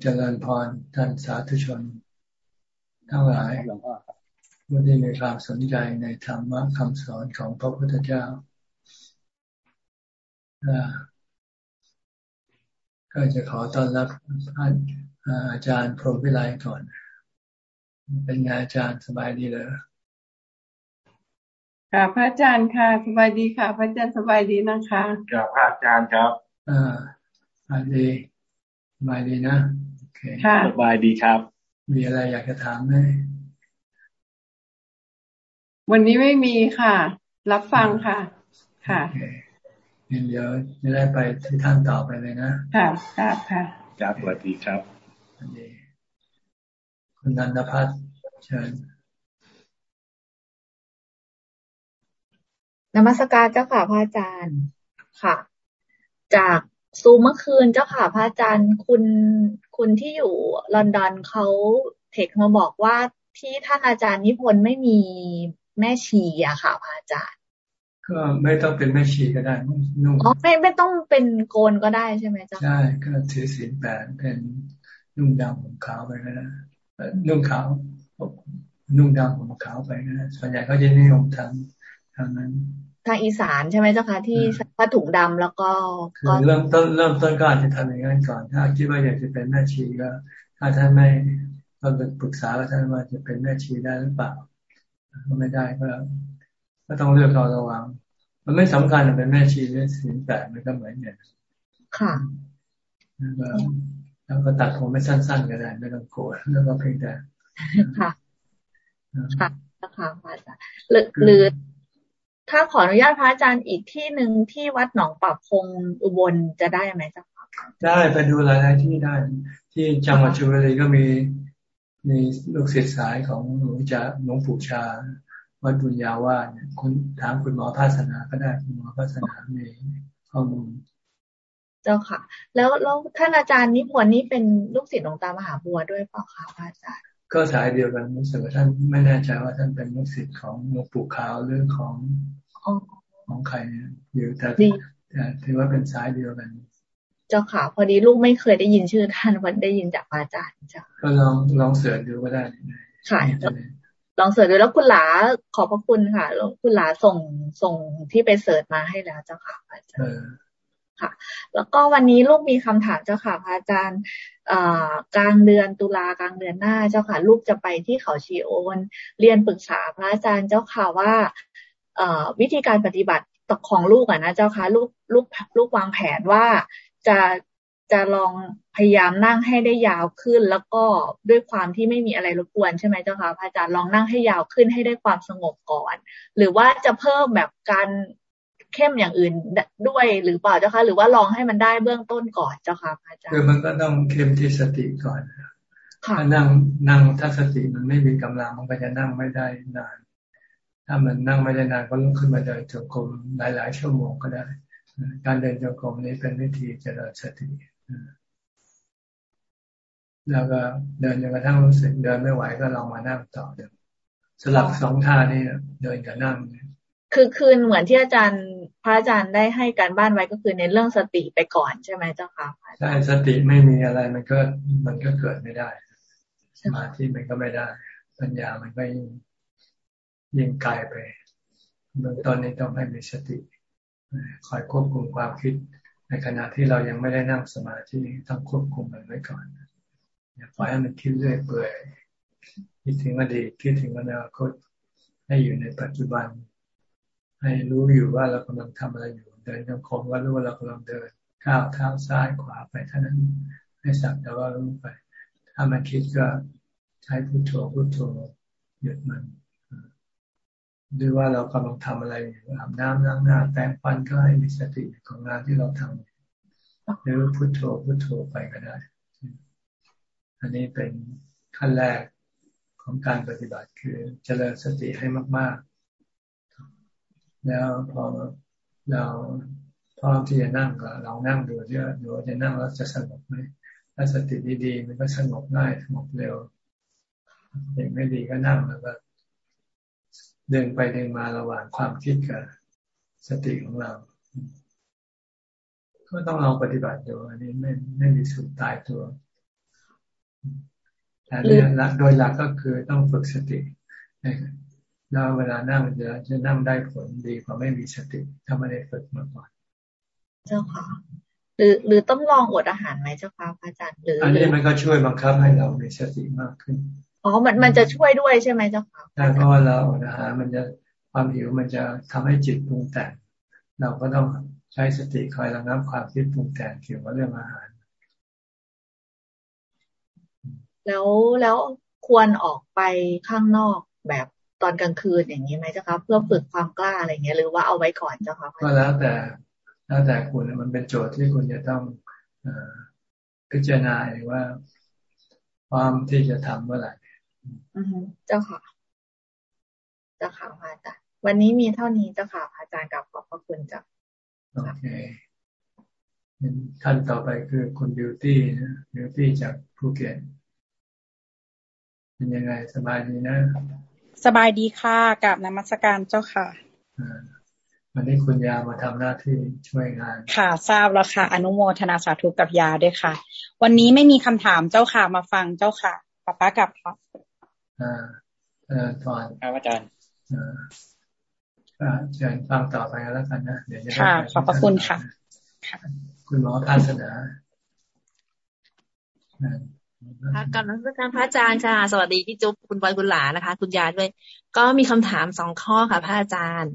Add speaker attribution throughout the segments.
Speaker 1: เจริญพรท่านสาธุชน ทั้งหลายผู้ที่มีความสนใจในธรรมะคำสอนของพระพุทธเจ้าก็จะขอต้อนรับอาจารย์พรหมวิไลก่อน เป็นไงอาจารย์สบายดีเลย
Speaker 2: ค่ะพระอาจารย์ค่ะสบายดีค่ะ พระอาจารย์สบายดีนะคะ
Speaker 3: ครับพระอาจารย์ครับ
Speaker 1: อ่าสบายดี สบายดีนะโอเค
Speaker 3: สบายดีครับ
Speaker 1: มีอะไรอยากจะถามไหม
Speaker 2: วันนี้ไม่มีค่ะ รับฟังค่ะ ค่ะ
Speaker 1: เดี๋ยวจะได้ไปที่ท่านต่อไปเลยนะ
Speaker 2: ค่ะครับค่ะ
Speaker 3: ครับสวัสดีครับ
Speaker 1: สวัสดีคุณนันทพัฒน์เชิญ
Speaker 4: นมัสการเจ้าค่ะพระอาจารย์ ค่ะ จาก ซูเมื่อคืนเจ้าค่ะพระอาจารย์คุณคุณที่อยู่ลอนดอนเขาเทคมาบอกว่าที่ท่านอาจารย์นิพนธ์ไม่มีแม่ชีอะค่ะพระอาจารย์
Speaker 1: ก็ไม่ต้องเป็นแม่ชีก็ได้
Speaker 4: นุ่งอ๋อไม่ไม่ต้องเป็นโกนก็ได้ใช่ไหมเจ้า
Speaker 1: ใช่ก็ถือศีลแปดเป็นนุ่งดำผมขาวไปก็ได้นุ่งขาวนุ่งดำผมขาวไปก็ได้ส่วนใหญ่เขาจะนิยมทำทางนั้น
Speaker 4: ทางอีสานใช่ไหมเจ้าคะที่ผ้าถุงดำแล้วก็
Speaker 1: เริ่มต้นเริ่มต้นก็อาจจะทำอย่างนั้นก่อน ถ้าคิดว่าอยากจะเป็นแม่ชีก็ ถ้าท่านไม่เราปรึกษากับท่านว่าจะเป็นแม่ชีได้หรือเปล่าก็ไม่ได้ก็ก็ต้องเลือกเราระวัง มันไม่สำคัญเป็นแม่ชีหรือศีลแปดมันก็เหมือนเนี่ย
Speaker 4: ค่ะ
Speaker 1: แล้วก็แล้วก็ตัดผมไม่สั้น ๆ ก็ได้ไม่ต้องโกรธแล้วก็เพียงแต่
Speaker 4: ค่ะค่ะค่ะอาจารย์หรือ ถ้าขออนุญาตพระอาจารย์อีกที่หนึ่งที่วัดหนองปับพงอุบลจะได้ไหมจ๊ะ
Speaker 1: ได้ไปดูหลายที่ได้ ที่จังหวัดชุบุรีก็มีมีลูกศิษย์สายของหลวงจ่าหลวงปู่ชาวัดบุญญาวาเนี่ยคุณถามคุณหมอภาสนาก็ได้คุณหมอภาสนามีข้อมูล
Speaker 4: เจ้าค่ะ แล้วแล้วท่านอาจารย์นิพนธ์นี่เป็นลูกศิษย์หลวงตามหาบัวด้วยเปล่าคะพระอาจารย์
Speaker 1: ก็สายเดียวกันรู้สึกว่าท่านไม่แน่ใจว่าท่านเป็นลูกศิษย์ของหลวงปู่ขาวหรือของของใครเนี่ยอยู่แต่แต่ถือว่าเป็นสายเดียวกัน
Speaker 4: เจ้าค่ะ พอดีลูกไม่เคยได้ยินชื่อท่านวันได้ยินจากอาจารย์เจ้า
Speaker 1: ก็ลองลองเสิร์ชดูก็ได้
Speaker 4: ค่ะลองเสิร์ชดูแล้วคุณหลาขอบพระคุณค่ะคุณหลาส่งส่งที่ไปเสิร์ชมาให้แล้วเจ้าค่ะอาจารย์ ค่ะ แล้วก็วันนี้ลูกมีคำถามเจ้าค่ะพระอาจารย์กลางเดือนตุลากลางเดือนหน้าเจ้าค่ะ ลูกจะไปที่เขาชีโอน เรียนปรึกษาพระอาจารย์เจ้าค่ะว่าวิธีการปฏิบัติตของลูกอะนะเจ้าค่ะลูกลูกลูกวางแผนว่าจะจะลองพยายามนั่งให้ได้ยาวขึ้น แล้วก็ด้วยความที่ไม่มีอะไรรบกวนใช่ไหมเจ้าค่ะพระอาจารย์ลองนั่งให้ยาวขึ้นให้ได้ความสงบก่อน หรือว่าจะเพิ่มแบบการ เข้มอย่างอื่นด้วยหรือเปล่าเจ้าคะหรือว่าลองให้มันได้เบื้องต้นก่อนเจ้าค่ะพระอาจารย์
Speaker 1: คือมันก็ต้องเข้มที่สติก่อนถ้านั่งนั่งถ้าสติมันไม่มีกำลังมันก็จะนั่งไม่ได้นาน ถ้ามันนั่งไม่ได้นานก็ลุกขึ้นมาเดินจงกรมหลาย ๆ ชั่วโมงก็ได้ การเดินจงกรมนี้เป็นวิธีเจริญสติแล้วก็เดินจนกระทั่งรู้สึกเดินไม่ไหวก็ลองมานั่งต่อเดินสลับสองท่านี่เดินกับนั่ง
Speaker 4: คือคืนเหมือนที่อาจารย์พ ระอาจารย์ได้ให้การบ้านไว้ก็คือในเรื่องสติไปก่อนใช่ไหมเจ้าค่ะ
Speaker 1: ใช่สติไม่มีอะไรมันก็มันก็เกิดไม่ได้สมาธิมันก็ไม่ได้ ปัญญามันก็ยิ่งยิ่งไกลไปเบื้องต้นนี้ต้องให้มีสติคอยควบคุมความคิด ในขณะที่เรายังไม่ได้นั่งสมาธิต้องควบคุมมันไว้ก่อนอย่าปล่อยให้มันคิดเรื่อยเปื่อยคิดถึงอดีตคิดถึงอนาคตให้อยู่ในปัจจุบัน ให้รู้อยู่ว่าเรากำลังทำอะไรอยู่เดินยังคงว่ารู้ว่าเรากำลังเดินก้าวเท้าซ้ายขวาไปเท่านั้นให้สักแต่ว่ารู้ไป ถ้ามันคิดก็ใช้พุทโธพุทโธหยุดมันหรือว่าเรากำลังทำอะไรอยู่อาบน้ำล้างหน้าแปรงฟันก็ให้มีสติของงานที่เราทำหรือพุโทโธพุโทโธไปก็ได้ อันนี้เป็นขั้นแรกของการปฏิบัติคือเจริญสติให้มากๆ แล้วพอเราพร้อมที่จะนั่งก็เรานั่งดูว่าดูว่าจะนั่งแล้วจะสงบไหมถ้าสติดีๆมันก็สงบง่ายสงบเร็วอย่างไม่ดีก็นั่งแล้วก็เดินไปเดินมาระหว่างความคิดกับสติของเรา ก็ต้องลองปฏิบัติดูอันนี้ไม่ไม่มีสูตรตายตัวแต่เนี่ยโดยหลักก็คือต้องฝึกสติ แล้วเวลานั่งจะจะนั่งได้ผลดีกว่าไม่มีสติถ้าไม่ได้ฝึกมาก่อน
Speaker 4: เจ้าค่ะหรือหรือต้องลองอดอาหารไหมเจ้าค่ะอาจารย์หรือ
Speaker 1: อันนี้มันก็ช่วยบังคับให้เรามีสติมากขึ้น
Speaker 4: อ๋อมันมันจะช่วยด้วยใช่ไหมเจ้าค่ะ
Speaker 1: ใช่เพราะว่าเราอดอาหารมันจะความหิวมันจะทำให้จิตปรุงแต่งเราก็ต้องใช้สติคอยระงับความคิดปรุงแต่งเกี่ยวกับเรื่องอาหาร
Speaker 4: แล้วแล้วควรออกไปข้างนอกแบบ ตอนกลางคืนอย่างนี้ไหมเจ้าคะเพื่อฝึกความกล้าอะไรเงี้ยหรือว่าเอาไว้ก่อนเจ้าคะ
Speaker 1: ก็แล้วแต่แล้วแต่คุณมันเป็นโจทย์ที่คุณจะต้องอพิจารณาหรือว่าความที่จะทำเมื่อไหร่
Speaker 4: เจ้าค่ะเจ้าค่ะพระอาจารย์วันนี้มีเท่านี้เจ้าค่ะพระอาจารย์กับขอบพระคุณเจ้า
Speaker 1: โอเคท่านต่อไปคือคุณบิวตี้นะบิวตี้จากภูเก็ตเป็นยังไงสบายดีนะ
Speaker 5: สบายดีค่ะกับนมัสการเจ้าค่ะ
Speaker 1: วันนี้คุณยามาทำหน้าที่ช่วยงาน
Speaker 5: ค่ะทราบแล้วค่ะ อนุโมทนาสาธุกับยาด้วยค่ะ วันนี้ไม่มีคำถามเจ้าค่ะมาฟังเจ้าค่ะป้าป้ากับค่ะ
Speaker 1: อ่าเออตอน
Speaker 5: ครับอาจารย์
Speaker 1: อ่าเชิญฟังต่อไปแล้วกันนะเดี๋ยวจะ
Speaker 5: ค่ะขอบพระคุณค่ะ
Speaker 1: คุณหมอภาสนา
Speaker 6: ค่ะกับนักการพระอาจารย์ค่ะ สวัสดีพี่จุ๊บคุณบอยคุณหลานะคะ คุณยาด้วย ก็มีคำถามสองข้อค่ะ พระอาจารย์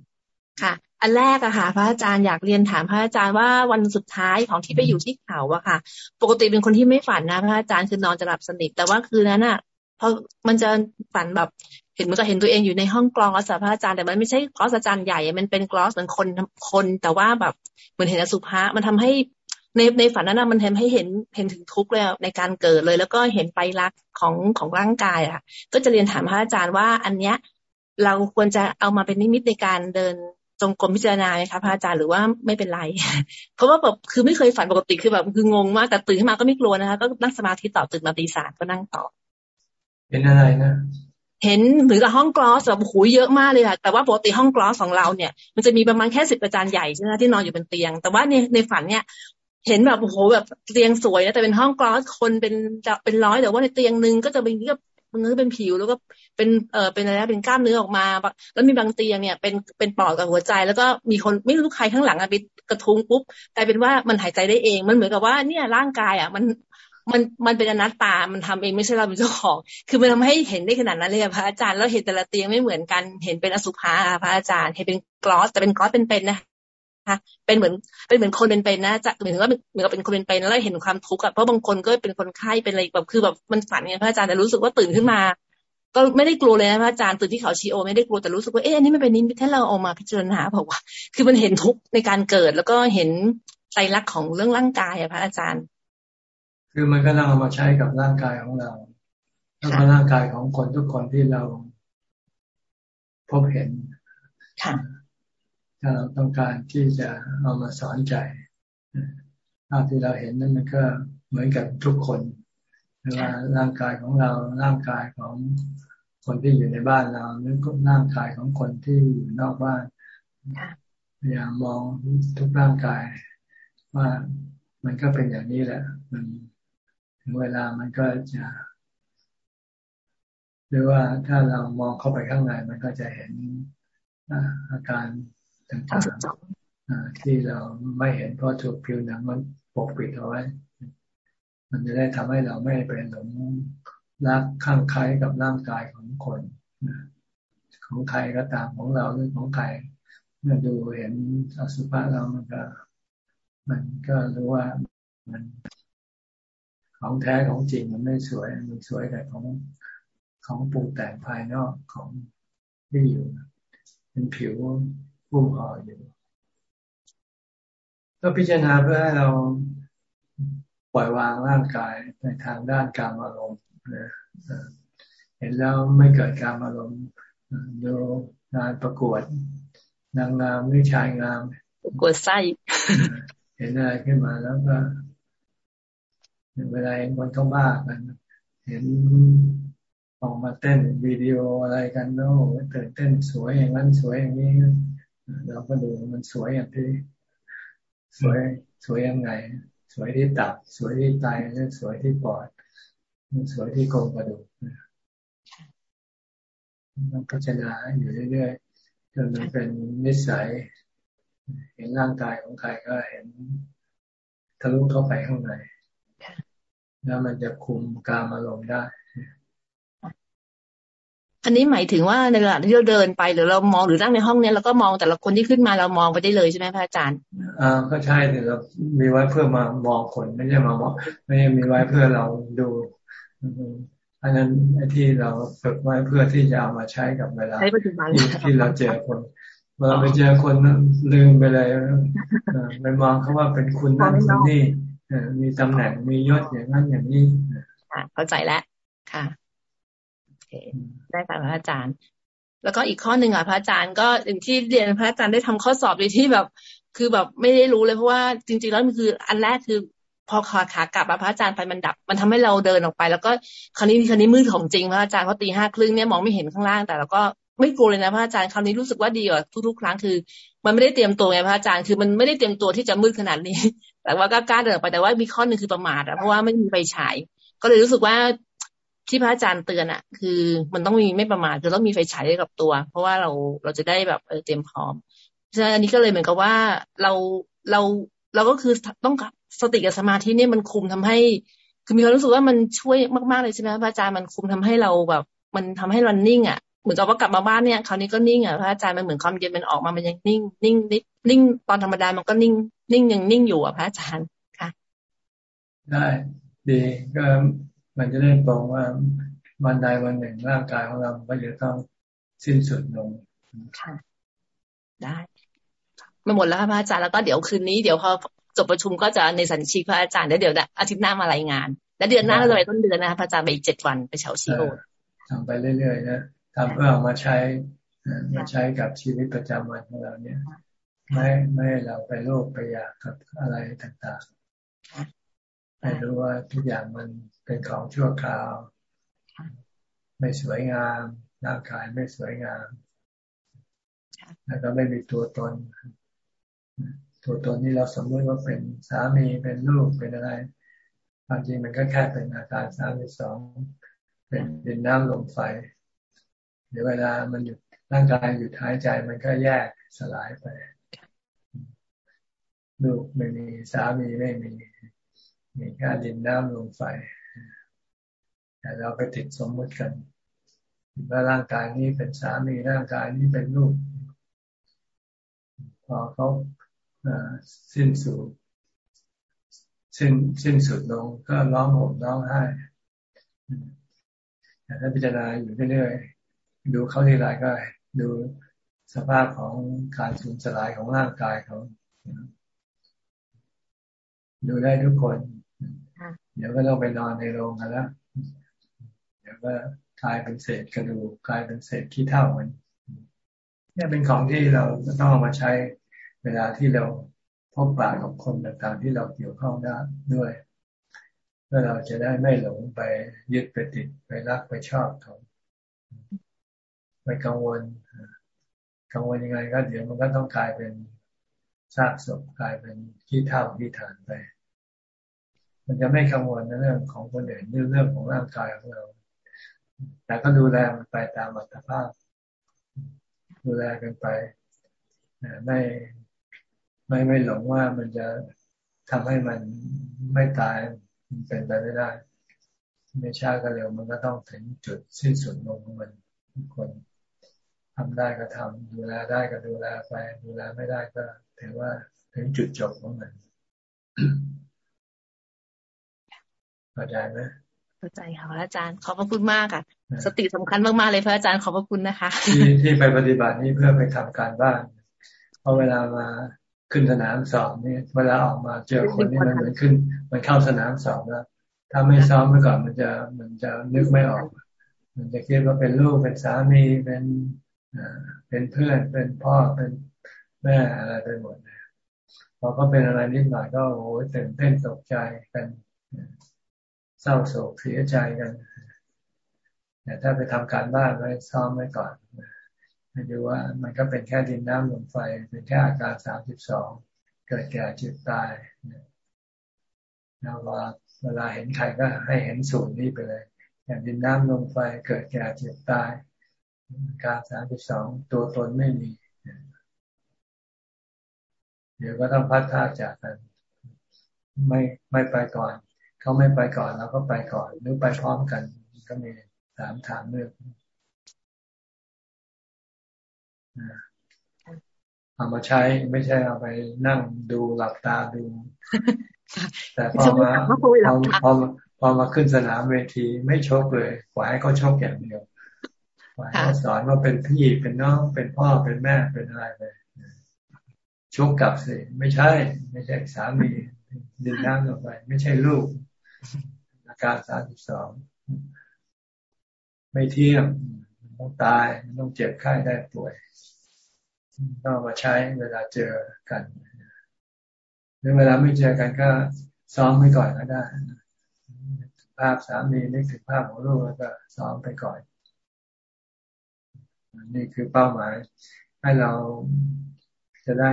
Speaker 6: ค่ะ อันแรกอะค่ะ พระอาจารย์อยากเรียนถามพระอาจารย์ว่าวันสุดท้ายของที่ไปอยู่ที่เขาอะค่ะ ปกติเป็นคนที่ไม่ฝันนะ พระอาจารย์คือนอนจะหลับสนิท แต่ว่าคืนนั้นอะพอมันจะฝันแบบเห็นมันก็เห็นตัวเองอยู่ในห้องกลอสพระอาจารย์แต่มันไม่ใช่กลอสอาจารย์ใหญ่ มันเป็นกลอสเหมือนคนคนแต่ว่าแบบเหมือนเห็นอสุภะมันทำให้ ในในฝันนั้นมันทำให้เห็นเห็นถึงทุกข์เลยในการเกิดเลย แล้วก็เห็นไปรักของของร่างกายอะ ก็จะเรียนถามพระอาจารย์ว่า อันเนี้ยเราควรจะเอามาเป็นนิมิตในการเดินจงกรมพิจารณาไหมคะพระอาจารย์หรือว่าไม่เป็นไร เพราะว่าแบบคือไม่เคยฝันปกติคือแบบคืองงมากแต่ตื่นขึ้นมาก็ไม่กลัวนะคะก็นั่งสมาธิต่อตื่นมาตีสามก็นั่งต่อ
Speaker 1: เป็นอะไรนะ
Speaker 6: เห็นเหมือนกับห้องกลอสแบบหูเยอะมากเลยค่ะแต่ว่าปกติห้องกลอสของเราเนี่ย มันจะมีประมาณแค่สิบอาจารย์ใหญ่ใช่ไหมที่นอนอยู่บนเตียง แต่ว่าในในฝันเนี่ย เห็นแบบโอ้โหแบบเตียงสวยนะแต่เป็นห้องกลอสคนเป็นจะเป็นร้อยแต่ว่าในเตียงหนึ่งก็จะเป็นก็มันก็เป็นผิวแล้วก็เป็นเออเป็นอะไรเป็นกล้ามเนื้อออกมา แล้วมีบางเตียงเนี่ยเป็นเป็นปอดกับหัวใจ แล้วก็มีคนไม่รู้ใครข้างหลังอะไปกระทุ้งปุ๊บกลายเป็นว่ามันหายใจได้เอง มันเหมือนกับว่าเนี่ยร่างกายอะมันมันมันเป็นอนัตตา มันทำเองไม่ใช่เราเป็นเจ้าของ คือมันทำให้เห็นได้ขนาดนั้นเลยพระอาจารย์ แล้วเห็นแต่ละเตียงไม่เหมือนกัน เห็นเป็นอสุภะพระอาจารย์ เห็นเป็นกลอส แต่เป็นกลอสเป็นๆนะะเป็นเหมือนเป็นเหมือนคนเป็นๆนะจะเหมือนว่าเหมือนกับเป็นคนเป็นๆแล้วเห็นความทุกข์อะเพราะบางคนก็เป็นคนไข้เป็นอะไรแบบคือแบบมันฝันไงพระอาจารย์แต่รู้สึกว่าตื่นขึ้นมา ก็ไม่ได้กลัวเลยนะพระอาจารย์ตื่นที่เขาชีโอ ไม่ได้กลัวแต่รู้สึกว่าเอ๊ะอันนี้มันเป็นนิมิตให้เราเอามาพิจารณาบอกว่า คือมันเห็นทุกข์ในการเกิด แล้วก็เห็นใจรักของเรื่องร่างกายอะพระอาจารย์
Speaker 1: คือมันก็ต้องเอามาใช้กับร่างกายของเราแล้วก็ร่างกายของคนทุกคนที่เราพบเห็น
Speaker 6: ค่ะ
Speaker 1: ถ้าเราต้องการที่จะเอามาสอนใจภาพที่เราเห็นนั่นมันก็เหมือนกับทุกคนเวลาร่างกายของเราร่างกายของคนที่อยู่ในบ้านเราหรือร่างกายของคนที่อยู่นอกบ้านพยายามมองทุกร่างกาย ว่ามันก็เป็นอย่างนี้แหละ มันถึงเวลามันก็จะหรือว่าถ้าเรามองเข้าไปข้างในมันก็จะเห็นอาการ ต่างๆที่เราไม่เห็นเพราะถูกผิวหนังมันปกปิดเอาไว้ มันจะได้ทำให้เราไม่ไปหลงรักข้างใครกับร่างกายของคนของใครก็ตามของเราหรือของใครเมื่อดูเห็นอสุภะเรามันก็ มันก็รู้ว่ามันของแท้ของจริงมันไม่สวย มันสวยแต่ของของปรุงแต่งภายนอกของที่อยู่ เป็นผิว พุ่มห่ออยู่ก็พิจารณาเพื่อให้เราปล่อยวางร่างกายในทางด้านการอารมณ์นะเห็นแล้วไม่เกิดการอารมณ์ดูงานประกวด นางงามวิชายงาม
Speaker 6: ประกวดไส้
Speaker 1: เห็นอะไรขึ้นมาแล้วก็เวลาเห็นคนเขาบ้ากัน เห็นออกมาเต้นวิดีโออะไรกันแล้วตื่นเต้นสวยอย่างนั้นสวยอย่างนี้ เราก็ดูมันสวยอย่างที่ สวยสวยยังไง สวยที่ตับ สวยที่ไตและสวยที่ปอด มันสวยที่โครงกระดูกต้องพิจารณาอยู่เรื่อยๆจนมันเป็นนิสัย เห็นร่างกายของใครก็เห็นทะลุเข้าไปข้างในแล้วมันจะคุมการอารมณ์ได้
Speaker 6: อันนี้หมายถึงว่าในขณะที่เราเดินไปหรือเรามองหรือนั่งในห้องเนี้ยเราก็มองแต่ละคนที่ขึ้นมาเรามองไปได้เลยใช่ไหมพระอาจารย์
Speaker 1: อ่าก็ใช่แต่เรามีไว้เพื่อมามองคนไม่ใช่มามองไม่ใช่มีไว้เพื่อเราดูอันนั้นไอ้ที่เราฝึกไว้เพื่อที่จะเอามาใช้กับเวลาที่เราเจอคนเมื่อไปเจอคนลืมไปเลยไปมองเขาว่าเป็นคุณนั่นคุณนี่มีตำแหน่งมียศอย่างนั้นอย่างนี้
Speaker 6: เข้าใจแล้วค่ะ ได้ค่ะพระอาจารย์ แล้วก็อีกข้อหนึ่งอะพระอาจารย์ก็อย่างที่เรียนพระอาจารย์ได้ทำข้อสอบเลยที่แบบ คือแบบไม่ได้รู้เลยเพราะว่าจริง ๆ แล้วมันคืออันแรกคือพอขาขากลับพระอาจารย์ไฟมันดับ มันทำให้เราเดินออกไป แล้วก็คราวนี้คราวนี้มืดของจริงพระอาจารย์เขาตีห้าครึ่งเนี่ยมองไม่เห็นข้างล่างแต่เราก็ไม่กลัวเลยนะพระอาจารย์คราวนี้รู้สึกว่าดีกว่าทุกๆ ครั้งคือ มันไม่ได้เตรียมตัวไงพระอาจารย์คือมันไม่ได้เตรียมตัวที่จะมืดขนาดนี้ แต่ว่าก็กล้าเดินไปแต่ว่ามีข้อหนึ่งคือประมาทอะเพราะว่าไม่มีไฟฉาย ก็เลยรู้สึกว่า ที่พระอาจารย์เตือนอะคือมันต้องมีไม่ประมาทคือต้องมีไฟฉายกับตัว เพราะว่าเราเราจะได้แบบเออเตรียมพร้อมฉะนั้นอันนี้ก็เลยเหมือนกับว่าเราเราเราก็คือต้องสติกับสมาธินี่มันคุมทำให้ คือมีความรู้สึกว่ามันช่วยมากๆเลยใช่ไหมพระอาจารย์มันคุมทำให้เราแบบ มันทำให้เรานิ่งอะเหมือนกับว่ากลับมาบ้านเนี่ยคราวนี้ก็นิ่งอะพระอาจารย์มันเหมือนความเย็นมันออกมามันยังนิ่งนิ่งนิ่งตอนธรรมดามันก็นิ่ง นิ่งยังนิ่งอยู่อะพระอาจารย์ค่ะ
Speaker 1: ได้ดีก็ มันจะได้ตรงว่าวันใดวันหนึ่งร่างกายของเราก็จะต้องสิ้นสุดลง
Speaker 6: ค่ะได้มาหมดแล้วค่ะพระอาจารย์แล้วก็เดี๋ยวคืนนี้เดี๋ยวพอจบประชุมก็จะในสัญชีพระอาจารย์แล้วเดี๋ยวอาทิตย์หน้ามารายงาน แล้วเดือนหน้าก็จะไปต้นเดือนนะพระอาจารย์ไปอีกเจ็ดวันไปเฉาชีโอ
Speaker 1: ทำไปเรื่อยๆนะทำเพื่อเอามาใช้มาใช้กับชีวิตประจำวันของเราเนี่ย ไม่ไม่เราไปโลภไปอยากกับอะไรต่างๆ ให้รู้ว่าทุกอย่างมันเป็นของชั่วคราว ไม่สวยงามร่างกายไม่สวยงาม แล้วก็ไม่มีตัวตน ตัวตนนี้เราสมมติว่าเป็นสามีเป็นลูกเป็นอะไรความจริงมันก็แค่เป็นอาการสามสองเป็นดินน้ำลมไฟเดี๋ยวเวลามันหยุดร่างกายหยุดหายใจมันก็แยกสลายไปลูกไม่มีสามีไม่มี มีแค่ดินน้ำลมไฟแต่เราไปติดสมมติกันว่าร่างกายนี้เป็นสามีร่างกายนี้เป็นลูก พอเขาสิ้นสุดสิ้นสิ้นสุดลงก็ร้องห่มร้องไห้แต่ถ้าพิจารณาอยู่เรื่อยๆดูเขาทีไรก็ดูสภาพของการสูญสลายของร่างกายเขาดูได้ทุกคน เดี๋ยวก็ต้องไปนอนในโรงกันแล้วเดี๋ยวก็กลายเป็นเศษกระดูกกลายเป็นเศษขี้เท่ามันเนี่ยเป็นของที่เราต้องเอามาใช้เวลาที่เราพบปะกับคนต่างๆที่เราเกี่ยวข้องได้ด้วยเพื่อเราจะได้ไม่หลงไปยึดไปติดไปรักไปชอบเขาไม่กังวลกังวลยังไงก็เดี๋ยวมันก็ต้องกลายเป็นซากศพกลายเป็นขี้เท่าขี้ฐานไป มันจะไม่กังวลในเรื่องของคนอื่นเรื่องของร่างกายของเรา แต่ก็ดูแลมันไปตามอัตภาพ ดูแลกันไปไม่ไม่ไม่หลงว่ามันจะทำให้มันไม่ตายมันเป็นไปไม่ได้ ไม่ช้าก็เร็วมันก็ต้องถึงจุดสิ้นสุดลงของมันทุกคนทำได้ก็ทำดูแลได้ก็ดูแลไป ดูแลไม่ได้ก็ถือว่าถึงจุดจบของมัน เข้าใจไหม
Speaker 6: ข้าใจค่ะพระอาจารย์ขอบพระคุณมากค่ะ สติสำคัญมากๆเลยพระอาจารย์ขอบพระคุณนะคะ
Speaker 1: ที่ที่ไปปฏิบัตินี่เพื่อไปทำการบ้านเพราะเวลามาขึ้นสนามสอบนี่เวลาออกมาเจอคนนี่มันเหมือนขึ้น มันเข้าสนามสอบแล้วถ้าไม่ซ้อมเมื่อก่อนมันจะมันจะนึกไม่ออก มันจะคิดว่าเป็นลูกเป็นสามีเป็นเป็นเพื่อนเป็นพ่อเป็นแม่อะไรไปหมดพอก็เป็นอะไรนิดหน่อยก็โอ้ยตื่นเต้นตกใจกัน เศร้าโศกเสียใจกันแต่ถ้าไปทำการบ้านไว้ซ้อมไว้ก่อนให้ดูว่ามันก็เป็นแค่ดินน้ำลมไฟ เป็นแค่อาการสามสิบสองเกิดแก่เจ็บตายแล้วเวลาเห็นใครก็ให้เห็นสูตรนี้ไปเลย อย่างดินน้ำลมไฟเกิดแก่เจ็บตายการสามสิบสองตัวตนไม่มีเดี๋ยวก็ต้องพัดท่าจากกัน ไม่ไม่ไปก่อน เขาไม่ไปก่อนเราก็ไปก่อน หรือไปพร้อมกัน ก็มีสามทางเลือกเอามาใช้ไม่ใช่เอาไปนั่งดูหลับตาดู แต่พอมาพอพอพอมาขึ้นสนามเวทีไม่ชกเลยปล่อยให้เขาชกอย่างเดียวปล่อยให้สอนว่าเป็นพี่เป็นน้องเป็นพ่อเป็นแม่เป็นอะไรไปชกกลับสิไม่ใช่ ไม่ใช่สามีดินน้ำลงไป ไม่ใช่ลูก อาการสามสิบสองไม่เที่ยงต้องตายต้องเจ็บไข้ได้ป่วยต้องมาใช้เวลาเจอกันหรือเวลาไม่เจอกันก็ซ้อมไปก่อนก็ได้ภาพสามีนึกถึงภาพของลูกแล้วก็ซ้อมไปก่อน นี่คือเป้าหมาย ให้เราจะได้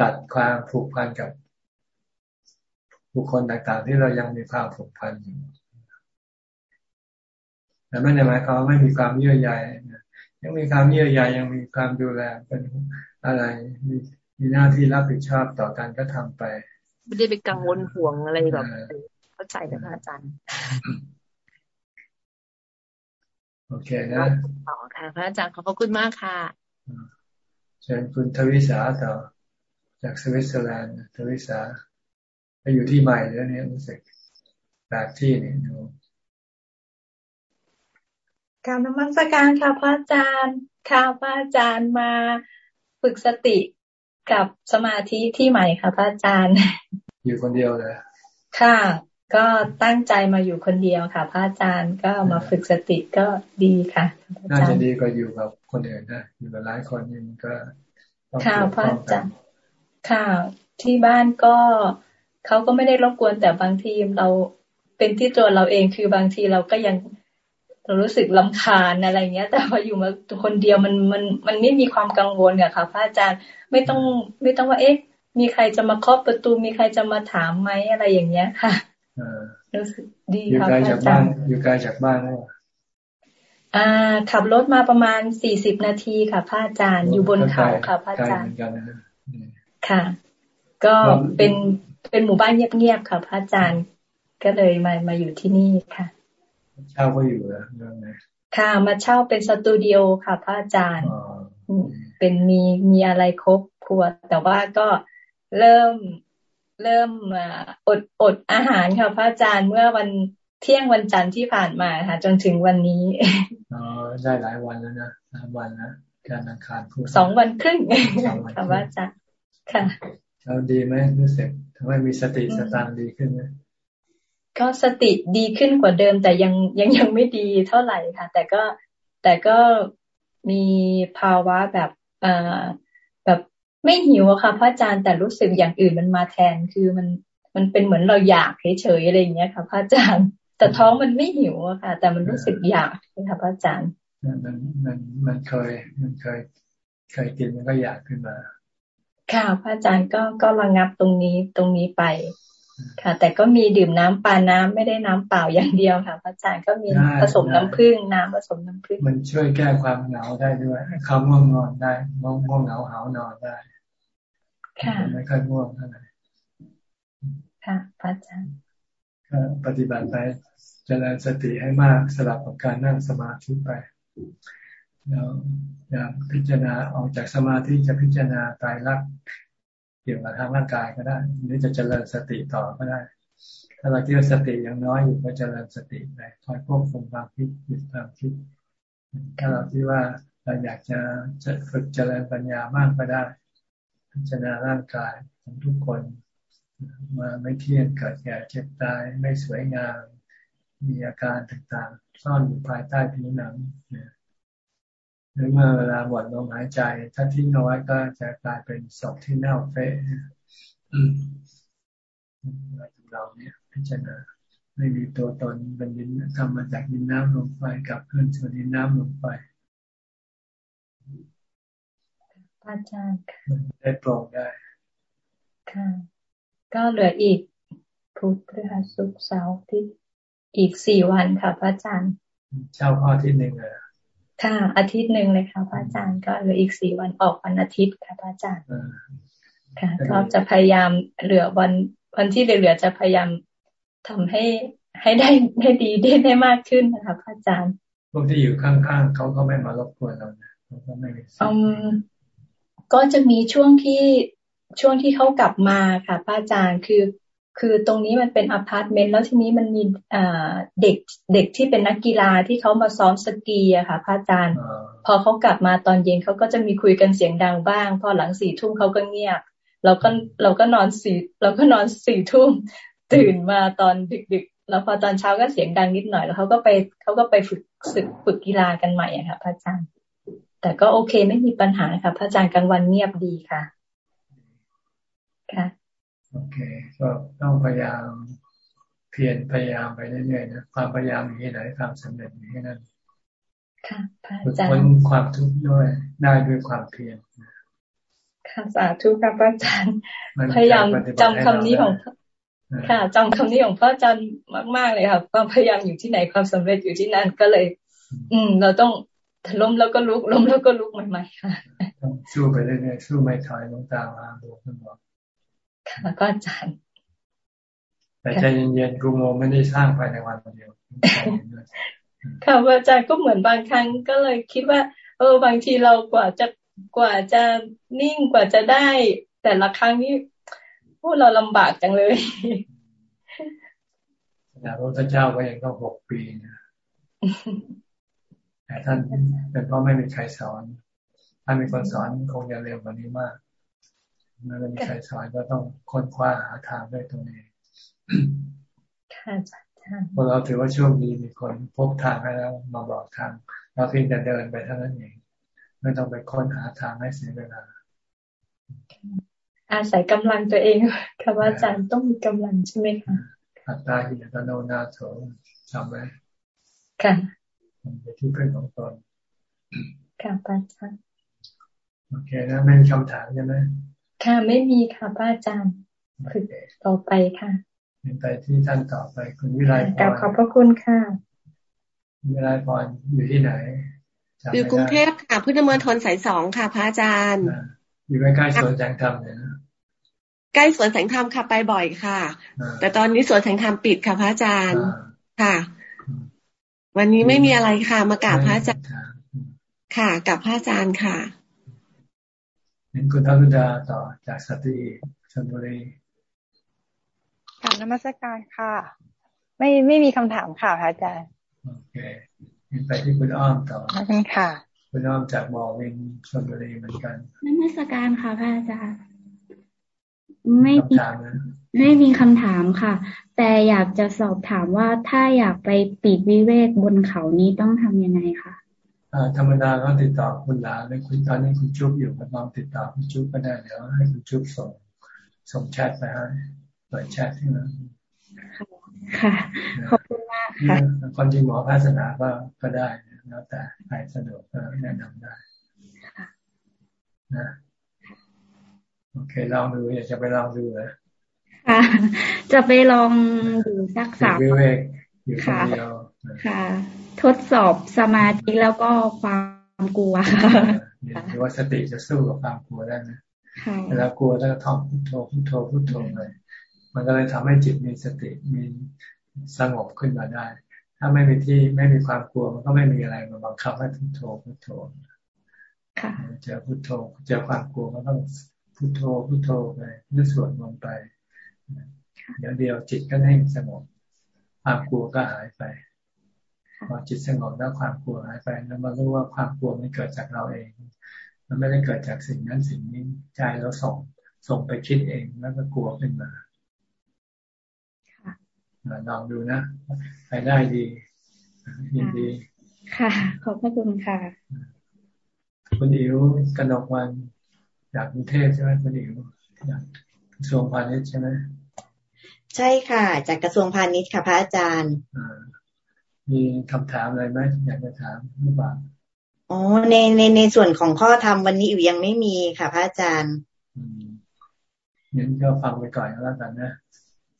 Speaker 1: ตัดความผูกพันกับ บุคคลต่างๆ ที่เรายังมีความผูกพันอยู่แต่ไม่ได้หมายความว่าไม่มีความเยื่อใยยังมีความเยื่อใยยังมีความดูแลเป็นอะไรมีมีหน้าที่รับผิดชอบต่อการก็ทำไป
Speaker 7: ไม่ได้ไปกังวลห่วงอะไรแบบเข้าใจนะอาจารย์
Speaker 1: โอเคนะ
Speaker 7: ต่อค่ะ พระอาจารย์ขอบพระคุณมากค่ะ
Speaker 1: เชิญคุณทวิสาต่อจากสวิตเซอร์แลนด์ทวิสา ไปอยู่ที่ใหม่แล้วเนี่ยรู้สึกแปลกที่นี่ดู
Speaker 8: การนมัสการค่ะพระอาจารย์ค่ะพระอาจารย์มาฝึกสติกับสมาธิที่ใหม่ค่ะพระอาจารย์
Speaker 1: อยู่คนเดียวเลย
Speaker 8: ค่ะ ก็ตั้งใจมาอยู่คนเดียวค่ะ พระอาจารย์ก็มาฝึกสติก็ดีค่ะ
Speaker 1: น่าจะดีกว่าอยู่กับคนอื่นนะอยู่กับหลายคนนี่มันก็
Speaker 8: ค่ะพระอาจารย์ค่ะ ที่บ้านก็ เขาก็ไม่ได้รบกวนแต่บางทีเราเป็นที่ตัวเราเองคือบางทีเราก็ยังเรารู้สึกลำคาญอะไรเงี้ย แต่พออยู่มาคนเดียวมันมันมันไม่มีความกังวลอะค่ะพระอาจารย์ไม่ต้องไม่ต้องว่าเอ๊ะ มีใครจะมาเคาะประตูมีใครจะมาถามไหมอะไรอย่างเงี้ยค่ะรู้สึกดี
Speaker 1: ค่ะพระอาจารย์อยู่ไกลจากบ้านไหม
Speaker 8: อ่า ขับรถมาประมาณสี่สิบนาทีค่ะพระอาจารย์อยู่บนเขาค่ะพระอาจารย์ค่ะ ก็เป็น เป็นหมู่บ้านเงียบๆค่ะพระอาจารย์ ก็เลยมามาอยู่ที่นี่ค่ะ
Speaker 1: เช่าก็อยู่เหรอเรื่องไง
Speaker 8: ค่ะ มาเช่าเป็นสตูดิโอค่ะ พระอาจารย์เป็นมีมีอะไรครบครัว แต่ว่าก็เริ่มเริ่มอดอดอาหารค่ะพระอาจารย์เมื่อวันเที่ยงวันจันทร์ที่ผ่านมาค่ะ จนถึงวันนี้
Speaker 1: อ๋อได้หลายวันแล้วนะสามวันนะการอังคารพูด
Speaker 8: สองวันครึ่งค่ะพระอาจารย์ค่ะ
Speaker 1: เราดีไหมรู้สึกทำให้มีสติสตางดีขึ้นไหม
Speaker 8: ก็สติดีขึ้นกว่าเดิม แต่ยังยังยังไม่ดีเท่าไหร่ค่ะ แต่ก็แต่ก็มีภาวะแบบเอ่อแบบไม่หิวอะค่ะพระอาจารย์แต่รู้สึกอย่างอื่นมันมาแทนคือมันมันเป็นเหมือนเราอยากเฉยๆอะไรอย่างเงี้ยค่ะพระอาจารย์ แต่ท้องมันไม่หิวอะค่ะ แต่มันรู้สึกอยากค่ะพระอาจารย์
Speaker 1: มันมันมันเคยมันเคยเคยกินมันก็อยากขึ้นมา
Speaker 8: ค่ะพระอาจารย์ก็ก็ระงับตรงนี้ตรงนี้ไป ค่ะ แต่ก็มีดื่มน้ำปลาน้ำไม่ได้น้ำเปล่าอย่างเดียวค่ะพระอาจารย์ก็มีผสมน้ำผึ้งน้ำผสมน้ำผึ้ง
Speaker 1: มันช่วยแก้ความเหงาได้ด้วยความง่วงนอนได้ง่วงง่วงเหงาหานอนได้
Speaker 8: ค่ะ
Speaker 1: ไม่ค่อยง่วงเท่าไหร่
Speaker 8: ค่ะพระอาจารย์
Speaker 1: ก็ปฏิบัติไปเจริญสติให้มากสลับกับการนั่งสมาธิไป แล้วอยากพิจารณาออกจากสมาธิจะพิจารณาตายรักเกี่ยวกับทางร่างกายก็ได้ หรือจะเจริญสติต่อก็ได้ ถ้าเราคิดว่าสติยังน้อยอยู่ก็เจริญสติไปคอยควบคุมความคิดหยุดความคิด ถ้าเราคิดว่าเราอยากจะจะฝึกเจริญปัญญามากก็ได้ พิจารณาร่างกายของทุกคนมาไม่เที่ยงเกิดแก่เจ็บตายไม่สวยงาม มีอาการต่างๆ ซ่อนอยู่ภายใต้ผิวหนังเนี่ย หรือเมื่อเวลาหมดลมหายใจ ถ้าทิ้งเอาไว้ก็จะกลายเป็นศพที่เน่าเฟะเราเนี่ยพิจารณาไม่มีตัวตนเป็นดินทำมาจากดินน้ำลมไฟกับเพื่อนชวนดินน้ำลมไฟ
Speaker 8: อาจารย์
Speaker 1: ได้ปลงได้
Speaker 8: ค่ะ ก็เหลืออีกพุธพฤหัสศุกร์เสาร์ที่อีกสี่วันค่ะพระอาจารย์
Speaker 1: เช้าข้อที่หนึ่งเลย
Speaker 8: ค่ะอาทิตย์หนึ่งเลยค่ะพระอาจารย์ก็เหลืออีกสี่วันออกวันอาทิตย์ค่ะพระอาจารย์ค่ะก็จะพยายามเหลือวันวันที่เหลือจะพยายามทำให้ให้ได้ได้ดีได้ได้มากขึ้นนะคะพระอาจารย์
Speaker 1: พวกที่อยู่ข้างๆเขาก็ไม่มารบกวนเรานะเขาก็ไม่
Speaker 8: อืมก็จะมีช่วงที่ช่วงที่เขากลับมาค่ะพระอาจารย์คือ คือตรงนี้มันเป็นอพาร์ตเมนต์แล้วทีนี้มันมีเด็กเด็กที่เป็นนักกีฬาที่เขามาซ้อมสกีอะค่ะพระอาจารย์ พอเขากลับมาตอนเย็นเขาก็จะมีคุยกันเสียงดังบ้าง พอหลังสี่ทุ่มเขาก็เงียบเราก็เราก็นอนสี่เราก็นอนสี่ทุ่มตื่นมาตอนดึกๆ แล้วพอตอนเช้าก็เสียงดังนิดหน่อย แล้วเขาก็ไปเขาก็ไปฝึกฝึกฝึกกีฬากันใหม่อะค่ะพระอาจารย์ แต่ก็โอเคไม่มีปัญหาค่ะพระอาจารย์กลางวันเงียบดีค่ะ ค่ะ
Speaker 1: โอเค ก็ต้องพยายามเพียรพยายามไปเรื่อยๆนะความพยายามอยู่ที่ไหนความสำเร็จอยู่ที่นั่น
Speaker 8: ค่ะพระอาจารย์
Speaker 1: พ้นความทุกข์ด้วยได้ด้วยความเพียร
Speaker 8: ค่ะสาธุครับพระอาจารย์ พยายามจำคำนี้ของค่ะจำคำนี้ของพระอาจารย์มาก ๆ เลยค่ะความพยายามอยู่ที่ไหนความสำเร็จอยู่ที่นั่นก็เลย อืม เราต้องล้มแล้วก็ลุกล้มแล้วก็ลุกใหม่ๆค่ะ
Speaker 1: ต้องสู้ไปเรื่อยๆสู้ไม่ถอยลงตามมาบวกขึ้นบอก
Speaker 8: ค่ะก็อาจารย์
Speaker 1: แต่ใจเย็นๆกูโมไม่ได้สร้างภายในวันเดียว
Speaker 8: ค่ะอาจารย์ก็เหมือนบางครั้งก็เลยคิดว่า เออบางทีเรากว่าจะกว่าจะนิ่งกว่าจะได้ แต่ละครั้งนี้พวกเราลำบากจังเลย
Speaker 1: นะพระพุทธเจ้าก็ยังต้องหกปีนะแต่ท่านเป็นเพราะไม่มีใครสอน ถ้ามีคนสอนคงจะเร็วกว่านี้มาก ไม่มีใครสอนก็ต้องค้นคว้าหาทางด้วยตัวเอง
Speaker 8: ค่ะ
Speaker 1: พวกเราถือว่าโชคดีมีคนพบทางให้แล้วมาบอกทาง เราเพียงแต่เดินไปเท่านั้นเองไม่ต้องไปค้นหาทางให้เสียเวลา
Speaker 8: อาศัยกำลังตัวเองค่ะว่าอาจารย์ต้องมีกำลังใช่ไหมคะ
Speaker 1: อัตตาหิยตโนนาโถจำไว้
Speaker 8: ค่ะ
Speaker 1: มันเป็นที่พึ่งของตน
Speaker 8: ค่ะอาจารย์
Speaker 1: โอเคนะไม่มีคำถามใช่ไหม
Speaker 8: ค่ะไม่มีค่ะพระอาจารย์คือต่อไปค่ะ
Speaker 1: เป็นไปที่ท่านต่อไป คุณวิไล
Speaker 8: พรขอบพระคุณค่ะ
Speaker 1: วิไลพรอยู่ที่ไหน
Speaker 7: อยู่กรุงเทพค่ะพุทธมณฑลสายสองค่ะ พระอาจารย์
Speaker 1: อยู่ใกล้ๆสวนแสงธรรมเนี่ยนะ
Speaker 7: ใกล้สวนแสงธรรมค่ะไปบ่อยค่ะ แต่ตอนนี้สวนแสงธรรมปิดค่ะพระอาจารย์ค่ะ วันนี้ไม่มีอะไรค่ะมากราบพระอาจารย์ค่ะกับพระอาจารย์ค่ะ
Speaker 1: เห็นคุณทรุดาต่อจากสติชนบุรี
Speaker 9: กาบนมัสการค่ะ ไม่ไม่มีคำถามค่ะพระอาจารย์
Speaker 1: โอเคไปที่คุณอ้อมต่อ
Speaker 9: ขอบคุณค่ะ
Speaker 1: คุณอ้อมจากบอวินชนบุรีเหมือนกัน
Speaker 10: นมัสการค่ะพระอาจารย์ไม่มีไม่มีคำถามค่ะ แต่อยากจะสอบถามว่าถ้าอยากไปปีกวิเวกบนเขานี้ต้องทำยังไงคะ
Speaker 1: ธรรมดาก็ติดต่อคุณหลาเลยคุณตอนนี้คุณจุ๊บอยู่ก็ลองติดต่อคุณจุ๊บก็ได้เดี๋ยวให้คุณจุ๊บส่งส่งแชทไปให้เปิดแชทที่นั่น
Speaker 10: ค่ะขอบคุณมากค่ะ
Speaker 1: คนที่หมอภาสนาก็ก็ได้แล้วแต่ใครสะดวกก็แนะนำได้นะโอเคลองดูอยากจะไปลองดูเหรอ
Speaker 10: ค่ะ จะไปลองดูสักสาม
Speaker 1: อยู่คนเดียว
Speaker 10: ค่ะ ทดสอบสมาธิแล้วก็ความกลัวค่ะ
Speaker 1: หรือว่าสติจะสู้กับความกลัวได้ไหมเวลากลัวแล้วท่องพุทโธพุทโธพุทโธเลย มันก็เลยทำให้จิตมีสติมีสงบขึ้นมาได้ ถ้าไม่มีที่ไม่มีความกลัวมันก็ไม่มีอะไรมาบังคับให้พุทโธพุทโธเจอพุทโธเจอความกลัวก็ต้องพุทโธพุทโธไปนึกสวดมนต์ไปเดี๋ยวเดียวจิตก็นิ่งสงบความกลัวก็หายไป พอจิตสงบแล้วความกลัวหายไปแล้วมารู้ว่าความกลัวมันเกิดจากเราเอง มันไม่ได้เกิดจากสิ่งนั้นสิ่งนี้ใจเราส่งส่งไปคิดเองแล้วก็กลัวขึ้นมาลองดูนะไปได้ดียินดี
Speaker 10: ค่ะ ขอบพระคุณค่ะ
Speaker 1: คุณอิ๋วกนกวันจากกรุงเทพใช่ไหมคุณอิ๋วจากกระทรวงพาณิชย์ใช่ไหม
Speaker 11: ใช่ค่ะ จากกระทรวงพาณิชย์ค่ะพระอาจารย์
Speaker 1: มีคำถามอะไรไหมอยากจะถามหรือเปล่า
Speaker 11: อ๋อในในในส่วนของข้อธรรมวันนี้อิ๋วยังไม่มีค่ะ พระอาจารย์
Speaker 1: งั้นก็ฟังไปก่อนแล้วกันนะ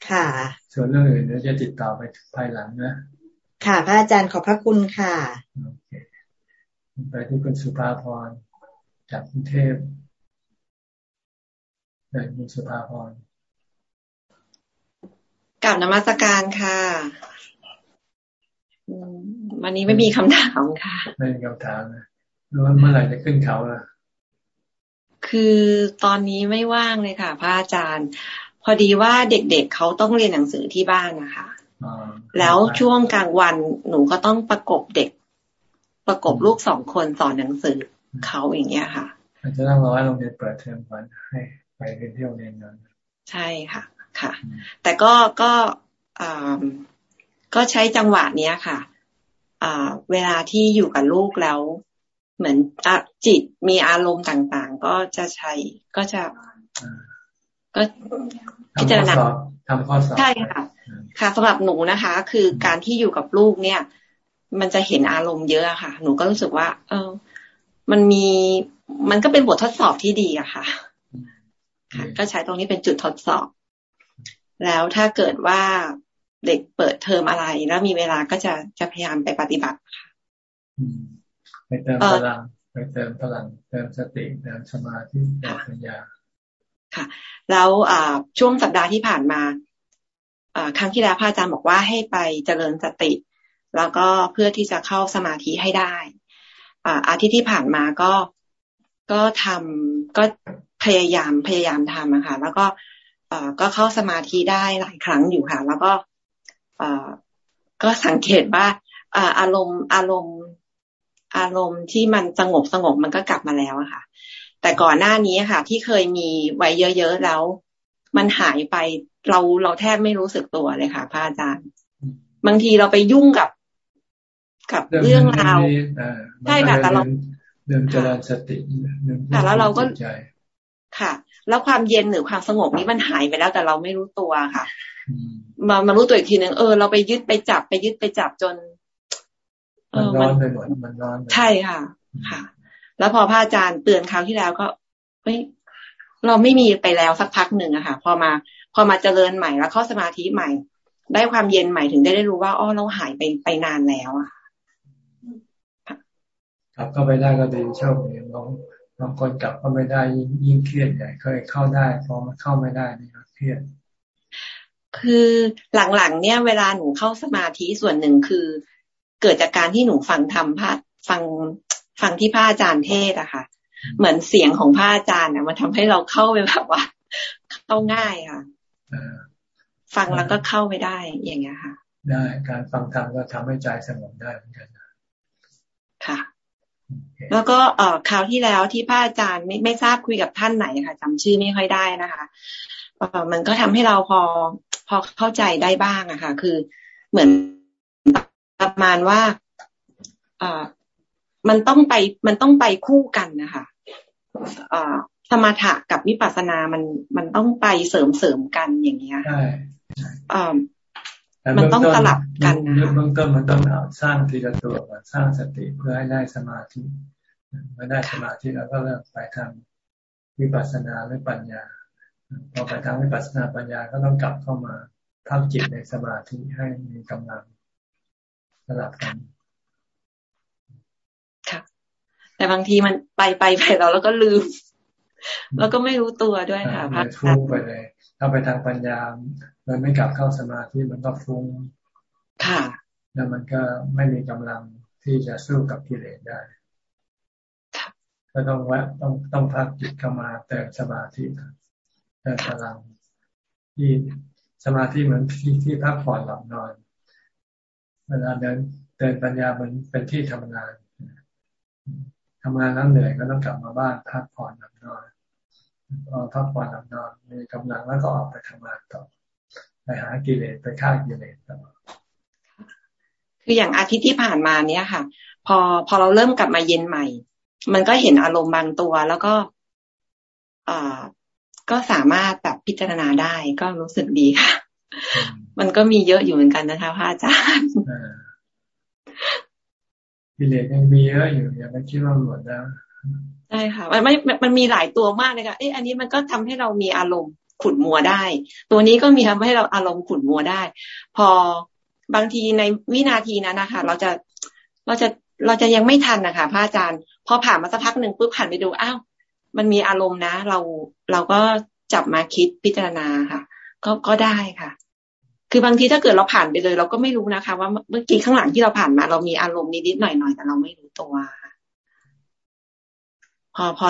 Speaker 11: ค่ะ
Speaker 1: ส่วนเรื่องอื่นเดี๋ยวจะติดต่อไปภายหลังนะ
Speaker 11: ค่ะ พระอาจารย์ขอบพระคุณค่ะ
Speaker 1: โอเคไปที่คุณสุภาพรจากกรุงเทพเดินคุณสุภาพร
Speaker 6: กับนมัสการค่ะ วันนี้ไม่มีคำถามค่ะ
Speaker 1: ไม่มีคำถามนะรู้ว่าเมื่อไหร่จะขึ้นเขาล่ะ
Speaker 6: คือตอนนี้ไม่ว่างเลยค่ะ พระอาจารย์ พอดีว่าเด็กๆเเขาต้องเรียนหนังสือที่บ้านนะคะแล้วช่วงกลางวันหนูก็ต้องประกบเด็ก ประกบลูกสองคนสอนหนังสือเขาอย่างเงี้ยค่ะ
Speaker 1: จะต้องรอให้โรงเรียนเปิดเทอมก่อนให้ไปเรียนที่โรงเรียนนั้น
Speaker 6: ใช่ค่ะ ค่ะ แต่ก็ก็ ก็ใช้จังหวะเนี้ยค่ะเวลาที่อยู่กับลูกแล้ว เหมือนจิตมีอารมณ์ต่างๆ ก็จะใช้ก็จะ ก็พิจารณา
Speaker 1: ทำข้อสอบ
Speaker 6: ใช่ค่ะ ค่ะสำหรับหนูนะคะ คือการที่อยู่กับลูกเนี่ย มันจะเห็นอารมณ์เยอะค่ะ หนูก็รู้สึกว่า เออ มันมีมันก็เป็นบททดสอบที่ดีอะค่ะค่ะก็ใช้ตรงนี้เป็นจุดทดสอบ แล้วถ้าเกิดว่า เด็กเปิดเทอมอะไร แล้วมีเวลาก็จะจะพยายามไปปฏิบัติค่ะ
Speaker 1: ไปเติมพลังไปเติมพลังเติมสติเติมสมาธิเติมปัญญา
Speaker 6: ค่ะ แล้วช่วงสัปดาห์ที่ผ่านมาครั้งที่แล้วพระอาจารย์บอกว่าให้ไปเจริญสติ แล้วก็เพื่อที่จะเข้าสมาธิให้ได้อาทิตย์ที่ผ่านมาก็ก็ทำก็พยายามพยายามทำนะคะแล้วก็ก็เข้าสมาธิได้หลายครั้งอยู่ค่ะ แล้วก็ ก็สังเกตว่าอารมณ์อารมณ์อารมณ์ที่มันสงบสงบมันก็กลับมาแล้วอะค่ะ แต่ก่อนหน้านี้ค่ะ ที่เคยมีไว้เยอะๆแล้ว มันหายไปเราเราแทบไม่รู้สึกตัวเลยค่ะพระอาจารย์ บางทีเราไปยุ่งกับกับเรื่องราวใช่ค่ะแต่เรา
Speaker 1: เดิมเจริญสติ
Speaker 6: แต่แล้วเราก็ค่ะ แล้วความเย็นหรือความสงบนี้มันหายไปแล้วแต่เราไม่รู้ตัวค่ะ มามารู้ตัวอีกทีหนึ่งเออเราไปยึดไปจับไปยึดไปจับจน
Speaker 1: เออมันร้อนไปหมดมันร้อน
Speaker 6: ใช่ค่ะ ค่ะ แล้วพอพระอาจารย์เตือนคราวที่แล้วก็เฮ้ยเราไม่มีไปแล้วสักพักหนึ่งอะค่ะ พอมา พอมาเจริญใหม่แล้วเข้าสมาธิใหม่ ได้ความเย็นใหม่ถึงได้ได้รู้ว่าอ๋อเราหายไปไปนานแล้วอะ
Speaker 1: กลับเข้าไปได้ก็ดีโชคดีบางบางคนกลับเข้าไม่ได้ยิ่งเครียดใหญ่เคยเข้าได้พอมาเข้าไม่ได้นี่ก็เครียด
Speaker 6: คือหลังๆเนี่ยเวลาหนูเข้าสมาธิส่วนหนึ่งคือ เกิดจากการที่หนูฟังธรรมพระฟังฟังที่พระอาจารย์เทศอะค่ะ เหมือนเสียงของพระอาจารย์เนี่ยมันทำให้เราเข้าไปแบบว่า เข้าง่ายค่ะฟังแล้วก็เข้าไม่ได้อย่างเงี้ยค่ะ
Speaker 1: ได้การฟังธรรมก็ทำให้ใจสงบได้เหมือนกัน
Speaker 6: ค่ะ แล้วก็เอ่อคราวที่แล้วที่พระอาจารย์ไม่ไม่ทราบคุยกับท่านไหนค่ะจำชื่อไม่ค่อยได้นะคะเอ่อมันก็ทำให้เราพอพ อเข้าใจได้บ้างอะค่ะ คือเหมือนประมาณว่าอ่ามันต้องไปมันต้องไปคู่กันนะคะอ่าสมถะกับวิปัสสนา มันมันต้องไปเสริมเสริมกันอย่างเงี้ย
Speaker 1: ใช่
Speaker 6: อ่ามันต้องสลับกันนะ
Speaker 1: เบื้องต้นมันต้องสร้างทีละตัวก่อนสร้างสติเพื่อให้ได้สมาธิเมื่อได้สมาธิแล้วก็เริ่มไปทำวิปัสสนาหรือปัญญา พอไปทางวิปัสสนาปัญญาก็ต้องกลับเข้ามาทำจิตในสมาธิให้มีกำลังสลับกัน
Speaker 6: ค่ะ แต่บางทีมันไปไปไปเราแล้วก็ลืม แล้วก็ไม่รู้ตัวด้วยค่ะ
Speaker 1: พักฟุ้งไปเลย ถ้าไปทางปัญญามันไม่กลับเข้าสมาธิมันก็ฟุ้ง
Speaker 6: ค่ะ
Speaker 1: แล้วมันก็ไม่มีกำลังที่จะสู้กับกิเลสได้ก็ต้องแวะต้องต้องพักจิตเข้ามาเติมสมาธิ เติมพลังที่สมาธิเหมือนที่ที่พักผ่อนหลับนอน เวลาเดินเดินปัญญามันเป็นที่ทำงานทำงานแล้วเหนื่อยก็ต้องกลับมาบ้านพักผ่อนหลับนอนพอพักผ่อนหลับนอนมีกำลังแล้วก็ออกไปทำงานต่อไปหากิเลสไปฆ่ากิเลสต่อ
Speaker 6: คืออย่างอาทิตย์ที่ผ่านมาเนี้ยค่ะ พอพอเราเริ่มกลับมาเย็นใหม่ มันก็เห็นอารมณ์บางตัว แล้วก็อ่า ก็สามารถแบบพิจารณาได้ก็รู้สึกดีค่ะ มันก็มีเยอะอยู่เหมือนกันนะคะพระอาจารย์
Speaker 1: กิเลสยังมีเยอะอยู่อย่าไปคิดว่าหมดแล้ว
Speaker 6: ใช่ค่ะ มันไม่มันมีหลายตัวมากเลยค่ะเอ๊ะอันนี้มันก็ทำให้เรามีอารมณ์ขุดมัวได้ ตัวนี้ก็มีทำให้เราอารมณ์ขุดมัวได้ พอบางทีในวินาทีนั้นนะคะเราจะเราจะเราจะยังไม่ทันนะคะพระอาจารย์ พอผ่านมาสักพักหนึ่งปุ๊บผ่านไปดูอ้าว มันมีอารมณ์นะ เราเราก็จับมาคิดพิจารณาค่ะ ก็ก็ได้ค่ะ คือบางทีถ้าเกิดเราผ่านไปเลย เราก็ไม่รู้นะคะ ว่าเมื่อกี้ข้างหลังที่เราผ่านมา เรามีอารมณ์นิดๆหน่อยๆแต่เราไม่รู้ตัวพอพอ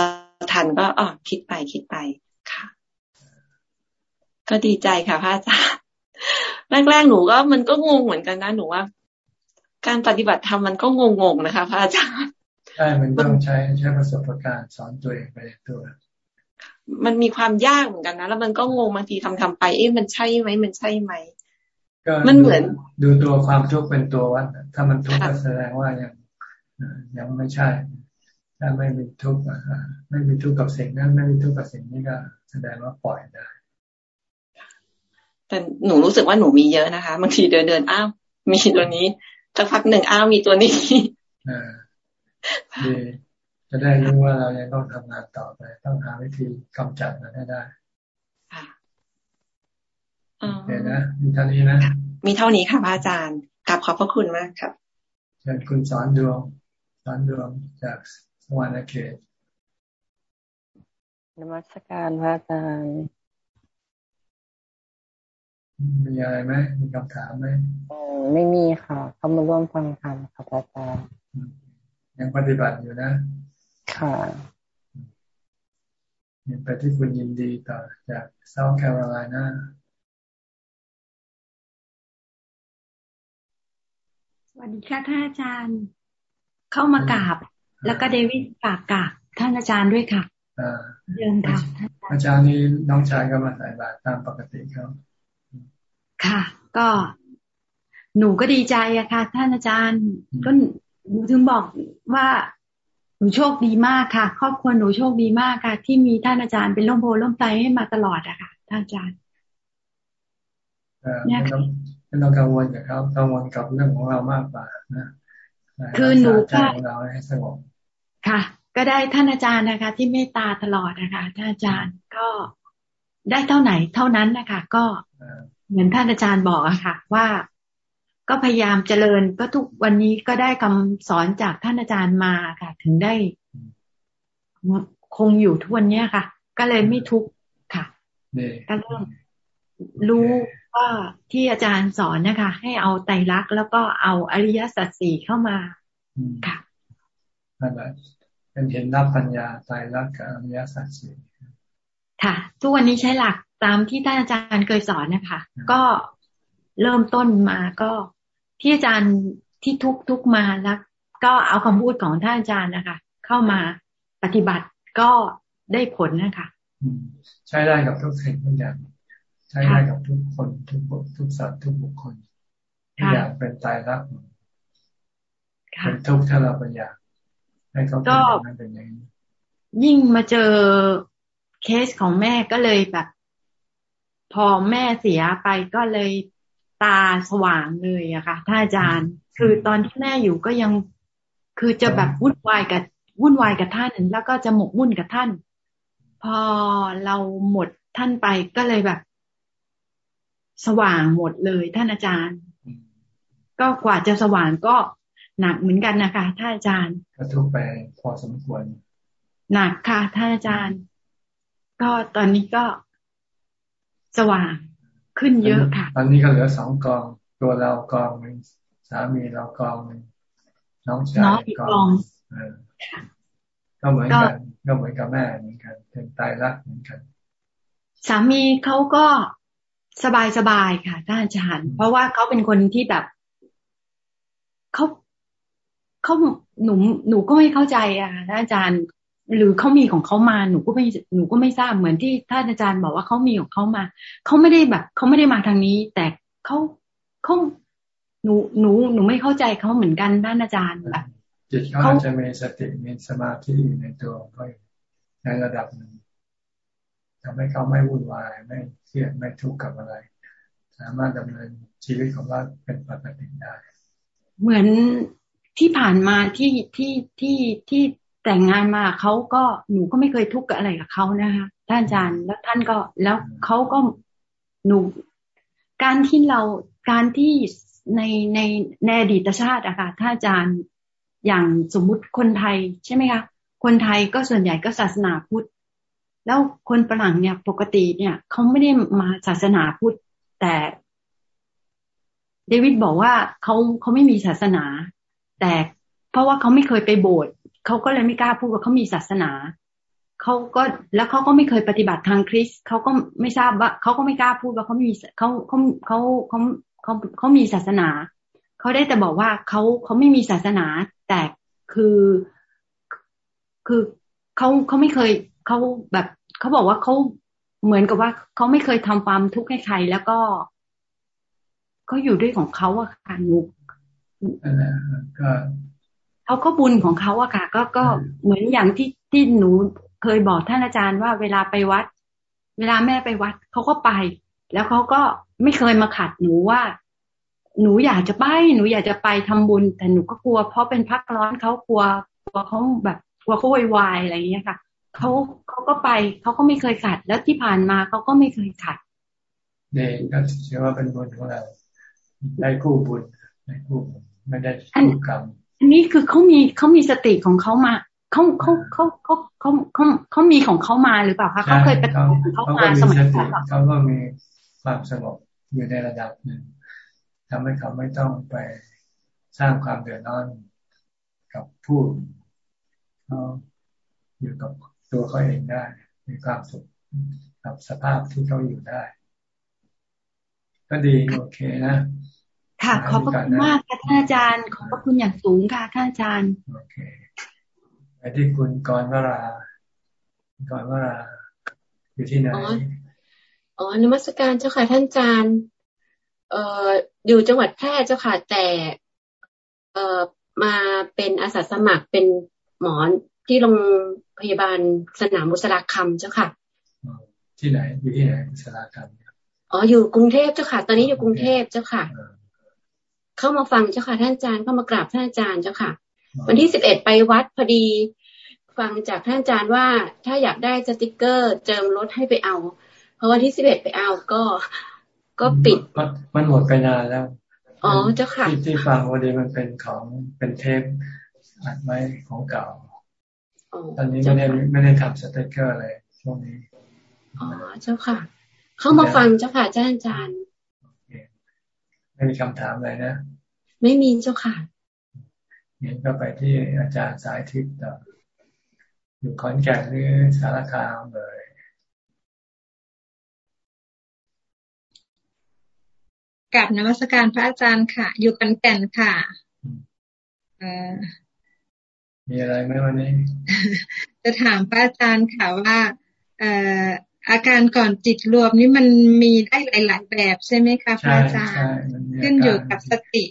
Speaker 6: ทันก็อ๋อคิดไปคิดไปค่ะ ก็ดีใจค่ะพระอาจารย์แรกๆหนูก็มันก็งงเหมือนกันนะหนูว่า การปฏิบัติธรรมมันก็งงๆนะคะ พระอาจารย์
Speaker 1: ช่มันต้องใช้ใช้ประสบการณ์สอนตัวเองไปตัว
Speaker 6: มันมีความยากเหมือนกันนะ แล้วมันก็งงบางทีทำทำไป เอ๊ะมันใช่ไหมมันใช่ไหม
Speaker 1: มันเหมือน ดูตัวความทุกข์เป็นตัววัดถ้ามันทุกข์ก็แสดงว่ายังยังไม่ใช่ ถ้าไม่มีทุกข์ไม่มีทุกข์กับสิ่งนั้น ไม่มีทุกข์กับสิ่งนี้ก็ แสดงว่าปล่อยได้
Speaker 6: แต่หนูรู้สึกว่าหนูมีเยอะนะคะบางทีเดินเดินอ้าวมีตัวนี้สักพักหนึ่งอ้าวมีตัวนี้
Speaker 1: อ่า ดีจะได้รู้ว่าเรายังต้องทำงานต่อไป ต้องหาวิธีกำจัดมันให้ได้โอเคนะ มีเท่านี้นะ
Speaker 6: มีเท่านี้ค่ะพระอาจารย์กลับขอบพระคุณมากครับ
Speaker 1: เชิญคุณสอนดวงสอนดวงจากสวรรค์เขต
Speaker 12: นมัสการพระอาจารย์
Speaker 1: มีอะไรไหมมีคำถามไหม
Speaker 12: ไม่มีค่ะ เขามาร่วมฟังธรรมค่ะอาจารย์
Speaker 1: ยังปฏิบัติอยู่นะ
Speaker 12: ค่ะ
Speaker 1: ยังไปที่คุณยินดีต่อจากเซาท์แคโรไลนา
Speaker 13: สวัสดีค่ะท่านอาจารย์ เข้ามากราบ แล้วก็เดวิดฝากกราบท่านอาจารย์ด้วยค่ะ
Speaker 1: เดินค่ะอาจารย์นี่น้องชายก็มาใส่บาตรตามปกติเขา
Speaker 13: ค่ะ ก็หนูก็ดีใจอะค่ะ ท่านอาจารย์ก็ หนูถึงบอกว่าหนูโชคดีมากค่ะ ครอบครัวหนูโชคดีมากค่ะ ที่มีท่านอาจารย์เป็นร่มโพล่มไทรให้มาตลอดอะค่ะท่านอาจารย์
Speaker 1: เนี่ยไม่ต้องกังวลกับเขากังวลกับเรื่องของเรามากกว่านะ
Speaker 13: คือหนู
Speaker 1: ก็เราให้สงบ
Speaker 13: ค่ะ ก็ได้ท่านอาจารย์นะคะ ที่เมตตาตลอดนะคะท่านอาจารย์ก็ได้เท่าไหนเท่านั้นนะคะ ก็เหมือนท่านอาจารย์บอกอะค่ะ ว่า ก็พยายามเจริญก็ทุกวันนี้ก็ได้คำสอนจากท่านอาจารย์มาค่ะ ถึงได้คงอยู่ทุกวันนี้ค่ะ ก็เลยไม่ทุกข์ค่ะก็เริ่มรู้ว่าที่อาจารย์สอนนะคะ ให้เอาไตรลักษณ์แล้วก็เอาอริยสัจสี่เข้ามาค่ะ
Speaker 1: นั่นแหละเป็นเห็นรับปัญญาไตรลักษณ์กับอริยสัจสี่
Speaker 13: ค่ะ ทุกวันนี้ใช้หลักตามที่ท่านอาจารย์เคยสอนนะคะ ก็ เริ่มต้นมาก็ที่อาจารย์ที่ทุกทุกมาแล้ว ก็เอาคำพูดของท่านอาจารย์นะคะ เข้ามาปฏิบัติก็ได้ผลนะคะ
Speaker 1: ใช้ได้กับทุกสิ่งทุกอย่างใช้ได้กับทุกคนทุกทุกสัตว์ทุกบุคคลทุกอย่างเป็นตายรักเป็นทุกข์ถ้าเราไปอยากให้เขาเป็นเป็นอย่างนี้
Speaker 13: ยิ่งมาเจอเคสของแม่ก็เลยแบบ พอแม่เสียไปก็เลย ตาสว่างเลยอะค่ะท่านอาจารย์ คือตอนที่แม่อยู่ก็ยังคือจะแบบวุ่นวายกับวุ่นวายกับท่าน แล้วก็จะหมกมุ่นกับท่าน พอเราหมดท่านไปก็เลยแบบ สว่างหมดเลยท่านอาจารย์ ก็กว่าจะสว่างก็หนักเหมือนกันนะคะท่านอาจารย์
Speaker 1: ก็ทุกไปพอสมควร
Speaker 13: หนักค่ะท่านอาจารย์ ก็ตอนนี้ก็สว่าง ขึ้นเยอะค่ะ
Speaker 1: ตอนนี้ก็เหลือสองกอง ตัวเรากองหนึ่งสามีเรากองหนึ่งน้องชายกองก็เหมือนกันก็เหมือนกับแม่เหมือนกันเป็นตายรักเหมือนกัน
Speaker 13: สามีเขาก็สบายสบายค่ะท่านอาจารย์เพราะว่าเขาเป็นคนที่แบบเขาเขาหนูหนูก็ไม่เข้าใจอะท่านอาจารย์ หรือเขามีของเขามาหนูก็ไม่หนูก็ไม่ทราบเหมือนที่ท่านอาจารย์บอกว่าเขามีของเขามาเขาไม่ได้แบบเขาไม่ได้มาทางนี้ แต่เขาเขาหนูหนูหนูไม่เข้าใจเขาเหมือนกันท่านอาจารย์แบบ
Speaker 1: จิตเขาจะมีสติมีสมาธิอยู่ในตัวเขาในระดับหนึ่งทำให้เขาไม่วุ่นวายไม่เครียดไม่ทุกข์กับอะไร สามารถดำเนินชีวิตของเราเป็นปกติได้
Speaker 13: เหมือนที่ผ่านมาที่ที่ที่ที่ แต่งงานมาเขาก็หนูก็ไม่เคยทุกข์กับอะไรกับเขานะคะท่านอาจารย์แล้วท่านก็แล้วเขาก็หนูการที่เราการที่ในในในอดีตชาติอะค่ะท่านอาจารย์อย่างสมมุติคนไทยใช่ไหมคะคนไทยก็ส่วนใหญ่ก็ศาสนาพุทธ แล้วคนฝรั่งเนี่ยปกติเนี่ยเขาไม่ได้มาศาสนาพุทธ แต่เดวิดบอกว่าเขาเขาไม่มีศาสนา แต่เพราะว่าเขาไม่เคยไปโบสถ์ เขาก็เลยไม่กล้าพูดว่าเขามีศาสนาเขาก็แล้วเขาก็ไม่เคยปฏิบัติทางคริสเขาก็ไม่ทราบว่าเขาก็ไม่กล้าพูดว่าเขามีเขาเขาเขาเขาเขาเขามีศาสนาเขาได้แต่บอกว่าเขาเขาไม่มีศาสนาแต่คือคือเขาเขาไม่เคยเขาแบบเขาบอกว่าเขาเหมือนกับว่าเขาไม่เคยทำความทุกข์ให้ใคร แล้วก็เขาอยู่ด้วยของเขาอะค่ะหนู
Speaker 1: ก็
Speaker 13: เขาก็บุญของเขาอะค่ะ ก็ก็เหมือนอย่างที่ที่หนูเคยบอกท่านอาจารย์ว่าเวลาไปวัด เวลาแม่ไปวัดเขาก็ไป แล้วเขาก็ไม่เคยมาขัดหนูว่า หนูอยากจะไป หนูอยากจะไปทำบุญ แต่หนูก็กลัว เพราะเป็นพักร้อนเขากลัวกลัวเขาแบบกลัวเขาววายอะไรอย่างเงี้ยค่ะเขาเขาก็ไปเขาก็ไม่เคยขัด แล้วที่ผ่านมาเขาก็ไม่เคยขัด
Speaker 1: เด็กก็เชื่อว่าเป็นบุญของเราได้คู่บุญได้คู่ไม่ได้คู่กรรม
Speaker 13: อันนี้คือเขามีเขามีสติของเขามาเขาเขาเขาเขาเขาเขาเขามีของเขามาหรือเปล่าคะเขาเคยเป็นของเขามาสมัยก่อน
Speaker 1: เขาก็มีความสงบอยู่ในระดับหนึ่งทำให้เขาไม่ต้องไปสร้างความเดือดร้อนกับผู้เขาอยู่กับตัวเขาเองได้ มีความสุขกับสภาพที่เขาอยู่ได้ ก็ดีโอเคนะ
Speaker 13: ค่ะ ขอบพระคุณมากค่ะท่านอาจารย์ ขอบพระคุณอย่างสูงค่ะท่านอาจารย์
Speaker 1: โอเคไปที่คุณกรวรากรวราอยู่ที่ไหน
Speaker 14: อ๋อนมัสการเจ้าค่ะท่านอาจารย์ เอ่ออยู่จังหวัดแพร่เจ้าค่ะแต่เอ่อมาเป็นอาสาสมัครเป็นหมอที่โรงพยาบาลสนามบุษราคำเจ้าค่ะ
Speaker 1: ที่ไหนอยู่ที่ไหนบุษราคำ
Speaker 14: อ๋ออยู่กรุงเทพเจ้าค่ะ ตอนนี้อยู่กรุงเทพเจ้าค่ะ เข้ามาฟังเจ้าค่ะท่านอาจารย์เข้ามากราบท่านอาจารย์เจ้าค่ะ วันที่สิบเอ็ดไปวัดพอดีฟังจากท่านอาจารย์ว่าถ้าอยากได้สติกเกอร์เจิมรถให้ไปเอา เพราะวันที่สิบเอ็ดไปเอาก็ก็ปิด
Speaker 1: มันหมดไปนานแล้ว
Speaker 14: อ๋อเจ้าค่ะ
Speaker 1: ที่ที่ฟังวันนี้มันเป็นของเป็นเทปอัดไว้ของเก่าตอนนี้ไม่ได้ไม่ได้ทำสติกเกอร์อะไรช่วงนี้
Speaker 14: อ๋อเจ้าค่ะ เข้ามาฟังเจ้าค่ะอาจารย์
Speaker 1: ไม่มีคำถามอะไรนะ
Speaker 14: ไม่มีเจ้าค่ะ
Speaker 1: เห็นก็ไปที่อาจารย์สายทิพย์ต่ออยู่ขอนแก่นหรือสารคามเลย
Speaker 15: กับนวัตการพระอาจารย์ค่ะ อยู่ขอนแก่นค่ะ
Speaker 1: มีอะไรไหมวันนี้
Speaker 15: จะถามพระอาจารย์ค่ะว่าอาการก่อนจิตรวมนี่มันมีได้หลาย ๆ แบบใช่ไหมคะพระอาจารย์ขึ้นอยู่กับสติ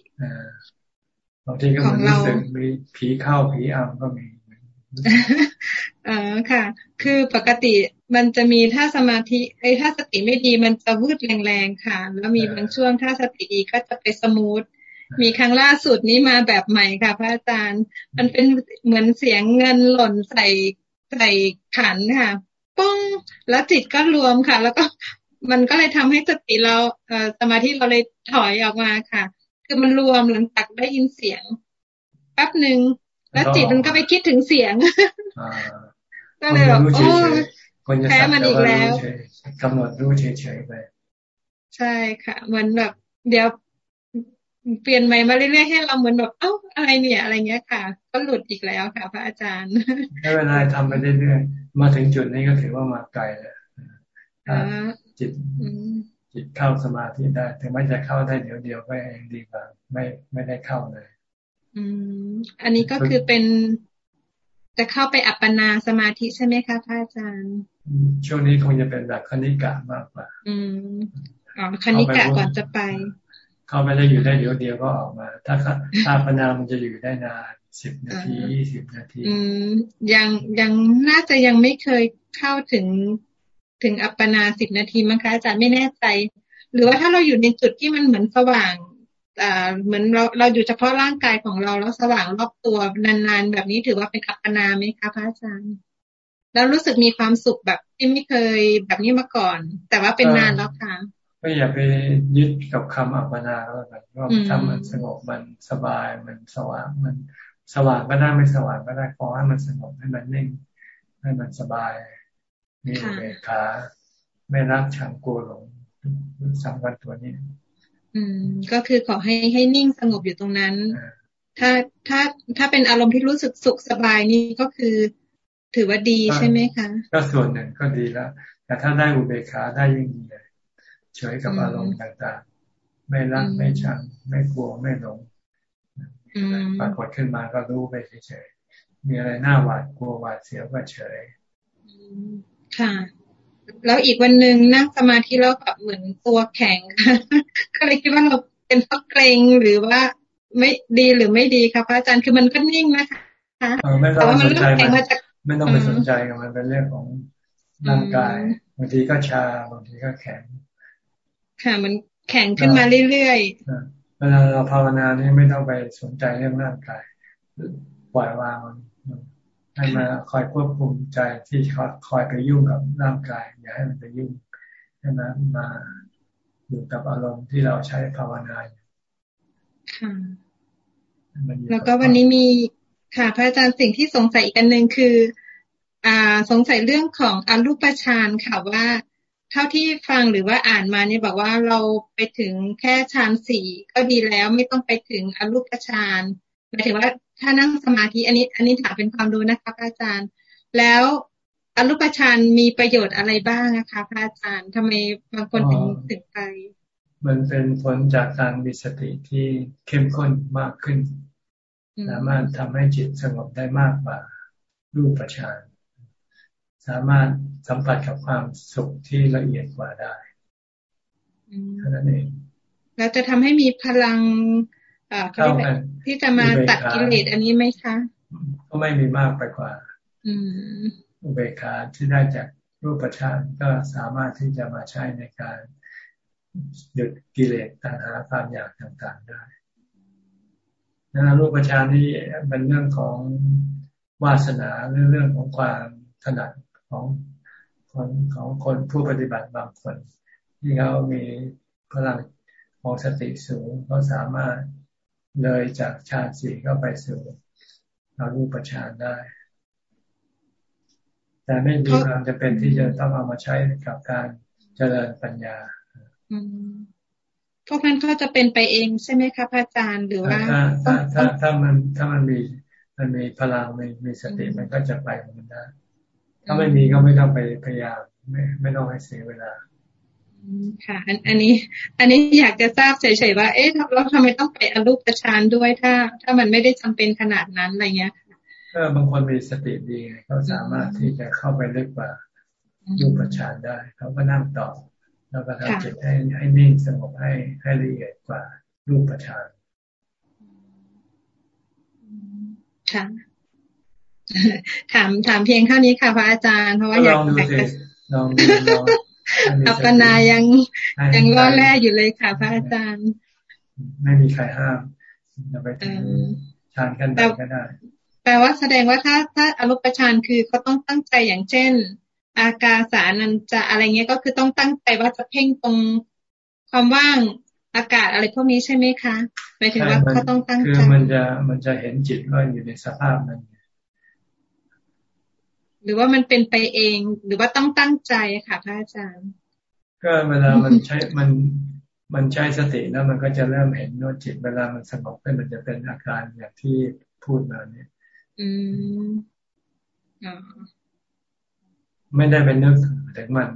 Speaker 1: บางทีก็มันรู้สึกมีผีเข้าผีอำก็มี
Speaker 15: อ๋อค่ะ คือปกติมันจะมีถ้าสมาธิไอ้ถ้าสติไม่ดีมันจะวืดแรงๆค่ะ แล้วมีบางช่วงถ้าสติดีก็จะไปสมูทมีครั้งล่าสุดนี้มาแบบใหม่ค่ะพระอาจารย์ มันเป็นเหมือนเสียงเงินหล่นใส่ใส่ขันค่ะ ป้องแล้วจิตก็รวมค่ะ แล้วก็มันก็เลยทำให้สติเราเอ่อสมาธิเราเลยถอยออกมาค่ะ คือมันรวมหลังจากได้ยินเสียงแป๊บหนึ่งแล้วจิตมันก็ไปคิดถึงเสียงก็เลยแบบโอ้แพ้มันอีกแล้ว
Speaker 1: กำหนดรู้เฉยๆไป
Speaker 15: ใช่ค่ะเหมือนแบบ เดี๋ยว เปลี่ยนใหม่มาเรื่อยๆให้เราเหมือนแบบเอ้าอะไรเนี่ยอะไรเงี้ยค่ะ ก็หลุดอีกแล้วค่ะ พระอาจารย์
Speaker 1: ไม่เป็นไรทำไปเรื่อยๆมาถึงจุดนี้ก็ถือว่ามาไกลแล้วจิตจิตเข้าสมาธิได้ ถึงแม้จะเข้าได้เดี๋ยวเดียวก็ยังดีกว่าไม่ไม่ได้เข้าเลย
Speaker 15: อืมอันนี้ก็คือเป็น จะเข้าไปอัปปนาสมาธิใช่ไหมคะพระอาจารย์
Speaker 1: ช่วงนี้คงจะเป็นแบบคณิกะมากกว่า
Speaker 15: อืมอ๋อคณิกะก่อนจะไป
Speaker 1: เข้าไปได้อยู่ได้เดี๋ยวเดียวก็ออกมา ถ้าถ้าปนามันจะอยู่ได้นานสิบนาทียี่สิบนาที
Speaker 15: อืมยังยังน่าจะยังไม่เคยเข้าถึงถึงอัปปนาสิบนาทีมั้งคะอาจารย์ไม่แน่ใจ หรือว่าถ้าเราอยู่ในจุดที่มันเหมือนสว่างอ่าเหมือนเราเราอยู่เฉพาะร่างกายของเราแล้วสว่างรอบตัวนานๆ แบบนี้ถือว่าเป็นอัปปนาไหมคะพระอาจารย์แล้วรู้สึกมีความสุขแบบที่ไม่เคยแบบนี้มาก่อน แต่ว่าเป็นนานแล้วค่ะ
Speaker 1: ก็อย่าไปยึดกับคำอัปปนาแล้วกันว่าทำมันสงบมันสบายมันสว่างมันสว่างก็ได้ไม่สว่างก็ได้ขอให้มันสงบให้มันนิ่งให้มันสบายมีเบขาไม่รักชังกลัวหลงสำคัญตัวนี้
Speaker 15: อืม ก็คือขอให้ให้นิ่งสงบอยู่ตรงนั้น ถ้าถ้าถ้าเป็นอารมณ์ที่รู้สึกสุขสบายนี่ก็คือถือว่าดีใช่ไหมคะ
Speaker 1: ก็ส่วนหนึ่งก็ดีแล้ว แต่ถ้าได้อุเบกขาได้ยิ่งดีเลย เฉยกับอารมณ์ต่างๆ ไม่รักไม่ชัง ไม่กลัวไม่หลงปรากฏขึ้นมาก็รู้ไปเฉยๆมีอะไรน่าหวาดกลัวหวาดเสียวก็เฉย
Speaker 15: ค่ะ แล้วอีกวันหนึ่งนั่งสมาธิแล้วแบบเหมือนตัวแข็งก็เลยคิดว่าเราเป็นเพราะเกรงหรือว่าไม่ดีหรือไม่ดีคะพระอาจารย์คือมันก็นิ่งนะคะ
Speaker 1: แต่ว่ามันเริ่มแข็งมาจากไม่ต้องไปสนใจกับมันเป็นเรื่องของร่างกายบางทีก็ชาบางทีก็แข็ง
Speaker 15: ค่ะ มันแข็งขึ้นมาเรื่อย
Speaker 1: ๆเวลาเราภาวนานี่ไม่ต้องไปสนใจเรื่องร่างกายปล่อยวางมันให้มาคอยควบคุมใจที่คอยไปยุ่งกับร่างกาย อย่าให้มันไปยุ่งให้มันมาอยู่กับอารมณ์ที่เราใช้ภาวนา
Speaker 15: ค่ะแล้วก็วันนี้มีค่ะ พระอาจารย์สิ่งที่สงสัยอีกอันหนึ่งคือ อ่า สงสัยเรื่องของอรูปฌานค่ะว่า เท่าที่ฟังหรือว่าอ่านมาเนี่ยบอกว่าเราไปถึงแค่ฌานสี่ก็ดีแล้วไม่ต้องไปถึงอรูปฌานหมายถึงว่าถ้านั่งสมาธิอันนี้ อันนี้ถามเป็นความรู้นะคะพระอาจารย์ แล้วอรูปฌานมีประโยชน์อะไรบ้างนะคะพระอาจารย์ทำไมบางคนถึงถึงไป
Speaker 1: มันเป็นผลจากการมีสติที่เข้มข้นมากขึ้น สามารถทำให้จิตสงบได้มากกว่ารูปฌาน สามารถสัมผัสกับความสุขที่ละเอียดกว่าได้เท่านั้นเอง
Speaker 15: แล้วจะทำให้มีพลังเขาเรียกที่จะมาตัดกิเลสอันนี้ไหมคะ
Speaker 1: ก็ไม่มีมากไปกว่าอุเบกขาที่ได้จากรูปฌานก็สามารถที่จะมาใช้ในการหยุดกิเลสตัณหาความอยากต่างๆได้นะรูปฌานนี้เป็นเรื่องของวาสนาเรื่องเรื่องของความถนัด ของคนของคนผู้ปฏิบัติบางคน ที่เขามีพลังของสติสูงเขาสามารถเลยจากฌานสี่เข้าไปสู่อารูปฌานได้ แต่ไม่มีความจะเป็นที่จะต้องเอามาใช้กับการเจริญปัญญา
Speaker 15: พวกนั้นก็จะเป็นไปเองใช่ไหมคะพระอาจารย์หรือว่า
Speaker 1: ถ้าถ้าถ้ามันถ้ามันมีมันมีพลังมีมีสติมันก็จะไปมันได้ ถ้าไม่มีก็ไม่ต้องไปพยายามไม่ไม่ต้องให้เสียเวลา
Speaker 15: ค่ะ อันอันนี้ อันนี้อยากจะทราบเฉยๆว่า เอ๊ะเราทำไมต้องไปอรูปฌานด้วยถ้า ถ้ามันไม่ได้จำเป็นขนาดนั้นอะไรเงี้ย
Speaker 1: ก็บางคนมีสติดีเขาสามารถที่จะเข้าไปลึกกว่ารูปฌานได้เขาก็นั่งต่อ แล้วก็ทำจิตให้ให้นิ่งสงบให้ให้ละเอียดกว่ารูปฌาน
Speaker 15: ค่ะ ถามถามเพียงเท่านี้ค่ะพระอาจารย์เพราะว่าอยากลองดูสิลองดูลองอัปปนายังยังล่อแร่อยู่เลยค่ะ พระอาจารย์
Speaker 1: ไม่มีใครห้ามจะไปถึงฌานกันได้ก็ได้
Speaker 15: แปลว่าแสดงว่าถ้าถ้าอารมณ์ฌานคือเขาต้องตั้งใจอย่างเช่น อากาสานันจะอะไรเงี้ยก็คือต้องตั้งใจว่าจะเพ่งตรงความว่างอากาศอะไรพวกนี้ใช่ไหมคะหมายถึงว่าเขาต้องตั้ง
Speaker 1: ใจคือมันจะมันจะเห็นจิตว่าอยู่ในสภาพนั้น
Speaker 15: หรือว่ามันเป็นไปเอง หรือว่าต้องตั้งใจค่ะพระอาจารย์
Speaker 1: ก็เวลามันใช้มันมันใช้สติแล้วมันก็จะเริ่มเห็นว่าจิตเวลามันสงบขึ้นมันจะเป็นอาการอย่างที่พูดมาเนี่ย อืมอ๋อไม่ได้เป็นนึกถึงมัน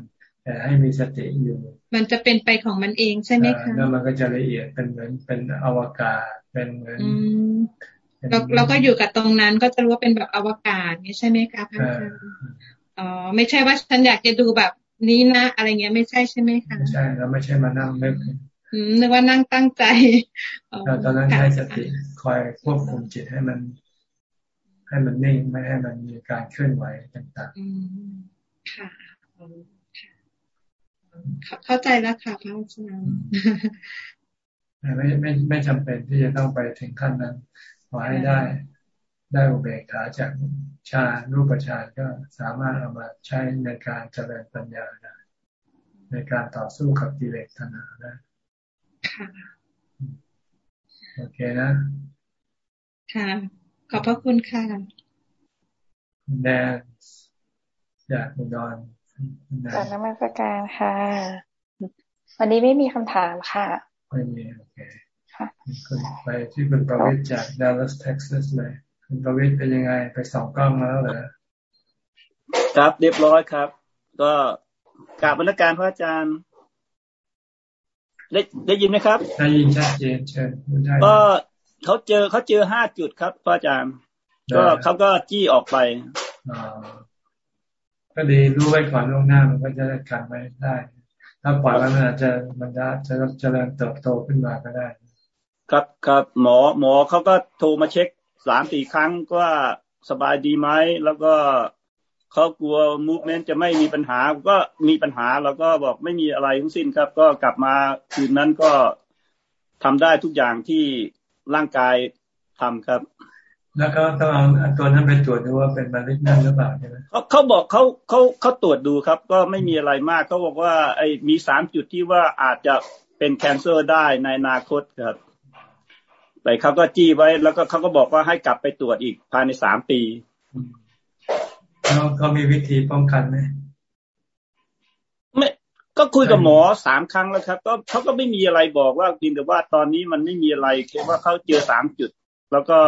Speaker 1: แต่ให้มีสติอยู่
Speaker 15: มันจะเป็นไปของมันเองใช่ไหมคะ
Speaker 1: แล้วมันก็จะละเอียดเป็นเหมือนเป็นอวกาศเป็นเหมือน
Speaker 15: เราเราก็อยู่กับตรงนั้นก็จะรู้ว่าเป็นแบบอวกาศนี่ใช่ไหมคะพระอาจารย์อ๋อไม่ใช่ว่าฉันอยากจะดูแบบนี้นะ อะไรเงี้ยไม่ใช่ใช่ไหมคะ
Speaker 1: ไม่ใช่เราไม่ใช่มานั่งนึก
Speaker 15: นึกว่านั่งตั้งใจ
Speaker 1: เราตอนนั้นใช้สติคอยควบคุมจิตให้มัน ให้มันนิ่งไม่ให้มันมีการเคลื่อนไหวต่างๆ
Speaker 15: ค่ะเข้าใจแล้วค่ะพระอาจารย์
Speaker 1: ไม่ไม่ไม่จำเป็นที่จะต้องไปถึงขั้นนั้นข อให้ได้ ได้อุเบกขาจากฌานรูปฌานก็สามารถเอามาใช้ในการเจริญปัญญาได้ในการต่อสู้กับกิเลสตัณหาได้
Speaker 15: ค่ะ
Speaker 1: โอเคนะ
Speaker 15: ค่ะ ขอบพระคุณค่ะ
Speaker 1: แนนอยากอุดร
Speaker 16: การนมัสการค่ะ วันนี้ไม่มีคำถามค่ะ
Speaker 1: ไม่มีโอเค คุณไปที่คุณประวิทย์จากดัลลัสเท็กซัสเลยคุณประวิทย์เป็นยังไงไปสองกล้องมาแล้วเหรอ
Speaker 17: ครับเรียบร้อยครับ ก็กราบบรรณการพระอาจารย์ ได้ได้ยินไหมครับ
Speaker 1: ได้ยินชัดเจนเชิญ
Speaker 17: ก็เขาเจอเขาเจอห้าจุดครับพระอาจารย์ ก็เขาก็จี้ออกไป
Speaker 1: ก็ดีรู้ไว้ก่อนล่วงหน้ามันก็จะได้กันไว้ได้ ถ้าปล่อยไว้มันอาจจะมันจะจะเจริญเติบโตขึ้นมาก็ได้
Speaker 17: ครับครับหมอหมอเขาก็โทรมาเช็คสามสี่ครั้งว่าสบายดีไหมแล้วก็เขากลัวมูฟเมนต์จะไม่มีปัญหาก็มีปัญหาแล้วก็บอกไม่มีอะไรทั้งสิ้นครับ ก็กลับมาคืนนั้นก็ทำได้ทุกอย่างที่ร่างกายทำครับ
Speaker 1: แล้วก็ต้องเอาตัวนั้นไปตรวจดูว่าเป็นมะเร็งนั่นหรือเปล่าใช่ไหม
Speaker 17: เขาเขาบอกเขาเขาเขาตรวจดูครับ ก็ไม่มีอะไรมากเขาบอกว่าไอ้มีสามจุดที่ว่าอาจจะเป็นแคนเซอร์ได้ในอนาคตครับ แต่เขาก็จี้ไว้ แล้วก็เขาก็บอกว่าให้กลับไปตรวจอีกภายในสามปี
Speaker 1: แล้วเขามีวิธีป้องกันไหม
Speaker 17: ไม่ก็คุยกับหมอสามครั้งแล้วครับ ก็เขาก็ไม่มีอะไรบอกว่าจริงแต่ว่าตอนนี้มันไม่มีอะไรแค่ว่าเขาเจอสามจุด แล้วก็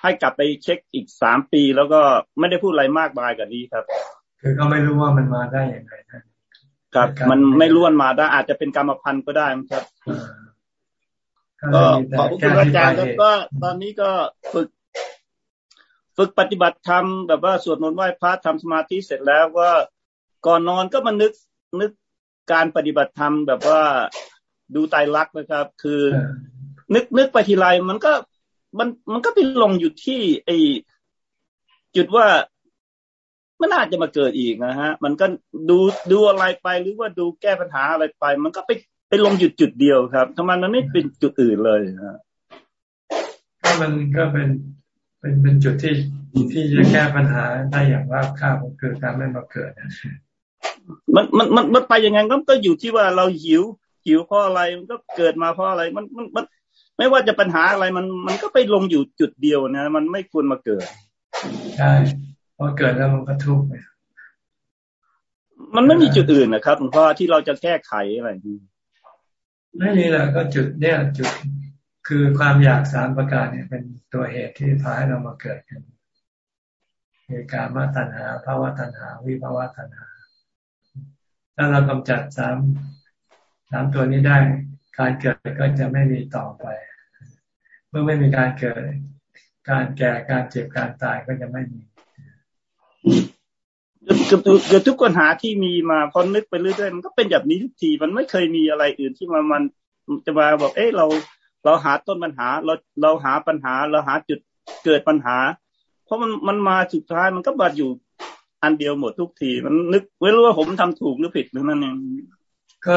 Speaker 17: ให้กลับไปเช็คอีกสามปี แล้วก็ไม่ได้พูดอะไรมากมายกับนี้ครับ
Speaker 1: คือเขาไม่รู้ว่ามันมาได้อย่างไร
Speaker 17: ครับ มันไม่ล้วนมาได้อาจจะเป็นกรรมพันธุ์ก็ได้ครับ ก็ขอบคุณอาจารย์แล้วก็ตอนนี้ก็ฝึก ฝึกปฏิบัติธรรมแบบว่าสวดมนต์ไหว้พระทำสมาธิเสร็จแล้วว่าก่อนนอนก็มานึกนึกการปฏิบัติธรรมแบบว่าดูไตรลักษณ์นะครับ คือ นึกนึกไปทีไรมันก็มันมันก็ไปลงอยู่ที่ไอจุดว่ามันน่าจะมาเกิดอีกนะฮะ มันก็ดูดูอะไรไปหรือว่าดูแก้ปัญหาอะไรไป มันก็ไปไป ลงจุดจุดเดียวครับทำไมมันไม่เป็นจุดอื่นเลยฮะ
Speaker 1: ก็มันก็เป็นเป็นเป็นจุดที่ที่จะแก้ปัญหาได้อย่างราบคาบคือการไม่มาเกิด
Speaker 17: มันมันมันมันไปยังไงก็ก็อยู่ที่ว่าเราหิว หิวเพราะอะไรมันก็เกิดมาเพราะอะไรมันมันมัน ไม่ว่าจะปัญหาอะไรมันมันก็ไปลงอยู่จุดเดียวนะ มันไม่ควรมาเกิด
Speaker 1: ใช่พอเกิดแล้วมันก็ทุกข์
Speaker 17: มันไม่มีจุดอื่นนะครับหลวงพ่อที่เราจะแก้ไขอะไร
Speaker 1: ไม่มีแหละก็จุดเนี่ยจุดคือความอยากสามประการเนี่ยเป็นตัวเหตุที่พาให้เรามาเกิดกันคือการมาตัณหาภาวะตัณหา วิภาวะตัณหา ถ้าเรากำจัดสามสามตัวนี้ได้ การเกิดก็จะไม่มีต่อไป เมื่อไม่มีการเกิด การแก่การเจ็บการตายก็จะไม่มี
Speaker 17: กือบเกือบทุกปัญหาที่มีมาพอนึกไปเรื่อยๆมันก็เป็นแบบนี้ทุกทีมันไม่เคยมีอะไรอื่นที่มามันจะมาบอกเอ้เราเราหาต้นปัญหาเราเราหาปัญหาเราหาจุดเกิดปัญหา เพราะมันมันมาสุดท้ายมันก็บัดอยู่อันเดียวหมดทุกที มันนึกไม่รู้ว่าผมทำถูกหรือผิดหรือนั่นเอง
Speaker 1: ก็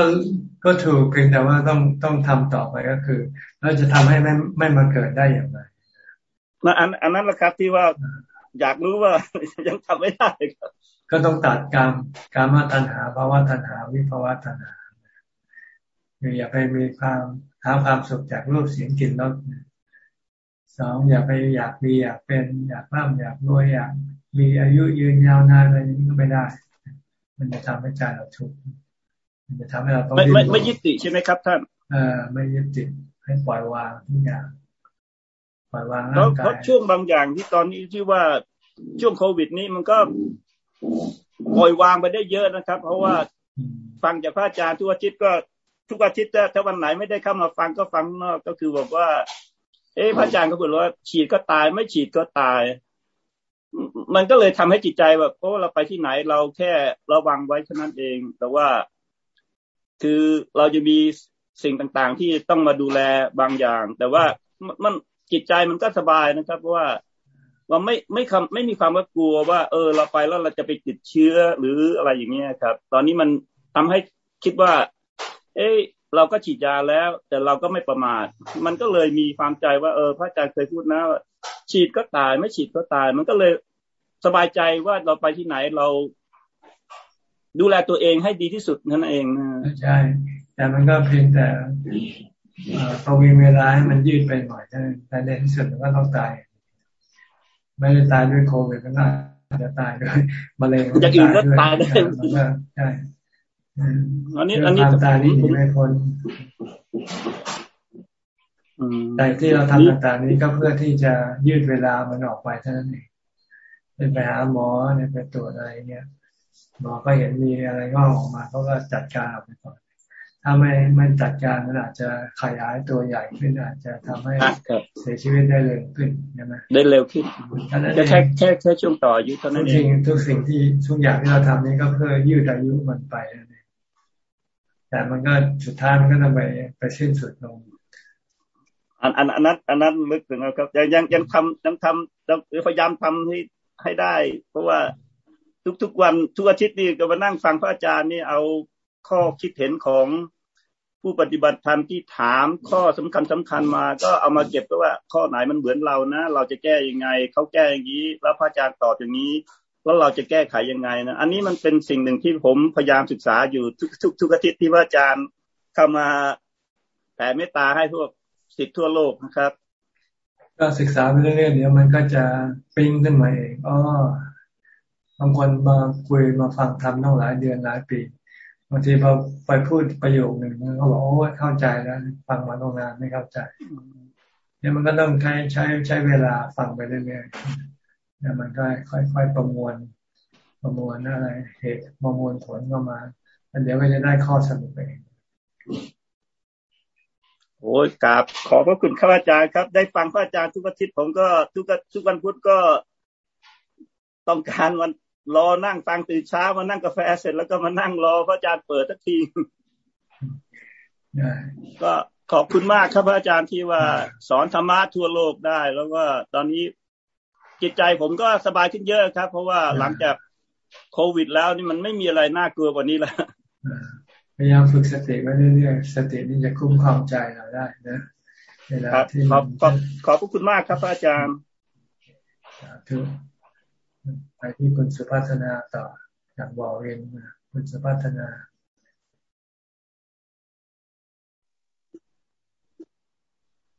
Speaker 1: ก็ถูกเพียงแต่ว่าต้องต้องทำต่อไปก็คือเราจะทำให้ไม่ไม่มาเกิดได้อย่างไร
Speaker 17: อันอันนั้นแหละครับที่ว่าอยากรู้ว่ายังทำไม่ได้ครับ
Speaker 1: ก็ต้องตัดการการมาตัณหาภาวะตัณหา วิภาวะตัณหาคืออย่าไปมีความหาความสุขจากรูปเสียงกลิ่นรสสองอย่าไปอยากมีอยากเป็น อยากร่ำอยากรวยอยากมีอายุยืนยาวนานอะไรนี้ก็ไม่ได้ มันจะทำให้ใจเราทุกข์จะทำให้เราต้อง
Speaker 17: ไม่ไม่ไม่ยึดติใช่ไหมครับท่าน
Speaker 1: เออไม่ยึดติดให้ปล่อยวางทุกอย่างปล่อยวาง
Speaker 17: ร่างกายเพราะช่วงบางอย่างที่ตอนนี้ที่ว่าช่วงโควิดนี้มันก็ ปล่อยวางไปได้เยอะนะครับ เพราะว่าฟังจากพระอาจารย์ทุกอาทิตย์ก็ทุกอาทิตย์ถ้าวันไหนไม่ได้เข้ามาฟังก็ฟังนอกก็คือบอกว่า เอ๊ะพระอาจารย์ก็บอกว่า ฉีดก็ตายไม่ฉีดก็ตาย มันก็เลยทำให้จิตใจแบบเพราะเราไปที่ไหนเราแค่ระวังไว้เท่านั้นเอง แต่ว่าคือเราจะมีสิ่งต่างๆ ที่ต้องมาดูแลบางอย่าง แต่ว่ามันจิตใจมันก็สบายนะครับเพราะว่า เราไม่ไม่คำไม่มีความว่ากลัวว่า เออ เราไปแล้วเราจะไปติดเชื้อหรืออะไรอย่างเงี้ยครับ ตอนนี้มันทำให้คิดว่า เอ้เราก็ฉีดยาแล้ว แต่เราก็ไม่ประมาท มันก็เลยมีความใจว่า เออ พระอาจารย์เคยพูดนะฉีดก็ตาย ไม่ฉีดก็ตาย มันก็เลยสบายใจว่าเราไปที่ไหนเรา ดูแลตัวเองให้ดีที่สุดนั่นเองนะ
Speaker 1: ใช่ แต่มันก็เพียงแต่ประวิงเวลาให้มันยืดไปหน่อยแต่ในที่สุดมันก็ต้องตาย ไม่ได้ตายด้วยโควิดก็น่าจะตายด้วยมะเร็ง
Speaker 17: จะอื่นก็ตายได้
Speaker 1: ใช่
Speaker 17: อันนี้อันนี้
Speaker 1: ตายนี่ไม่พ้นแต่ที่เราทำต่างๆนี้ก็เพื่อที่จะยืดเวลามันออกไปเท่านั้นเองเป็นไปหาหมอเนี่ยไปตรวจอะไรเงี้ยหมอก็เห็นมีอะไรก็ออกมาเขาก็จัดการไปก่อน ถ้าไม่ไม่จัดการมันอาจจะขยายตัวใหญ่ขึ้นอาจจะทำให้เสียชีวิตได้เร็วขึ้นใช่ไหม
Speaker 17: ได้เร็วขึ้นแค่แค่แค่แค่ช่วงต่ออายุเท่านั้นเอง
Speaker 1: ทุกสิ่งที่ทุกอย่างที่เราทำนี้ก็เพื่อยืดอายุมันไปแต่มันก็สุดท้ายมันก็ต้องไปไปสิ้นสุดลง
Speaker 17: อันอันอันนั้นอันนั้นลึกถึงครับยังยังยังทำยังทำพยายามทำให้ให้ได้ เพราะว่าทุกๆวันทุกอาทิตย์นี่ก็มานั่งฟังพระอาจารย์นี่เอาข้อคิดเห็นของ ผู้ปฏิบัติธรรมที่ถามข้อสำคัญสำคัญมา ก็เอามาเก็บว่าข้อไหนมันเหมือนเรานะ เราจะแก้ยังไงเขาแก้อย่างนี้ แล้วพระอาจารย์ตอบอย่างนี้ แล้วเราจะแก้ไขยังไงนะอันนี้มันเป็นสิ่งหนึ่งที่ผมพยายามศึกษาอยู่ทุกทุกทุกอาทิตย์ที่พระอาจารย์เข้ามาแผ่เมตตาให้พวกสิทธิ์ทั่วโลกนะครับ
Speaker 1: ก็ศึกษาไปเรื่อยๆเดี๋ยวมันก็จะปิ้งขึ้นมาเองอ๋อบางคนมาคุยมาฟังทำตั้งหลายเดือนหลายปี บางทีพอไปพูดประโยคหนึ่งเขาบอกโอ้เข้าใจแล้วฟังมาตั้งนานไม่เข้าใจเนี่ยมันก็ต้องใช้ใช้ใช้เวลาฟังไปเรื่อยๆเนี่ยมันก็ค่อยๆประมวลประมวลอะไร เหตุประมวลผลก็มาอันเดี๋ยวก็จะได้ข้อสรุปเอง
Speaker 17: โอ้ยกราบขอบพระคุณข้าอาจารย์ครับ ได้ฟังพระอาจารย์ทุกอาทิตย์ผมก็ทุกทุกวันพุธก็ต้องการวัน รอนั่งฟังตื่นเช้ามานั่งกาแฟเสร็จแล้วก็มานั่งรอพระอาจารย์เปิดทักทีก็ขอบคุณมากครับพระอาจารย์ที่ว่าสอนธรรมะทั่วโลกได้ แล้วก็ตอนนี้จิตใจผมก็สบายขึ้นเยอะครับ เพราะว่าหลังจากโควิดแล้วนี่มันไม่มีอะไรน่ากลัวกว่านี้แล้ว
Speaker 1: พยายามฝึกสติไว้เรื่อยๆสตินี่จะคุ้มครองใจเราได้นะ
Speaker 17: เวลาที่ขอบขอบขอบคุณมากครับอาจารย์
Speaker 1: ไปที่คุณสุพัฒนาต่ออยากบอกเองคุณสุพัฒนา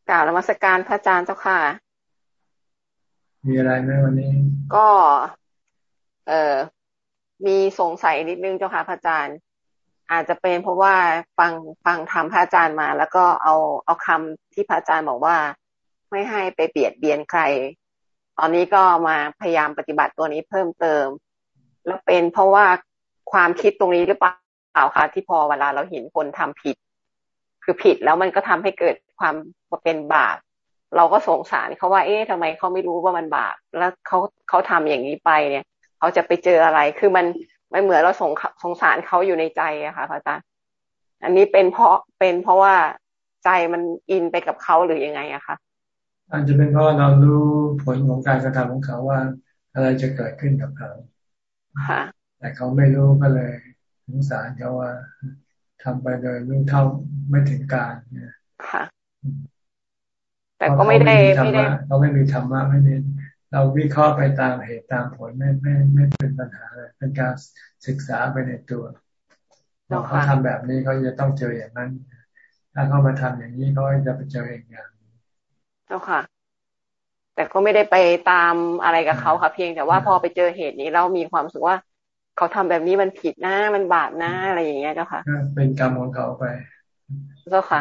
Speaker 18: กล่าวนมัสการพระอาจารย์เจ้าค่ะ
Speaker 1: มีอะไรไหมวันนี้
Speaker 18: ก็ เออมีสงสัยนิดนึงเจ้าค่ะพระอาจารย์ อาจจะเป็นเพราะว่าฟังฟังธรรมพระอาจารย์มา แล้วก็เอาเอาคำที่พระอาจารย์บอกว่า ไม่ให้ไปเบียดเบียนใคร ตอนนี้ก็มาพยายามปฏิบัติตัวนี้เพิ่มเติม แล้วเป็นเพราะว่าความคิดตรงนี้หรือเปล่าคะที่พอเวลาเราเห็นคนทำผิด คือผิดแล้วมันก็ทำให้เกิดความเป็นบาปเราก็สงสารเขาว่า เอ๊ะทำไมเขาไม่รู้ว่ามันบาปแล้วเขาเขาทำอย่างนี้ไปเนี่ยเขาจะไปเจออะไร คือมันไม่เหมือนเราสงสงสารเขาอยู่ในใจอะค่ะพระอาจารย์อันนี้เป็นเพราะเป็นเพราะว่าใจมันอินไปกับเขาหรือยังไงอะคะ
Speaker 1: อาจจะเป็นเพราะเรารู้ผลของการกระทำของเขาว่า อะไรจะเกิดขึ้นกับเขา
Speaker 18: ค่ะ
Speaker 1: แต่เขาไม่รู้ก็เลยสงสารเขาว่าทำไปโดยรู้เท่าไม่ถึงการเนี่ย
Speaker 18: ค่ะ แต่ก็ไม่ได้
Speaker 1: ไม่ได้เราไม่มีธรรมะไม่ได้เราวิเคราะห์ไปตามเหตุตามผลไม่ไม่ไม่เป็นปัญหาเลยเป็นการศึกษาไปในตัวเขาทำแบบนี้เขาจะต้องเจออย่างนั้น ถ้าเขามาทำอย่างนี้เขาจะไปเจออีกอย่าง
Speaker 18: เจ้าค่ะ แต่ก็ไม่ได้ไปตามอะไรกับเขาค่ะ เพียงแต่ว่าพอไปเจอเหตุนี้เรามีความรู้สึกว่า เขาทำแบบนี้มันผิดนะมันบาปนะอะไรอย่างเงี้ยเจ้าค่ะ
Speaker 1: เป็นกรรมของเขาไป
Speaker 18: เจ้าค่ะ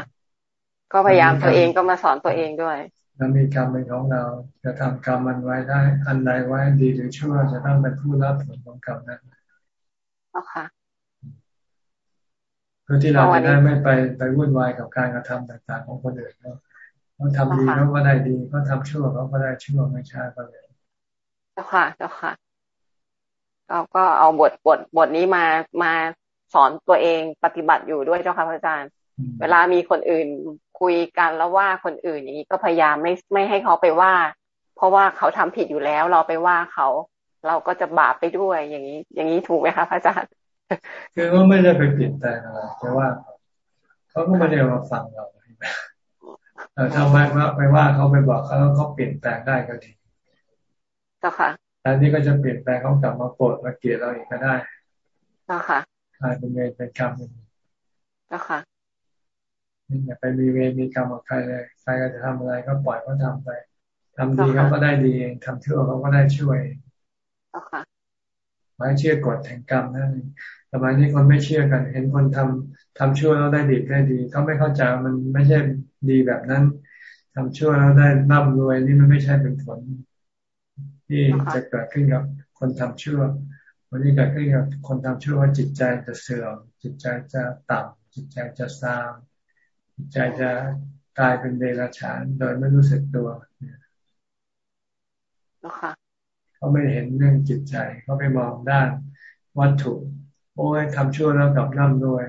Speaker 18: ก็พยายามตัวเองก็มาสอนตัวเองด้วย
Speaker 1: เรามีกรรมเป็นของเรา จะทำกรรมมันไว้ได้ อันใดไว้ดีหรือชั่วจะต้องเป็นผู้รับผลของกรรมนั้น
Speaker 18: เอาค่ะ
Speaker 1: เพื่อที่เราจะได้ไม่ไปไปวุ่นวายกับการกระทำต่างๆของคนอื่นเขา เขาทำดีเขาก็ได้ดีเขาทาชั่วเขาก็ได้ชั่วไม่ช้าก็เลย
Speaker 18: เจ้าค่ะเจ้าค่ะเราก็เอาบทบทบทนี้มามาสอนตัวเองปฏิบัติอยู่ด้วยเจ้าค่ะพระอาจารย์ เวลามีคนอื่นคุยกันแล้วว่าคนอื่นอย่างนี้ก็พยายามไม่ไม่ให้เขาไปว่า เพราะว่าเขาทำผิดอยู่แล้ว เราไปว่าเขาเราก็จะบาปไปด้วยอย่างนี้ อย่างนี้ถูกไหมคะพระอาจารย์
Speaker 1: คือว่าไม่ได้ไปเปลี่ยนแปลงอะไรแต่ว่าเขาก็ไม่ได้มาฟังเรา ถ้าไม่ว่าไปว่าเขาไปบอกเขาเขาเปลี่ยนแปลงได้ก็ดี
Speaker 18: เจ้าค่ะ
Speaker 1: แล้วนี่ก็จะเปลี่ยนแปลงเขากลับมาโกรธมาเกลียดเราอีกก็ได้
Speaker 18: เจ้าค่ะ
Speaker 1: กลายเป็นเวรเป็นกรรม
Speaker 18: เจ้าค่ะ
Speaker 1: นี่อย่าไปมีเวรมีกรรมกับใครเลยใครก็จะทำอะไรก็ปล่อยเขาทาไปทำดีเขาก็ได้ดีเองทำชั่วเขาก็ได้ช่วย
Speaker 18: เจ้าค่ะ
Speaker 1: ไม่เชื่อกฎแห่งกรรมนั่นเอง สมัยนี้คนไม่เชื่อกัน เห็นคนทำทำชั่วแล้วได้ดีได้ดีเขาไม่เข้าใจมันไม่ใช่ดีแบบนั้นทำชั่วแล้วได้ร่ำรวยนี่มันไม่ใช่เป็นผล ที่จะเกิดขึ้นกับคนทำชั่ววันนี้เกิดขึ้นกับคนทำชั่วว่าจิตใจจะเสื่อมจิตใจจะต่ำจิตใจจะซามจิตใจจะกลายเป็นเดรัจฉานโดยไม่รู้สึกตัวเขาไม่เห็นเรื่องจิตใจเขาไปมองด้านวัตถุ โอ้ยทำชั่วแล้วกับร่ำรวย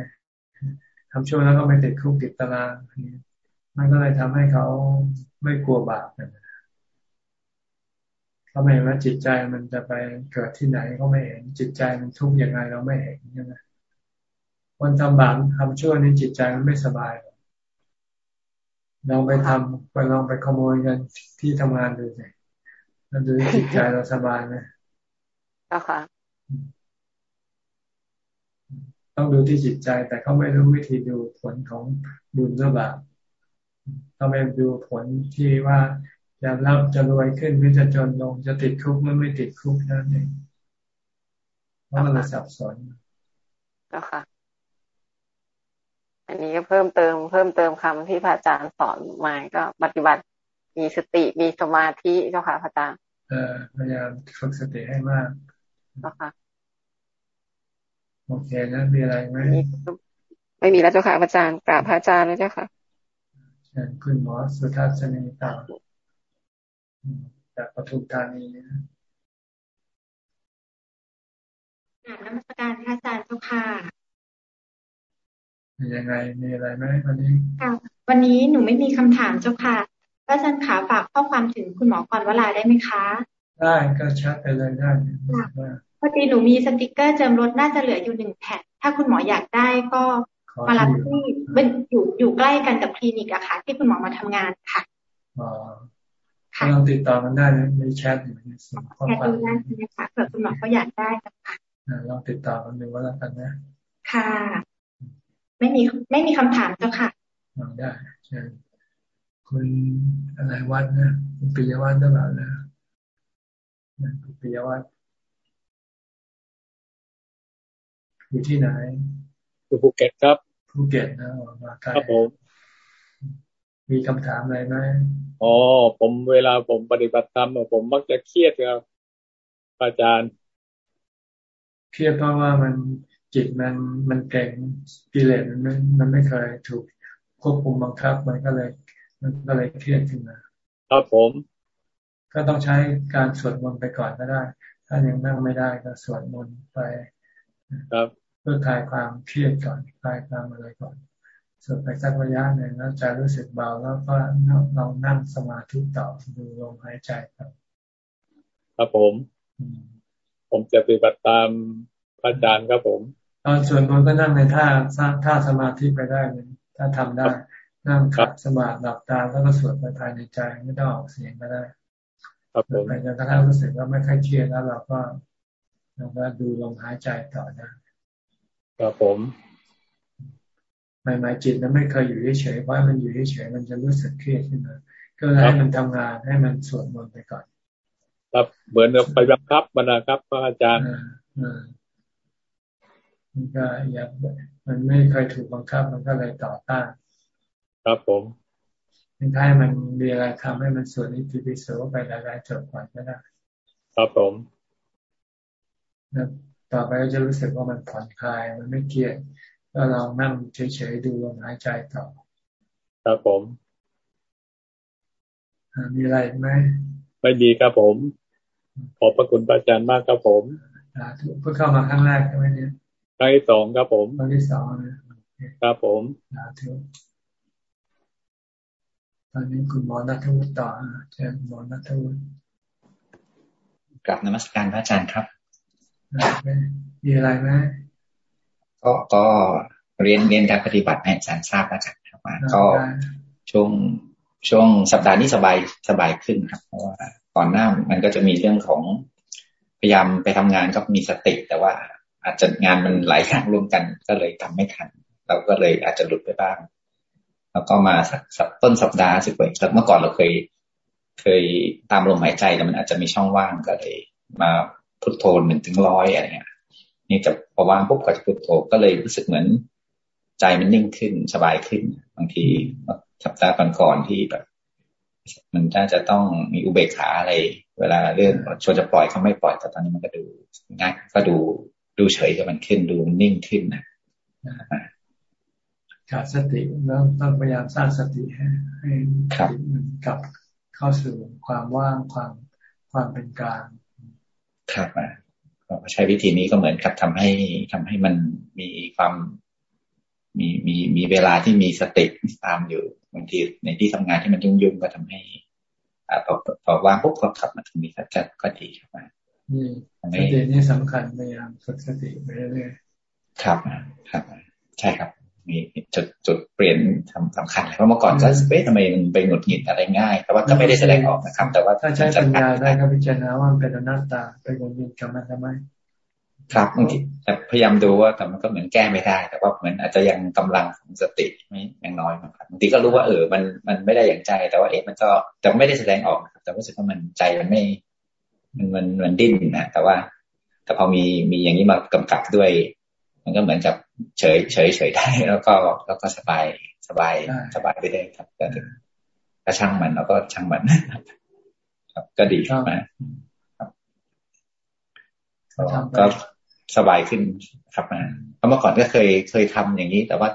Speaker 1: ทำชั่วแล้วก็ไม่ติดคุกติดตารางมันก็เลยทำให้เขาไม่กลัวบาปกันเขาไม่เห็นว่าจิตใจมันจะไปเกิดที่ไหนเขาไม่เห็นจิตใจมันทุกข์ยังไงเราไม่เห็นใช่ไหมคนทำบาปทำชั่วนี้จิตใจมันไม่สบายลองไปทำไปลองไปขโมยเงินที่ทำงานดูสิแล้วดูจิตใจเราสบายไหม
Speaker 18: ก็ค่ะ
Speaker 1: ต้องดูที่จิตใจ แต่เขาไม่รู้วิธีดูผลของบุญหรือบาปเขาไปดูผลที่ว่าจะรับจะรวยขึ้นหรือจะจนลงจะติดคุกมันไม่ติดคุกนั่นเองเพราะมันสับสน
Speaker 18: ก็ค่ะ อันนี้ก็เพิ่มเติม เพิ่มเติมคำที่พระอาจารย์สอนมาก็ปฏิบัติมีสติมีสมาธิเจ้าค่ะพระอาจารย์
Speaker 1: เออพยายามฝึกสติให้มาก
Speaker 18: เจ้าค่ะ
Speaker 1: โอเคนะมีอะไรไหม
Speaker 18: ไม่มีแล้วเจ้าค่ะพระอาจารย์กราบพระอาจารย์แล้วเจ้าค่ะ
Speaker 1: เชิญคุณหมอสุทัศนีตาจากปทุมธานี
Speaker 19: กราบนมัสการพระอาจารย์เจ้าค่ะ
Speaker 1: ยังไงมีอะไรไหมวันนี้
Speaker 19: ค่ะวันนี้หนูไม่มีคำถามเจ้าค่ะพระอาจารย์ขาฝากข้อความถึงคุณหมอกรวลาได้ไหมคะ
Speaker 1: ได้ก็ชัดไปเลยได้
Speaker 19: พอดีหนูมีสติกเกอร์เจิมรถน่าจะเหลืออยู่หนึ่งแผ่นถ้าคุณหมออยากได้ก็มารับที่เป็นอยู่อยู่ใกล้กันกับคลินิกอะค่ะ ที่คุณหมอมาทำงานค่ะ
Speaker 1: ค่ะลองติดต่อกันได้นะมีแชทอยู่ในส่ง
Speaker 19: ข้อความแชทดูได้ใช่ไหมคะเผื่อคุณหมอเขาอยากได้ค่ะ
Speaker 1: ลองติดต่อกันดูว่าแล้วกันนะ
Speaker 19: ค่ะ ไม่มีไม่มีคำถามเจ้าค่ะ
Speaker 1: ลองได้เชิญคุณอะไรวัดนะคุณปิยวัฒน์หรือเปล่านะคุณปิยวัฒน์ อยู่ที่ไหน
Speaker 20: อยู่ภูเก็ตครับ
Speaker 1: ภูเก็ตนะมาไกล
Speaker 20: ครับผม
Speaker 1: มีคำถามอะไรไหม
Speaker 20: อ๋อผมเวลาผมปฏิบัติธรรมผมมักจะเครียดครับอาจารย์
Speaker 1: เครียดเพราะว่ามันจิตมันมันเก่งกิเลสมันไม่มันไม่เคยถูกควบคุมบังคับมันก็เลย มันก็เลยเครียดขึ้นมา
Speaker 20: ครับผม
Speaker 1: ก็ต้องใช้การสวดมนต์ไปก่อนก็ได้ ถ้ายังนั่งไม่ได้ก็สวดมนต์ไป
Speaker 20: ครับ
Speaker 1: เพื่อคลายความเครียดก่อนคลายความอะไรก่อนสวดไปสักระยะหนึ่งแล้วใจรู้สึกเบาแล้วก็เรานั่งสมาธิต่อดูลมหายใจครับ
Speaker 20: ครับผม ผมจะปฏิบัติตามพระอาจารย์ครับผม
Speaker 1: ตอนสวดมนต์ก็นั่งในท่าท่าสมาธิไปได้เลยถ้าทำได้ นั่งขัดสมาธิหลับตาแล้วก็สวดไปภายในใจไม่ต้องออกเสียงก็ได้
Speaker 20: ครับผม
Speaker 1: ไปจนกระทั่งรู้สึกว่าไม่ค่อยเครียดแล้วเราก็ เราก็ดูลมหายใจต่อได้
Speaker 20: ครับผม
Speaker 1: ใหม่ๆจิตมันไม่เคยอยู่เฉยๆเพราะมันอยู่เฉยๆมันจะรู้สึกเครียดขึ้นมาก็เลยให้มันทำงานให้มันสวดมนต์ไปก่อน
Speaker 20: ครับเหมือนกับไปบังคับมันนะครับพระอาจารย์
Speaker 1: มันก็อยากมันไม่เคยถูกบังคับมันก็เลยต่อต้าน
Speaker 20: ครับผม
Speaker 1: เป็นท้ายมันมีอะไรทำให้มันส่วนนี้ทีพิโสไปหลายๆจบก่อนก็ได้
Speaker 20: ครับผม
Speaker 1: แล้ว ต่อไปก็จะรู้สึกว่ามันผ่อนคลายมันไม่เกียดก็ลองนั่งเฉยๆดูลมหายใจต่อ
Speaker 20: ครับผม
Speaker 1: มีอะไรไหม
Speaker 20: ไม่ดีครับผม ขอบพระคุณพระอาจารย์มากครับผม
Speaker 1: เพิ่งเข้ามาครั้งแรกใช่ไหมเนี่ย
Speaker 20: ครั้งที่สองครับผม
Speaker 1: ครั้งที่สอง
Speaker 20: นะครับผม
Speaker 1: ตอนนี้คุณหมอนัทวุฒิต่อเชิญหมอนัทวุฒิ
Speaker 21: กลับนมัสการพระอาจารย์ครับ
Speaker 1: มีอะไรไหม
Speaker 21: ก็ก็เรียนเรียนการปฏิบัติให้อาจารย์ทราบอาจารย์ครับก็ช่วงช่วงสัปดาห์นี้สบายสบายขึ้นครับ เพราะว่าก่อนหน้ามันก็จะมีเรื่องของพยายามไปทำงานก็มีสติ แต่ว่าอาจจะงานมันหลายอย่างรวมกันก็เลยทำไม่ทัน เราก็เลยอาจจะหลุดไปบ้าง แล้วก็มาสักต้นสัปดาห์สิบวันเมื่อก่อนเราเคย เคยตามลมหายใจแต่มันอาจจะมีช่องว่างก็เลย มา พุทโธหนึ่งถึงร้อยอะไรเงี้ยนี่จะพอว่างปุ๊บก็จะพุทโธก็เลยรู้สึกเหมือนใจมันนิ่งขึ้นสบายขึ้น บางทีสัปดาห์ก่อนๆที่แบบ มันน่าจะต้องมีอุเบกขาอะไร เวลาเรื่องชวนจะปล่อยเขาไม่ปล่อยแต่ตอนนี้มันก็ดูง่ายก็ดูดูเฉยกับมันขึ้นดูนิ่งขึ้นนะ
Speaker 1: ขาดสติแล้วต้องพยายามสร้างสติให้ให้มันกลับเข้าสู่ความว่างความความเป็นกลาง
Speaker 21: ครับอะใช้วิธีนี้ก็เหมือนกับทำให้ทำให้มันมีความมีมีมีเวลาที่มีสติตามอยู่บางทีในที่ทำงานที่มันยุ่งๆก็ทำให้อ่าพอพอวางปุ๊บก็ขับมาตรงนี้ก็ก็ดีครับ
Speaker 1: นี่สตินี่สำคัญพยายามฝึกสติไปเรื่อย
Speaker 21: ๆครับครับ ใช่ครับ มีจุดจุดเปลี่ยนทำสำคัญเลยเพราะเมื่อก่อนก็เอ๊ะทำไมมันไปหงุดหงิดอะไรง่าย แต่ว่าก็ไม่ได้แสดงออกนะครับ แต่ว่า
Speaker 1: ถ้าใช้ปัญญาได้ก็พิจารณาว่ามันเป็นอนัตตาไปหงุดหงิดกับมันทำไม
Speaker 21: ครับบางทีแต่พยายามดูว่าแต่มันก็เหมือนแก้ไม่ได้ แต่ว่าเหมือนอาจจะยังกำลังของสติไม่ยังน้อยมากบางทีก็รู้ว่าเออมันมันไม่ได้อย่างใจ แต่ว่าเอ๊ะมันก็แต่ไม่ได้แสดงออกแต่รู้สึกว่ามันใจมันไม่ มันมันมันดิ้นนะแต่ว่า แต่พอมีมีอย่างนี้มากำกับด้วย มันก็เหมือนกับ เฉยเฉยเฉยได้แล้วก็แล้วก็สบายสบายสบายไปได้ครับก็ถึงก็ช่างมันแล้วก็ช่างมันครับ ก็ดีมาก็สบายขึ้นครับมาเพราะเมื่อก่อนก็เคยเคยทำอย่างนี้ แต่ว่า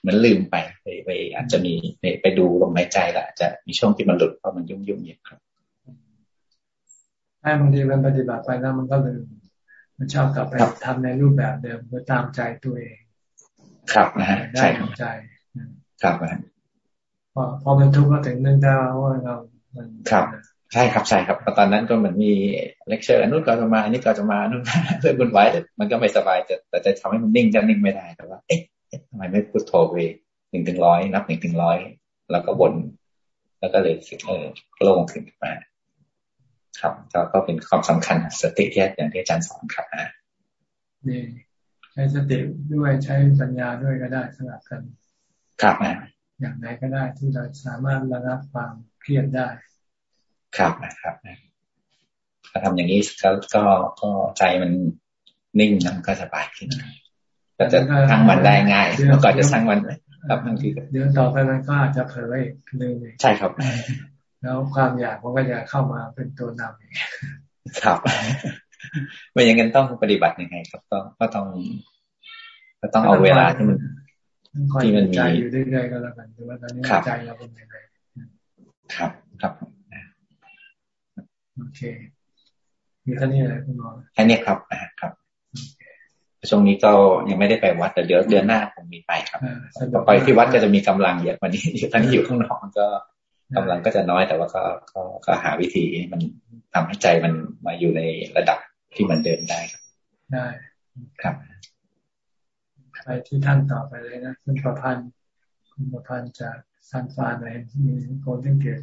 Speaker 21: เหมือนลืมไปไปไปอาจจะมีไปไปดูลมหายใจแล้วอาจจะมีช่วงที่มันหลุดเพราะมันยุ่งยุ่งอย่างครับ
Speaker 1: ใช่บางทีมันปฏิบัติไปแล้วมันก็ลืม มันชอบกลับไปทำในรูปแบบเดิมเพื่อตามใจตัวเอง
Speaker 21: ครับนะฮะ
Speaker 1: ใช่ใจ
Speaker 21: ครับนะ
Speaker 1: พอพอมันทุกข์ก็ถึงนึกได้ว่าเรามัน
Speaker 21: ครับใช่ครับใช่ครับตอนนั้นก็เหมือนมีเลคเชอร์นู่นก็จะมานี่ก็จะมานู่นเพื่อนบุญไว้มันก็ไม่สบายแต่แต่จะทำให้มันนิ่งจะนิ่งไม่ได้แต่ว่า เอ๊ะทำไมไม่พูดโทรไปหนึ่งถึงร้อยนับหนึ่งถึงร้อยแล้วก็วนแล้วก็เลยเออโล่งขึ้นมา ครับก็เป็นความสำคัญสติที่อย่างที่อาจารย์สอนครับนะ
Speaker 1: นี่ใช้สติด้วยใช้ปัญญาด้วยก็ได้สลับกัน
Speaker 21: ครับนะ
Speaker 1: อย่างไหนก็ได้ที่เราสามารถระงับความเครียดได้
Speaker 21: ครับนะครับถ้าทำอย่างนี้ก็ก็ก็ใจมันนิ่งนะก็สบายขึ้นก็จะทั้งวันได้ง่ายเมื่อก่อนจะสร้างวันครับบางที
Speaker 1: เดี๋ยวต่อไปมันก็อาจจะเผลออีกนึง
Speaker 21: ใช่ครับ
Speaker 1: แล้วความอยากมันก็จะเข้ามาเป็นตัวนำ
Speaker 21: ครับไม่อย่างนั้นต้องปฏิบัติยังไง ครับก็ก็ต้อง ก็ต้องเอาเวลาที่มัน
Speaker 1: ที่มันมีใจอยู่เรื่อยๆก็แล้วกันดูว่าตอนนี้ใจเราเป็นยังไง
Speaker 21: ครับ ครับ
Speaker 1: โอเค มีแค่นี้เลยคุณหมอ
Speaker 21: แค่นี้ครับครับช่วงนี้ก็ยังไม่ได้ไปวัดแต่เดี๋ยวเดือนหน้าผมมีไปครับต่อไปที่วัดก็จะมีกำลังเยอะกว่านี้อยู่ตอนนี้อยู่ข้างนอกก็ กำลังก็จะน้อยแต่ว่าก็ก็ก็หาวิธีมันทำให้ใจมันมาอยู่ในระดับที่มันเดินได้ครับ
Speaker 1: ได้
Speaker 21: ครับ
Speaker 1: ไปที่ท่านต่อไปเลยนะคุณประพันธ์คุณประพันธ์จากซันฟานในมีโกลเด้นเกต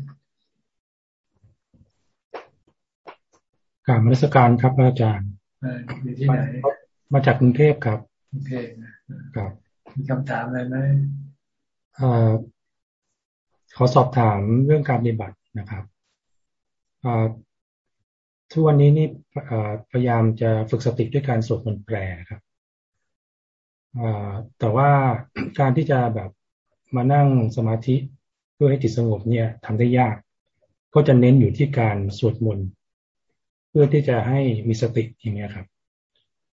Speaker 22: กราบมรสการครับอาจารย์
Speaker 1: อยู่ที่ไหน
Speaker 22: มาจากกรุงเทพครับ
Speaker 1: กรุงเทพ
Speaker 22: ครับ
Speaker 1: มีคำถามอะไรไหม
Speaker 22: อ ขอสอบถามเรื่องการปฏิบัตินะครับทุกวันนี้นี่พยายามจะฝึกสติด้วยการสวดมนต์แปลครับแต่ว่าการที่จะแบบมานั่งสมาธิเพื่อให้จิตสงบเนี่ยทำได้ยาก ก็จะเน้นอยู่ที่การสวดมนต์เพื่อที่จะให้มีสติอย่างเงี้ยครับ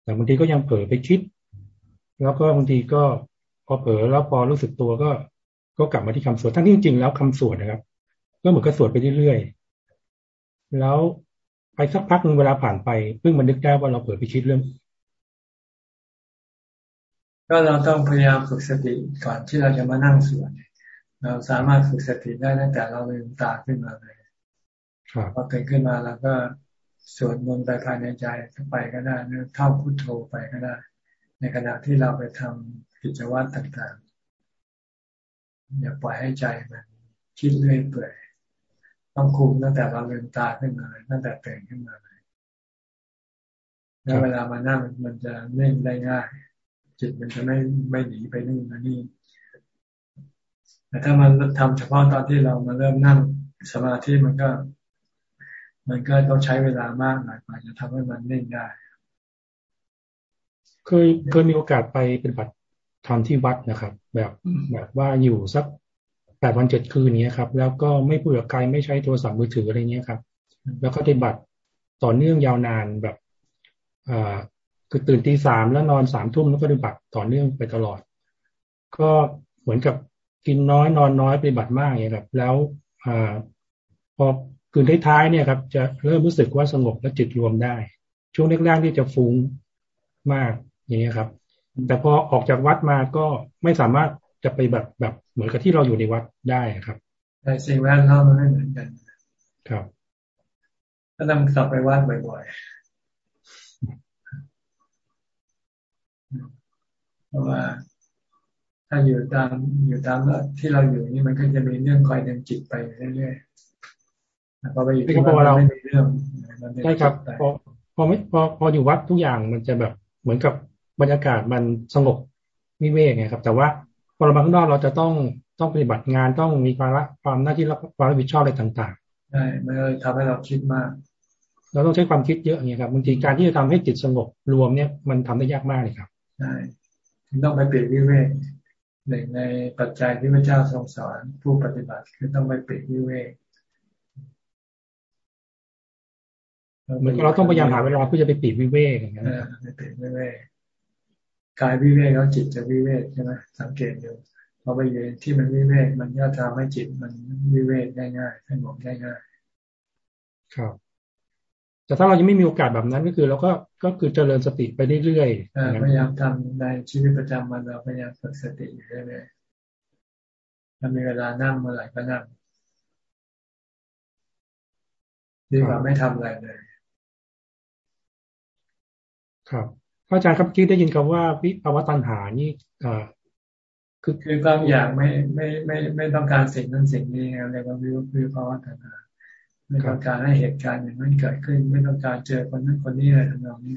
Speaker 22: แต่บางทีก็ยังเผลอไปคิด แล้วก็บางทีก็พอเผลอแล้วพอรู้สึกตัวก็ ก็กลับมาที่คำสวดทั้งที่จริงแล้วคำสวดนะครับ ก็เหมือนกับสวดไปเรื่อยๆแล้วไปสักพักหนึ่งเวลาผ่านไปเพิ่งมันนึกได้ว่าเราเผลอไปคิดเรื่อง
Speaker 1: ก็เราต้องพยายามฝึกสติก่อนที่เราจะมานั่งสวดเราสามารถฝึกสติได้ตั้งแต่เราลืมตาขึ้นมาเลยพอตื่นขึ้นมาแล้วก็สวดมนต์ไปภายในใจไปก็ได้หรือท่องพุทโธไปก็ได้ ในขณะที่เราไปทำกิจวัตรต่างๆ อย่าปล่อยให้ใจมันคิดเรื่อยเปื่อยต้องคุมตั้งแต่เราลืมตาขึ้นมาตั้งแต่ตื่นขึ้นมาเลยแล้วเวลามานั่งมันจะเล่นได้ง่าย จิตมันจะไม่ไม่หนีไปนู่นนี่แต่ถ้ามันทำเฉพาะตอนที่เรามาเริ่มนั่งสมาธิมันก็ มันก็ต้องใช้เวลามากหน่อยกว่าจะทำให้มันเล่นได้
Speaker 22: เคยเคยมีโอกาสไปเป็นบัตร ทำที่วัดนะครับ แบบแบบว่าอยู่สักแปดวันเจ็ดคืนนี้ครับ แล้วก็ไม่พูดกับใครไม่ใช้โทรศัพท์มือถืออะไรเงี้ยครับ แล้วก็ปฏิบัติต่อเนื่องยาวนานแบบอ่าคือตื่นตีสามแล้วนอนสามทุ่มแล้วก็ปฏิบัติต่อเนื่องไปตลอด ก็เหมือนกับกินน้อยนอนน้อยปฏิบัติมากอย่างครับ แล้วอ่าพอคืนท้ายๆเนี่ยครับ จะเริ่มรู้สึกว่าสงบและจิตรวมได้ ช่วงแรกๆที่จะฟุ้งมากอย่างนี้ครับ แต่พอออกจากวัดมาก็ไม่สามารถจะไปแบบแบบเหมือนกับที่เราอยู่ในวัดได้ครับ
Speaker 1: แต่สิ่งแวดล้อมมันไม่เหมือนกัน
Speaker 22: ครับ
Speaker 1: ก็ต้องกลับไปวัดบ่อยๆเพราะว่าถ้าอยู่ตามอยู่ตามที่เราอยู่นี่มันก็จะมีเรื่องคอยดึงจิตไปเรื่อยๆพอไปอยู่ที่วัดเราไม่มีเรื่อง
Speaker 22: ใช่ครับพอพอไม่พอพออยู่วัดทุกอย่างมันจะแบบเหมือนกับ บรรยากาศมันสงบวิเวกไงครับ แต่ว่าพอเรามาข้างนอกเราจะต้องต้องปฏิบัติงานต้องมีความรับความหน้าที่รับความรับผิดชอบอะไรต่าง
Speaker 1: ๆใช่มันเลยทำให้เราคิดมาก
Speaker 22: เราต้องใช้ความคิดเยอะอย่างเงี้ยครับบางทีการที่จะทำให้จิตสงบรวมเนี่ยมันทำได้ยากมากเลยครับ
Speaker 1: ใช่ต้องไปเปลี่ยนวิเวกหนึ่งในปัจจัยที่พระเจ้าทรงสอนผู้ปฏิบัติคือต้องไปเปลี่ยนวิเวก
Speaker 22: เหมือนเราต้องพยายามหาเวลาเพื่อจะไปปีกวิเวกอย่างเงี้ย
Speaker 1: ไปปีกวิเวก กายวิเวกแล้วจิตจะวิเวกใช่ไหมสังเกตดูพอไปอยู่ที่มันวิเวกมันก็ทำให้จิตมันวิเวกได้ง่ายสงบได้ง่าย
Speaker 22: ครับ แต่ถ้าเรายังไม่มีโอกาสแบบนั้นก็คือเราก็ก็คือเจริญสติไปเรื่อย
Speaker 1: ๆพยายามทำในชีวิตประจำวันเราพยายามฝึกสติอยู่เรื่อยๆถ้ามีเวลานั่งเมื่อไหร่ก็นั่งดีกว่าไม่ทำอะไรเลย
Speaker 22: ครับพระ อาจารย์ครับคิดได้ยินคำว่าวิภาวะตัณหานี่เอ่อ
Speaker 1: คือคือบางอย่างไม่ไม่ไม่ไม่ต้องการสิ่งนั้นสิ่งนี้เรียกว่าวิวิภาวะตัณหาไม่ต้องการให้เหตุการณ์อย่างนั้นเกิดขึ้น ไม่ต้องการเจอคนนั้นคนนี้อะไรทำนองนี้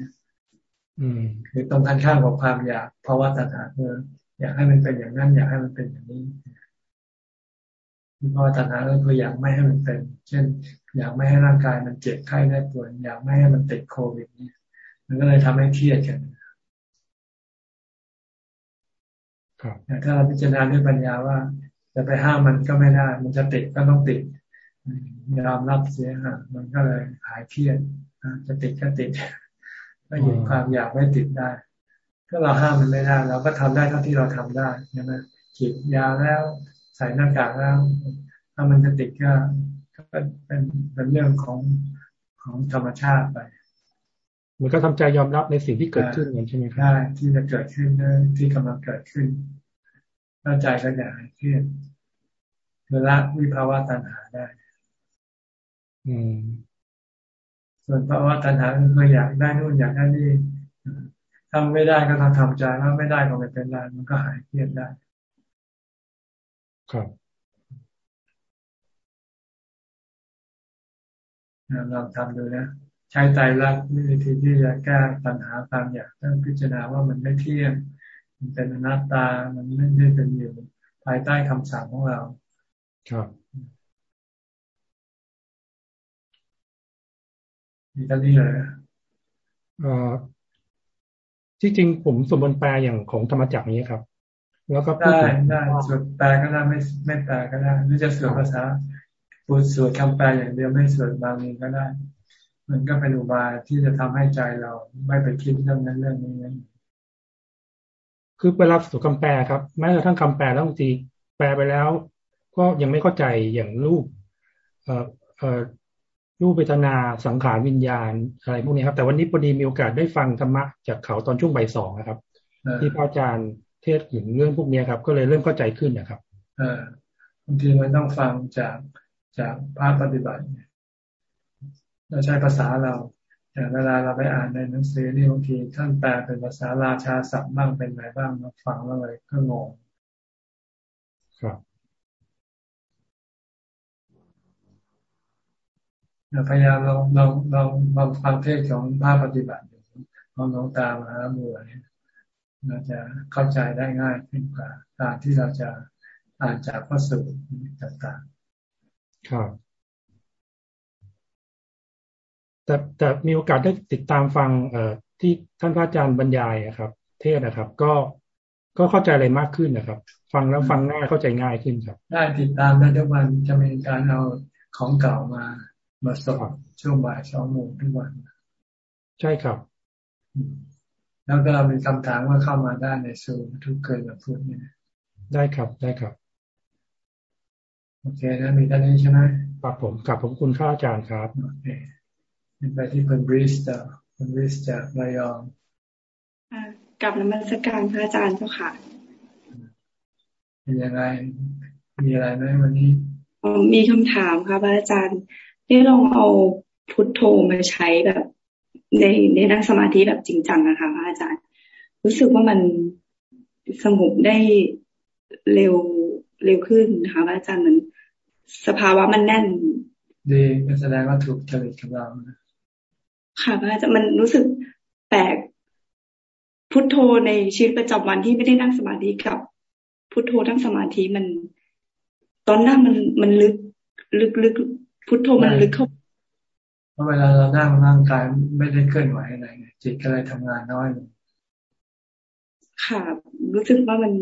Speaker 22: อืม
Speaker 1: คือตรงกันข้ามกับความอยากภาวะตัณหาคืออยากให้มันเป็นอย่างนั้น อยากให้มันเป็นอย่างนี้วิภาวะตัณหาก็คืออยากไม่ให้มันเป็น เช่น อยากไม่ให้ร่างกายมันเจ็บไข้ได้ป่วยอยากไม่ให้มันติดโควิดเนี่ย มันก็เลยทำให้เครียดกันถ้าเราพิจารณาด้วยปัญญาว่า จะไปห้ามมันก็ไม่ได้ มันจะติดก็ต้องติดยอมรับเสียฮะมันก็เลยหายเครียดจะติดก็ติดก็หยุดความอยากไม่ติดได้ก็เราห้ามมันไม่ได้ เราก็ทำได้เท่าที่เราทำได้ใช่ไหมฉีดยาแล้วใส่หน้ากากแล้ว ถ้ามันจะติดก็ก็เป็นเป็นเรื่องของของธรรมชาติไป
Speaker 22: มันก็ทำใจยอมรับในสิ่งที่เกิดขึ้นใช่ไหมครับ
Speaker 1: ใช่ที่จะเกิดขึ้นที่กำลังเกิดขึ้นถ้าใจก็จะหายเครียดคือละวิภาวะตัณหาได้
Speaker 22: อืม
Speaker 1: ส่วนภาวะตัณหาคืออยากได้นู่นอยากได้นี่ทำไม่ได้ก็ต้องทำใจแล้วไม่ได้ก็ไม่เป็นไรมันก็หายเครียดได้
Speaker 22: ครับ
Speaker 1: ลองทำดูนะ ใช้ใจรักวิธีที่จะแก้ปัญหาตามอยากต้องพิจารณาว่ามันไม่เที่ยงมันเป็นอนัตตา มันไม่ได้เป็นอยู่ภายใต้คำสั่งของเรา
Speaker 22: ครับ
Speaker 1: มีท่านี้เลย
Speaker 22: เอ่อที่จริงผมสมบูรณ์แปลอย่างของธรรมจักรนี้ครับ แล้วก็
Speaker 1: ได้ได้สวดแปลก็ได้ไม่ไม่แปลก็ได้หรือจะสวดภาษาพูดสวดคำแปลอย่างเดียวไม่สวดบางนี้ก็ได้ มันก็เป็นอุบายที่จะทำให้ใจเราไม่ไปคิดเรื่องนั้นเรื่องนี้นั้น
Speaker 22: คือเวลาสู่คำแปลครับ แม้กระทั่งคำแปลแล้วบางทีแปลไปแล้ว ก็ยังไม่เข้าใจอย่างรูปเอ่อเอ่อรูปเวทนาสังขารวิญญาณอะไรพวกนี้ครับ แต่วันนี้พอดีมีโอกาสได้ฟังธรรมะจากเขาตอนช่วงบ่ายสองนะครับ ที่พระอาจารย์เทศถึงเรื่องพวกนี้ครับ ก็เลยเริ่มเข้าใจขึ้นนะครับ
Speaker 1: บางทีมันต้องฟังจากจากภาคปฏิบัติเเราใช้ภาษาเราแต่เวลาเราไปอ่านในหนังสือนี่บางทีท่านแปลเป็นภาษาราชาศัพท์บ้างเป็นอะไรบ้างมาฟังแล้วเลยก็งง
Speaker 22: ครับ
Speaker 1: พยายามลองลองลองลองฟังเทศของภาคปฏิบัติของน้องตามหาบัวเนี่ยเราจะเข้าใจได้ง่ายขึ้นกว่าการที่เราจะอ่านจากพระสูตรต่าง
Speaker 22: ๆ ครับ แต่แต่มีโอกาสได้ติดตามฟังเอ่อที่ท่านพระอาจารย์บรรยายครับ เทศนะครับ ก็ก็เข้าใจอะไรมากขึ้นนะครับ ฟังแล้วฟังง่ายเข้าใจง่ายขึ้นครับ
Speaker 1: ได้ติดตามได้ทุกวันจะมีการเอาของเก่ามามาสอบช่วงบ่ายสองโมงทุกวัน
Speaker 22: ใช่ครับ
Speaker 1: แล้วก็เรามีคำถามว่าเข้ามาได้ในซูทุกเกินกับพูดเนี่ย
Speaker 22: ได้ครับได้ครับ
Speaker 1: โอเคนะมีท่านนี้ใช่ไหม
Speaker 22: ครับผมกับผมคุณข้าอาจารย์ครับ
Speaker 1: โอเค ไปที่คุณบริสต์คุณบริสจากระยอง
Speaker 23: กับนมัสการพระอาจารย์เจ้าค่ะ
Speaker 1: เป็นยังไง มีอะไรไหมวันนี้
Speaker 23: มีคำถามค่ะพระอาจารย์ ได้ลองเอาพุทโธมาใช้แบบ ในในนั่งสมาธิแบบจริงจังนะคะพระอาจารย์ รู้สึกว่ามันสงบได้เร็วเร็วขึ้นนะคะพระอาจารย์เหมือนสภาวะมันแน่น
Speaker 1: ดีแสดงว่าถูกจริตกับเรา
Speaker 23: ค่ะพระอาจารย์มันรู้สึกแปลกพุทโธในชีวิตประจำวันที่ไม่ได้นั่งสมาธิกับ พุทโธทั้งสมาธิมัน ตอนนั่งมันมันลึก ลึกลึกพุทโธมันลึกเข้า
Speaker 1: เพราะเวลาเรานั่งร่างกายไม่ได้เคลื่อนไหวอะไรจิตก็เลยทำงานน้อยลง
Speaker 23: ค่ะ รู้สึกว่ามัน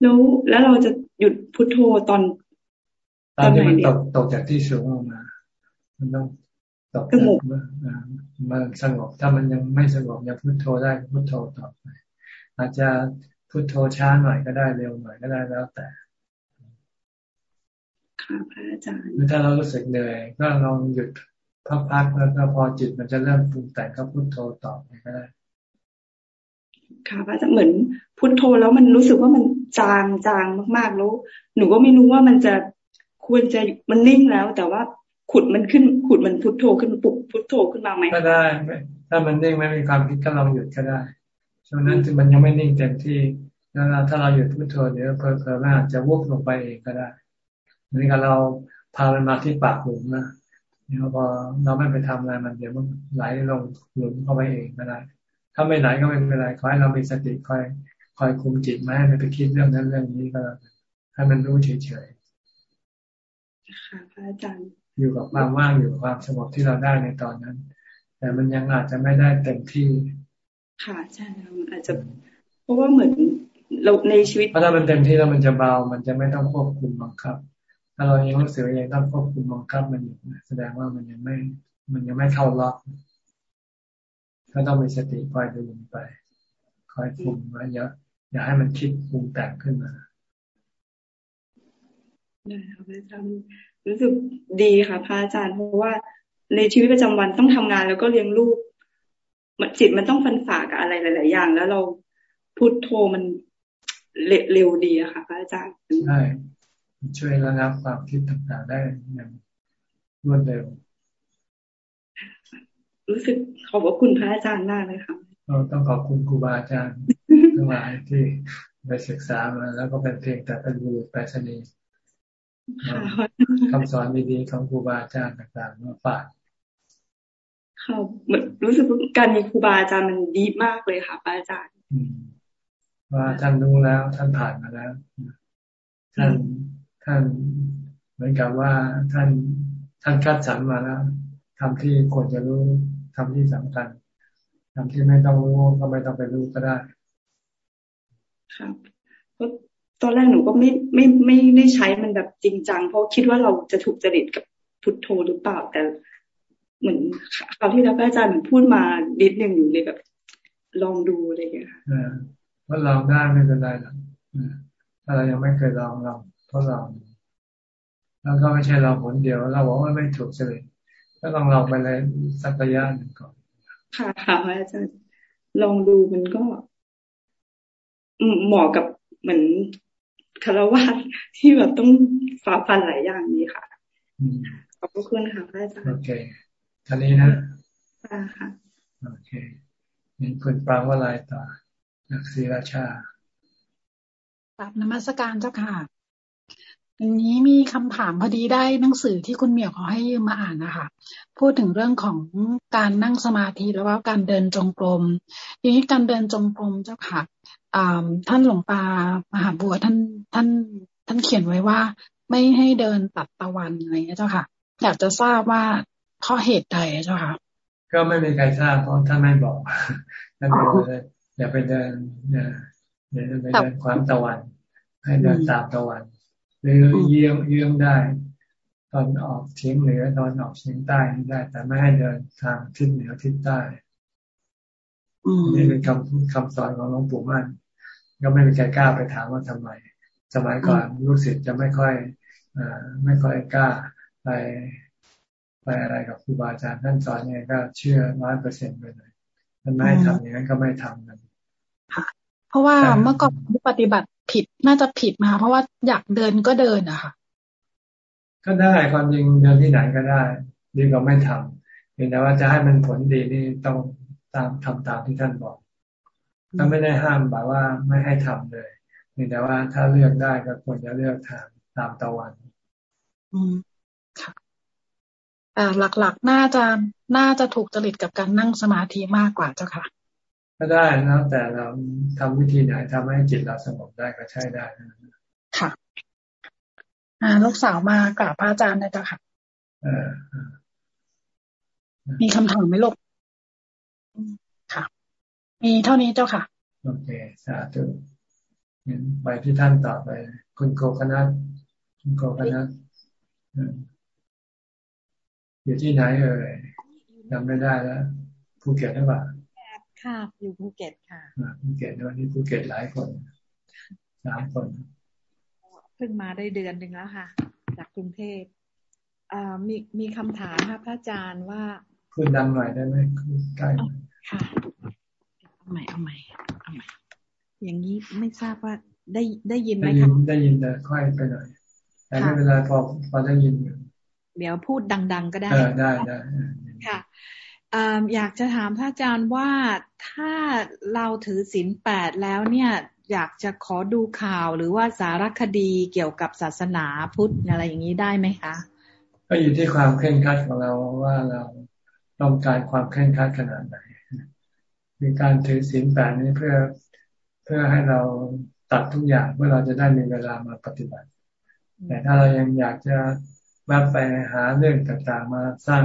Speaker 23: แล้วแล้วเราจะหยุดพุทโธตอน
Speaker 1: ตอนที่มันตกตกจากที่สูงลงมา มันต้อง ตกจากมันสงบถ้ามันยังไม่สงบยังพุทโธได้พุทโธต่อไป อาจจะพุทโธช้าหน่อยก็ได้เร็วหน่อยก็ได้แล้วแต่
Speaker 23: ค่ะพระอาจารย์
Speaker 1: ถ้าเรารู้สึกเหนื่อยก็ลองหยุดพักๆแล้วก็พอจิตมันจะเริ่มปรุงแต่งก็พุทโธต่อไปก็ได้
Speaker 23: ค่ะพระอาจารย์เหมือนพุทโธแล้วมันรู้สึกว่ามันจางจางมากๆแล้วหนูก็ไม่รู้ว่ามันจะควรจะมันนิ่งแล้ว แต่ว่า ขุดมันขึ้น ขุดมันพุทโธขึ้นปุกพุทโธขึ้นมาไหม
Speaker 1: ก็ได้ถ้ามันนิ่งไม่มีความคิดก็ลองหยุดก็ได้ช่วงนั้นมันยังไม่นิ่งเต็มที่แล้วถ้าเราหยุดพุทโธเดี๋ยวเพลิๆมันอาจจะวุบลงไปเองก็ได้เหมือนกับเราพามันมาที่ปากหลุมนะเนี่ยพอเราไม่ไปทำอะไรมันเดี๋ยวมันไหลลงหลุมเข้าไปเองก็ได้ ถ้าไม่ไหลก็ไม่เป็นไรขอให้เรามีสติคอยคอยคุมจิตไม่ให้มันไปคิดเรื่องนั้นเรื่องนี้ก็ให้มันรู้เฉย
Speaker 23: ๆค่ะพระอาจารย์
Speaker 1: อยู่กับความว่างอยู่กับความสงบที่เราได้ในตอนนั้น แต่มันยังอาจจะไม่ได้เต็มที่
Speaker 23: ค่ะใช่มันอาจจะ เพราะว่าเหมือนเราในชีวิต
Speaker 1: เพราะถ้ามันเต็มที่แล้วมันจะเบา มันจะไม่ต้องควบคุมบังคับ ถ้าเรายังรู้สึกยังต้องควบคุมบังคับมันอยู่แสดงว่ามันยังไม่ มันยังไม่เข้าล็อกก็ต้องมีสติคอยดูไป คอยคุมไว้อย่าอย่าให้มันคิดปรุงแต่งขึ้นมา
Speaker 23: ได้ครับอาจารย์ รู้สึกดีค่ะพระอาจารย์เพราะว่าในชีวิตประจำวันต้องทำงานแล้วก็เลี้ยงลูกจิตมันต้องฟันฝ่ากับอะไรหลาย ๆ อย่าง แล้วเราพุทโธมันเร็วดีอะค่ะพระอาจารย์
Speaker 1: ใช่ช่วยระงับความคิดต่างๆได้อย่างรวดเร็ว
Speaker 23: รู้สึกขอบคุณพระอาจารย์มากเลยค่ะ
Speaker 1: เราต้องขอบคุณครูบาอาจารย์ทั้งหลายที่ไปศึกษามาแล้วก็เป็นเพียงแต่เป็นบุรุษไปรษณีย์ คำสอนดีๆของครูบาอาจารย์ต่างๆมาฝาก
Speaker 23: ค่ะเหมือนรู้สึกว่าการมีครูบาอาจารย์มันดีมากเลยค่ะอาจารย์
Speaker 1: ว่าท่านรู้แล้ว ท่านผ่านมาแล้ว ท่านท่านเหมือนกับว่าท่านท่านคัดสรรมาแล้วทำที่ควรจะรู้ทำที่สำคัญทำที่ไม่ต้องรู้ก็ไม่ต้องไปรู้ก็ได้
Speaker 23: ครับ ตอนแรกหนูก็ไม่ไม่ไม่ได้ใช้มันแบบจริงจัง เพราะคิดว่าเราจะถูกจริตกับพุทโธหรือเปล่า แต่เหมือนคราวที่แล้วอาจารย์เหมือนพูดมาดิดหนึ่งอยู่เลยแบบ ลองดูอะไรอย่างเงี้ยค่ะ
Speaker 1: ว่าลองได้ไม่เป็นไรหรอกถ้าเรายังไม่เคยลองลองทดลองแล้วก็ไม่ใช่เราผลเดียว เราบอกว่าไม่ถูกจริตก็ลองลองไปเลยสักระยะหนึ่งก่อน
Speaker 23: ค่ะค่ะอาจารย์ลองดูมันก็เหมาะกับเหมือน คารวะที่แบบต้องฝ่าฟันหลายอย่างนี้ค่ะ ขอบคุณค่ะพระอาจารย์โอ
Speaker 1: เคท่านี้นะค่ะโอเคนี่คุณปรางว่าอะไรต่อนักศีราชา
Speaker 24: รับนมัสการเจ้าค่ะ
Speaker 25: อย่างนี้มีคำถามพอดีได้หนังสือที่คุณเหมียวเขาให้ยืมมาอ่านนะคะพูดถึงเรื่องของการนั่งสมาธิแล้วว่าการเดินจงกรมทีนี้การเดินจงกรมเจ้าค่ะ ท่านหลวงตามหาบัวท่านท่านท่านเขียนไว้ว่า ไม่ให้เดินตัดตะวันอะไรเจ้าค่ะ อยากจะทราบว่าเพราะเหตุใดเจ้าค่ะ
Speaker 1: ก็ไม่มีใครทราบเพราะท่านไม่บอกท่านบอกอย่าไปเดินอย่าอย่าไปเดินความตะวัน ให้เดินตามตะวันหรือเยื้องเยื้องได้ ตอนออกเฉียงเหนือตอนออกเฉียงใต้ได้ แต่ไม่ให้เดินทางทิศเหนือทิศใต้นี่เป็นคำคำสอนของหลวงปู่มั่น ก็ไม่มีใครกล้าไปถามว่าทำไม สมัยก่อนลูกศิษย์จะไม่ค่อยอไม่ค่อยกล้าไปไปอะไรกับครูบาอาจารย์ท่านสอนเนี่ยก็เชื่อร้อยเปอร์เซ็นต์ไปเลยท่านไม่ทำอย่างนั้นก็ไม่ทำกัน
Speaker 25: เพราะว่าเมื่อก่อนปฏิบัติผิดน่าจะผิดมา เพราะว่าอยากเดินก็เดินอะค่ะ
Speaker 1: ก็ได้ความจริงเดินที่ไหนก็ได้ดีกว่าไม่ทำเพียงแต่ว่าจะให้มันผลดีนี่ต้องตามทำตามที่ท่านบอก ถ้าไม่ได้ห้ามแบบว่าไม่ให้ทำเลยเพียงแต่ว่าถ้าเลือกได้ก็ควรจะเลือกทางตามตะวัน
Speaker 25: อืมค่ะแต่หลักๆ น่าจะน่าจะถูกจริตกับการนั่งสมาธิมากกว่าเจ้าค่ะ
Speaker 1: ก็ได้นะแต่เราทำวิธีไหนทำให้จิตเราสงบได้ก็ใช้ได้
Speaker 25: ค่ะอ่าลูกสาวมากราบพระอาจารย์นะเจ้าค่ะ
Speaker 1: เออ
Speaker 25: มีคำถามไหมลูกค่ะ มีเท่านี้เจ้าค่ะ
Speaker 1: โอเค สาธุไปที่ท่านต่อไป คุณโกคณะคุณโกคณะอยู่ที่ไหนเอ่ยจำไม่ได้แล้วภูเก็ตหรือเปล่า
Speaker 26: ค่ะอยู่ภูเก็ตค่ะ
Speaker 1: ภูเก็ตวันนี้ภูเก็ตหลายคนสามคน
Speaker 26: เพิ่งมาได้เดือนหนึ่งแล้วค่ะ จากกรุงเทพมีมีคำถามค่ะพระอาจารย์ว่า
Speaker 1: คุณดังหน่อยได้ไหมใกล้
Speaker 26: ค่ะ เอาใหม่เอาใหม่เอาใหม่อย่างนี้ไม่ทราบว่าได้ได้ยินไหม
Speaker 1: คะได้ยินแต่ค่อยไปหน่อยแต่ไม่เป็นไรพอพอได้ยิน
Speaker 26: เดี๋ยวพูดดัง ๆ ก็ได้
Speaker 1: ได้ได้
Speaker 26: ค่ะอยากจะถามพระอาจารย์ว่าถ้าเราถือศีลแปดแล้วเนี่ย อยากจะขอดูข่าวหรือว่าสารคดีเกี่ยวกับศาสนาพุทธอะไรอย่างนี้ได้ไหมคะ
Speaker 1: ก็อยู่ที่ความเคร่งครัดของเราว่าเราต้องการความเคร่งครัดขนาดไหน มีการถือศีลแปดนี้เพื่อเพื่อให้เราตัดทุกอย่างเพื่อเราจะได้มีเวลามาปฏิบัติ แต่ถ้าเรายังอยากจะแวบไปหาเรื่องต่างๆ มาสร้าง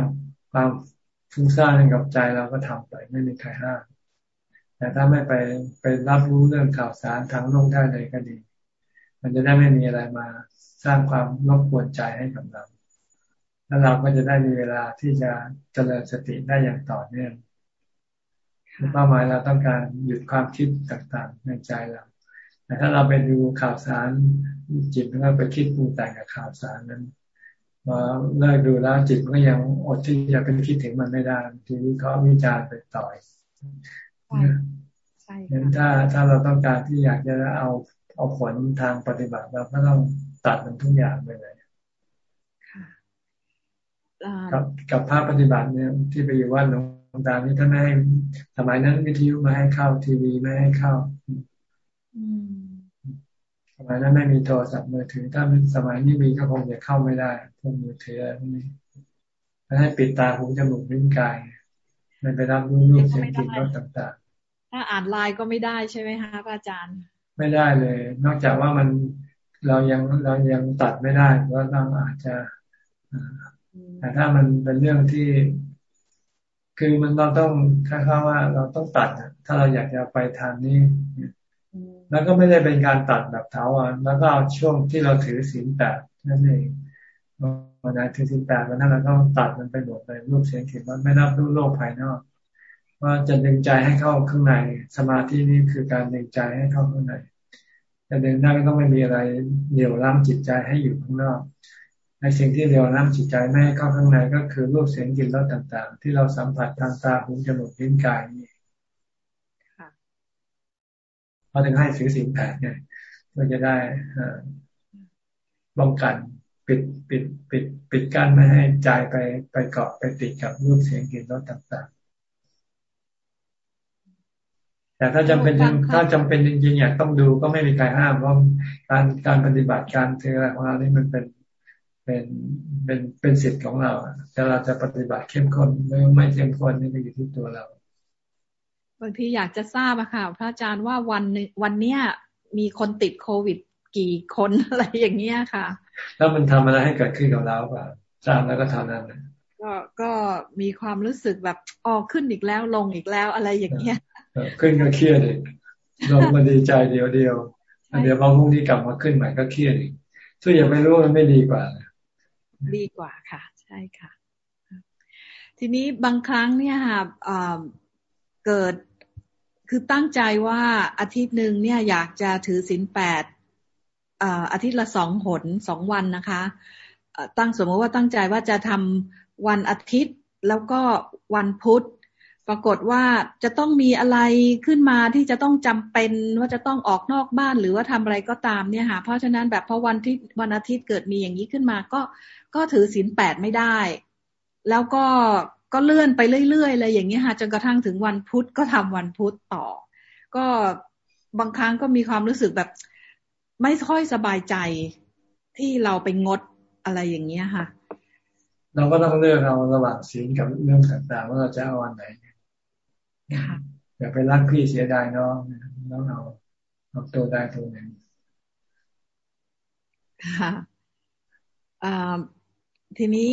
Speaker 1: ความฟุ้งซ่านให้กับใจเราก็ทำไปไม่มีใครห้ามแต่ถ้าไม่ไปไปรับรู้เรื่องข่าวสารทางโลกได้เลยก็ดี มันจะได้ไม่มีอะไรมาสร้างความรบกวนใจให้กับเราแล้วเราก็จะได้มีเวลาที่จะเจริญสติได้อย่างต่อเนื่อง เป้าหมายเราต้องการหยุดความคิดต่างๆ ในใจเราแต่ถ้าเราไปดูข่าวสารจิตมันก็ไปคิดปรุงแต่งกับข่าวสารนั้นพอเลิกดูแล้วจิตก็ยังอดที่จะเป็นคิดถึงมันไม่ได้ทีนี้เขาวิจารณ์ไปต่อยใช่งั้นถ้าถ้าเราต้องการที่อยากจะเอาเอาผลทางปฏิบัติเราก็ต้องตัดมันทุกอย่างไปเลยกับกับภาพปฏิบัติเนี่ยที่ไปอยู่ว่าหลวง ตานี่ท่านไม่ให้สมัยนั้นวิทยุไม่ให้เข้าทีวีไม่ให้เข้าสมัยนั้นไม่มีโทรศัพท์มือถือ ถ้าสมัยนี้มีก็คงจะเข้าไม่ได้พวกมือถืออะไรพวกนี้ให้ปิดตาหูจมูกลิ้นกายไม่ไปรับรู้รูปเสียงกลิ่นรสต่าง
Speaker 26: ๆ ถ้าอ่านไลน์ก็ไม่ได้ใช่ไหมคะอาจารย์
Speaker 1: ไม่ได้เลย นอกจากว่ามันเรายังเรายังตัดไม่ได้ก็ต้องอาจจะแต่ถ้ามันเป็นเรื่องที่ คือมันเราต้องค่าว่าเราต้องตัดถ้าเราอยากจะไปทางนี้ แล้วก็ไม่ได้เป็นการตัดแบบเท้าอะแล้วก็เอาช่วงที่เราถือศีลแปดนั่นเองวันนั้นถือศีลแปดวันนั้นเราต้องตัดมันไปหมดเลยรูปเสียงกลิ่นว่าไม่รับรู้โลกภายนอก ว่าจะดึงใจให้เข้าข้างในสมาธินี้คือการดึงใจให้เข้าข้างในแต่ดึงได้ก็ต้องไม่มีอะไรเหนี่ยวรั้งจิตใจให้อยู่ข้างนอก ในสิ่งที่เหนี่ยวรั้งจิตใจไม่ให้เข้าข้างในก็คือรูปเสียงกลิ่นรสต่าง ๆ ที่เราสัมผัสทางตาหูจมูกลิ้นกายนี่เขาถึงให้ซื้อสินแปดเนี่ยเพื่อจะได้ป้องกันปิดปิด ปิด ปิดกั้นไม่ให้ใจไปไปเกาะไปติดกับรูปเสียงกลิ่นรสต่าง ๆ แต่ถ้าจำเป็นถ้าจำเป็นจริงๆอยากต้องดูก็ไม่มีใครห้ามเพราะการการปฏิบัติการเทอะไรของเรานี่มันเป็น เป็นเป็นเป็นสิทธิ์ของเรา แต่เราจะปฏิบัติเข้มข้นไม่ไม่เข้มข้นนี่ก็อยู่ที่ตัวเรา
Speaker 26: บางทีอยากจะทราบอะค่ะ พระอาจารย์ว่าวันวันเนี้ยมีคนติดโควิดกี่คนอะไรอย่างเงี้ยค่ะ
Speaker 1: แล้วมันทำอะไรให้เกิดขึ้นกับเราป่ะทราบแล้วก็ทำนั้น
Speaker 26: ก็ก็มีความรู้สึกแบบออกขึ้นอีกแล้วลงอีกแล้วอะไรอย่างเงี้ย
Speaker 1: ขึ้นก็เครียดอีกลงมาดีใจเดียวเดียวเดี๋ยวพอพรุ่งนี้กลับมาขึ้นใหม่ก็เครียดอีกช่วยอย่าไม่รู้มันไม่ดีกว่า
Speaker 26: ดีกว่าค่ะ ใช่ค่ะ ทีนี้บางครั้งเนี่ยค่ะเกิดคือตั้งใจว่าอาทิตย์หนึ่งเนี่ยอยากจะถือศีลแปดอาทิตย์ละสองหนสองวันนะคะตั้งสมมติว่าตั้งใจว่าจะทำวันอาทิตย์แล้วก็วันพุธปรากฏว่าจะต้องมีอะไรขึ้นมาที่จะต้องจำเป็นว่าจะต้องออกนอกบ้านหรือว่าทำอะไรก็ตามเนี่ยค่ะเพราะฉะนั้นแบบพอวันที่วันอาทิตย์เกิดมีอย่างนี้ขึ้นมา ก็ ก็ถือศีลแปดไม่ได้ แล้วก็ก็เลื่อนไปเรื่อยๆเลยอย่างนี้ค่ะจนกระทั่งถึงวันพุธก็ทำวันพุธต่อ ก็บางครั้งก็มีความรู้สึกแบบไม่ค่อยสบายใจที่เราไปงดอะไรอย่างเงี้ยค่ะ
Speaker 1: เราก็ต้องเลือกเราระหว่างศีลกับเรื่องต่างๆ ว่าเราจะเอาวันไหนอย่าไปรักพี่เสียดายน้องน้องเอาเอาตัวได้ตัวหนึ่ง
Speaker 26: ค่ะ ทีนี้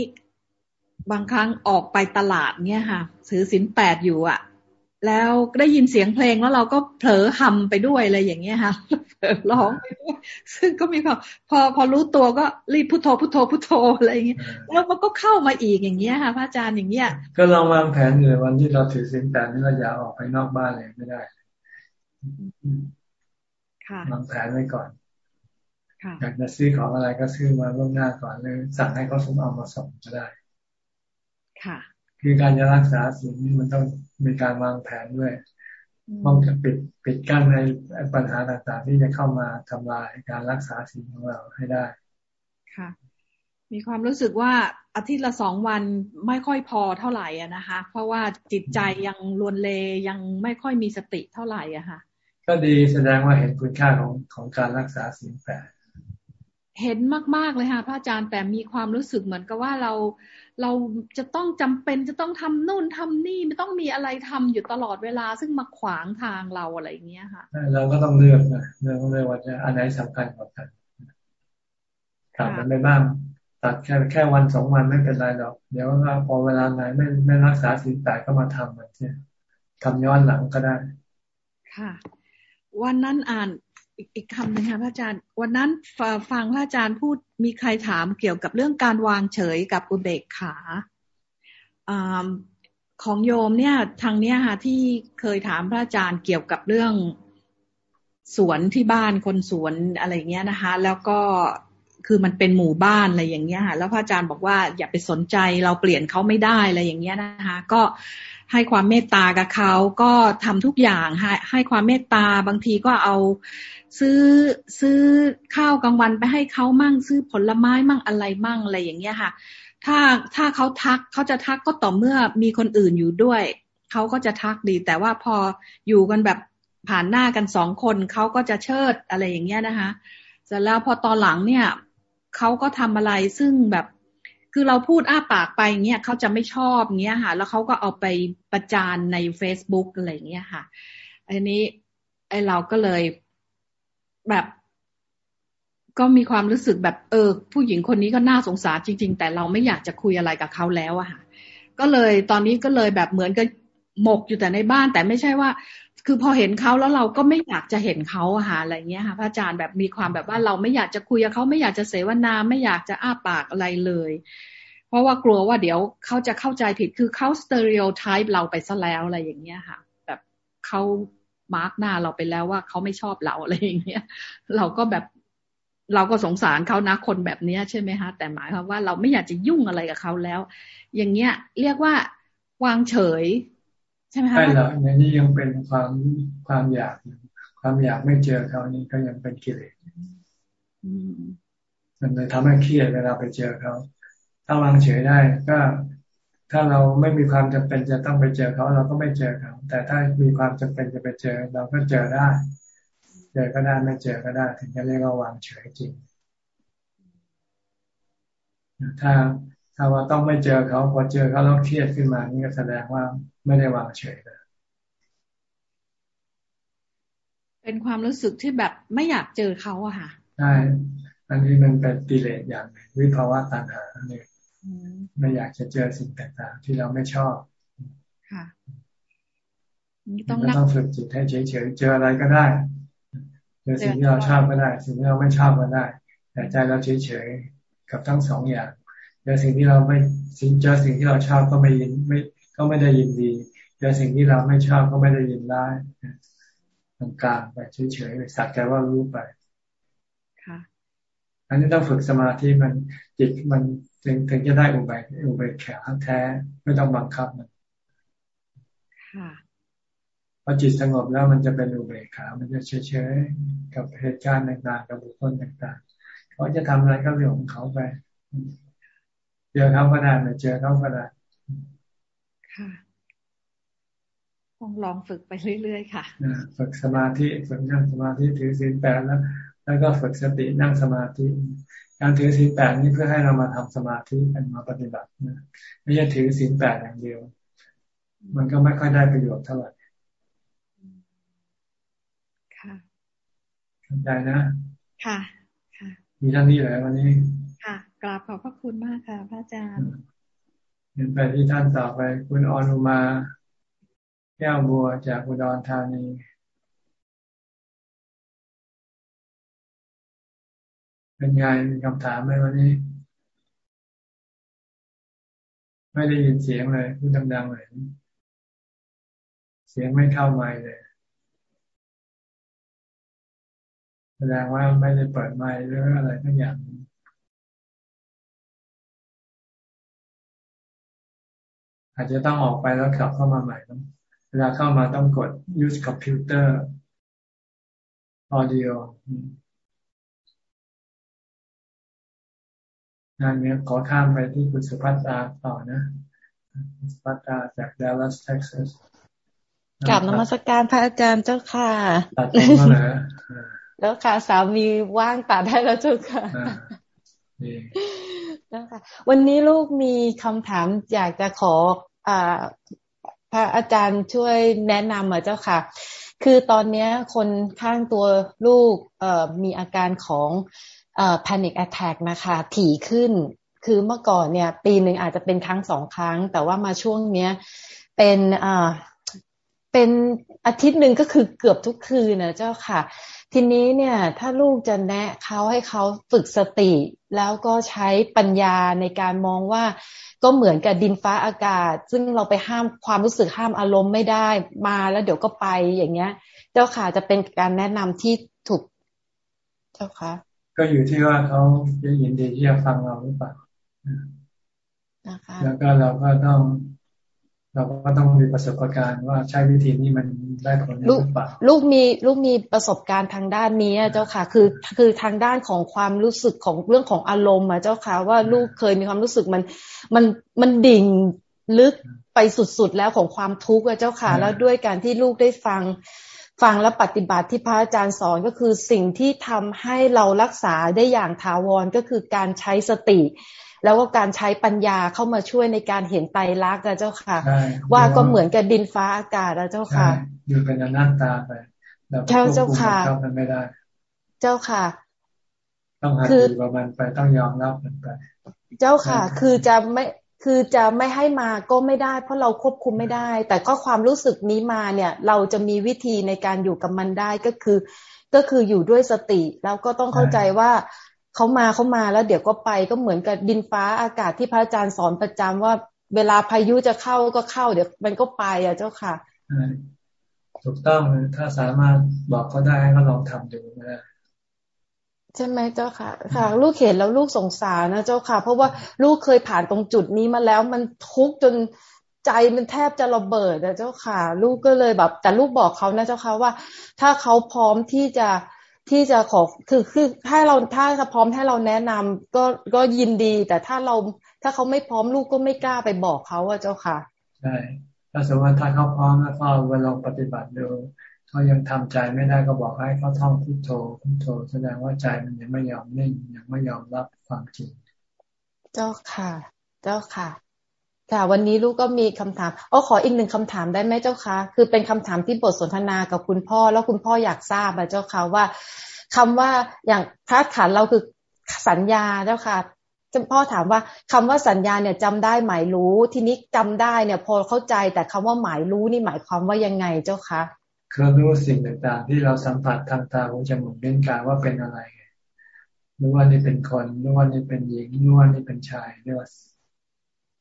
Speaker 26: บางครั้งออกไปตลาดเนี่ยค่ะซื้อสินแปดอยู่อะ แล้วได้ยินเสียงเพลงแล้วเราก็เผลอหำไปด้วยอะไรอย่างเงี้ยค่ะเผลอร้องไปด้วยซึ่งก็มีความพอพอรู้ตัวก็รีบพุทโธพุทโธพุทโธอะไรอย่างเงี้ยแล้วมันก็เข้ามาอีกอย่างเงี้ยค่ะพระอาจารย์อย่างเงี้ย
Speaker 1: ก็ลองวางแผนเลยวันที่เราถือสินแปดนี่เราอย่าออกไปนอกบ้านเลยไม่ได้
Speaker 26: ค่ะ
Speaker 1: วางแผนไว้ก่อน อยากจะซื้อของอะไรก็ซื้อมาล่วงหน้าก่อนเลยสั่งให้เขาส่งเอามาส่งก็ได้
Speaker 26: ค่ะ
Speaker 1: คือการจะรักษาสิ่งนี้มันต้องมีการวางแผนด้วยป้องกันปิดปิดกั้นในปัญหาต่างๆ ที่จะเข้ามาทำลายการรักษาสิ่งของเราให้ได้
Speaker 26: ค่ะ มีความรู้สึกว่าอาทิตย์ละสองวันไม่ค่อยพอเท่าไหร่อะนะคะ เพราะว่าจิตใจยังลวนเลยังไม่ค่อยมีสติเท่าไหร่อะค่ะ
Speaker 1: ก็ดีแสดงว่าเห็นคุณค่าของของการรักษาสิ่งแปด
Speaker 26: เห็นมากๆเลยค่ะพระอาจารย์แต่มีความรู้สึกเหมือนกับว่าเราเราจะต้องจำเป็นจะต้องทำนู่นทำนี่ไม่ต้องมีอะไรทำอยู่ตลอดเวลาซึ่งมาขวางทางเราอะไรอย่างเงี้ยค่ะ
Speaker 1: เราก็ต้องเลือกนะเลือกเลยว่าจะอันไหนสำคัญกว่ากันตัดมันไปบ้างตัดแค่แค่วันสองวันไม่เป็นไรหรอกเดี๋ยวพอเวลาไหนไม่ไม่รักษาสิ่งแปดก็มาทำมันเนี่ยทำย้อนหลังก็ได้
Speaker 26: ค่ะ วันนั้นอ่าน อีกอีกคำหนึ่งค่ะพระอาจารย์ วันนั้นฟังพระอาจารย์พูดมีใครถามเกี่ยวกับเรื่องการวางเฉยกับอุเบกขาอของโยมเนี่ยทางเนี้ยค่ะที่เคยถามพระอาจารย์เกี่ยวกับเรื่องสวนที่บ้านคนสวนอะไรเงี้ยนะคะ แล้วก็คือมันเป็นหมู่บ้านอะไรอย่างเงี้ยค่ะแล้วพระอาจารย์บอกว่าอย่าไปสนใจเราเปลี่ยนเขาไม่ได้อะไรอย่างเงี้ยนะคะ ก็ ให้ความเมตตากับเขาก็ทำทุกอย่างให้ให้ความเมตตาบางทีก็เอาซื้อซื้อข้าวกลางวันไปให้เขามั่งซื้อผลไม้มั่งอะไรมั่งอะไรอย่างเงี้ยค่ะ ถ้าถ้าเขาทักเขาจะทักก็ต่อเมื่อมีคนอื่นอยู่ด้วยเขาก็จะทักดี แต่ว่าพออยู่กันแบบผ่านหน้ากันสองคนเขาก็จะเชิดอะไรอย่างเงี้ยนะคะเสร็จแล้วพอตอนหลังเนี่ยเขาก็ทำอะไรซึ่งแบบ คือเราพูดอ้าปากไปเงี้ยเขาจะไม่ชอบเงี้ยค่ะ แล้วเขาก็เอาไปประจานใน Facebook อะไรเงี้ยค่ะ อันนี้ไอเราก็เลยแบบ ก็มีความรู้สึกแบบเออ ผู้หญิงคนนี้ก็น่าสงสารจริง ๆ แต่เราไม่อยากจะคุยอะไรกับเขาแล้วอะค่ะ ก็เลยตอนนี้ก็เลยแบบเหมือนกับหมกอยู่แต่ในบ้าน แต่ไม่ใช่ว่า คือพอเห็นเขาแล้วเราก็ไม่อยากจะเห็นเขาหาอะไรเงี้ยค่ะพระอาจารย์แบบมีความแบบว่าเราไม่อยากจะคุยกับเขาไม่อยากจะเสวนาไม่อยากจะอ้าปากอะไรเลย เพราะว่ากลัวว่าเดี๋ยวเขาจะเข้าใจผิดคือเขาสเตอริโอไทป์เราไปซะแล้วอะไรอย่างเงี้ยค่ะ แบบเขามาร์กหน้าเราไปแล้วว่าเขาไม่ชอบเราอะไรอย่างเงี้ย เราก็แบบเราก็สงสารเขานะคนแบบเนี้ยใช่ไหมคะแต่หมายความว่าเราไม่อยากจะยุ่งอะไรกับเขาแล้ว อย่างเงี้ย เรียกว่าวางเฉย ใช่ไหมคะใช่
Speaker 1: แล้วอย่างนี้ยังเป็นความความอยาก ความอยากไม่เจอเขานี่ก็ยังเป็นกิเลสมันเลยทำให้เครียดเวลาไปเจอเขา ถ้าวางเฉยได้ก็ ถ้าเราไม่มีความจำเป็นจะต้องไปเจอเขา เราก็ไม่เจอเขา แต่ถ้ามีความจำเป็นจะไปเจอ เราก็เจอได้ เจอก็ได้ไม่เจอก็ได้ ถึงจะเรียกว่าวางเฉยจริงถ้า ถ้าว่าต้องไม่เจอเขาพอเจอเขาแล้วเครียดขึ้นมา นี่ก็แสดงว่าไม่ได้วางเฉยเลย
Speaker 26: เป็นความรู้สึกที่แบบไม่อยากเจอเขาอะค่ะ
Speaker 1: ใช่อันนี้มันเป็นกิเลสอย่างวิภาวะตัณหาเนี่ยไม่อยากจะเจอสิ่งต่างๆ ที่เราไม่ชอบ ค่ะต้องต้องฝึกจิตให้เฉยๆเจออะไรก็ได้เจอสิ่งที่เราชอบก็ได้ สิ่งที่เราไม่ชอบก็ได้ แต่ใจเราเฉยๆกับทั้งสองอย่างเจอสิ่งที่เราไม่สิ่งเจอสิ่งที่เราชอบก็ไม่ยินไม่ก็ไม่ได้ยินดีเจอสิ่งที่เราไม่ชอบก็ไม่ได้ยินร้ายตรงกลางไปเฉยๆสักแต่ว่ารู้ไปค่ะอันนี้ต้องฝึกสมาธิมันจิตมันถึงถึงจะได้อุเบกอุเบกขาแท้ไม่ต้องบังคับมันค่ะพอจิตสงบแล้วมันจะเป็นอุเบกขา มันจะเฉยๆกับเหตุการณ์ต่างๆกับบุคคลต่างๆ เขาจะทำอะไรก็เรื่องของเขาไป เจอเขาก็ได้ไม่เจอเขาก็ได้
Speaker 26: ค่ะต้องลองฝึกไปเรื่อยๆค่ะ
Speaker 1: ฝึกสมาธิฝึกนั่งสมาธิถือศีลแปดแล้วแล้วก็ฝึกสตินั่งสมาธิ การถือศีลแปดนี้เพื่อให้เรามาทำสมาธิกันมาปฏิบัตินะไม่ใช่ถือศีลแปดอย่างเดียว มันก็ไม่ค่อยได้ประโยชน์เท่าไหร่ค่ะเข้าใจนะ
Speaker 26: ค่ะ ค่ะ
Speaker 1: มีท่านนี้เลยวันนี้
Speaker 26: ค่ะ กราบขอบพระคุณมากค่ะ พระอาจารย์
Speaker 1: เห็นไปที่ท่านต่อไป คุณอนุมา แก้วบัวจากอุดรธานีเป็นไงมีคำถามไหมวันนี้ ไม่ได้ยินเสียงเลยพูดดังๆเลยเสียงไม่เข้าไมค์เลย แสดงว่าไม่ได้เปิดไมค์หรืออะไรทั้งอย่าง อาจจะต้องออกไปแล้วกลับเข้ามาใหม่ต้องเวลาเข้ามาต้องกด use computer audio งานนี้ขอข้ามไปที่คุณสุภัตตาต่อนะสุภัตตาจากดัลลัสเท็กซัส
Speaker 6: กลับนมัสการพระอาจารย์เจ้าค่ะ
Speaker 1: ตัดผมมาแล้ว
Speaker 6: แล้วค่ะ สามีว่างตัดให้แล้วเจ้าค่ะ แล้วค่ะวันนี้ลูกมีคำถามอยากจะขออพระอาจารย์ช่วยแนะนำอะเจ้าค่ะ คือตอนนี้คนข้างตัวลูกมีอาการของอ panic attack นะคะ ถี่ขึ้น คือเมื่อก่อนเนี่ย ปีหนึ่งอาจจะเป็นครั้งสองครั้ง แต่ว่ามาช่วงเนี้ยเป็น เป็นอาทิตย์หนึ่งก็คือเกือบทุกคืนนะเจ้าค่ะ ทีนี้เนี่ย ถ้าลูกจะแนะเขาให้เขาฝึกสติ แล้วก็ใช้ปัญญาในการมองว่า ก็เหมือนกับดินฟ้าอากาศ ซึ่งเราไปห้ามความรู้สึกห้ามอารมณ์ไม่ได้มาแล้วเดี๋ยวก็ไปอย่างเงี้ย เจ้าค่ะจะเป็นการแนะนำที่ถูก เจ้าค่ะ
Speaker 1: ก็อยู่ที่ว่าเขาจะยินดีที่จะฟังเราหรือเปล่านะคะแล้วก็เราก็ต้อง เราก็ต้องมีประสบการณ์ว่าใช้วิธีนี้มันได้ผลหรือเปล่า
Speaker 6: ลูกมีลูกมีประสบการณ์ทางด้านนี้เจ้าค่ะ คือคือทางด้านของความรู้สึกของเรื่องของอารมณ์อะเจ้าค่ะ ว่าลูกเคยมีความรู้สึกมันมันมันดิ่งลึกไปสุดๆแล้วของความทุกข์อะเจ้าค่ะ แล้วด้วยการที่ลูกได้ฟังฟังและปฏิบัติที่พระอาจารย์สอนก็คือสิ่งที่ทำให้เรารักษาได้อย่างถาวรก็คือการใช้สติ แล้วก็การใช้ปัญญาเข้ามาช่วยในการเห็นไตรลักษณ์เจ้าค่ะ ว่าก็เหมือนกับดินฟ้าอากาศเจ้าค่ะ
Speaker 1: อยู่เป็นอนัตตาไป
Speaker 6: เจ้าเจ้าค่ะ
Speaker 1: มันไม่ได้
Speaker 6: เจ้าค่ะ
Speaker 1: ต้องหัดอยู่กับมันไปต้องยอมรับมันไป
Speaker 6: เจ้าค่ะ คือจะไม่คือจะไม่ให้มาก็ไม่ได้ เพราะเราควบคุมไม่ได้ แต่ก็ความรู้สึกนี้มาเนี่ย เราจะมีวิธีในการอยู่กับมันได้ก็คือ ก็คืออยู่ด้วยสติ แล้วก็ต้องเข้าใจว่า เขามาเขามาแล้วเดี๋ยวก็ไปก็เหมือนกับดินฟ้าอากาศที่พระอาจารย์สอนประจำว่า เวลาพายุจะเข้าก็เข้า เดี๋ยวมันก็ไปอะเจ้าค่ะ
Speaker 1: ถูกต้องถ้าสามารถบอกเขาได้ก็ลองทำดูนะ
Speaker 6: ใช่ไหมเจ้าค่ะ ค่ะ ลูกเห็นแล้วลูกสงสารนะเจ้าค่ะ เพราะว่าลูกเคยผ่านตรงจุดนี้มาแล้วมันทุกข์จนใจมันแทบจะระเบิดนะเจ้าค่ะ ลูกก็เลยแบบ แต่ลูกบอกเขานะเจ้าค่ะว่า ถ้าเขาพร้อมที่จะ ที่จะขอคือคือถ้าเราถ้าจะพร้อมให้เราแนะนำก็ก็ยินดี แต่ถ้าเราถ้าเขาไม่พร้อมลูกก็ไม่กล้าไปบอกเขาว่าเจ้าค่ะ
Speaker 1: ใช่ถ้าสมมติถ้าเขาพร้อมแล้วก็เวลาปฏิบัติดูเขายังทำใจไม่ได้ก็บอกให้เขาท่องพุทโธพุทโธแสดงว่าใจมันยังไม่ยอมนิ่งยังไม่ยอมรับความจริง
Speaker 6: เจ้าค่ะ เจ้าค่ะ ค่ะ วันนี้ลูกก็มีคำถามอ๋อขออีกหนึ่งคำถามได้ไหมเจ้าคะคือเป็นคำถามที่บทสนทนากับคุณพ่อ แล้วคุณพ่ออยากทราบอะเจ้าคะว่าคำว่าอย่างพระขันเราคือสัญญาเจ้าค่ะพ่อถามว่าคำว่าสัญญาเนี่ยจำได้หมายรู้ ทีนี้จำได้เนี่ย พอเข้าใจแต่คำว่าหมายรู้นี่หมายความว่ายังไงเจ้าคะ
Speaker 1: คือรู้สิ่งต่างๆ ที่เราสัมผัสทางตาหูจมูกเล่นกายว่าเป็นอะไรรู้ว่านี่เป็นคนรู้ว่านี่เป็นหญิงรู้ว่านี่เป็นชายเรียกว่า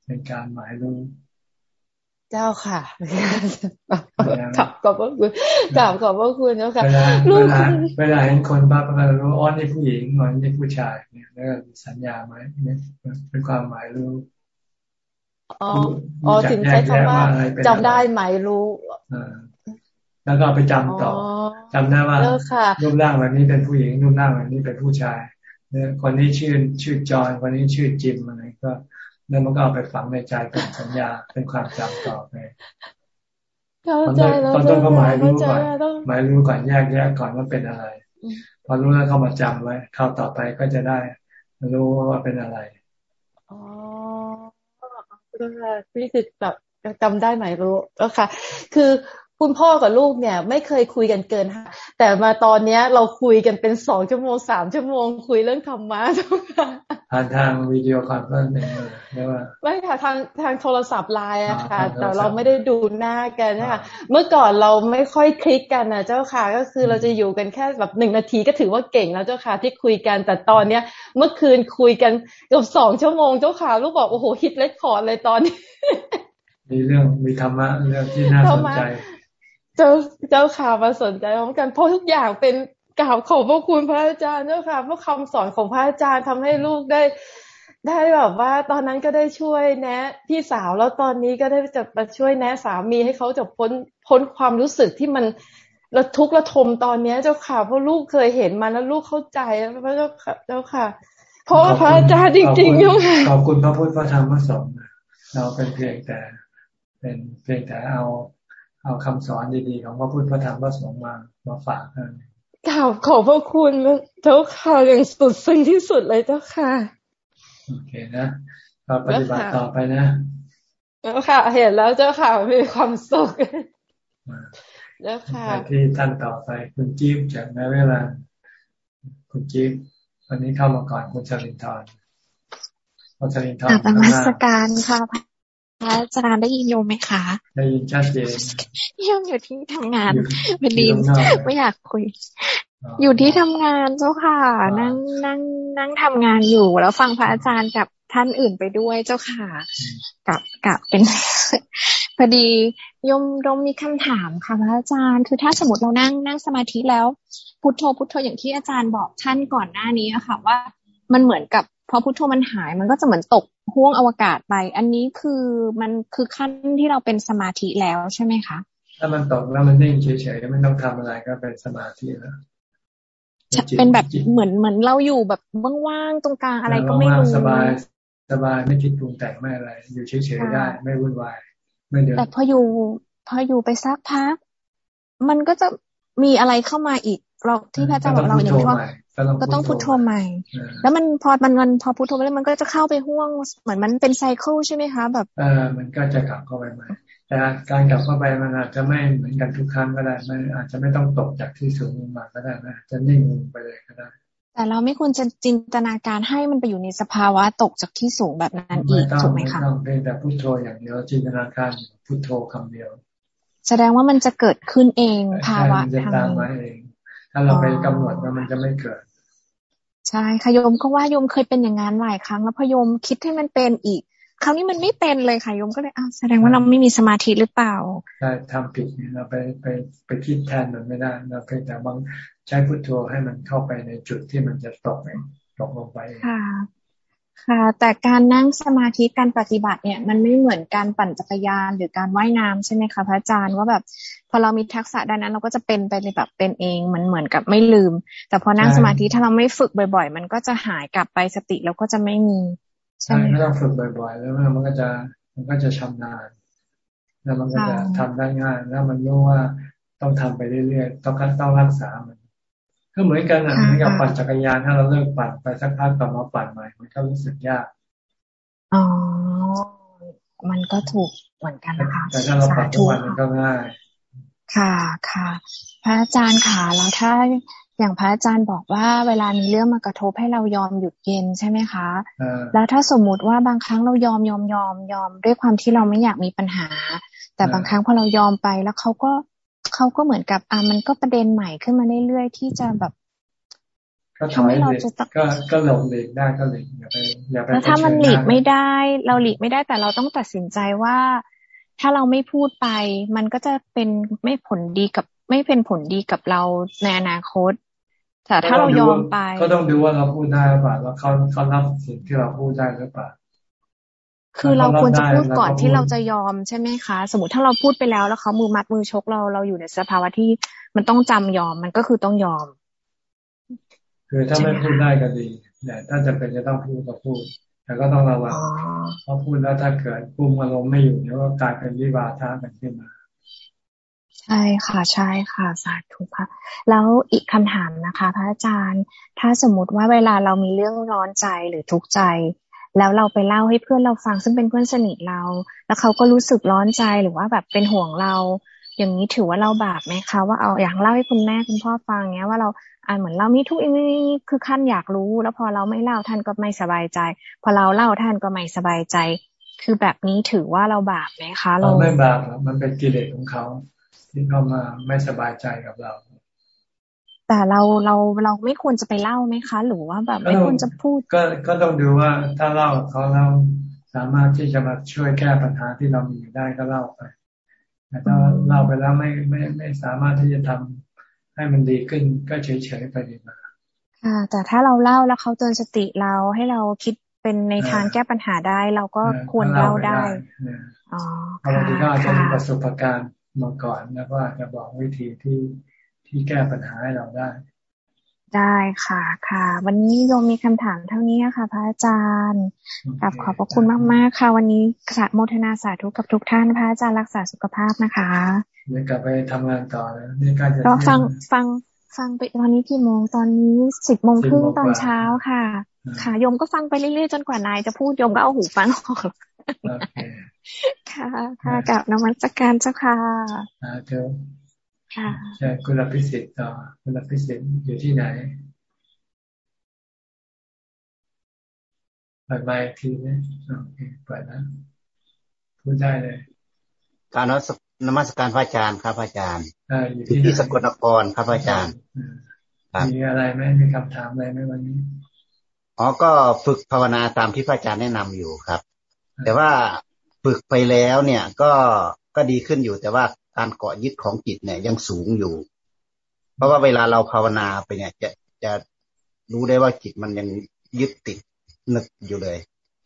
Speaker 1: เป็นการหมายรู้
Speaker 6: เจ้าค่ะขับขอบพระคุณกลับขอบพระคุณเจ้าค่ะเวลา
Speaker 1: เวลาเห็นคนบ้าก็รู้อ๋อนี่ผู้หญิงอ๋อนี่ผู้ชายเนี่ยแล้วสัญญาไหมเนี่ยเป็นความหมายรู้
Speaker 6: อ๋ออ๋อถึงใช้คำว่าจำได้หมายรู้
Speaker 1: แล้วก็ไปจำต่อจำได้ว่ารูปร่างแบบนี้เป็นผู้หญิงรูปร่างแบบนี้เป็นผู้ชายเนี่ยคนนี้ชื่อชื่อจอนคนนี้ชื่อจิมอะไรก็ แล้วมันก็เอาไปฝังในใจเป็นสัญญาเป็นความจำต่อไปตอนต้นก็หมายรู้ก่อนหมายรู้ก่อนแยกแยกก่อนว่าเป็นอะไร พอรู้แล้วเข้ามาจำไว้คราวต่อไปก็จะได้ รู้ว่าเป็นอะไร
Speaker 6: อ๋อนี่คือแบบจำได้ไหมรู้แล้วค่ะ คือ คุณพ่อกับลูกเนี่ย ไม่เคยคุยกันเกินค่ะแต่มาตอนเนี้ย เราคุยกันเป็นสองชั่วโมงสามชั่วโมง คุยเรื่องธรรมะทุกค่ะ
Speaker 1: ผ่านทาง video conference เรียกว่า
Speaker 6: ไม่ค่ะทางทางโทรศัพท์ไลน์อะค่ะ แต่เราไม่ได้ดูหน้ากันนะคะเมื่อก่อนเราไม่ค่อยคลิกกันนะเจ้าค่ะก็คือเราจะอยู่กันแค่แบบหนึ่งนาทีก็ถือว่าเก่งแล้วเจ้าค่ะที่คุยกันแต่ตอนเนี้ย เมื่อคืนคุยกันเกือบสองชั่วโมงเจ้าค่ะลูกบอกโอ้โหฮิตเลคคอร์ดเลยตอนนี้
Speaker 1: มีเรื่องมีธรรมะเรื่องที่น่าสนใจ
Speaker 6: เจ้าเจ้าข่าวมาสนใจพร้อมกันเพราะทุกอย่างเป็นกล่าวขอบพระคุณพระอาจารย์เจ้าค่ะเพราะคำสอนของพระอาจารย์ทำให้ลูกได้ ได้แบบว่า ตอนนั้นก็ได้ช่วยแนะ พี่สาวแล้วตอนนี้ก็ได้จะมาช่วยแนะสามีให้เขาจะพ้นพ้นความรู้สึกที่มันระทุกข์ระทมตอนเนี้ยเจ้าค่ะ เพราะลูกเคยเห็นมาแล้วลูกเข้าใจพระเจ้าค่ะเจ้าค่ะ เพราะพระอาจารย์จริงๆเจ้าค่ะ
Speaker 1: ขอบคุณพระพุทธพระธรรมพระสงฆ์เราเป็นเพียงแต่ เป็นเพียงแต่เอา เอาคำสอนดีๆของพระพุทธพระธรรมพระสงฆ์มามาฝากกัน
Speaker 6: กล่าวขอบพระคุณเจ้าค่ะอย่างสุดซึ้งที่สุดเลยเจ้าค่ะ
Speaker 1: โอเคนะก็ปฏิบัติต่อไปนะ
Speaker 6: เจ้าค่ะ เห็นแล้วเจ้าค่ะมีความสุขเจ้าค่ะ
Speaker 1: ที่ท่านต่อไปคุณจิ๊บจากแม่เวลาคุณจิ๊บวันนี้เข้ามาก่อนคุณชลินทร์คุณชลินทร์
Speaker 27: นมัสการค่ะพระ อาจารย์ได้ยินโยมไหมคะ
Speaker 1: ได้ยินชัดเจน
Speaker 27: โยมอยู่ที่ทำงานพอดีไม่อยากคุย อยู่ที่ทำงานเจ้าค่ะ นั่งนั่งนั่งทำงานอยู่ แล้วฟังพระอาจารย์กับท่านอื่นไปด้วยเจ้าค่ะ กับกับเป็นพอดียมยมมีคำถามค่ะพระอาจารย์ คือถ้าสมมติเรานั่งนั่งสมาธิแล้ว พุทโธพุทโธอย่างที่อาจารย์บอกท่านก่อนหน้านี้ค่ะว่า มันเหมือนกับพอพุทโธมันหาย มันก็จะเหมือนตกห่วงอวกาศไป อันนี้คือมันคือขั้นที่เราเป็นสมาธิแล้วใช่ไหมคะ
Speaker 1: ถ้ามันตกแล้วมันนิ่งเฉยๆไม่ต้องทำอะไรก็เป็นสมาธิแล้ว
Speaker 27: เป็นแบบเหมือนเหมือนเราอยู่แบบว่างๆตรงกลางอะไรก็ไม่รู้
Speaker 1: สบายสบายไม่คิดปรุงแต่งไม่อะไร อยู่เฉยๆได้ ไม่วุ่นวายไม่เดือด
Speaker 27: แต่พออยู่ พออยู่ไปสักพัก มันก็จะมีอะไรเข้ามาอีก เราที่พระอาจารย์บอกเราอย่างที่ว่า ก็ต้องพุทโธใหม่ แล้วมันพอมันมันพอพุทโธไปแล้วมันก็จะเข้าไปห่วง เหมือนมันเป็นไซเคิลใช่ไหมคะแบบ
Speaker 1: เออมันก็จะกลับเข้าไปใหม่ แต่การกลับเข้าไปมันอาจจะไม่เหมือนกันทุกครั้งก็ได้ มันอาจจะไม่ต้องตกจากที่สูงลงมาก็ได้นะจะนิ่งลงไปเลยก็ได้
Speaker 27: แต่เราไม่ควรจะจินตนาการให้มันไปอยู่ในสภาวะตกจากที่สูงแบบนั้นอีกถูกไหมคะ
Speaker 1: ไม่ต้องเพียงแต่พุทโธอย่างเดียวจินตนาการพุทโธคำเดียว
Speaker 27: แสดงว่ามันจะเกิดขึ้นเองภาวะ
Speaker 1: ทางนี้ถ้าเราไปกำหนดว่ามันจะไม่เกิด
Speaker 27: ใช่ค่ะโยมก็ว่าโยมเคยเป็นอย่างนั้นหลายครั้ง แล้วพโยมคิดให้มันเป็นอีก คราวนี้มันไม่เป็นเลยค่ะโยมก็เลยอ้าวแสดงว่าเราไม่มีสมาธิหรือเปล่า
Speaker 1: ใช่ทำผิดเราไปไปไปคิดแทนมันไม่ได้เราเพียงแต่บางใช้พุทโธให้มันเข้าไปในจุดที่มันจะตกเองตกลงไป
Speaker 27: ค่ะ ค่ะ แต่การนั่งสมาธิการปฏิบัติเนี่ย มันไม่เหมือนการปั่นจักรยานหรือการว่ายน้ำใช่ไหมคะพระอาจารย์ว่าแบบ พอเรามีทักษะด้านนั้น เราก็จะเป็นไปแบบเป็นเองมันเหมือนกับไม่ลืม แต่พอนั่งสมาธิถ้าเราไม่ฝึกบ่อย ๆ มันก็จะหายกลับไปสติแล้วก็จะไม่มี
Speaker 1: ใช่ไม่ต้องฝึกบ่อย ๆ แล้วมันก็จะมันก็จะชำนาญ แล้วมันก็จะทำได้ง่ายแล้วมันรู้ว่าต้องทำไปเรื่อยๆต้องต้องรักษามัน ก็เหมือนกันอะเหมือนกับปั่นจักรยานถ้าเราเลิกปั่นไปสักพักกลับมาปั่นใหม่มันก็รู้สึกยาก
Speaker 27: อ๋อมันก็ถูกเหมือนกันนะคะ
Speaker 1: แต่ถ้าเราปั่นทุกวันมันก็ง่าย
Speaker 27: ค่ะค่ะ พระอาจารย์ค่ะแล้วถ้าอย่างพระอาจารย์บอกว่าเวลามีเรื่องมากระทบให้เรายอมหยุดเย็นใช่ไหมคะแล้วถ้าสมมุติว่าบางครั้งเรายอมยอมยอมยอมด้วยความที่เราไม่อยากมีปัญหา แต่บางครั้งพอเรายอมไปแล้วเขาก็ เขาก็เหมือนกับอ่ามันก็ประเด็นใหม่ขึ้นมาเรื่อยๆที่จะแบบ
Speaker 1: ทำให้เราจะก็ก็หลบหลีกได้ก็หลีกอย่าไปอย่าไปแล้
Speaker 27: วถ้ามันหลีกไม่ได้ เราหลีกไม่ได้แต่เราต้องตัดสินใจว่า ถ้าเราไม่พูดไป มันก็จะเป็นไม่ผลดีกับ ไม่เป็นผลดีกับเราในอนาคตแต่ถ้าเรายอมไป
Speaker 1: ก็ต้องดูว่าเราพูดได้หรือเปล่าแล้วเขาเขารับสิ่งที่เราพูดได้หรือเปล่า
Speaker 27: คือเราควรจะพูดก่อนที่เราจะยอมใช่ไหมคะ สมมติถ้าเราพูดไปแล้วแล้วเขามือมัดมือชกเราเราอยู่ในสภาวะที่มันต้องจำยอมมันก็คือต้องยอม
Speaker 1: คือถ้าไม่พูดได้ก็ดีแต่ถ้าจะเป็นจะต้องพูดก็พูดแต่ก็ต้องระวังเพราะพูดแล้วถ้าเกิดปุ่มอารมณ์ไม่อยู่แล้วก็กลายเป็นวิวาทะกันขึ้นมา
Speaker 27: ใช่ค่ะใช่ค่ะสาธุค่ะแล้วอีกคำถามนะคะ พระอาจารย์ ถ้าสมมติว่าเวลาเรามีเรื่องร้อนใจหรือทุกข์ใจ แล้วเราไปเล่าให้เพื่อนเราฟังซึ่งเป็นเพื่อนสนิทเรา แล้วเขาก็รู้สึกร้อนใจหรือว่าแบบเป็นห่วงเรา อย่างนี้ถือว่าเราบาปไหมคะว่าเอาอย่างเล่าให้คุณแม่คุณพ่อฟังเนี้ยว่าเราอ่านเหมือนเรามีทุกอย่างนี้คือขั้นอยากรู้ แล้วพอเราไม่เล่าท่านก็ไม่สบายใจ พอเราเล่าท่านก็ไม่สบายใจ คือแบบนี้ถือว่าเราบาปไหมคะ
Speaker 1: เราไม่บาปมันเป็นกิเลสของเขาที่เข้ามาไม่สบายใจกับเรา
Speaker 27: แต่เราเราเราไม่ควรจะไปเล่าไหมคะ หรือว่าแบบไม่ควรจะพูด
Speaker 1: ก็ก็ต้องดูว่าถ้าเล่าเขาเล่าสามารถที่จะมาช่วยแก้ปัญหาที่เรามีอยู่ได้ก็เล่าไปแต่ถ้าเล่าไปแล้วไม่ไม่ไม่สามารถที่จะทำให้มันดีขึ้นก็เฉยเฉยไปดีกว่า
Speaker 27: ค่ะ แต่ถ้าเราเล่าแล้วเขาเตือนสติเราให้เราคิดเป็นในทางแก้ปัญหาได้เราก็ควรเล่าได้
Speaker 1: อ๋อค่ะบางทีก็อาจจะมีประสบการณ์มาก่อนแล้วก็จะบอกวิธีที่ ที่แก้ปัญหาให้เราได้
Speaker 27: ได้ค่ะค่ะ วันนี้โยมมีคำถามเท่านี้ค่ะ พระอาจารย์กับขอบพระคุณมากๆค่ะ วันนี้สาโมทนาสาธุกับทุกท่านพระอาจารย์รักษาสุขภาพนะคะ
Speaker 1: เดี๋ยวกลับไปทำงานต่อแล้วนี่
Speaker 27: การจะก็ฟังฟังฟังไปตอนนี้กี่โมงตอนนี้สิบโมงครึ่งตอนเช้าค่ะ ค่ะโยมก็ฟังไปเรื่อยๆจนกว่านายจะพูดโยมก็เอาหูฟังออกค่ะ ค่ะกับนมัสการเจ้าค่ะ
Speaker 1: อ่าเจ้าค่ะ ใช่คุณพิเศษต่อคุณพิเศษอยู่ที่ไหนเปิดไมค์ทีนะโอเคเปิดนะพูดได้เลย
Speaker 28: การนนมัสการพระอาจารย์ครับพระอาจารย์
Speaker 1: อยู่
Speaker 28: ที่สกลนครครับพระอาจารย์
Speaker 1: มีอะไรไหมมีคำถามอะไรไหมวันนี้
Speaker 28: อ๋อก็ฝึกภาวนาตามที่พระอาจารย์แนะนำอยู่ครับ แต่ว่าฝึกไปแล้วเนี่ยก็ก็ดีขึ้นอยู่แต่ว่า การเกาะยึดของจิตเนี่ยยังสูงอยู่ เพราะว่าเวลาเราภาวนาไปเนี่ยจะจะรู้ได้ว่าจิตมันยังยึดติดนึกอยู่เลย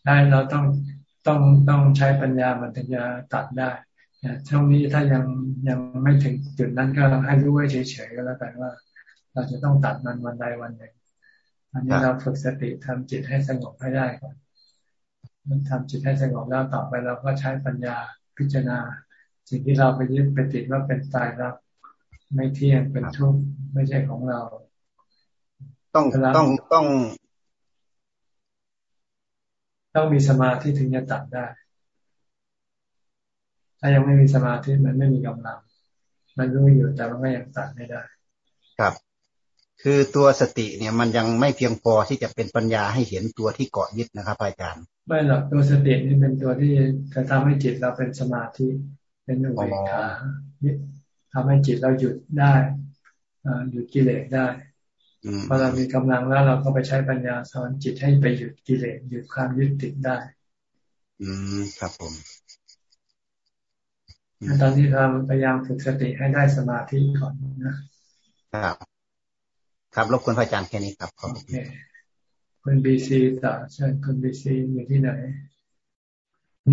Speaker 1: ใช่เราต้องต้องต้องใช้ปัญญามันถึงจะตัดได้ช่วงนี้ถ้ายังยังไม่ถึงจุดนั้นก็ให้รู้ไว้เฉยๆก็แล้วกันว่า เราจะต้องตัดมันวันใดวันหนึ่งอันนี้เราฝึกสติทำจิตให้สงบให้ได้ก่อนทำจิตให้สงบแล้วต่อไปเราก็ใช้ปัญญาพิจารณา สิ่งที่เราไปยึดไปติดว่าเป็นตายรักไม่เที่ยงเป็นทุกข์ไม่ใช่ของเรา
Speaker 28: ต้องต้องต้อง
Speaker 1: ต้องมีสมาธิถึงจะตัดได้ ถ้ายังไม่มีสมาธิมันไม่มีกำลัง มันรู้อยู่แต่มันก็ยังตัดไม่ได้
Speaker 28: ครับ คือตัวสติเนี่ยมันยังไม่เพียงพอที่จะเป็นปัญญาให้เห็นตัวที่เกาะยึดนะครับอาจารย์
Speaker 1: ไม่หรอกตัวสตินี่เป็นตัวที่จะทำให้จิตเราเป็นสมาธิ เป็นอุเบกขาทำให้จิตเราหยุดได้หยุดกิเลสได้พอเรามีกำลังแล้วเราก็ไปใช้ปัญญาสอนจิตให้ไปหยุดกิเลสหยุดความยึดติดได้
Speaker 28: อืมครับผม
Speaker 1: ตอนนี้เราพยายามฝึกสติให้ได้สมาธิก่อนนะครับ
Speaker 28: ครับรบกวนพระอาจารย์แค่นี้ครับขอบคุณ
Speaker 1: คุณบีซีต่อเชิญคุณบีซีอยู่ที่ไหน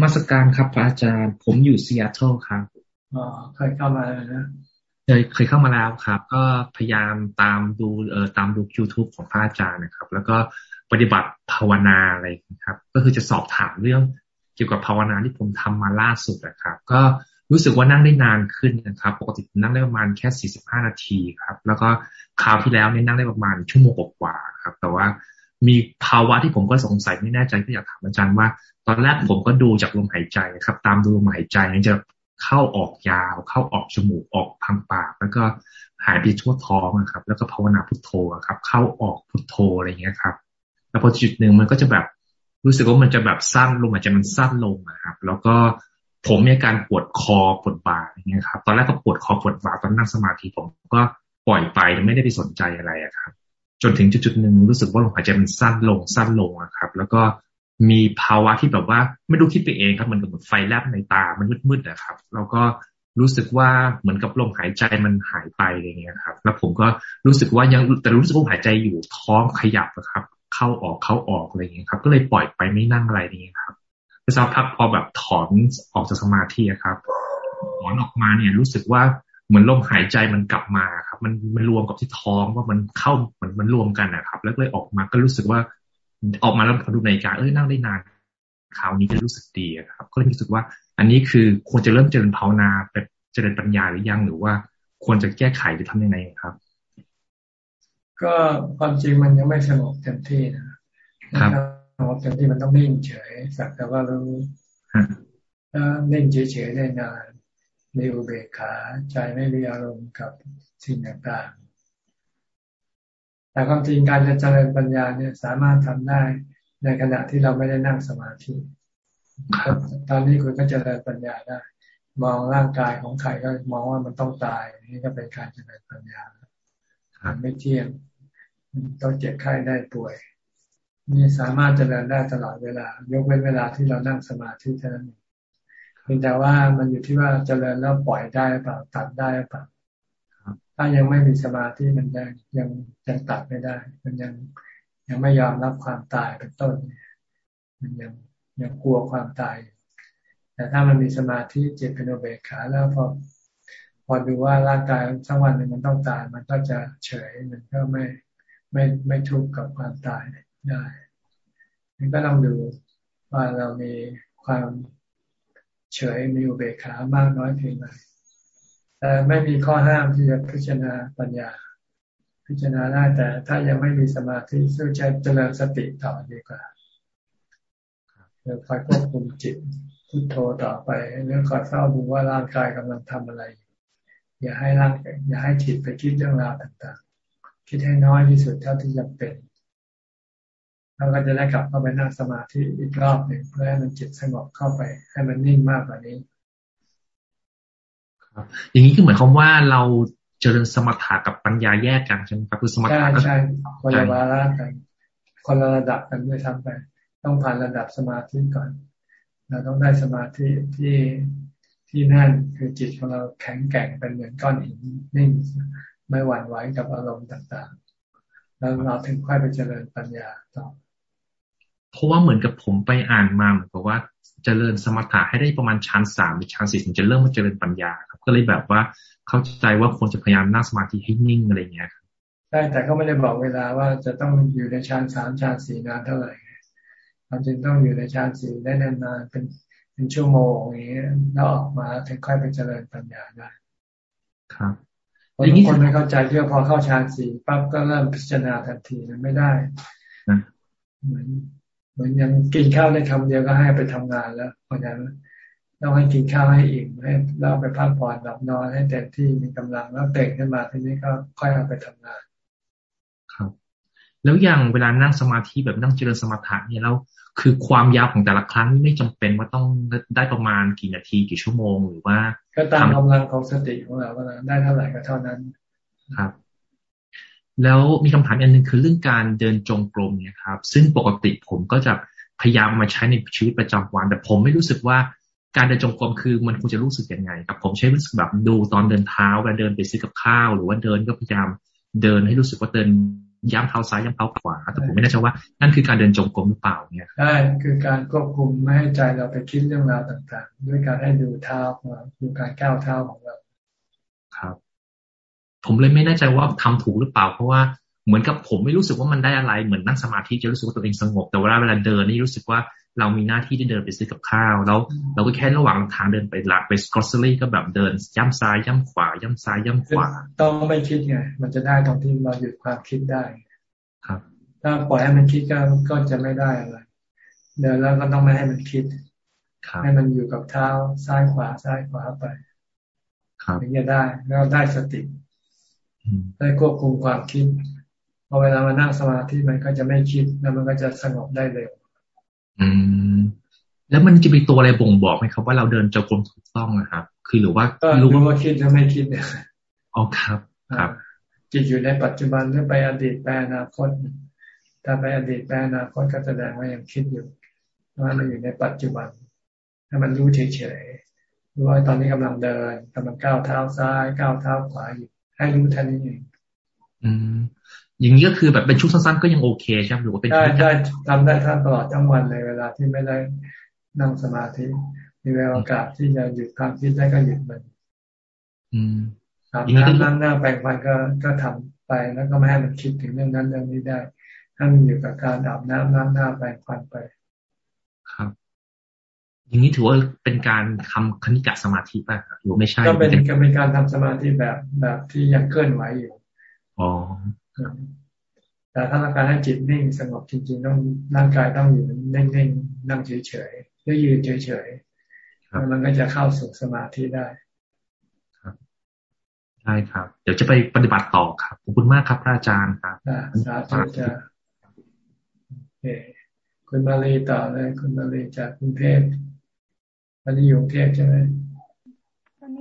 Speaker 24: นมัสการครับพระอาจารย์ ผมอยู่ซีแอตเทิลครับ
Speaker 1: อ๋อเคยเข้ามาแล้วนะ
Speaker 24: เคยเคยเข้ามาแล้วครับ ก็พยายามตามดูเอ่อตามดู YouTube ของพระอาจารย์นะครับ แล้วก็ปฏิบัติภาวนาอะไรครับ ก็คือจะสอบถามเรื่องเกี่ยวกับภาวนาที่ผมทำมาล่าสุดนะครับ ก็รู้สึกว่านั่งได้นานขึ้นนะครับ ปกตินั่งได้ประมาณแค่ 45 นาทีครับ แล้วก็คราวที่แล้วเนี่ยนั่งได้ประมาณชั่วโมงกว่าครับ แต่ว่ามีภาวะที่ผมก็สงสัยไม่แน่ใจก็อยากถามอาจารย์ว่า ตอนแรกผมก็ดูจากลมหายใจครับ ตามดูลมหายใจจะเข้าออกยาว เข้าออกจมูกออกทางปาก แล้วก็หายไปทั่วท้องนะครับ แล้วก็ภาวนาพุทโธครับ เข้าออกพุทโธอะไรเงี้ยครับ แล้วพอจุดหนึ่งมันก็จะแบบรู้สึกว่ามันจะแบบสั้นลงอาจจะมันสั้นลงนะครับ แล้วก็ผมมีอาการปวดคอปวดบ่าอย่างเงี้ยครับตอนแรกก็ปวดคอปวดบ่าตอนนั่งสมาธิผมก็ปล่อยไปไม่ได้ไปสนใจอะไรครับ จนถึงจุดจุดหนึ่งรู้สึกว่าลมหายใจมันสั้นลงสั้นลงนะครับ แล้วก็ มีภาวะที่แบบว่าไม่รู้คิดไปเองครับ มันเหมือนไฟแลบในตา มันมืดๆนะครับ แล้วก็รู้สึกว่าเหมือนกับลมหายใจมันหายไปอะไรเงี้ยครับ แล้วผมก็รู้สึกว่ายังแต่รู้สึกว่าหายใจอยู่ท้องขยับนะครับ เข้าออกเข้าออกอะไรเงี้ยครับ ก็เลยปล่อยไปไม่นั่งอะไรนี้ครับสักพักพอแบบถอนออกจากสมาธิครับถอนออกมาเนี่ยรู้สึกว่าเหมือนลมหายใจมันกลับมาครับ มันมันรวมกับที่ท้องว่ามันเข้ามือนมันรวมกันนะครับ แล้วเลยออกมาก็รู้สึกว่า ออกมาแล้วพอดูนาฬิกาเอ้ยนั่งได้นานคราวนี้ก็รู้สึกดีครับ ก็เลยรู้สึกว่า อันนี้คือควรจะเริ่มเจริญภาวนาเป็นเจริญปัญญาหรือยังหรือว่าควรจะแก้ไขหรือทำยังไงครับ
Speaker 1: ก็ความจริงมันยังไม่สงบเต็มที่นะครับสงบเต็มที่มันต้องนิ่งเฉยสักแต่ว่ารู้ถ้านิ่งเฉยๆได้นานมีอุเบกขาใจไม่มีอารมณ์กับสิ่งต่างๆ แต่ความจริงการจะเจริญปัญญาเนี่ยสามารถทำได้ในขณะที่เราไม่ได้นั่งสมาธิตอนนี้คุณก็เจริญปัญญาได้ มองร่างกายของใครก็มองว่ามันต้องตายนี่ก็เป็นการเจริญปัญญาไม่เที่ยงต้องเจ็บไข้ได้ป่วย นี่สามารถเจริญได้ตลอดเวลา ยกเว้นเวลาที่เรานั่งสมาธิเท่านั้นเพียงแต่ว่ามันอยู่ที่ว่าเจริญแล้วปล่อยได้เปล่าตัดได้เปล่า ถ้ายังไม่มีสมาธิมันยังยังยังตัดไม่ได้ มันยังยังไม่ยอมรับความตายเป็นต้น มันยังยังกลัวความตาย แต่ถ้ามันมีสมาธิจิตเป็นโอเบคขาแล้วพอพอดูว่าร่างกายสักวันหนึ่งมันต้องตาย มันก็จะเฉยมันก็ไม่ไม่ไม่ทุกข์กับความตายได้นี่ก็ต้องดูว่าเรามีความเฉยมีอุเบกขามากน้อยเพียงไร แต่ไม่มีข้อห้ามที่จะพิจารณาปัญญา พิจารณาได้แต่ถ้ายังไม่มีสมาธิสู้ใช้เจริญสติต่อดีกว่าเดี๋ยวคอยควบคุมจิตพุทโธต่อไปเรื่องคอยเฝ้าดูว่าร่างกายกำลังทำอะไร อย่าให้ร่างอย่าให้จิตไปคิดเรื่องราวต่างๆ คิดให้น้อยที่สุดเท่าที่จำเป็นเราก็จะได้กลับเข้าไปนั่งสมาธิอีกรอบหนึ่งเพื่อให้มันจิตสงบเข้าไป ให้มันนิ่งมากกว่านี้
Speaker 24: อย่างนี้คือหมายความว่าเราเจริญสมถะกับปัญญาแยกกันใช่ไหมครับคือสมถะก็
Speaker 1: ใช่คนละวาระกัน คนละระดับกันด้วยทำไป ต้องผ่านระดับสมาธิก่อน เราต้องได้สมาธิที่ที่นั่นคือจิตของเราแข็งแกร่งเป็นเหมือนก้อนหินนิ่งไม่หวั่นไหวกับอารมณ์ต่างๆ แล้วเราถึงค่อยไปเจริญปัญญาต่อ
Speaker 24: เพราะว่าเหมือนกับผมไปอ่านมาเหมือนกับว่าเจริญสมถะให้ได้ประมาณชั้นสามหรือชั้นสี่ถึงจะเริ่มมาเจริญปัญญาครับ ก็เลยแบบว่าเข้าใจว่าควรจะพยายามนั่งสมาธิให้นิ่งอะไรเงี้ยครับ
Speaker 1: ใช่แต่ก็ไม่ได้บอกเวลาว่าจะต้องอยู่ในชั้นสามชั้นสี่นานเท่าไหร่มันจึงต้องอยู่ในชั้นสี่ได้นานๆเป็นเป็นชั่วโมงอย่างนี้แล้วออกมาถึงค่อยไปเจริญปัญญาได้
Speaker 24: ครับ
Speaker 1: คนคนไม่เข้าใจเยอะพอเข้าฌานสี่ปั๊บก็เริ่มพิจารณาทันทีมันไม่ได้เหมือน เหมือนยังกินข้าวได้คำเดียวก็ให้ไปทำงานแล้วเพราะฉะนั้นต้องให้กินข้าวให้อิ่มให้แล้วไปพักผ่อนหลับนอนให้เต็มที่มีกำลังแล้วเต่งขึ้นมาทีนี้ก็ค่อยเอาไปทำงาน
Speaker 24: ครับ แล้วอย่างเวลานั่งสมาธิแบบนั่งเจริญสมาธิเนี่ยแล้วคือความยาวของแต่ละครั้งไม่จำเป็นว่าต้องได้ประมาณกี่นาทีกี่ชั่วโมงหรือว่า
Speaker 1: ก็ตามกำลังของสติของเราว่าได้เท่าไหร่ก็เท่านั้น
Speaker 24: ครับ แล้วมีคำถามอันหนึ่งคือเรื่องการเดินจงกรมเนี่ยครับ ซึ่งปกติผมก็จะพยายามมาใช้ในชีวิตประจำวัน แต่ผมไม่รู้สึกว่าการเดินจงกรมคือมันควรจะรู้สึกยังไงครับผมใช้รู้สึกแบบดูตอนเดินเท้าเวลาเดินไปซื้อกับข้าว หรือว่าเดินก็พยายามเดินให้รู้สึกว่าเดินย้ำเท้าซ้ายย้ำเท้าขวาแต่ผมไม่แน่ใจว่า นั่นคือการเดินจงกรมหรือเปล่าเนี่ย
Speaker 1: ใช่คือการควบคุมไม่ให้ใจเราไปคิดเรื่องราวต่างๆ ด้วยการให้ดูเท้าของเราดูการก้าวเท้าของเรา
Speaker 24: ครับ ผมเลยไม่แน่ใจว่าทำถูกหรือเปล่า เพราะว่าเหมือนกับผมไม่รู้สึกว่ามันได้อะไรเหมือนนั่งสมาธิจะรู้สึกว่าตัวเองสงบ แต่เวลาเวลาเดินนี่รู้สึกว่าเรามีหน้าที่ที่เดินไปซื้อกับข้าวแล้ว เราก็แค่ระหว่างทางเดินไปหลักไปกรอสเซอรี่ก็แบบเดิน ย่ำซ้ายย่ำขวา ย่ำซ้ายย่ำขวา
Speaker 1: ต้องไม่คิดไงมันจะได้ตรงที่เราหยุดความคิดได้
Speaker 24: ครับ
Speaker 1: ถ้าปล่อยให้มันคิดก็ก็จะไม่ได้อะไรเดินแล้วก็ต้องไม่ให้มันคิดให้มันอยู่กับเท้าซ้ายขวาซ้ายขวาไปถึงจะได้แล้วได้สติ ได้ควบคุมความคิดพอเวลามานั่งสมาธิมันก็จะไม่คิดแล้วมันก็จะสงบได้เร็ว
Speaker 24: อืมแล้วมันจะมีตัวอะไรบ่งบอกไหมครับ ว่าเราเดินจงกรมถูกต้องนะครับ คือหรือว่า
Speaker 1: รู้ว่าคิดหรือไม่คิดเนี่ย
Speaker 24: อ๋อครับครับ
Speaker 1: จิตอยู่ในปัจจุบันหรือไปอดีตไปอนาคตถ้าไปอดีตไปอนาคตก็แสดงว่ายังคิดอยู่ว่าเราอยู่ในปัจจุบันให้มันรู้เฉยๆรู้ว่าตอนนี้กำลังเดินกำลังก้าวเท้าซ้ายก้าวเท้าขวาอยู่ ให้รู้ทันนี้เอง
Speaker 24: อืมอย่างนี้ก็คือแบบเป็นชุดสั้นๆก็ยังโอเคใช่ไหมหรือว่าเป็น
Speaker 1: ได้ได้ทำได้ทั้งตลอดทั้งวันในเวลาที่ไม่ได้นั่งสมาธิ มีเวลาโอกาสที่จะหยุดความคิดได้ก็หยุดมัน
Speaker 24: อืม
Speaker 1: อาบน้ำนั่งหน้าแปรงฟันก็ก็ทำไปแล้วก็ไม่ให้มันคิดถึงเรื่องนั้นเรื่องนี้ได้ให้มันอยู่กับการอาบน้ำล้างหน้าแปรงฟันไป
Speaker 24: ครับ อย่างนี้ถือว่าเป็นการทำคณิกะสมาธิป่ะหรือไม่ใช่
Speaker 1: ก็เป็นการเป็นการทำสมาธิแบบแบบที่ยังเคลื่อนไหวอยู่
Speaker 24: อ๋อ
Speaker 1: แต่ถ้าต้องการให้จิตนิ่งสงบจริง ๆ ต้องร่างกายต้องอยู่นิ่งๆนั่งเฉยๆหรือยืนเฉยๆแล้วมันก็จะเข้าสู่สมาธิได้
Speaker 24: ครับได้ครับ เดี๋ยวจะไปปฏิบัติต่อครับขอบคุณมากครับพระอาจารย์ครับ
Speaker 1: สาธุจะโอเคคุณมาลีต่อเลยคุณมาลีจากกรุงเทพ วันนี้อยู่กรุงเทพใช่ไหม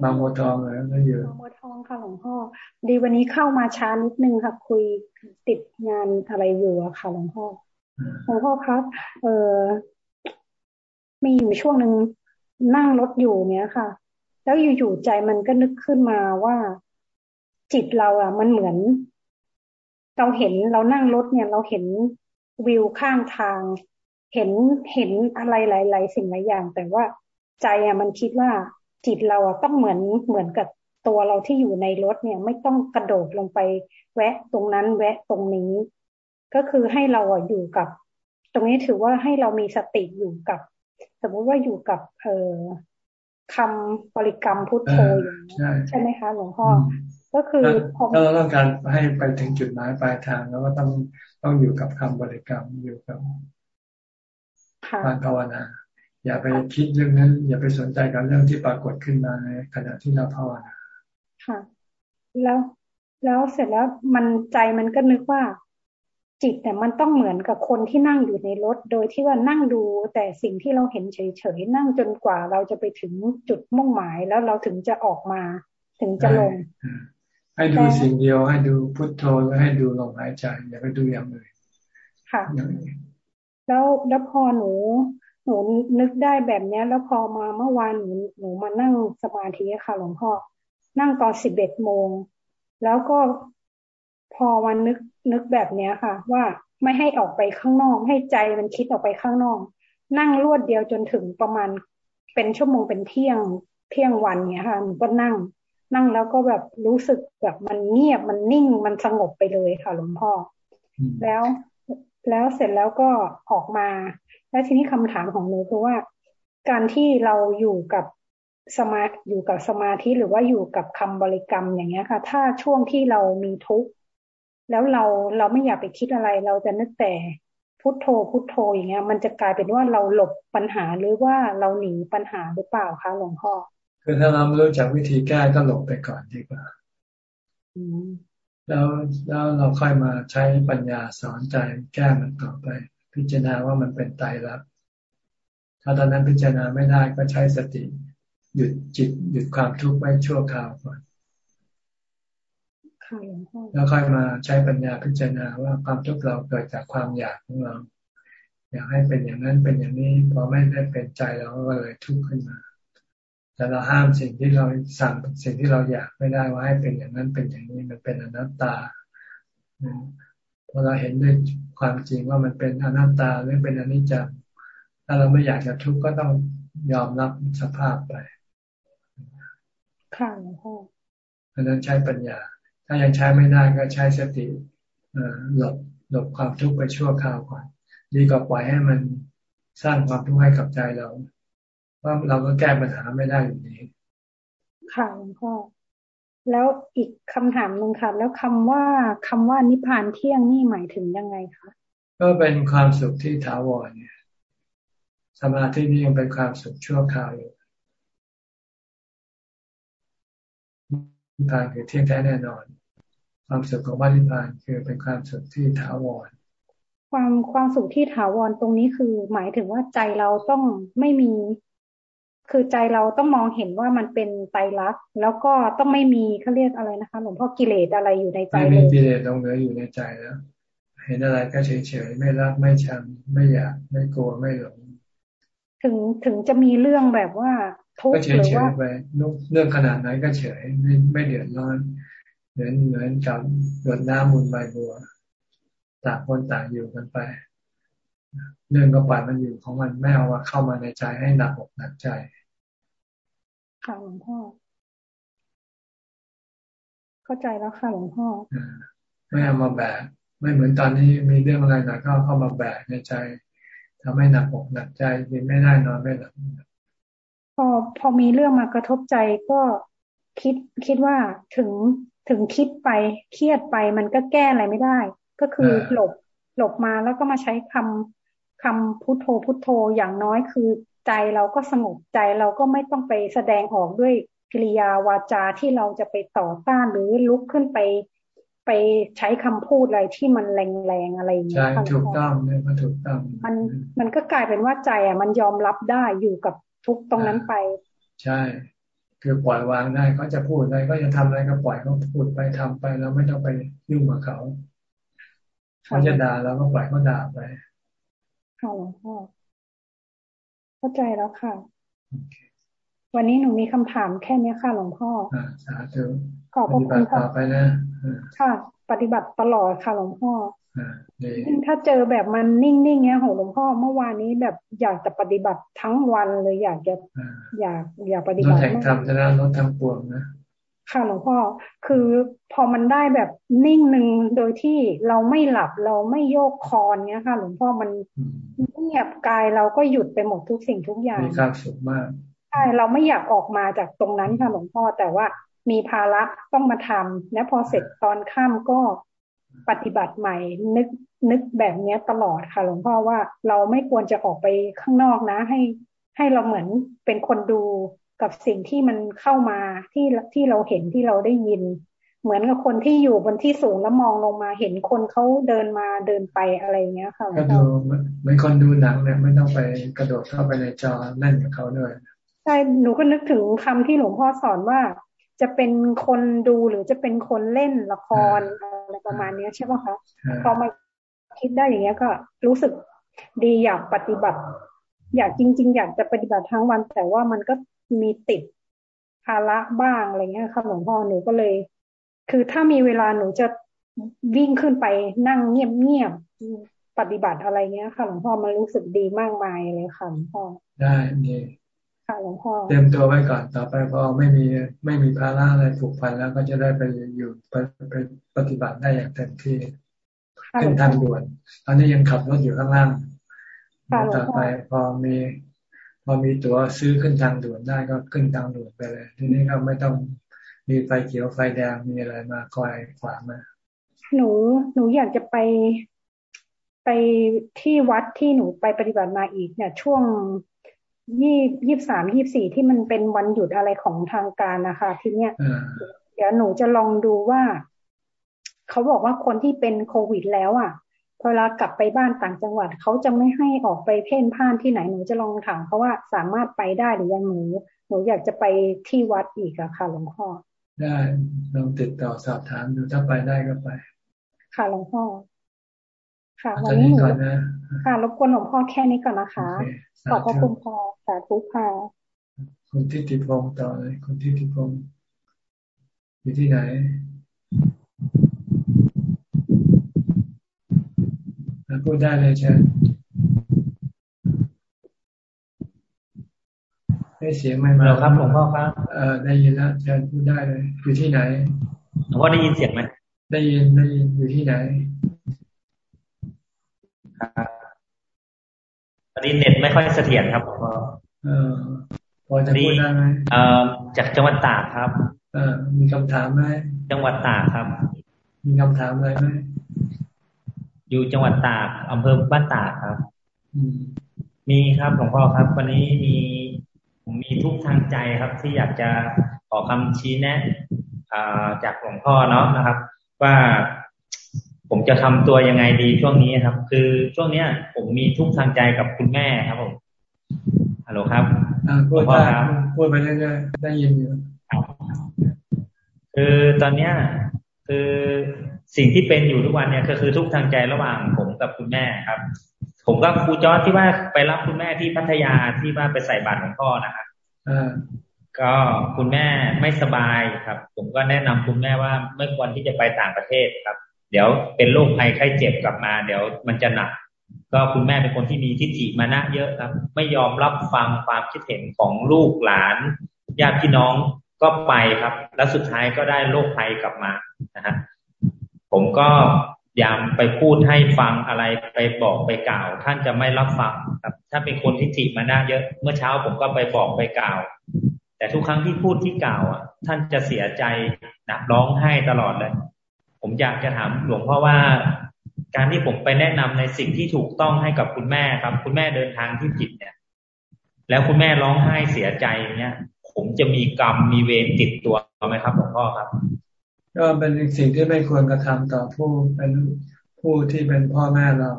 Speaker 1: บางบัวทองเลยก็อยู่
Speaker 29: บางบัวทองค่ะหลวงพ่อ ดีวันนี้เข้ามาช้านิดนึงค่ะ คุยติดงานอะไรอยู่อะค่ะหลวงพ่อหลวงพ่อครับ เออมีอยู่ช่วงหนึ่งนั่งรถอยู่เนี้ยค่ะ แล้วอยู่ๆใจมันก็นึกขึ้นมาว่าจิตเราอะ มันเหมือน เราเห็นเรานั่งรถเนี่ยเราเห็นวิวข้างทาง เห็นเห็นอะไรหลาย ๆ สิ่งหลายอย่าง แต่ว่า ใจอะมันคิดว่าจิตเราต้องเหมือนเหมือนกับตัวเราที่อยู่ในรถเนี่ย ไม่ต้องกระโดดลงไป แวะตรงนั้นแวะตรงนี้ ก็คือให้เราอะอยู่กับ ตรงนี้ถือว่าให้เรามีสติอยู่กับ สมมุติว่าอยู่กับเอ่อคำบริกรรมพุทโธอย่างนี้ใช่ไหมคะหลวงพ่อก็คือ
Speaker 1: ถ้าเราต้องการให้ไปถึงจุดหมายปลายทางแล้วก็ต้องต้องอยู่กับคำบริกรรมอยู่กับการภาวนา อย่าไปคิดเรื่องนั้น อย่าไปสนใจกับเรื่องที่ปรากฏขึ้นมาในขณะที่เราภาวนา
Speaker 29: ค่ะ แล้วแล้วเสร็จแล้วมันใจมันก็นึกว่า จิตแต่มันต้องเหมือนกับคนที่นั่งอยู่ในรถ โดยที่ว่านั่งดูแต่สิ่งที่เราเห็นเฉยๆนั่งจนกว่าเราจะไปถึงจุดมุ่งหมายแล้วเราถึงจะออกมา ถึงจะลง
Speaker 1: ให้ดูสิ่งเดียวให้ดูพุทโธแล้วให้ดูลมหายใจอย่าไปดูอย่างอื่น
Speaker 29: ค่ะแล้วแล้วพอหนู หนูนึกได้แบบนี้แล้วพอมาเมื่อวานหนูหนูมานั่งสมาธิค่ะ หลวงพ่อ นั่งตอนสิบเอ็ดโมง แล้วก็พอวันนึกนึกแบบเนี้ยค่ะ ว่าไม่ให้ออกไปข้างนอก ให้ใจมันคิดออกไปข้างนอก นั่งรวดเดียวจนถึงประมาณเป็นชั่วโมงเป็นเที่ยงเที่ยงวันเนี้ยค่ะหนูก็นั่ง นั่งแล้วก็แบบรู้สึกแบบมันเงียบมันนิ่งมันสงบไปเลยค่ะหลวงพ่อ แล้วแล้วเสร็จแล้วก็ออกมา แล้วทีนี้คำถามของหนูคือว่า การที่เราอยู่กับสมาอยู่กับสมาธิหรือว่าอยู่กับคำบริกรรมอย่างเงี้ยค่ะ ถ้าช่วงที่เรามีทุกข์แล้วเราเราไม่อยากไปคิดอะไร เราจะนึกแต่พุโทโธพุโทโธอย่างเงี้ย มันจะกลายเป็นว่าเราหลบปัญหาหรือว่าเราหนีปัญหาหรือเปล่าคะหลวงพ่อ
Speaker 1: คือถ้าเราไม่รู้จักวิธีแก้ก็หลบไปก่อนดีกว่าแล้วแล้วเราค่อยมาใช้ปัญญาสอนใจแก้มันต่อไป พิจารณาว่ามันเป็นไตรลักษณ์ถ้าตอนนั้นพิจารณาไม่ได้ก็ใช้สติ หยุดจิต หยุดความทุกข์ไว้ชั่วคราวก่อนแล้วค่อยมาใช้ปัญญาพิจารณาว่าความทุกข์เราเกิดจากความอยากของเรา อยากให้เป็นอย่างนั้นเป็นอย่างนี้พอไม่ได้เป็นใจเราก็เลยทุกข์ขึ้นมา แต่เราห้ามสิ่งที่เราสั่งสิ่งที่เราอยากไม่ได้ว่าให้เป็นอย่างนั้นเป็นอย่างนี้มันเป็นอนัตตาพอเราเห็นด้วย ความจริงว่ามันเป็นอนัตตาหรือเป็นอนิจจังถ้าเราไม่อยากจะทุกข์ก็ต้องยอมรับสภาพไป
Speaker 29: ค่ะหลวงพ่อ
Speaker 1: เพราะนั้นใช้ปัญญา ถ้ายังใช้ไม่ได้ก็ใช้สติหลบหลบความทุกข์ไปชั่วคราวก่อน ดีกว่าปล่อยให้มันสร้างความทุกข์ให้กับใจเราว่าเราก็แก้ปัญหาไม่ได้อยู่ดี
Speaker 29: ค่ะหลวงพ่อ แล้วอีกคำถามหนึ่งค่ะ แล้วคำว่าคำว่านิพพานเที่ยงนี่หมายถึงยังไงคะ
Speaker 1: ก็เป็นความสุขที่ถาวรเนี่ยสมาธินี้ยังเป็นความสุขชั่วคราวอยู่นิพพานคือเที่ยงแท้แน่นอน ความสุขของวันิพพานคือเป็นความสุขที่ถาวร
Speaker 29: ความความสุขที่ถาวรตรงนี้คือ หมายถึงว่าใจเราต้องไม่มี คือใจเราต้องมองเห็นว่ามันเป็นไตรลักษณ์แล้วก็ต้องไม่มีเขาเรียกอะไรนะคะหลวงพ่อกิเลสอะไรอยู่ในใจ
Speaker 1: เลยไม่มีกิเลสตรงเหลืออยู่ในใจแล้วเห็นอะไรก็เฉยเฉยไม่รักไม่ชังไม่อยากไม่กลัวไม่หลง
Speaker 29: ถึงถึงจะมีเรื่องแบบว่า
Speaker 1: ทุกข์หรือว่าไปเรื่องขนาดไหนก็เฉยไม่ไม่เดือดร้อนเหมือนเหมือนกับหยดน้ำมุนใบบัวต่างคนต่างอยู่กันไปเรื่องก็ปล่อยมันอยู่ของมันไม่เอาว่าเข้ามาในใจให้หนักอกหนักใจ
Speaker 29: ค่ะหลวงพ่อ เข้าใจแล้วค่ะหลวงพ่อ
Speaker 1: ไม่เอามาแบกไม่เหมือนตอนนี้มีเรื่องอะไรหน่อยก็เข้ามาแบกในใจทำให้หนักอกหนักใจกินไม่ได้นอนไม่หลับ
Speaker 29: พอพอมีเรื่องมากระทบใจก็คิดคิดว่าถึงถึงคิดไปเครียดไปมันก็แก้อะไรไม่ได้ ก็คือหลบหลบมาแล้วก็มาใช้คำคำพุโทโธพุโทโธอย่างน้อยคือ ใจเราก็สงบใจเราก็ไม่ต้องไปแสดงออกด้วยกิริยาวาจาที่เราจะไปต่อต้านหรือลุกขึ้นไปไปใช้คำพูดอะไรที่มันแรงๆอะไรอย่างเงี้
Speaker 1: ยใช่ถูกต้องเนี่ยมันถูกต้อง
Speaker 29: มันมันก็กลายเป็นว่าใจอะ มันยอมรับได้อยู่กับทุกตรงนั้นไป
Speaker 1: ใช่ คือปล่อยวางได้เขาจะพูดอะไรก็จะทำอะไรก็ปล่อยเขาพูดไปทำไปเราไม่ต้องไปยุ่งกับเขาเขาจะด่าเราก็ปล่อยเขาด่าไป
Speaker 29: ค่ะหลวงพ่อเข้าใจแล้วค่ะ วันนี้หนูมีคำถามแค่นี้ค่ะหลวงพ่อ
Speaker 1: สาธุ
Speaker 29: ขอบพระคุณ
Speaker 1: ค่ะไปนะ
Speaker 29: ค่ะ ปฏิบัติตลอดค่ะหลวงพ่อถ้าเจอแบบมันนิ่งๆเงี้ยของหลวงพ่อเมื่อวานนี้แบบอยากจะปฏิบัติทั้งวันเลยอยากจะอยากอยากปฏิบัติรถแห่
Speaker 1: งธรรมจะได้รถทำปวงนะ
Speaker 29: ค่ะหลวงพ่อคือพอมันได้แบบนิ่งหนึ่งโดยที่เราไม่หลับเราไม่โยกคอนเนี้ยค่ะ หลวงพ่อมันเงียบกายเราก็หยุดไปหมดทุกสิ่งทุกอย่าง
Speaker 1: มีความสุขมาก
Speaker 29: ใช่เราไม่อยากออกมาจากตรงนั้นค่ะหลวงพ่อแต่ว่ามีภาระต้องมาทำและพอเสร็จตอนค่ำก็ปฏิบัติใหม่นึกนึกแบบเนี้ยตลอดค่ะ หลวงพ่อว่าเราไม่ควรจะออกไปข้างนอกนะ ให้ให้เราเหมือนเป็นคนดู กับสิ่งที่มันเข้ามาที่ที่เราเห็นที่เราได้ยิน เหมือนกับคนที่อยู่บนที่สูงแล้วมองลงมาเห็นคนเขาเดินมาเดินไปอะไรเงี้ยค่ะ
Speaker 1: ก็ดูเหมือนคนดูหนังเนี่ยไม่ต้องไปกระโดดเข้าไปในจอนั่นกับเขาด้วย
Speaker 29: ใช่หนูก็นึกถึงคำที่หลวงพ่อสอนว่า จะเป็นคนดูหรือจะเป็นคนเล่นละครอะไรประมาณนี้ใช่ไหมคะพอมาคิดได้อย่างเงี้ยก็รู้สึกดีอยากปฏิบัติ อยากจริง ๆ อยากจะปฏิบัติทั้งวัน แต่ว่ามันก็ มีติดภาระบ้างอะไรเงี้ยค่ะหลวงพ่อหนูก็เลย คือถ้ามีเวลาหนูจะวิ่งขึ้นไปนั่งเงียบๆปฏิบัติอะไรเงี้ยค่ะหลวงพ่อมันรู้สึกดีมากมายเลยค่ะหลวงพ่อ
Speaker 1: ได้ดี
Speaker 29: ค่ะหลวงพ่อ
Speaker 1: เตรียมตัวไว้ก่อนต่อไปพอไม่มีไม่มีภาระอะไรผูกพันแล้วก็จะได้ไปอยู่ไปไปปฏิบัติได้อย่างเต็มที่ขึ้นทางด่วนตอนนี้ยังขับรถอยู่ข้างล่างต่อไปพอมี พอมีตั๋วซื้อขึ้นทางด่วนได้ก็ขึ้นทางด่วนไปเลย ทีนี้ก็ไม่ต้องมีไฟเขียวไฟแดงมีอะไรมาคอยขวางมา
Speaker 29: หนูหนูอยากจะไปไปที่วัดที่หนูไปปฏิบัติมาอีกเนี่ย ช่วงยี่ยี่สามยี่สี่ที่มันเป็นวันหยุดอะไรของทางการนะคะทีเนี้ยเดี๋ยวหนูจะลองดูว่า เขาบอกว่าคนที่เป็นโควิดแล้วอะ พอเวลากลับไปบ้านต่างจังหวัดเขาจะไม่ให้ออกไปเพ่นพ่านที่ไหนหนูจะลองถามเขาว่าสามารถไปได้หรือยังหนูหนูอยากจะไปที่วัดอีกอะค่ะหลวงพ่อ
Speaker 1: ได้ลองติดต่อสอบถามดูถ้าไปได้ก็ไป
Speaker 29: ค่ะหลวงพ่อ ค่ะ วันนี้หนูค่ะรบกวนหลวงพ่อแค่นี้ก่อนนะคะขอบพระคุณพ่อสาธุค่ะ
Speaker 1: คุณทิติพงศ์ต่อเลยคุณทิติพงศ์อยู่ที่ไหน พูดได้เลยเชิญได้เสียงไม่มา
Speaker 30: ครับหลวงพ่อครับ
Speaker 1: เออได้ยินแล้วเชิญพูดได้เลยอยู่ที่ไหน
Speaker 30: หลวงพ่อได้ยินเสียงไหม
Speaker 1: ได้ยินได้ยินอยู่ที่ไหน
Speaker 30: ครับตอนนี้เน็ตไม่ค่อยเสถียรครับ
Speaker 1: พอเออพอจะพูดได้ไหม
Speaker 30: เอ่อจากจังหวัดตากครับ
Speaker 1: เออมีคำถามไหม
Speaker 30: จังหวัดตากครับ
Speaker 1: มีคำถามอะไรไหม
Speaker 30: อยู่จังหวัดตากอำเภอบ้านตากครับ มีครับหลวงพ่อครับ วันนี้มีผมมีทุกทางใจครับ ที่อยากจะขอคำชี้แนะจากหลวงพ่อเนาะนะครับ ว่าผมจะทำตัวยังไงดีช่วงนี้ครับ คือช่วงเนี้ย ผมมีทุกทางใจกับคุณแม่ครับผมฮัลโหลครับ
Speaker 1: พูดได้พูดไปเรื่อยๆได้ยินอยู่
Speaker 30: คือตอนเนี้ยคือ สิ่งที่เป็นอยู่ทุกวันเนี่ยก็คือทุกทางใจระหว่างผมกับคุณแม่ครับ ผมก็ครูจอร์ที่ว่าไปรับคุณแม่ที่พัทยาที่ว่าไปใส่บาตรหลวงพ่อนะครับก็คุณแม่ไม่สบายครับ ผมก็แนะนำคุณแม่ว่าไม่ควรที่จะไปต่างประเทศครับ เดี๋ยวเป็นโรคภัยไข้เจ็บกลับมา เดี๋ยวมันจะหนัก ก็คุณแม่เป็นคนที่มีทิฏฐิมานะเยอะครับ ไม่ยอมรับฟังความคิดเห็นของลูกหลานญาติพี่น้องก็ไปครับ แล้วสุดท้ายก็ได้โรคภัยกลับมานะฮะ ผมก็ยามไปพูดให้ฟังอะไรไปบอกไปกล่าว ท่านจะไม่รับฟังครับ ถ้าเป็นคนทิฏฐิมานะเยอะ เมื่อเช้าผมก็ไปบอกไปกล่าว แต่ทุกครั้งที่พูดที่กล่าวอะ ท่านจะเสียใจหนักร้องไห้ตลอดเลย ผมอยากจะถามหลวงพ่อว่า การที่ผมไปแนะนำในสิ่งที่ถูกต้องให้กับคุณแม่ครับ คุณแม่เดินทางที่ผิดเนี่ย แล้วคุณแม่ร้องไห้เสียใจเนี่ย ผมจะมีกรรมมีเวรติดตัวไหมครับหลวงพ่อครับ
Speaker 1: ก็เป็นสิ่งที่ไม่ควรกระทำต่อผู้เป็นผู้ที่เป็นพ่อแม่เรา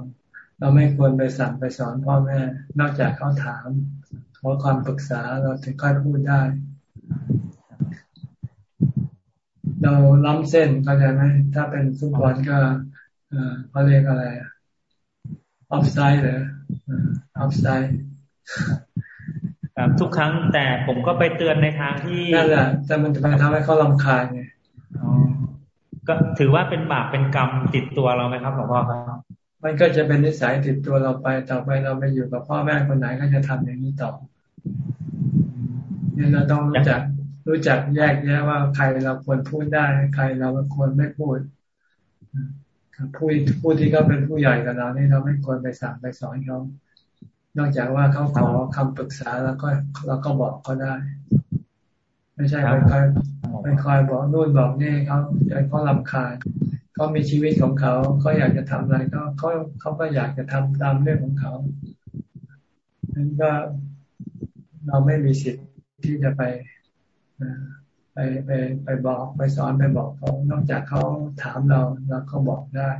Speaker 1: เราไม่ควรไปสั่งไปสอนพ่อแม่ นอกจากเขาถามขอความปรึกษาเราถึงค่อยพูดได้ เราล้ำเส้นเข้าใจไหมถ้าเป็นฟุตบอลก็เขาเรียกอะไรออฟไซด์เหรอออฟไซด์
Speaker 30: ครับทุกครั้งแต่ผมก็ไปเตือนในทางที่
Speaker 1: นั่นแหละแต่มันจะไปทำให้เขาลำคาญไง
Speaker 30: ก็ถือว่าเป็นบาปเป็นกรรมติดตัวเราไหมครับหลวงพ่อครับ
Speaker 1: มันก็จะเป็นนิสัยติดตัวเราไปต่อไปเราไปอยู่กับพ่อแม่คนไหนก็จะทำอย่างนี้ต่อเนี่ยเราต้องรู้จักรู้จักแยกแยะว่าใครเราควรพูดได้ ใครเราควรไม่พูดผู้ผู้ที่เขาเป็นผู้ใหญ่กับเรานี่เราไม่ควรไปสั่งไปสอนเขานอกจากว่าเขาขอคำปรึกษาแล้วก็เราก็บอกเขาได้ ไม่ใช่ไปคอย ไปคอยบอกนู่นบอกนี่เขาเขาลำคาญเขามีชีวิตของเขาเขาอยากจะทำอะไรก็เขาเขาก็อยากจะทำตามเรื่องของเขานั้นก็เราไม่มีสิทธิ์ที่จะไปไปไปไปบอกไปสอนไปบอกเขานอกจากเขาถามเราเราก็บอกได้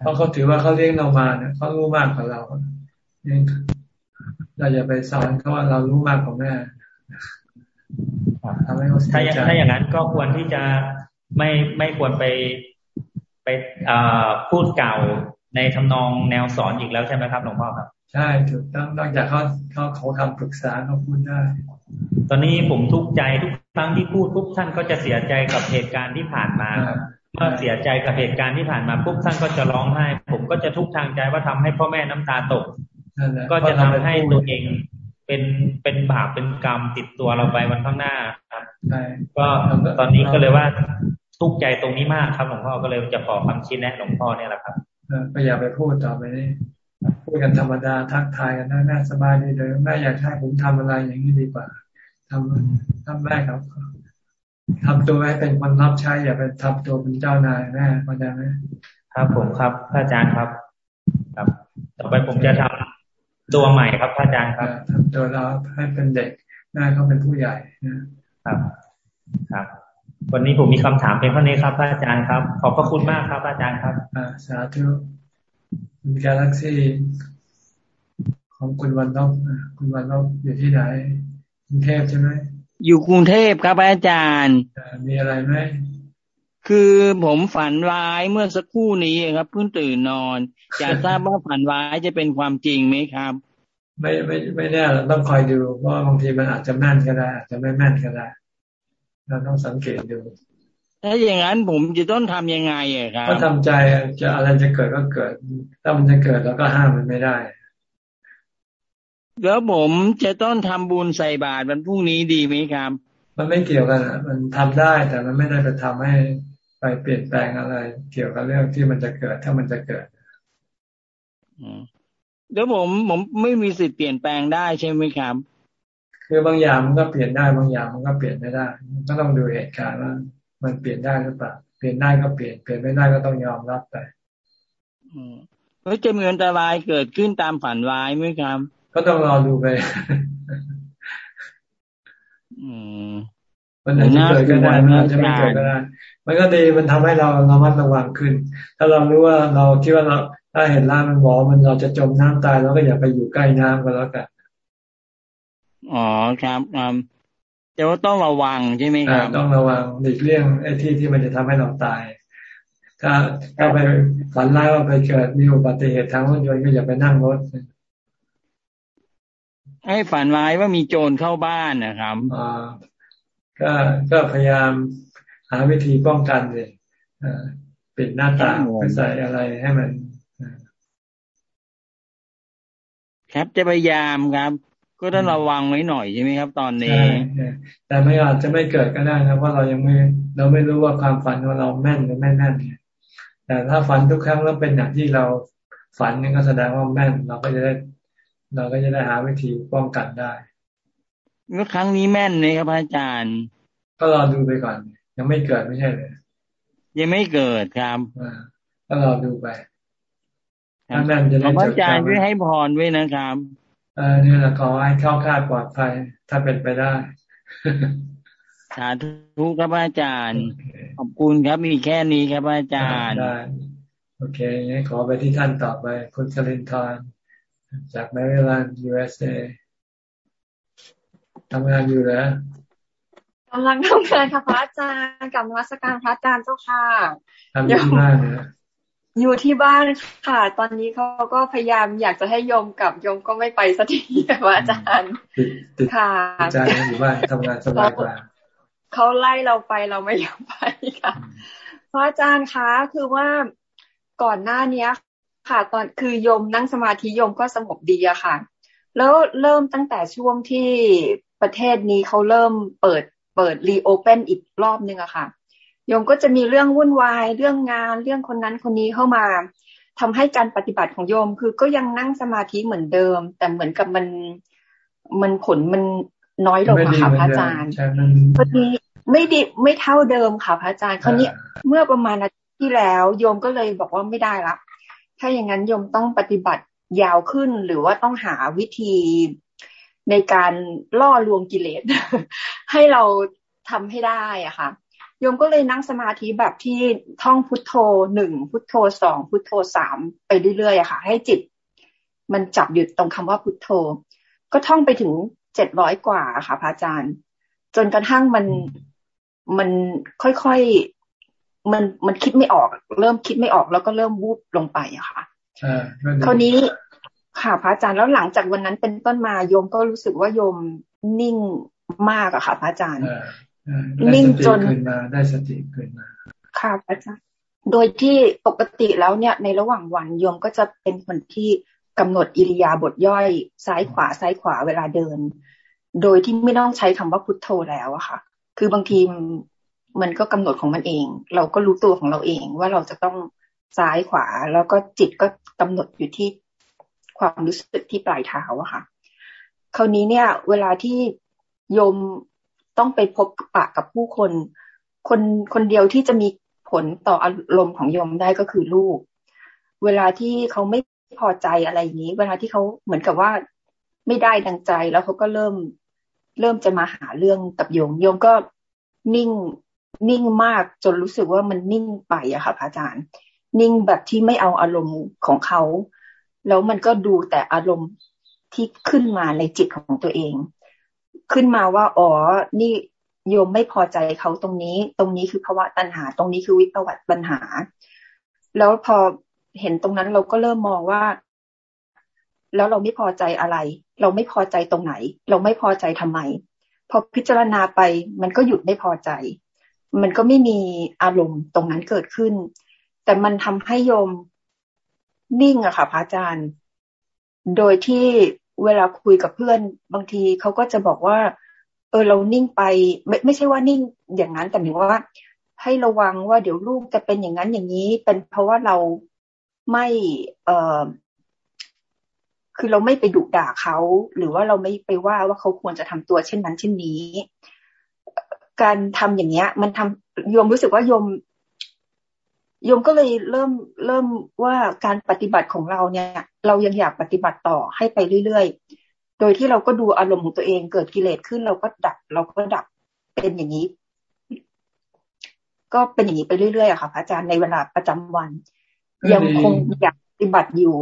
Speaker 1: เพราะเขาถือว่าเขาเลี้ยงเรามาเนี่ยเขารู้มากกว่าเราเนี่ย เราอย่าไปสอนเขาว่าเรารู้มากกว่าแม่
Speaker 30: ถ้าถ้าอย่างนั้นก็ควรที่จะไม่ไม่ควรไปไปพูดเก่าในทำนองแนวสอนอีกแล้วใช่ไหมครับหลวงพ่อครับ
Speaker 1: ใช่ถูกต้องนอกจากเขาเขาเขาคำปรึกษาเขาพูดได้
Speaker 30: ตอนนี้ผมทุกข์ใจทุกครั้งที่พูดปุ๊บท่านก็จะเสียใจกับเหตุการณ์ที่ผ่านมาครับเมื่อเสียใจกับเหตุการณ์ที่ผ่านมาปุ๊บท่านก็จะร้องไห้ ผมก็จะทุกข์ทางใจว่าทำให้พ่อแม่น้ำตาตก ก็จะทำให้ตัวเองเป็นเป็นบาปเป็นกรรมติดตัวเราไปวันข้างหน้าครับก็ตอนนี้ก็เลยว่าทุกข์ใจตรงนี้มากครับหลวงพ่อก็เลยจะขอคำชี้แนะหลวงพ่อเนี่ยแหละครับ
Speaker 1: ก็อย่าไปพูดต่อไปนี่พูดกันธรรมดาทักทายกันน่าน่าสบายดีเลยแม่อยากให้ผมทำอะไรอย่างนี้ดีกว่าทำทำได้ครับทำตัวให้เป็นคนรับใช้อย่าไปทำตัวเป็นเจ้านายแม่เข้าใจไหม
Speaker 30: ครับผมครับพระอาจารย์ครับ ครับ ต่อไปผมจะทำ ตัวใหม่ครับพระอาจารย์ครับ
Speaker 1: ทำตัวเราให้เป็นเด็กหน้าเขาเป็นผู้ใหญ่
Speaker 30: นะครับ ครับ วันนี้ผมมีคำถามเป็นข้อนี้ครับพระอาจารย์ครับ ขอบพระคุณมากครับพระอาจารย์ครับ
Speaker 1: อ่าสาธุคุณกาแล็กซี่ของคุณวันนกคุณวันนกอยู่ที่ไหนกรุงเทพใช่ไหม
Speaker 31: อยู่กรุงเทพครับอาจารย์
Speaker 1: มีอะไรไหม
Speaker 31: คือผมฝันร้ายเมื่อสักครู่นี้ครับเพิ่งตื่นนอนอยากทราบว่าฝันร้ายจะเป็นความจริงไหมครับ
Speaker 1: ไม่ไม่ไม่แน่เราต้องคอยดูเพราะบางทีมันอาจจะแม่นก็ได้อาจจะไม่แม่นก็ได้เราต้องสังเกตดู
Speaker 31: ถ้าอย่างนั้นผมจะต้องทำยังไงอะครับ
Speaker 1: ก็ทำใจจะอะไรจะเกิดก็เกิด ถ้ามันจะเกิดเราก็ห้ามมันไม่ได้
Speaker 31: แล้วผมจะต้องทำบุญใส่บาตรวันพรุ่งนี้ดีไหมครับ
Speaker 1: มันไม่เกี่ยวกันอะมันทำได้แต่มันไม่ได้ไปทำให้ ไปเปลี่ยนแปลงอะไร เกี่ยวกับเรื่องที่มันจะเกิด ถ้ามันจะเกิด
Speaker 31: แล้วผมผมไม่มีสิทธิ์เปลี่ยนแปลงได้ใช่ไหมครับ
Speaker 1: คือบางอย่างมันก็เปลี่ยนได้บางอย่างมันก็เปลี่ยนไม่ได้ก็ต้องดูเหตุการณ์ว่ามันเปลี่ยนได้หรือเปล่าเปลี่ยนได้ก็เปลี่ยนเปลี่ยนไม่ได้ก็ต้องยอมรับไป
Speaker 31: แล้วจะมีอันตรายเกิดขึ้นตามฝันร้ายไหมครับ
Speaker 1: ก็ต้องรอดูไปมันอาจจะเกิดก็ได้มันอาจจะไม่เกิดก็ได้ มันก็ดีมันทำให้เราระมัดระวังขึ้น ถ้าเรารู้ว่าเราคิดว่าเราถ้าเห็นร่างมันบอกมันเราจะจมน้ำตายเราก็อย่าไปอยู่ใกล้น้ำก็แล้วกัน
Speaker 31: อ๋อครับครับแต่ว่าต้องระวังใช่ไหมครับ
Speaker 1: ต้องระวังหลีกเลี่ยงไอ้ที่ที่มันจะทำให้เราตาย ถ้าถ้าไปฝันร้ายว่าไปเกิดมีอุบัติเหตุทางรถยนต์ก็อย่าไปนั่งรถ
Speaker 31: ให้ฝันร้ายว่ามีโจรเข้าบ้านนะครับ
Speaker 1: อ่าก็ก็พยายาม หาวิธีป้องกันเลยปิดหน้าต่างไปใส่อะไรให้มัน
Speaker 31: ครับจะพยายามครับ ก็ต้องระวังไว้หน่อยใช่ไหมครับ ตอนนี้
Speaker 1: แต่ไม่อาจจะไม่เกิดก็ได้นะว่าเรายังไม่ เราไม่รู้ว่าความฝันของเราแม่นหรือไม่แม่นเนี่ยแต่ถ้าฝันทุกครั้งแล้วเป็นอย่างที่เราฝันนี่ก็แสดงว่าแม่น เราก็จะได้ เราก็จะได้หาวิธีป้องกันได้
Speaker 31: เมื่อครั้งนี้แม่นเลยครับอาจารย์
Speaker 1: ก็รอดูไปก่อน ยังไม่เกิดไม่ใช่เลย
Speaker 31: ยังไม่เกิดครับ
Speaker 1: ก็รอดูไป
Speaker 31: ถ้าแม่นจะได้อาจารย์ช่วยให้พรด้วยนะครับ
Speaker 1: เออนี่แหละขอให้เข้าคาดปลอดภัย ถ้าเป็นไปได้
Speaker 31: สาธุครับอาจารย์ ขอบคุณครับมีแค่นี้ครับอาจารย์
Speaker 1: ได้โอเคงั้นขอไปที่ท่านต่อไป คุณสลินทอนจากแมริแลนด์ยูเอสเอทำงานอยู่แล้ว
Speaker 32: กำลังทำงานค่ะพระอาจารย์กับนักการพระอาจารย์เจ้าค่ะ
Speaker 1: ทำที่บ้านเนะ
Speaker 32: อยู่ที่บ้านค่ะ ตอนนี้เขาก็พยายามอยากจะให้โยมกับโยมก็ไม่ไปสักทีว่าอาจารย์
Speaker 1: ค่ะอาจารย์อยู่บ้านทำงานสบายกว่า
Speaker 32: เขาไล่เราไปเราไม่อยากไปค่ะพระอาจารย์คะคือว่าก่อนหน้าเนี้ย ค่ะ ตอนคือโยมนั่งสมาธิโยมก็สงบดีอะค่ะ แล้วเริ่มตั้งแต่ช่วงที่ประเทศนี้เขาเริ่มเปิด เปิดรีโอเปนอีกรอบนึงอะค่ะโยมก็จะมีเรื่องวุ่นวายเรื่องงานเรื่องคนนั้นคนนี้เข้ามาทำให้การปฏิบัติของโยมคือก็ยังนั่งสมาธิเหมือนเดิม แต่เหมือนกับมันมันผลมันน้อยลงค่ะพระอาจารย์พอดีไม่ดีไม่เท่าเดิมค่ะพระอาจารย์คราวนี้เมื่อประมาณอาทิตย์ที่แล้ว โยมก็เลยบอกว่าไม่ได้ละถ้าอย่างนั้นโยมต้องปฏิบัติยาวขึ้นหรือว่าต้องหาวิธี ในการล่อลวงกิเลส ให้เราทำให้ได้อะค่ะโยมก็เลยนั่งสมาธิแบบที่ท่องพุทโธหนึ่งพุทโธสองพุทโธสามไปเรื่อยๆอะค่ะ ให้จิต มันจับอยู่ตรงคำว่าพุทโธ ก็ท่องไปถึงเจ็ดร้อยกว่าค่ะพระอาจารย์ จนกระทั่งมันมันค่อยๆมันมันคิดไม่ออก เริ่มคิดไม่ออกแล้วก็เริ่มวูบลงไปอะค่ะคราวนี้ ค่ะพระอาจารย์แล้วหลังจากวันนั้นเป็นต้นมาโยมก็รู้สึกว่าโยมนิ่งมากอะค่ะพระอาจารย์
Speaker 1: นิ่งจนขึ้นมาได้สติขึ้นมา
Speaker 32: ค่ะอาจารย์โดยที่ปกติแล้วเนี่ย ในระหว่างวันโยมก็จะเป็นคนที่กำหนดอิริยาบถย่อย ซ้ายขวาซ้ายขวาเวลาเดิน โดยที่ไม่ต้องใช้คำว่าพุทโธแล้วอะค่ะ คือบางทีมันก็กำหนดของมันเอง เราก็รู้ตัวของเราเองว่าเราจะต้องซ้ายขวา แล้วก็จิตก็กำหนดอยู่ที่ ความรู้สึกที่ปลายเท้าอะค่ะ คราวนี้เนี่ย เวลาที่โยมต้องไปพบปะกับผู้คน คนคนเดียวที่จะมีผลต่ออารมณ์ของโยมได้ก็คือลูก เวลาที่เขาไม่พอใจอะไรอย่างนี้ เวลาที่เขาเหมือนกับว่าไม่ได้ดังใจแล้วเขาก็เริ่ม เริ่มจะมาหาเรื่องกับโยมโยมก็นิ่งนิ่งมากจนรู้สึกว่ามันนิ่งไปอะค่ะพระอาจารย์ นิ่งแบบที่ไม่เอาอารมณ์ของเขา แล้วมันก็ดูแต่อารมณ์ที่ขึ้นมาในจิตของตัวเอง ขึ้นมาว่าอ๋อนี่โยมไม่พอใจเขาตรงนี้ ตรงนี้คือภาวะตัณหา ตรงนี้คือวิปวัตปัญหา แล้วพอเห็นตรงนั้นเราก็เริ่มมองว่า แล้วเราไม่พอใจอะไร เราไม่พอใจตรงไหน เราไม่พอใจทำไม พอพิจารณาไป มันก็หยุดไม่พอใจ มันก็ไม่มีอารมณ์ตรงนั้นเกิดขึ้น แต่มันทำให้โยม นิ่งอะค่ะพระอาจารย์ โดยที่เวลาคุยกับเพื่อนบางทีเขาก็จะบอกว่า เออเรานิ่งไป ไม่ไม่ใช่ว่านิ่งอย่างนั้นแต่หมายว่า ให้ระวังว่าเดี๋ยวลูกจะเป็นอย่างนั้นอย่างนี้ เป็นเพราะว่าเราไม่เอ่อคือเราไม่ไปดุด่าเขาหรือว่าเราไม่ไปว่าว่าเขาควรจะทำตัวเช่นนั้นเช่นนี้ การทำอย่างเงี้ย มันทำโยมรู้สึกว่าโยม โยมก็เลยเริ่มเริ่มว่าการปฏิบัติของเราเนี่ย เรายังอยากปฏิบัติต่อให้ไปเรื่อยๆ โดยที่เราก็ดูอารมณ์ของตัวเองเกิดกิเลสขึ้นเราก็ดับ เราก็ดับเป็นอย่างนี้ ก็เป็นอย่างนี้ไปเรื่อยๆอะค่ะพระอาจารย์ในเวลาประจำวัน ยังคงอยากปฏิบัติอยู่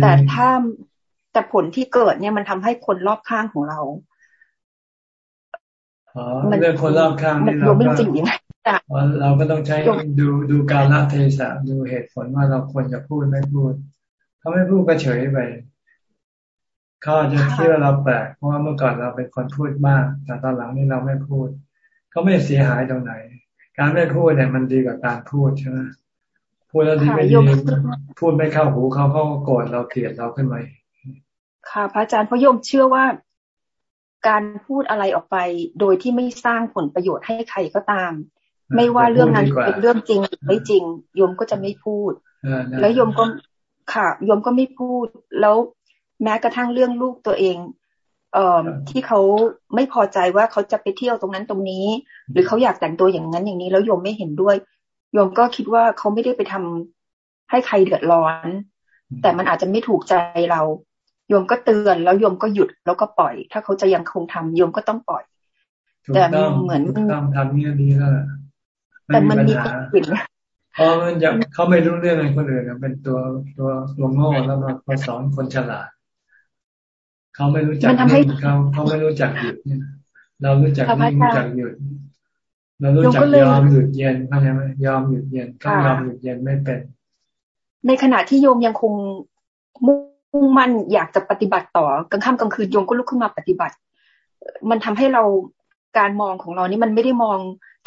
Speaker 32: แต่ถ้าแต่ผลที่เกิดเนี่ยมันทำให้คนรอบข้างของเรา
Speaker 1: อ๋อเรื่องคนรอบข้างนี่เราก็ เราก็ต้องใช้ดูดูการละเทศะดูเหตุผลว่าเราควรจะพูดไม่พูดเขาไม่พูดก็เฉยไปเขาจะคิดว่าเราแปลกเพราะว่าเมื่อก่อนเราเป็นคนพูดมาก แต่ตอนหลังนี่เราไม่พูดเขาไม่เสียหายตรงไหน การไม่พูดเนี่ยมันดีกว่าการพูดใช่ไหมพูดแล้วดีไม่ดีพูดไม่เข้าหูเขาเขาโกรธเราเกลียดเราขึ้นมา
Speaker 32: ค่ะ พระอาจารย์พระโยมเชื่อว่าการพูดอะไรออกไป โดยที่ไม่สร้างผลประโยชน์ให้ใครก็ตาม ไม่ว่าเรื่องนั้นเป็นเรื่องจริงหรือไม่จริงโยมก็จะไม่พูดแล้วโยมก็ค่ะโยมก็ไม่พูด แล้วแม้กระทั่งเรื่องลูกตัวเอง เอ่อที่เขาไม่พอใจว่าเขาจะไปเที่ยวตรงนั้นตรงนี้ หรือเขาอยากแต่งตัวอย่างนั้นอย่างนี้ แล้วโยมไม่เห็นด้วยโยมก็คิดว่าเขาไม่ได้ไปทำให้ใครเดือดร้อน แต่มันอาจจะไม่ถูกใจเราโยมก็เตือนแล้วโยมก็หยุดแล้วก็ปล่อย ถ้าเขาจะยังคงทำโยมก็ต้องปล่อย แต่เหมือน
Speaker 1: ทำทำเนี่ยดีแล้ว
Speaker 32: แต่มันมีคนอื่น
Speaker 1: เพราะมันยังเขาไม่รู้เรื่องอะไรคนอื่นเป็นตัวตัวตัวโง่แล้วมามาสอนคนฉลาดเขาไม่รู้จักนิ่งเขาเขาไม่รู้จักหยุดเนี่ย เรารู้จักนิ่งรู้จักหยุดเรารู้จักยอมหยุดเย็นเข้าใจไหมยอมหยุดเย็นเขายอมหยุดเย็นไม่เป็น
Speaker 32: ในขณะที่โยมยังคงมุ่งมั่นอยากจะปฏิบัติต่อกลางค่ำกลางคืนโยมก็ลุกขึ้นมาปฏิบัติ มันทำให้เราการมองของเรานี่มันไม่ได้มอง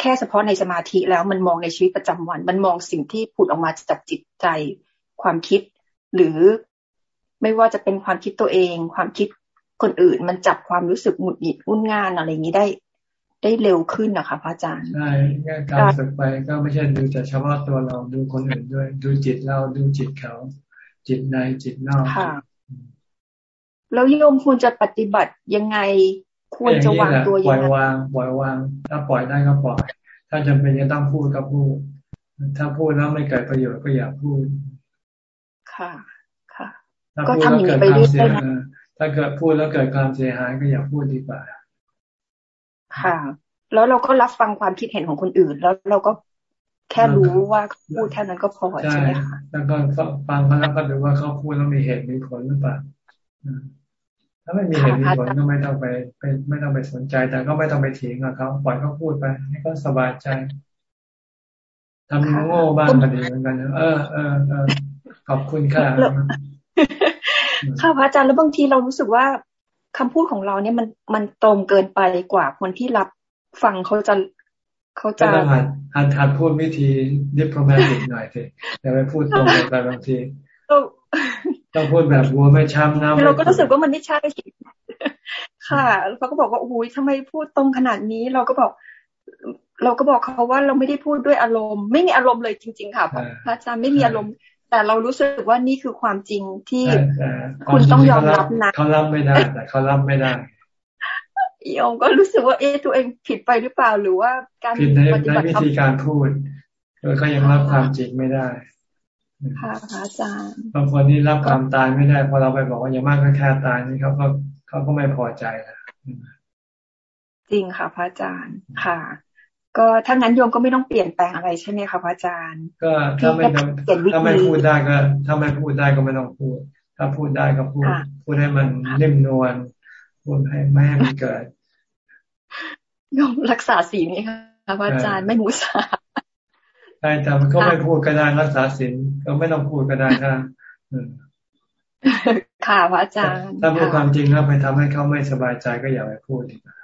Speaker 32: แค่เฉพาะในสมาธิแล้วมันมองในชีวิตประจำวัน มันมองสิ่งที่ผุดออกมาจากจิตใจ ความคิด หรือไม่ว่าจะเป็นความคิดตัวเอง ความคิดคนอื่น มันจับความรู้สึกหงุดหงิดวุ่นงานอะไรอย่างนี้ได้ ได้เร็วขึ้นนะคะพระอาจารย์
Speaker 1: ใช่การฝึกไปก็ไม่ใช่ดูแต่เฉพาะตัวเราดูคนอื่นด้วย ดูจิตเราดูจิตเขา จิตในจิตนอก
Speaker 32: ค่ะแล้วโยมควรจะปฏิบัติยังไง ควรจะวางตัว
Speaker 1: ยังไงปล่อยวางปล่อยวาง ถ้าปล่อยได้ก็ปล่อย ถ้าจำเป็นจะต้องพูดก็พูด ถ้าพูดแล้วไม่เกิดประโยชน์ก็อย่าพูด
Speaker 32: ค่ะ ค่ะ
Speaker 1: ก็ทำอย่างนี้ไปเรื่อยๆถ้าเกิดพูดแล้วเกิดความเสียหายก็อย่าพูดดีกว่า
Speaker 32: ค่ะ แล้วเราก็รับฟังความคิดเห็นของคนอื่น แล้วเราก็แค่รู้ว่าพูดแค่นั้นก็พอใช่ไหมคะแล้วก็
Speaker 1: ฟังเขาแล้วก็ดูว่าเขาพูดแล้วมีเหตุมีผลหรือเปล่าถ้าไม่มีเหตุมีผลก็ไม่ต้องไปไปไม่ต้องไปสนใจ แต่ก็ไม่ต้องไปถีงกับเขาปล่อยเขาพูดไปให้เขาสบายใจทำโง่บ้างก็ดีเหมือนกันเออเออเออขอบคุณค่ะ
Speaker 32: ค่ะพระอาจารย์แล้วบางทีเรารู้สึกว่าคำพูดของเราเนี่ยมันมันตรงเกินไปกว่าคนที่รับฟังเขาจะเขาจะ
Speaker 1: หัดหัดหัดพูดวิธีดิปโลมาติกหน่อยสิอย่าไปพูดตรงไปบางที ต้องพูดแบบวัวไม่ช้ำน้ำ
Speaker 32: เราก็รู้สึกว่ามันไม่ใช่ค่ะเขาก็บอกว่าโอ้ยทำไมพูดตรงขนาดนี้ เราก็บอก เราก็บอกเขาว่าเราไม่ได้พูดด้วยอารมณ์ ไม่มีอารมณ์เลยจริง ๆ ค่ะพระอาจารย์ไม่มีอารมณ์ แต่เรารู้สึกว่านี่คือความจริงที่คุณต้องยอมรับนะ
Speaker 1: เขารับไม่ได้แต่เขารับไม่ได้
Speaker 32: โยมก็รู้สึกว่าเอ๊ะตัวเองผิดไปหรือเปล่าหรือว่าการ
Speaker 1: ผิดในในวิธีการพูดโดยเขายังรับความจริงไม่ได้
Speaker 32: ค่ะพระอาจารย์
Speaker 1: บางคนนี่รับความตายไม่ได้พอเราไปบอกว่าอย่ามากก็แค่ตายนี่เขาก็เขาก็ไม่พอใจนะ
Speaker 32: จริงค่ะพระอาจารย์ค่ะ ก็ถ้างั้นโยมก็ไม่ต้องเปลี่ยนแปลงอะไรใช่ไหมคะพระอาจารย์
Speaker 1: ก็ถ้าไม่ถ้าไม่พูดได้ก็ ถ้าไม่พูดได้ก็ไม่ต้องพูด ถ้าพูดได้ก็พูด พูดให้มันนิ่มนวลพูดให้แม่มันเกิด
Speaker 32: ยอมรักษาศีลนี่ค่ะพระอาจารย์ไม่มุสา
Speaker 1: ใช่แต่มันก็ไม่พูดก็ได้รักษาศีลก็ไม่ต้องพูดก็ได้ค่ะ
Speaker 32: ค่ะพระอาจารย์
Speaker 1: ถ้าพูดความจริงแล้วไปทำให้เขาไม่สบายใจก็อย่าไปพูดดีกว่า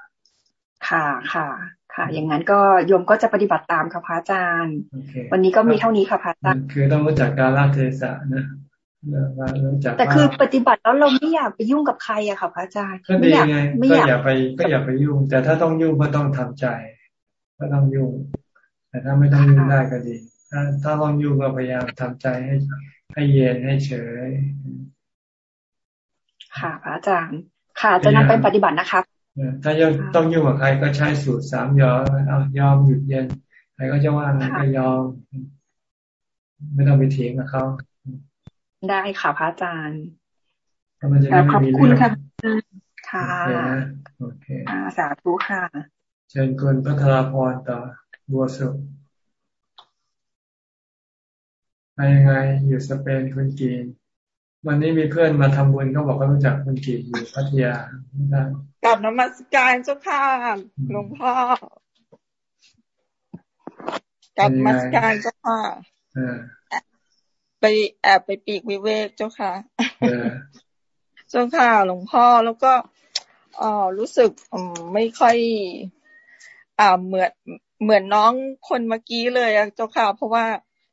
Speaker 32: ค่ะค่ะ ค่ะ อย่างนั้นก็โยมก็จะปฏิบัติตามค่ะพระอาจารย์ วันนี้ก็มีเท่านี้ค่ะพระอาจารย์
Speaker 1: คือต้องรู้จักการละเทศะนะ
Speaker 32: แต่คือปฏิบัติแล้วเราไม่อยากไปยุ่งกับใครอะค่ะพระอาจารย์
Speaker 1: ก็ดีไงก็อย่าไปก็อย่าไปยุ่ง แต่ถ้าต้องยุ่งก็ต้องทำใจ ก็ต้องยุ่ง แต่แต่ถ้าไม่ต้องยุ่งได้ก็ดี ถ้าถ้าลองยุ่งก็พยายามทำใจให้ให้เย็นให้เฉย
Speaker 32: ค่ะพระอาจารย์ ค่ะ จะนำไปปฏิบัตินะครับ
Speaker 1: ถ้ายังต้องยุ่งกับใครก็ใช้สูตรสามยอมยอมหยุดเย็น ใครก็จะว่าไงก็ยอม ไม่ต้องไปเถียงกับเขา
Speaker 32: ได้ค่ะพระอาจารย์
Speaker 1: ข
Speaker 32: อบคุณค่ะค่ะ โอเคสาธุค่ะ
Speaker 1: เชิญคุณพัทรพรต่อ บัวสุไปยังไงอยู่สเปนคุณกีนวันนี้มีเพื่อนมาทำบุญเขาบอกเขารู้จักคุณกีนอยู่พัทยา
Speaker 33: กลับนมัสการเจ้าค่ะหลวงพ่อกลับมัสการเจ้าค่ะไปแอบไปปีกวิเวกเจ้าค่ะเจ้าค่ะหลวงพ่อแล้วก็อ๋อรู้สึกไม่ค่อยอ่าเหมือน เหมือนน้องคนเมื่อกี้เลยอะเจ้าค่ะ เพราะว่า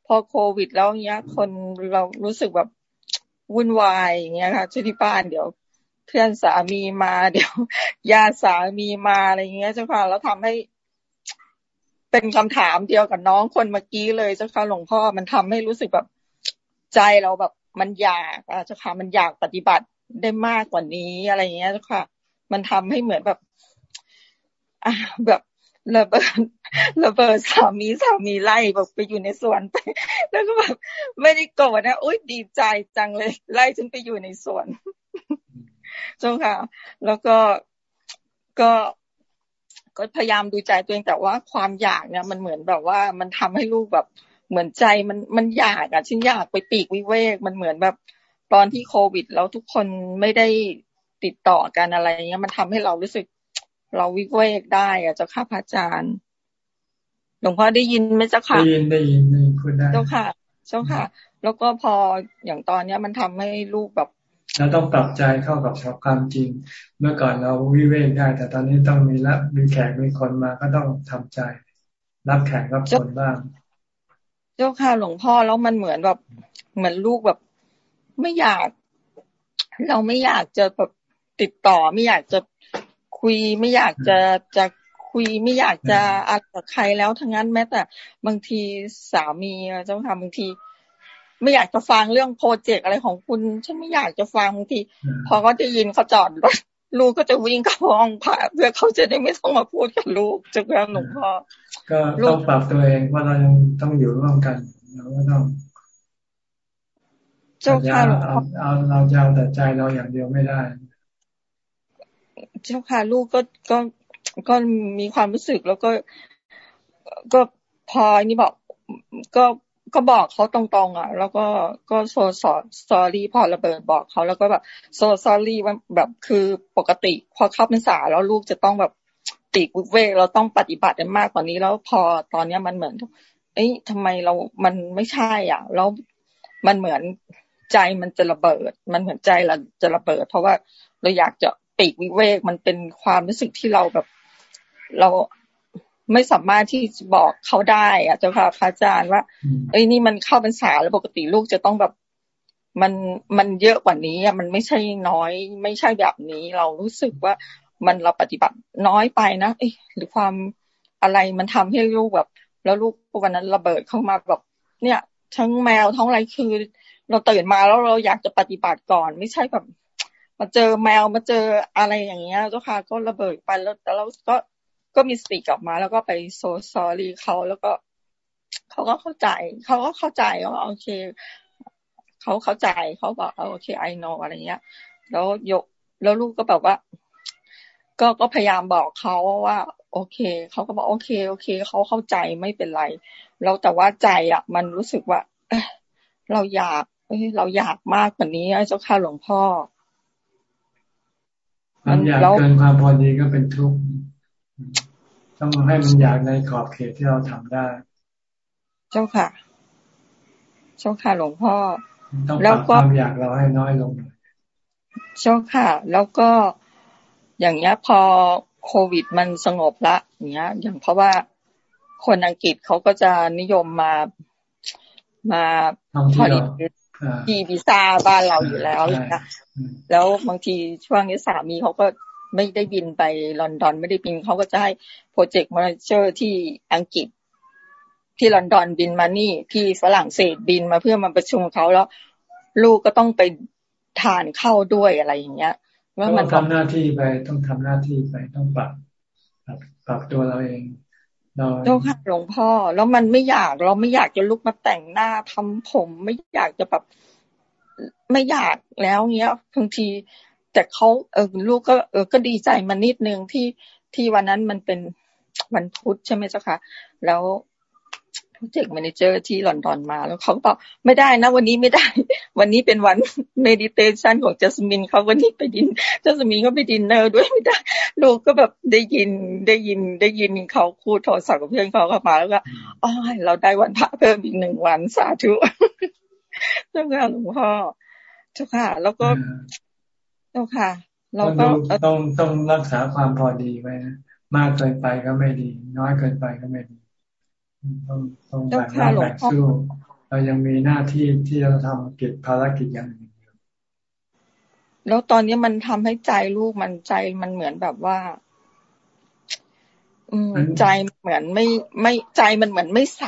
Speaker 33: พอโควิดแล้วเนี้ย คนเรารู้สึกแบบวุ่นวายอย่างเงี้ยค่ะที่บ้านเดี๋ยวเพื่อนสามีมาเดี๋ยวญาติสามีมาอะไรเงี้ยเจ้าค่ะแล้วทำให้ เป็นคำถามเดียวกับน้องคนเมื่อกี้เลยเจ้าค่ะหลวงพ่อมันทำให้รู้สึกแบบใจเราแบบมันอยากอะเจ้าค่ะมันอยากปฏิบัติได้มากกว่านี้อะไรเงี้ยเจ้าค่ะ มันทำให้เหมือนแบบอ่าแบบ ระเบิดระเบิดสามีสามีไล่แบบไปอยู่ในสวนไป แล้วก็แบบไม่ได้โกรธนะอุ้ยดีใจจังเลย ไล่ฉันไปอยู่ในสวนเจ้าค่ะ แล้วก็ก็ก็พยายามดูใจตัวเองแต่ว่าความอยากเนี่ย มันเหมือนแบบว่ามันทำให้ลูกแบบเหมือนใจมันมันอยากอะฉันอยากไปปีกวิเวก มันเหมือนแบบตอนที่โควิด แล้วทุกคนไม่ได้ติดต่อกันอะไรเงี้ยมันทำให้เรารู้สึก เราวิเวกได้อะเจ้าค่ะพระอาจารย์ หลวงพ่อได้ยินไหมเจ้าค่ะ
Speaker 1: ได้ยินได้ยินได้ยินคุณได้
Speaker 33: เจ้าค่ะ เจ้าค่ะ แล้วก็พออย่างตอนเนี้ยมันทำให้ลูกแบบ
Speaker 1: เราต้องปรับใจเข้ากับชอบความจริง เมื่อก่อนเราวิเวกได้ แต่ตอนนี้ต้องมีรับมีแขกมีคนมาก็ต้องทำใจ รับแขกรับคนบ้าง
Speaker 33: เจ้าค่ะหลวงพ่อแล้วมันเหมือนแบบเหมือนลูกแบบไม่อยาก เราไม่อยากจะแบบติดต่อไม่อยากจะ คุยไม่อยากจะจะคุยไม่อยากจะอัดกับใครแล้วทั้งนั้นแม้แต่บางทีสามีเจ้าค่ะบางที ไม่อยากจะฟังเรื่องโปรเจกต์อะไรของคุณฉันไม่อยากจะฟังบางที พอเขาจะยินเขาจอดรถลูกก็จะวิ่งเข้าห้องผ่าเพื่อเขาจะได้ไม่ต้องมาพูดกับลูกจะแบบหลวงพ่อ
Speaker 1: ก็ต้องปรับตัวเองว่าเรายังต้องอยู่ร่วมกันเราก็ต้องเจ้าค่ะเอาเอาเราจะเอาแต่ใจเราอย่างเดียวไม่ได้
Speaker 33: เจ้าค่ะ ลูกก็ก็ก็มีความรู้สึกแล้วก็ ก็พอนี่บอกก็ก็บอกเขาตรงๆอะ แล้วก็ก็ so so sorry พอระเบิดบอกเขาแล้วก็แบบ so sorry ว่าแบบคือปกติ พอเข้าพรรษาแล้วลูกจะต้องแบบปลีกวิเวกเราต้องปฏิบัติกันมากกว่านี้ แล้วพอตอนเนี้ยมันเหมือน เอ้ยทำไมเรา มันไม่ใช่อะ แล้วมันเหมือนใจมันจะระเบิด มันเหมือนใจเราจะระเบิด เพราะว่าเราอยากจะ ปีกวิเวกมันเป็นความรู้สึกที่เราแบบเราไม่สามารถที่จะบอกเขาได้อะเจ้าค่ะพระอาจารย์ว่า เอ้ยนี่มันเข้าเป็นสาแล้วปกติลูกจะต้องแบบมันมันเยอะกว่านี้อะมันไม่ใช่น้อย ไม่ใช่แบบนี้ เรารู้สึกว่ามันเราปฏิบัติน้อยไปนะเอ้หรือความอะไรมันทำให้ลูกแบบ แล้วลูกวันนั้นระเบิดเข้ามาแบบเนี่ย ทั้งแมวทั้งอะไรคือ เราตื่นมาแล้วเราอยากจะปฏิบัติก่อน ไม่ใช่แบบ มาเจอแมวมาเจออะไรอย่างเงี้ยเจ้าค่ะ ก็ระเบิดไปแล้วแต่เราก็ก็มีสติกลับมา แล้วก็ไปโซซอรี่เขาแล้วก็เขาก็เข้าใจเขาก็เข้าใจว่าโอเคเขาเข้าใจเขาบอกโอเคไอโนอะไรเงี้ย แล้วยกแล้วลูกก็แบบว่า ก็ก็พยายามบอกเขาว่า โอเคเขาก็บอกโอเค โอเคเขาเข้าใจไม่เป็นไร แล้วแต่ว่าใจอะ มันรู้สึกว่าเราอยากเราอยากมากกว่านี้เจ้าค่ะหลวงพ่อ
Speaker 1: ความอยากเกินความพอดีก็เป็นทุกข์ต้องให้มันอยากในขอบเขตที่เราทำได้
Speaker 33: เจ้าค่ะ เจ้าค่ะหลวงพ่อ
Speaker 1: ต้องปรับความอยากเราให้น้อยลง
Speaker 33: เจ้าค่ะ แล้วก็อย่างเงี้ยพอโควิดมันสงบละอย่างเงี้ย อย่างเพราะว่าคนอังกฤษเขาก็จะนิยมมามาผลิต ทีวีซ่าบ้านเราอยู่แล้วนะแล้วบางทีช่วงนี้สามีเขาก็ไม่ได้บินไปลอนดอนไม่ได้บินเขาก็จะให้โปรเจกต์มาเจอร์ที่อังกฤษ ที่ลอนดอนบินมานี่ ที่ฝรั่งเศสบินมาเพื่อมาประชุมเขาแล้ว ลูกก็ต้องไปทานเข้าด้วยอะไรอย่างเงี้ย
Speaker 1: ว่ามันทำหน้าที่ไปต้องทำหน้าที่ไปต้องปรับปรับปรับตัวเราเอง
Speaker 33: เจ้าค่ะหลวงพ่อ แล้วมันไม่อยากเราไม่อยากจะลุกมาแต่งหน้าทำผม ไม่อยากจะแบบไม่อยากแล้วเงี้ยบางที แต่เขาเออลูกก็เออก็ดีใจมานิดนึงที่ที่วันนั้นมันเป็นวันพุธใช่ไหมเจ้าค่ะ แล้ว ject manager ที่ลอนดอนมา แล้วเขาบอกไม่ได้นะ วันนี้ไม่ได้ วันนี้เป็นวัน meditation ของจัสมินเขาวันนี้ไป din จัสมินก็ไปดินเนอร์ด้วยไม่ได้ลูกก็แบบได้ยินได้ยินได้ยินเขาพูดโทรศัพท์กับเพื่อนเขาเข้ามาแล้วก็อ๋อเราได้วันพระเพิ่มอีกหนึ่งวันสาธุเจ้าค่ะหลวงพ่อเจ้าค่ะ แล้วก็เจ้าค่ะ เราก็
Speaker 1: ต้องต้องรักษาความพอดีไว้นะมากเกินไปก็ไม่ดี น้อยเกินไปก็ไม่ดี ต้องต้องแบ่งแบ่งสู้เรายังมีหน้าที่ที่เราทำกิจภารกิจอย่างอื่นอยู่
Speaker 33: แล้วตอนนี้มันทำให้ใจลูกมันใจมันเหมือนแบบว่า อืมใจเหมือนไม่ไม่ใจมันเหมือนไม่ใส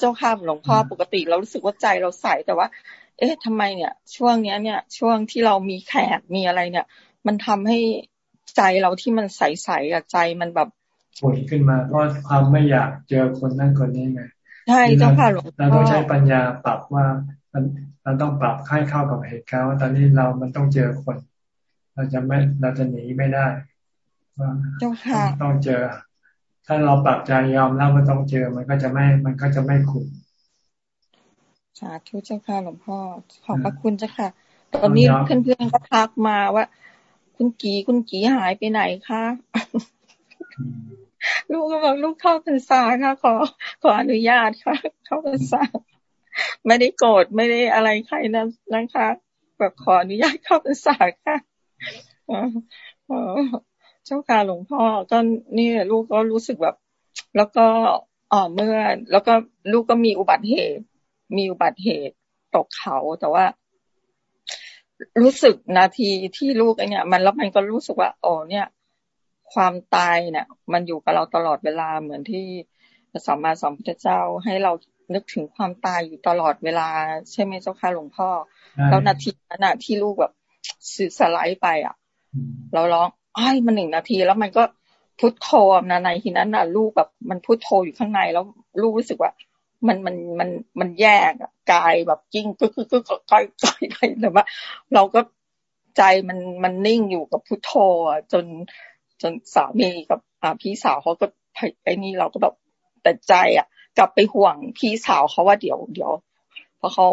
Speaker 33: เจ้าค่ะหลวงพ่อปกติ เรารู้สึกว่าใจเราใสแต่ว่า เอ๊ะทำไมเนี่ย ช่วงเนี้ยเนี่ย ช่วงที่เรามีแขกมีอะไรเนี่ย มันทำให้ใจเราที่มันใสๆอะใจมันแบบ
Speaker 1: ผุดขึ้นมาเพราะความไม่อยากเจอคนนั่นคนนี้ไง
Speaker 33: ใช่เจ้าค่ะหลวงพ่อเรา
Speaker 1: ต้องใช้ปัญญาปรับว่าเราต้องปรับค่ายเข้ากับเหตุการณ์ว่าตอนนี้เรามันต้องเจอคน เราจะไม่เราจะหนีไม่ได้ว่าต้องเจอ ถ้าเราปรับใจยอมแล้วมันต้องเจอ มันก็จะไม่มันก็จะไม่ขุ่น
Speaker 33: สาธุเจ้าค่ะหลวงพ่อขอบพระคุณเจ้าค่ะ ตอนนี้เพื่อนๆก็ทักมาว่า คุณกีคุณกีหายไปไหนคะ ลูกก็บอกลูกเข้าพรรษาค่ะ ขอขออนุญาตค่ะ เข้าพรรษา ไม่ได้โกรธไม่ได้อะไรใครนะนะคะแบบขออนุญาตเข้าพรรษาค่ะเจ้าค่ะหลวงพ่อก็นี่ลูกก็รู้สึกแบบ แล้วก็อ๋อเมื่อ แล้วก็ลูกก็มีอุบัติเหตุ มีอุบัติเหตุตกเขาแต่ว่า รู้สึกนาทีที่ลูกเนี่ย มันแล้วมันก็รู้สึกว่าอ๋อเนี่ย ความตายเนี่ย มันอยู่กับเราตลอดเวลาเหมือนที่พระสัมมาสัมพุทธเจ้าให้เรานึกถึงความตายอยู่ตลอดเวลา ใช่ไหมเจ้าค่ะหลวงพ่อ แล้วนาทีนั้นน่ะที่ลูกแบบสื่อสไลด์ไปอะ เราร้องไอ้มันหนึ่งนาทีแล้วมันก็พุทโธนะในทีนั้นน่ะ ลูกแบบมันพุทโธอยู่ข้างในแล้วลูกรู้สึกว่า มันมันมันมันแยกกายแบบกิ้งก็คือก็ค่อยค่อยค่อยแต่ว่า เราก็ใจมันมันนิ่งอยู่กับพุทโธจน จนสามีกับอ่าพี่สาวเขาก็ไอ้นี่เราก็แบบแต่ใจอะ กลับไปห่วงพี่สาวเขาว่าเดี๋ยวเดี๋ยวพราะเขา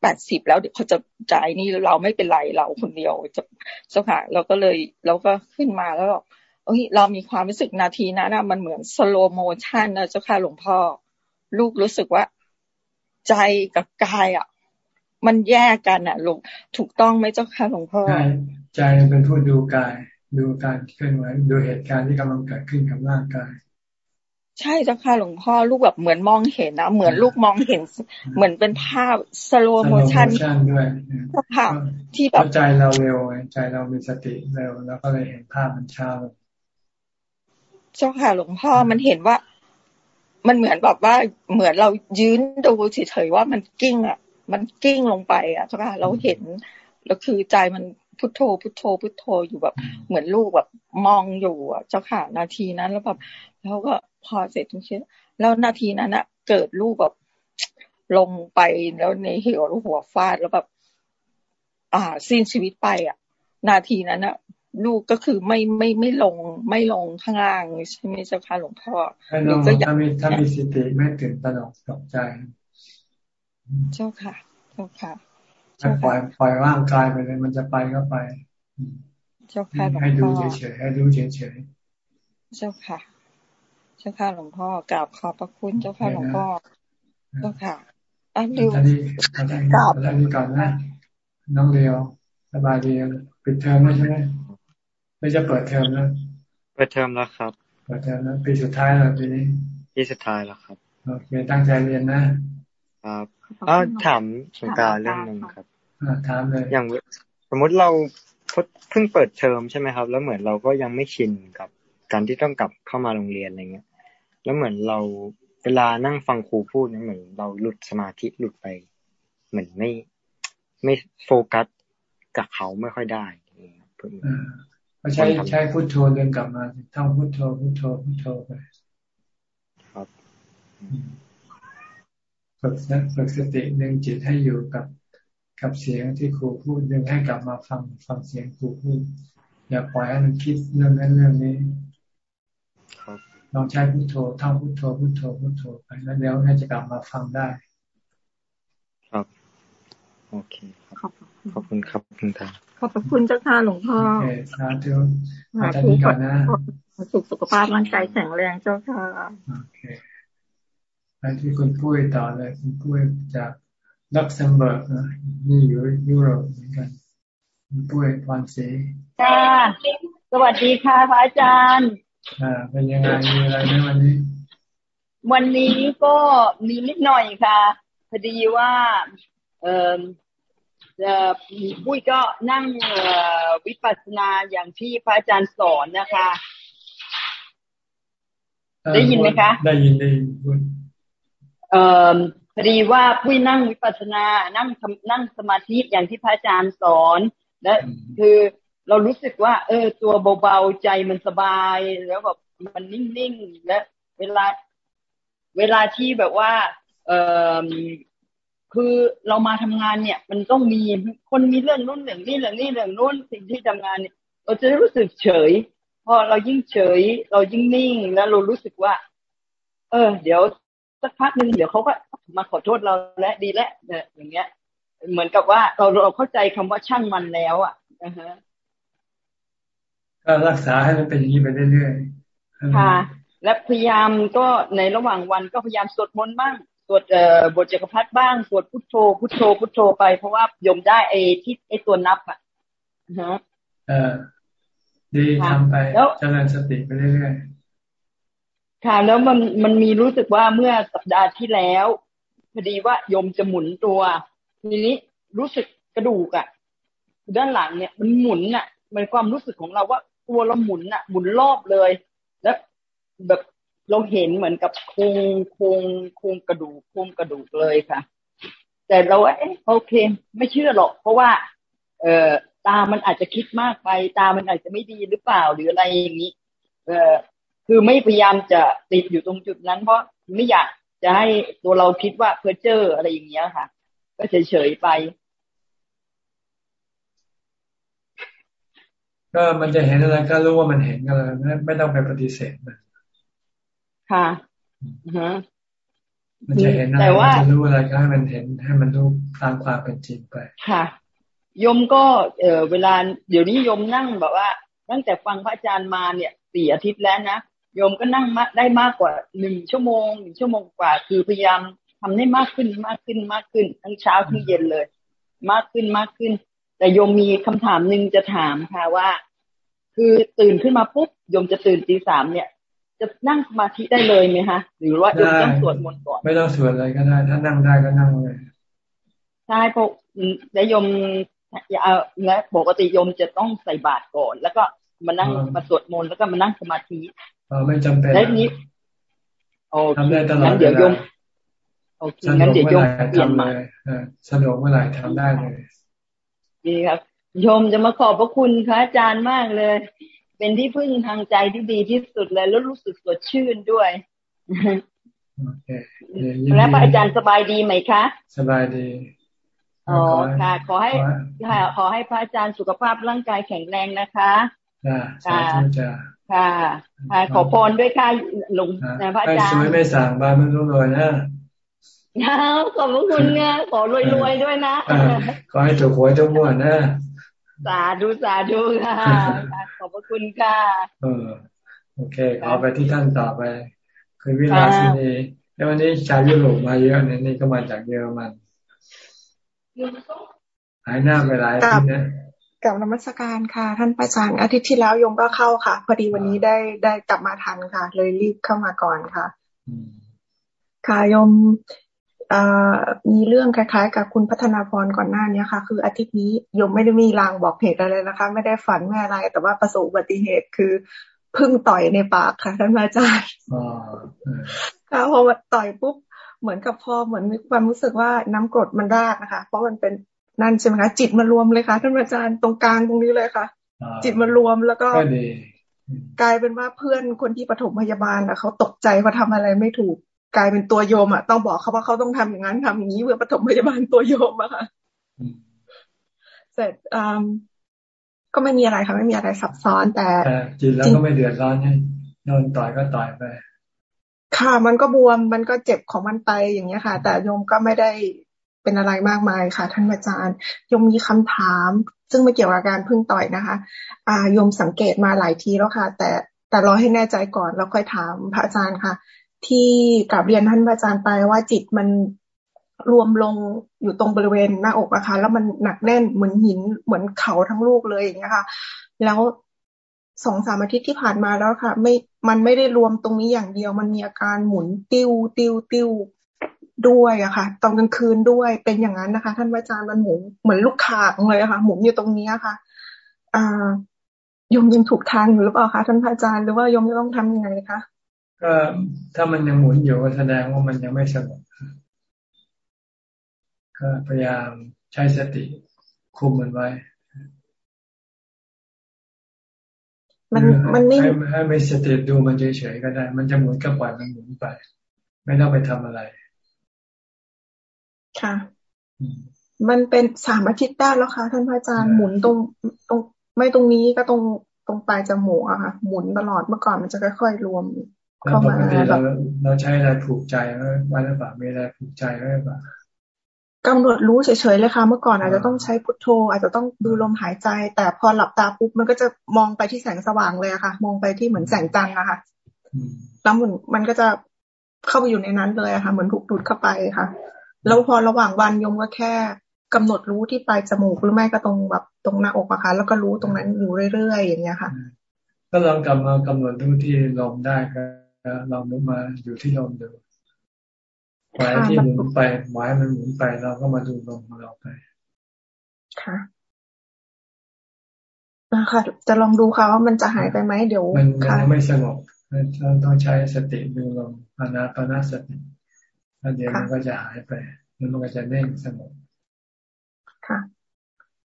Speaker 33: แปดสิบแล้วเดี๋ยวเขาจะใจนี่เราไม่เป็นไรเราคนเดียวจะเจ้าค่ะเราก็เลยเราก็ขึ้นมาแล้วเอ้ยเรามีความรู้สึกนาทีนั้นนะมันเหมือนสโลโมชันนะเจ้าค่ะหลวงพ่อ ลูกรู้สึกว่าใจกับกายอะ มันแยกกันอะลูกถูกต้องไหมเจ้าค่ะหลวงพ่อ
Speaker 1: ใช่ใจเป็นผู้ดูกาย ดูการเคลื่อนไหวดูเหตุการณ์ที่กำลังเกิดขึ้นกับร่างกาย
Speaker 33: ใช่เจ้าค่ะหลวงพ่อลูกแบบเหมือนมองเห็นนะเหมือนลูกมองเห็น เหมือนเป็นภาพสโลโมชัน
Speaker 1: ด้วย
Speaker 33: ภาพที่แบบ
Speaker 1: ใจเราเร็วใจเรามีสติเร็วแล้วก็เลยเห็นภาพมันช้า
Speaker 33: เจ้าค่ะหลวงพ่อมันเห็นว่า มันเหมือนแบบว่าเหมือนเรายืนดูเฉยๆว่ามันกิ้งอะ มันกิ้งลงไปอะเจ้าค่ะเราเห็นแล้วคือใจมัน พุทโธพุทโธพุทโธอยู่แบบเหมือนลูกแบบมองอยู่อะเจ้าค่ะนาทีนั้นแล้วแบบแล้วก็พอเสร็จทุกชิ้นแล้วนาทีนั้นอะเกิดลูกแบบลงไปแล้วในเหวหัวฟาดแล้วแบบ อ่าสิ้นชีวิตไปอะ นาทีนั้นอะลูกก็คือไม่ไม่ไม่ลงไม่ลงข้างล่างใช่ไหมเจ้าค่ะหลวงพ่อ
Speaker 1: ลูกก็ถ้ามีถ้ามีสติไม่ตื่นตระหนกตกใจ
Speaker 33: เจ้าค่ะ เจ้าค่ะ
Speaker 1: ปล่อยปล่อยร่างกายไปเลย มันจะไปก็ไป
Speaker 33: เจ้าค่ะ
Speaker 1: ให้ดูเฉยๆให้ดูเฉย
Speaker 33: ๆเจ้าค่ะ เจ้าค่ะหลวงพ่อกราบขอบพระคุณเจ้าค่ะหลวงพ่อเจ้าค่ะอัน
Speaker 1: นี้อันนี้กราบอันนี้ก่อนนะน้องเรียวสบายดีปิดเทอมแล้วใช่ไหมไม่จะเปิดเทอมแล้ว
Speaker 34: เปิดเทอมแล้วครับ
Speaker 1: เปิดเทอมแล้วปีสุดท้ายแล้วปีนี้
Speaker 34: ปีสุดท้ายแล้วครับ
Speaker 1: โอเคตั้งใจเรียนนะ
Speaker 34: ครับ อ๋อถามสงการเรื่องหนึ่งครับ
Speaker 1: ถามเลย
Speaker 34: อย่างสมมติเราเพิ่งเปิดเทอมใช่ไหมครับ แล้วเหมือนเราก็ยังไม่ชินกับการที่ต้องกลับเข้ามาโรงเรียนอะไรเงี้ย แล้วเหมือนเราเวลานั่งฟังครูพูดเนี่ยเหมือนเราหลุดสมาธิหลุดไป เหมือนไม่ไม่โฟกัสกับเขาไม่ค่อยได้
Speaker 1: ก็ใช้ใช้พุทโธเดินกลับมาท่องพุทโธพุทโธพุทโธไป
Speaker 34: ครับ
Speaker 1: ฝึกฝึกสติดึงจิตให้อยู่กับกับเสียงที่ครูพูดดึงให้กลับมาฟังฟังเสียงครูพูดอย่าปล่อยให้มันคิดเรื่องนั้นเรื่องนี้ลองใช้พุทโธท่องพุทโธพุทโธพุทโธไปแล้วเดี๋ยวน่าจะกลับมาฟังได้
Speaker 34: ครับ โอเคครับ ขอบคุณครับคุณตา
Speaker 33: ขอบคุณเจ้าค่ะหลวงพ่อโอเค
Speaker 1: สาธุมาทางนี้ก่อนนะ
Speaker 33: สุขสุขภาพร่างกายแข็งแรงเจ้าค่ะ
Speaker 1: โอเค ไปที่คุณปุ้ยต่อเลยคุณปุ้ยจากลักเซมเบิร์กนะนี่อยู่ยุโรปเหมือนกันคุณปุ้ยพรศรี
Speaker 35: ค่ะสวัสดีค่ะพระอาจารย์
Speaker 1: อ่าเป็นยังไงมีอะไรไหมวันนี้
Speaker 35: วันนี้ก็มีนิดหน่อยค่ะ พอดีว่า เอ่อปุ้ยก็นั่งวิปัสสนาอย่างที่พระอาจารย์สอนนะคะ ได้ยินไหมคะ
Speaker 1: ได้ยินได้ยิน
Speaker 35: เอ่อพอดีว่าปุ้ยนั่งวิปัสสนานั่งนั่งสมาธิอย่างที่พระอาจารย์สอน และคือเรารู้สึกว่า เออ ตัวเบาๆใจมันสบาย แล้วแบบมันนิ่งๆและเวลา เวลาที่แบบว่า เออคือเรามาทำงานเนี่ย มันต้องมีคนมีเรื่องนู้นเรื่องนี้เรื่องนี้เรื่องนู้นสิ่งที่ทำงานเนี่ยเราจะรู้สึกเฉยพอเรายิ่งเฉย เรายิ่งนิ่งแล้วเรารู้สึกว่า เออ เดี๋ยว สักพักหนึ่งเดี๋ยวเขาก็มาขอโทษเราและดีแล้วเนี่ยอย่างเงี้ย เหมือนกับว่าเราเราเข้าใจคำว่าช่างมันแล้วอะนะฮะ
Speaker 1: ก็รักษาให้มันเป็นอย่างนี้ไปเรื่อย
Speaker 35: ๆค่ะ และพยายามก็ในระหว่างวันก็พยายามสวดมนต์บ้างวดเอ่อบทจักรพัฒบ้างสวดพุทโธพุทโธพุทโธไปเพราะว่ายมได้ไอ้ที่ไอ้ตัวนับอะฮะ
Speaker 1: เออดีทำไปเจริญสติไปเรื่อย
Speaker 35: ๆ ค่ะ แล้วมันมันมีรู้สึกว่าเมื่อสัปดาห์ที่แล้วพอดีว่ายมจะหมุนตัวทีนี้รู้สึกกระดูกอะ ด้านหลังเนี่ยมันหมุนอะ มันความรู้สึกของเราว่าตัวเราหมุนอะ หมุนรอบเลย แล้วแบบเราเห็นเหมือนกับโครงโครงโครงกระดูกโครงกระดูกเลยค่ะ แต่เราเอ๊ะโอเค ไม่เชื่อหรอก เพราะว่า เอ่อตามันอาจจะคิดมากไป ตามันอาจจะไม่ดีหรือเปล่าหรืออะไรอย่างนี้ เอ่อ คือไม่พยายามจะติดอยู่ตรงจุดนั้น เพราะไม่อยากจะให้ตัวเราคิดว่าเพอเจออะไรอย่างเงี้ยค่ะ ก็เฉยๆไป
Speaker 1: ก็มันจะเห็นอะไรก็รู้ว่ามันเห็นกันเลยไม่ต้องไปปฏิเสธมัน
Speaker 35: ค่ะ
Speaker 1: มันจะเห็นอะไรมันจะรู้อะไรก็ให้มันเห็นให้มันรู้ตามความเป็นจริงไป
Speaker 35: ค่ะยมก็เออเวลาเดี๋ยวนี้ยมนั่งแบบว่า ตั้งแต่ฟังพระอาจารย์มาเนี่ยสี่อาทิตย์แล้วนะ โยมก็นั่งมาได้มากกว่าหนึ่งชั่วโมงหนึ่งชั่วโมงกว่า คือพยายามทำให้มากขึ้นมากขึ้นมากขึ้น ทั้งเช้าทั้งเย็นเลย มากขึ้นมากขึ้น แต่โยมมีคำถามหนึ่งจะถามค่ะว่า คือตื่นขึ้นมาปุ๊บโยมจะตื่นตีสามเนี่ย จะนั่งสมาธิได้เลยไหมคะหรือว่าต้องสวดมนต์ก่อน
Speaker 1: ไม่ต้องสวดอะไรก็ได้ ถ้านั่งได้ก็นั่งเลย
Speaker 35: ใช่เพราะและยมและปกติยมจะต้องใส่บาตรก่อน แล้วก็มานั่งมาสวดมนต์แล้วก็มานั่งสมาธิ
Speaker 1: เออไม่จำเป็น
Speaker 35: และนี้โอเคงั้นเดี๋ยวยมโอเคงั้นเดี๋ยวยมเปลี่ยนมา
Speaker 1: สะดวกเมื่อไหร่ทำได้เลย
Speaker 35: ดีครับโยมจะมาขอบพระคุณพระอาจารย์มากเลย เป็นที่พึ่งทางใจที่ดีที่สุดเลยแล้วรู้สึกสดชื่นด้วยแล้วพระอาจารย์สบายดีไหมคะ
Speaker 1: สบายดี
Speaker 35: อ๋อค่ะ ขอให้ขอให้พระอาจารย์สุขภาพร่างกายแข็งแรงนะคะ
Speaker 1: ค่ะ
Speaker 35: ค่ะค่ะขอพรด้วยค่ะหลวงพระอาจารย์ส
Speaker 1: วยไม่สั่งบานไม่รู้เลยนะ
Speaker 35: ขอบพระคุณเนี่ยขอรวยๆด้วยนะ
Speaker 1: ขอให้ถูกหวยทุกงวดนะ
Speaker 35: สาธุสาธุค่ะ ขอบพระคุณค่ะ
Speaker 1: เออโอเค ขอไปที่ท่านต่อไปคือวิลาสินีแล้ววันนี้ชาวยุโรปมาเยอะเนี่ยนี่ก็มาจากเยอรมันหายหน้าไปหลายทีนะ
Speaker 36: กับนมัสการค่ะ ท่านประจารย์อาทิตย์ที่แล้วยมก็เข้าค่ะ พอดีวันนี้ได้ได้กลับมาทันค่ะ เลยรีบเข้ามาก่อนค่ะ ค่ะยมมีเรื่องคล้ายๆ กับคุณพัฒนาพรก่อนหน้านี้ค่ะ คืออาทิตย์นี้ยมไม่ได้มีรางบอกเหตุอะไรนะคะ ไม่ได้ฝันไม่อะไร แต่ว่าประสบอุบัติเหตุคือพึ่งต่อยในปากค่ะท่านอาจารย์ค่ะพอมาต่อยปุ๊บเหมือนกับพอเหมือนมีความรู้สึกว่าน้ำกรดมันรากนะคะ เพราะมันเป็น นั่นใช่ไหมคะจิตมารวมเลยค่ะท่านอาจารย์ตรงกลางตรงนี้เลยค่ะ จิตมารวมแล้วก็กลายเป็นว่าเพื่อนคนที่ปฐมพยาบาลอะเขาตกใจเขาทาอะไรไม่ถูกกลายเป็นตัวโยมอะต้องบอกเขาว่าเขาต้องทำอย่างนั้นทำอย่างนี้เพื่อปฐมพยาบาลตัวโยมอะค่ะเสร็จก็ไม่มีอะไรค่ะไม่มีอะไรซับซ้อนแต่
Speaker 1: จิตแล้วก็ไม่เดือดร้อนให้โดนต่อยก็ต่อยไป
Speaker 36: ค่ะมันก็บวมมันก็เจ็บของมันไปอย่างเงี้ยค่ะ แต่โยมก็ไม่ได้ เป็นอะไรมากมายค่ะ ท่านอาจารย์ยมมีคำถาม ซึ่งไม่เกี่ยวกับการพึ่งต่อยนะคะอ่ายมสังเกตมาหลายทีแล้วค่ะ แต่แต่รอให้แน่ใจก่อนแล้วค่อยถามพระอาจารย์ค่ะ ที่กลับเรียนท่านอาจารย์ไปว่าจิตมันรวมลงอยู่ตรงบริเวณหน้าอกอะค่ะแล้วมันหนักแน่นเหมือนหินเหมือนเขาทั้งลูกเลยอย่างเงี้ยค่ะ แล้วสองสามอาทิตย์ที่ผ่านมาแล้วค่ะ ไม่มันไม่ได้รวมตรงนี้อย่างเดียว มันมีอาการหมุนติ้วติ้วติ้ว ด้วยอะค่ะ ตอนกลางคืนด้วยเป็นอย่างนั้นนะคะ ท่านอาจารย์มันหมุนเหมือนลูกข่างเลยอะค่ะ หมุนอยู่ตรงนี้ค่ะอ่ายมยังถูกทางอยู่หรือเปล่าคะท่านอาจารย์หรือว่ายมจะต้องทํำยังไงคะ
Speaker 1: ก็ถ้ามันยังหมุนอยู่ก็แสดงว่ามันยังไม่สงบก็พยายามใช้สติคุมมันไว้
Speaker 36: มันมันไม่
Speaker 1: ให้ไม่สติดูมันเฉยๆก็ได้ มันจะหมุนก็ปล่อยมันหมุนไป ไม่ต้องไปทำอะไร
Speaker 36: ค่ะ มันเป็นสามอาทิตย์ได้แล้วค่ะ ท่านพระอาจารย์หมุนตรงตรงไม่ตรงนี้ก็ตรงตรงปลายจมูกอะค่ะ หมุนตลอดเมื่อก่อนมันจะค่อยๆรวม เข้ามา
Speaker 1: เราเราใช้อะไรผูกใจไว้หรือเปล่ามีอะไรผูกใจไว้หรือเปล่า
Speaker 36: กำหนดรู้เฉยๆเลยค่ะ เมื่อก่อนอาจจะต้องใช้พุทโธ อาจจะต้องดูลมหายใจ แต่พอหลับตาปุ๊บมันก็จะมองไปที่แสงสว่างเลยอะค่ะ มองไปที่เหมือนแสงจันทร์นะคะแล้วมันมันก็จะเข้าไปอยู่ในนั้นเลยอะค่ะ เหมือนถูกดูดเข้าไปค่ะ แล้วพอระหว่างวันยมก็แค่กำหนดรู้ที่ปลายจมูกหรือไม่ก็ตรงแบบตรงหน้าอกอะค่ะแล้วก็รู้ตรงนั้นอยู่เรื่อยๆอย่างเงี้ยค่ะ
Speaker 1: ก็ลองกลับมากำหนดรู้ที่ลมได้ก็ลองรู้มาอยู่ที่ลมดูหมายที่หมุนไปหมายมันหมุนไปเราก็มาดูลมของเราไป
Speaker 36: ค่ะนะคะจะลองดูค่ะว่ามันจะหายไปไหมเดี๋ยว
Speaker 1: มันมันไม่สงบเราต้องใช้สติดูลมอานาปนาสติ แล้วเดี๋ยวมันก็จะหายไปแล้วมันก็จะเน่งสงบ
Speaker 36: ค่ะ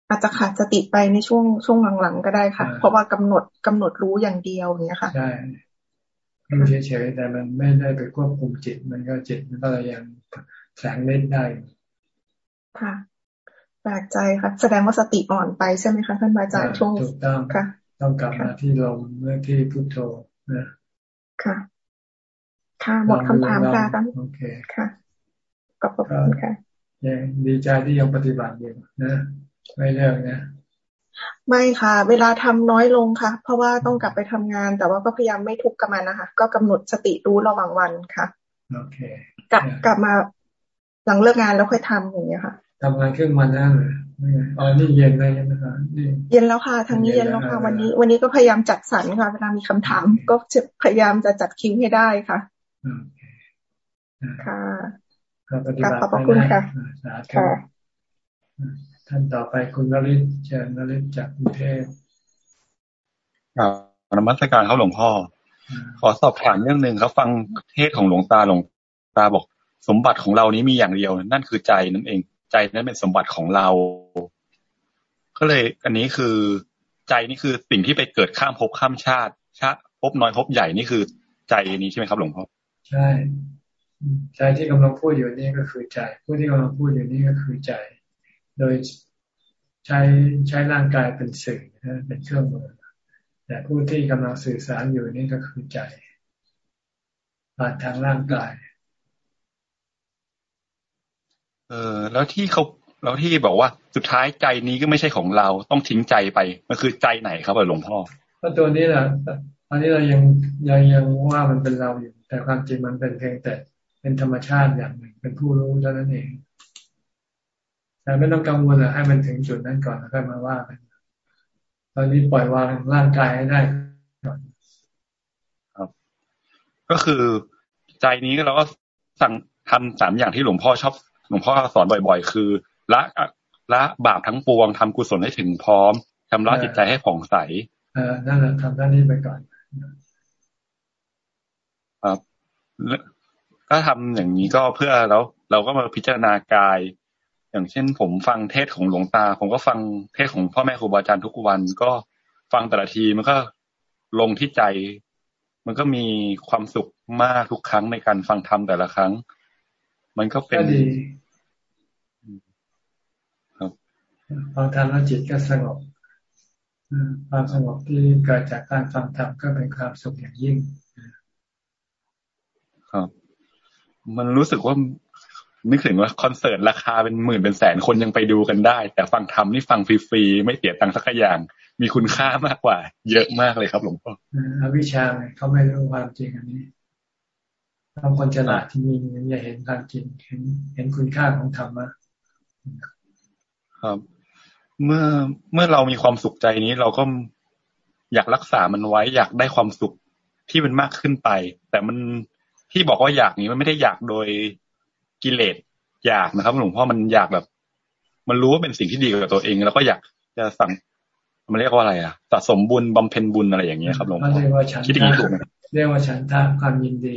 Speaker 36: อาจจะขาดสติไปในช่วงช่วงหลังๆก็ได้ค่ะ เพราะว่ากำหนดกำหนดรู้อย่างเดียวอย่างนี้ค่ะ
Speaker 1: ใช่ดูเฉยๆแต่มันไม่ได้ไปควบคุมจิต มันก็จิตมันก็ยังแสงเล่นได้
Speaker 36: ค่ะแปลกใจค่ะ แสดงว่าสติอ่อนไปใช่ไหมคะท่านอาจารย์ช่วง
Speaker 1: ถูกต้อง
Speaker 36: ค่ะ
Speaker 1: ต้องกลับมาที่ลมเมื่อที่พุทโธนะ
Speaker 36: ค่ะ ค่ะหมดคำถามค่ะท่าน
Speaker 1: โอเค
Speaker 36: ค่ะขอบคุณค่ะ
Speaker 1: ยังดีใจที่ยังปฏิบัติอยู่นะไม่เลิกนะ
Speaker 36: ไม่ค่ะ เวลาทำน้อยลงค่ะ เพราะว่าต้องกลับไปทำงาน แต่ว่าก็พยายามไม่ทุกข์กับมันนะคะ ก็กำหนดสติรู้ระหว่างวันค่ะ
Speaker 1: โอเค
Speaker 36: กลับกลับมาหลังเลิกงานแล้วค่อยทำอย่างเงี้ยค่ะ
Speaker 1: ทำงานครึ่งวันนั่นเลยอ๋อนี่เย็นเลยนะคะนี่
Speaker 36: เย็นแล้วค่ะทางนี้เย็นแล้วค่ะ วันนี้ วันนี้ก็พยายามจัดสรรค่ะเวลามีคำถาม ก็จะพยายามจะจัดคิวให้ได้ค่ะ ค่ะขอบคุณค่ะ
Speaker 1: ค่ะท่านต่อไปคุณนริศเชิญนริศจากกรุงเทพ
Speaker 37: ครับนมัสการเขาหลวงพ่อ ขอสอบถามเรื่องหนึ่งครับฟังเทศของหลวงตาหลวงตาบอก สมบัติของเรานี้มีอย่างเดียว นั่นคือใจนั่นเอง ใจนั้นเป็นสมบัติของเรา ก็เลยอันนี้คือใจนี่คือสิ่งที่ไปเกิดข้ามภพข้ามชาติชาติภพน้อยภพใหญ่นี่คือใจนี้ใช่ไหมครับหลวงพ่อ
Speaker 1: ใช่ใจที่กำลังพูดอยู่นี่ก็คือใจ ผู้ที่กำลังพูดอยู่นี่ก็คือใจ โดยใช้ใช้ร่างกายเป็นสื่อเป็นเครื่องมือแต่ผู้ที่กำลังสื่อสารอยู่นี่ก็คือใจผ่านทางร่างกาย
Speaker 37: เออแล้วที่เขาแล้วที่บอกว่าสุดท้ายใจนี้ก็ไม่ใช่ของเราต้องทิ้งใจไป มันคือใจไหนครับหลวงพ่อ
Speaker 1: ก็ตัวนี้แหละ ตอนนี้เรายังยังยังว่ามันเป็นเราอยู่ แต่ความจริงมันเป็นเพียงแต่เป็นธรรมชาติอย่างหนึ่ง เป็นผู้รู้เท่านั้นเอง แต่ไม่ต้องกังวลเลยให้มันถึงจุดนั้นก่อนแล้วค่อยมาว่ากันตอนนี้ปล่อยวางร่างกายให้ได้ก่อน
Speaker 37: ครับ ก็คือใจนี้เราก็สั่งทำสามอย่างที่หลวงพ่อชอบ หลวงพ่อสอนบ่อย ๆ คือละละบาปทั้งปวงทำกุศลให้ถึงพร้อมชำระจิตใจให้ผ่องใส
Speaker 1: เออนั่นแหละทำด้านนี้ไปก่อน
Speaker 37: ครับก็ทำอย่างนี้ก็เพื่อแล้ว เราก็มาพิจารณากาย อย่างเช่น ผมฟังเทศของหลวงตา ผมก็ฟังเทศของพ่อแม่ครูบาอาจารย์ทุกวัน ก็ฟังแต่ละทีมันก็ลงที่ใจ มันก็มีความสุขมากทุกครั้งในการฟังธรรมแต่ละครั้ง มันก็เป็น
Speaker 1: ครับฟังธรรมแล้วจิตก็สงบ ความสงบที่เกิดจากการฟังธรรมก็เป็นความสุขอย่างยิ่ง
Speaker 37: ครับ มันรู้สึกว่านึกถึงว่าคอนเสิร์ตราคาเป็นหมื่นเป็นแสนคนยังไปดูกันได้ แต่ฟังธรรมนี่ฟังฟรีๆไม่เสียตังค์สักอย่าง มีคุณค่ามากกว่า เยอะมากเลยครับหลวงพ่อ
Speaker 1: อวิชาเขาไม่รู้ความจริงอันนี้บางคนฉลาดที่มีอย่าเห็นความจริงเห็นเห็นคุณค่าของธรรมะ
Speaker 37: ครับ เมื่อเมื่อเรามีความสุขใจนี้ เราก็อยากรักษามันไว้ อยากได้ความสุขที่มันมากขึ้นไป แต่มันที่บอกว่าอยากนี้มันไม่ได้อยากโดยกิเลสอยากนะครับหลวงพ่อมันอยากแบบ มันรู้ว่าเป็นสิ่งที่ดีกับตัวเอง แล้วก็อยากจะสั่งมันเรียกว่าอะไรอะสะสมบุญบำเพ็ญบุญอะไรอย่างเงี้ยครับหลวงพ่อคิดอย่างนี้ถูกไหม
Speaker 1: เรียกว่าฉันทะความยินดี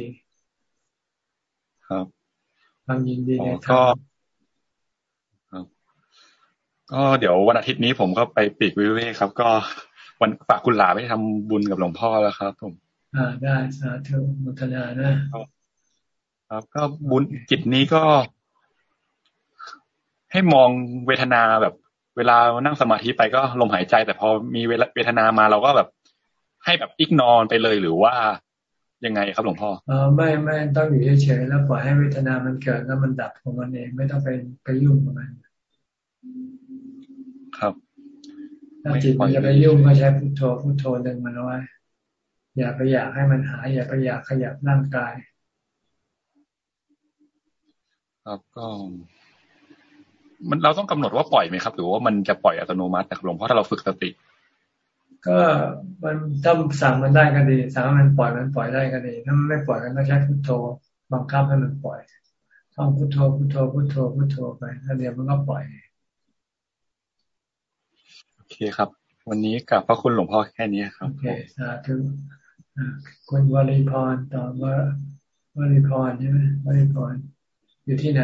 Speaker 37: ครับ
Speaker 1: ความยินดีใน
Speaker 37: ก็ ก็เดี๋ยววันอาทิตย์นี้ผมก็ไปปีกวิเวกครับ ก็วันฝากคุณหลาไปทำบุญกับหลวงพ่อแล้วครับ ผม
Speaker 1: อ่าได้สาธุมุทนานะ
Speaker 37: ครับก็บุญจิตนี้ก็ ให้มองเวทนาแบบ เวลานั่งสมาธิไปก็ลมหายใจ แต่พอมีเวทนามาเราก็แบบ ให้แบบอิกนอนไปเลยหรือว่ายังไงครับหลวงพ่อ
Speaker 1: เออไม่ไม่ต้องอยู่เฉยๆแล้วปล่อยให้เวทนามันเกิดแล้วมันดับของมันเองไม่ต้องไปไปยุ่งกับมัน
Speaker 37: ครับ
Speaker 1: ถ้าจิตมันจะไปยุ่งก็ใช้พุทโธพุทโธดึงมันเอาไว้อย่าไปอยากให้มันหาย อย่าไปอยากขยับร่างกาย
Speaker 37: ครับก็ มันเราต้องกำหนดว่าปล่อยไหมครับ หรือว่ามันจะปล่อยอัตโนมัติแต่หลวงพ่อถ้าเราฝึกสติ
Speaker 1: ก็มันถ้าสั่งมันได้ก็ดี สั่งมันปล่อยมันปล่อยได้ก็ดี ถ้ามันไม่ปล่อยก็ใช้พุทโธบังคับให้มันปล่อยท่องพุทโธพุทโธพุทโธพุทโธไปแล้วเดี๋ยวมันก็ปล่อย
Speaker 37: โอ เคครับ วันนี้กับพระคุณหลวงพ่อแค่นี้ครับ
Speaker 1: โอเคสาธุคุณวลีพรตอบว่าวลีพรใช่ไหมวลีพรอยู่ที่ไหน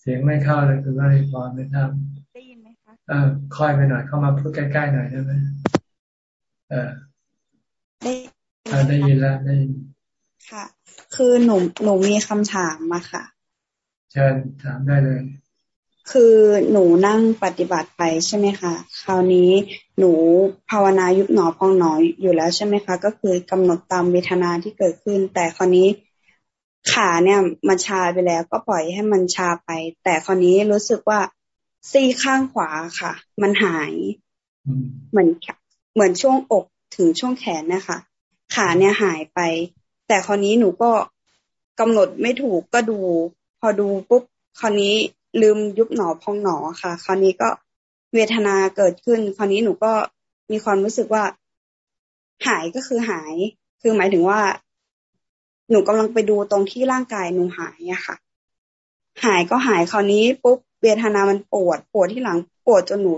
Speaker 1: เสียงไม่เข้าเลยคือว่ารีพอไม่ทำได้ยินไหมคะเออค่อยไปหน่อยเข้ามาพูดใกล้ๆหน่อยได้ไหมเออได้ได้ยินแล้วได้ยิน
Speaker 38: ค่ะ คือหนูหนูมีคำถามมาค่ะ
Speaker 1: เชิญถามได้เลย
Speaker 38: คือหนูนั่งปฏิบัติไปใช่ไหมคะ คราวนี้หนูภาวนายุบหนอพองหนออยู่แล้วใช่ไหมคะ ก็คือกำหนดตามเวทนาที่เกิดขึ้น แต่คราวนี้ขาเนี่ยมันชาไปแล้วก็ปล่อยให้มันชาไป แต่คราวนี้รู้สึกว่าซี่ข้างขวาค่ะ มันหายเหมือนเหมือนช่วงอกถึงช่วงแขนนะคะ ขาเนี่ยหายไป แต่คราวนี้หนูก็กำหนดไม่ถูกก็ดูพ อดูปุ๊บคราวนี้ลืมยุบหนอพองหนอค่ะ คราวนี้ก็เวทนาเกิดขึ้น คราวนี้หนูก็มีความรู้สึกว่า หายก็คือหาย คือหมายถึงว่า หนูกำลังไปดูตรงที่ร่างกายหนูหายอะค่ะ หายก็หายคราวนี้ปุ๊บเวทนามันปวด ปวดที่หลังปวดจนหนู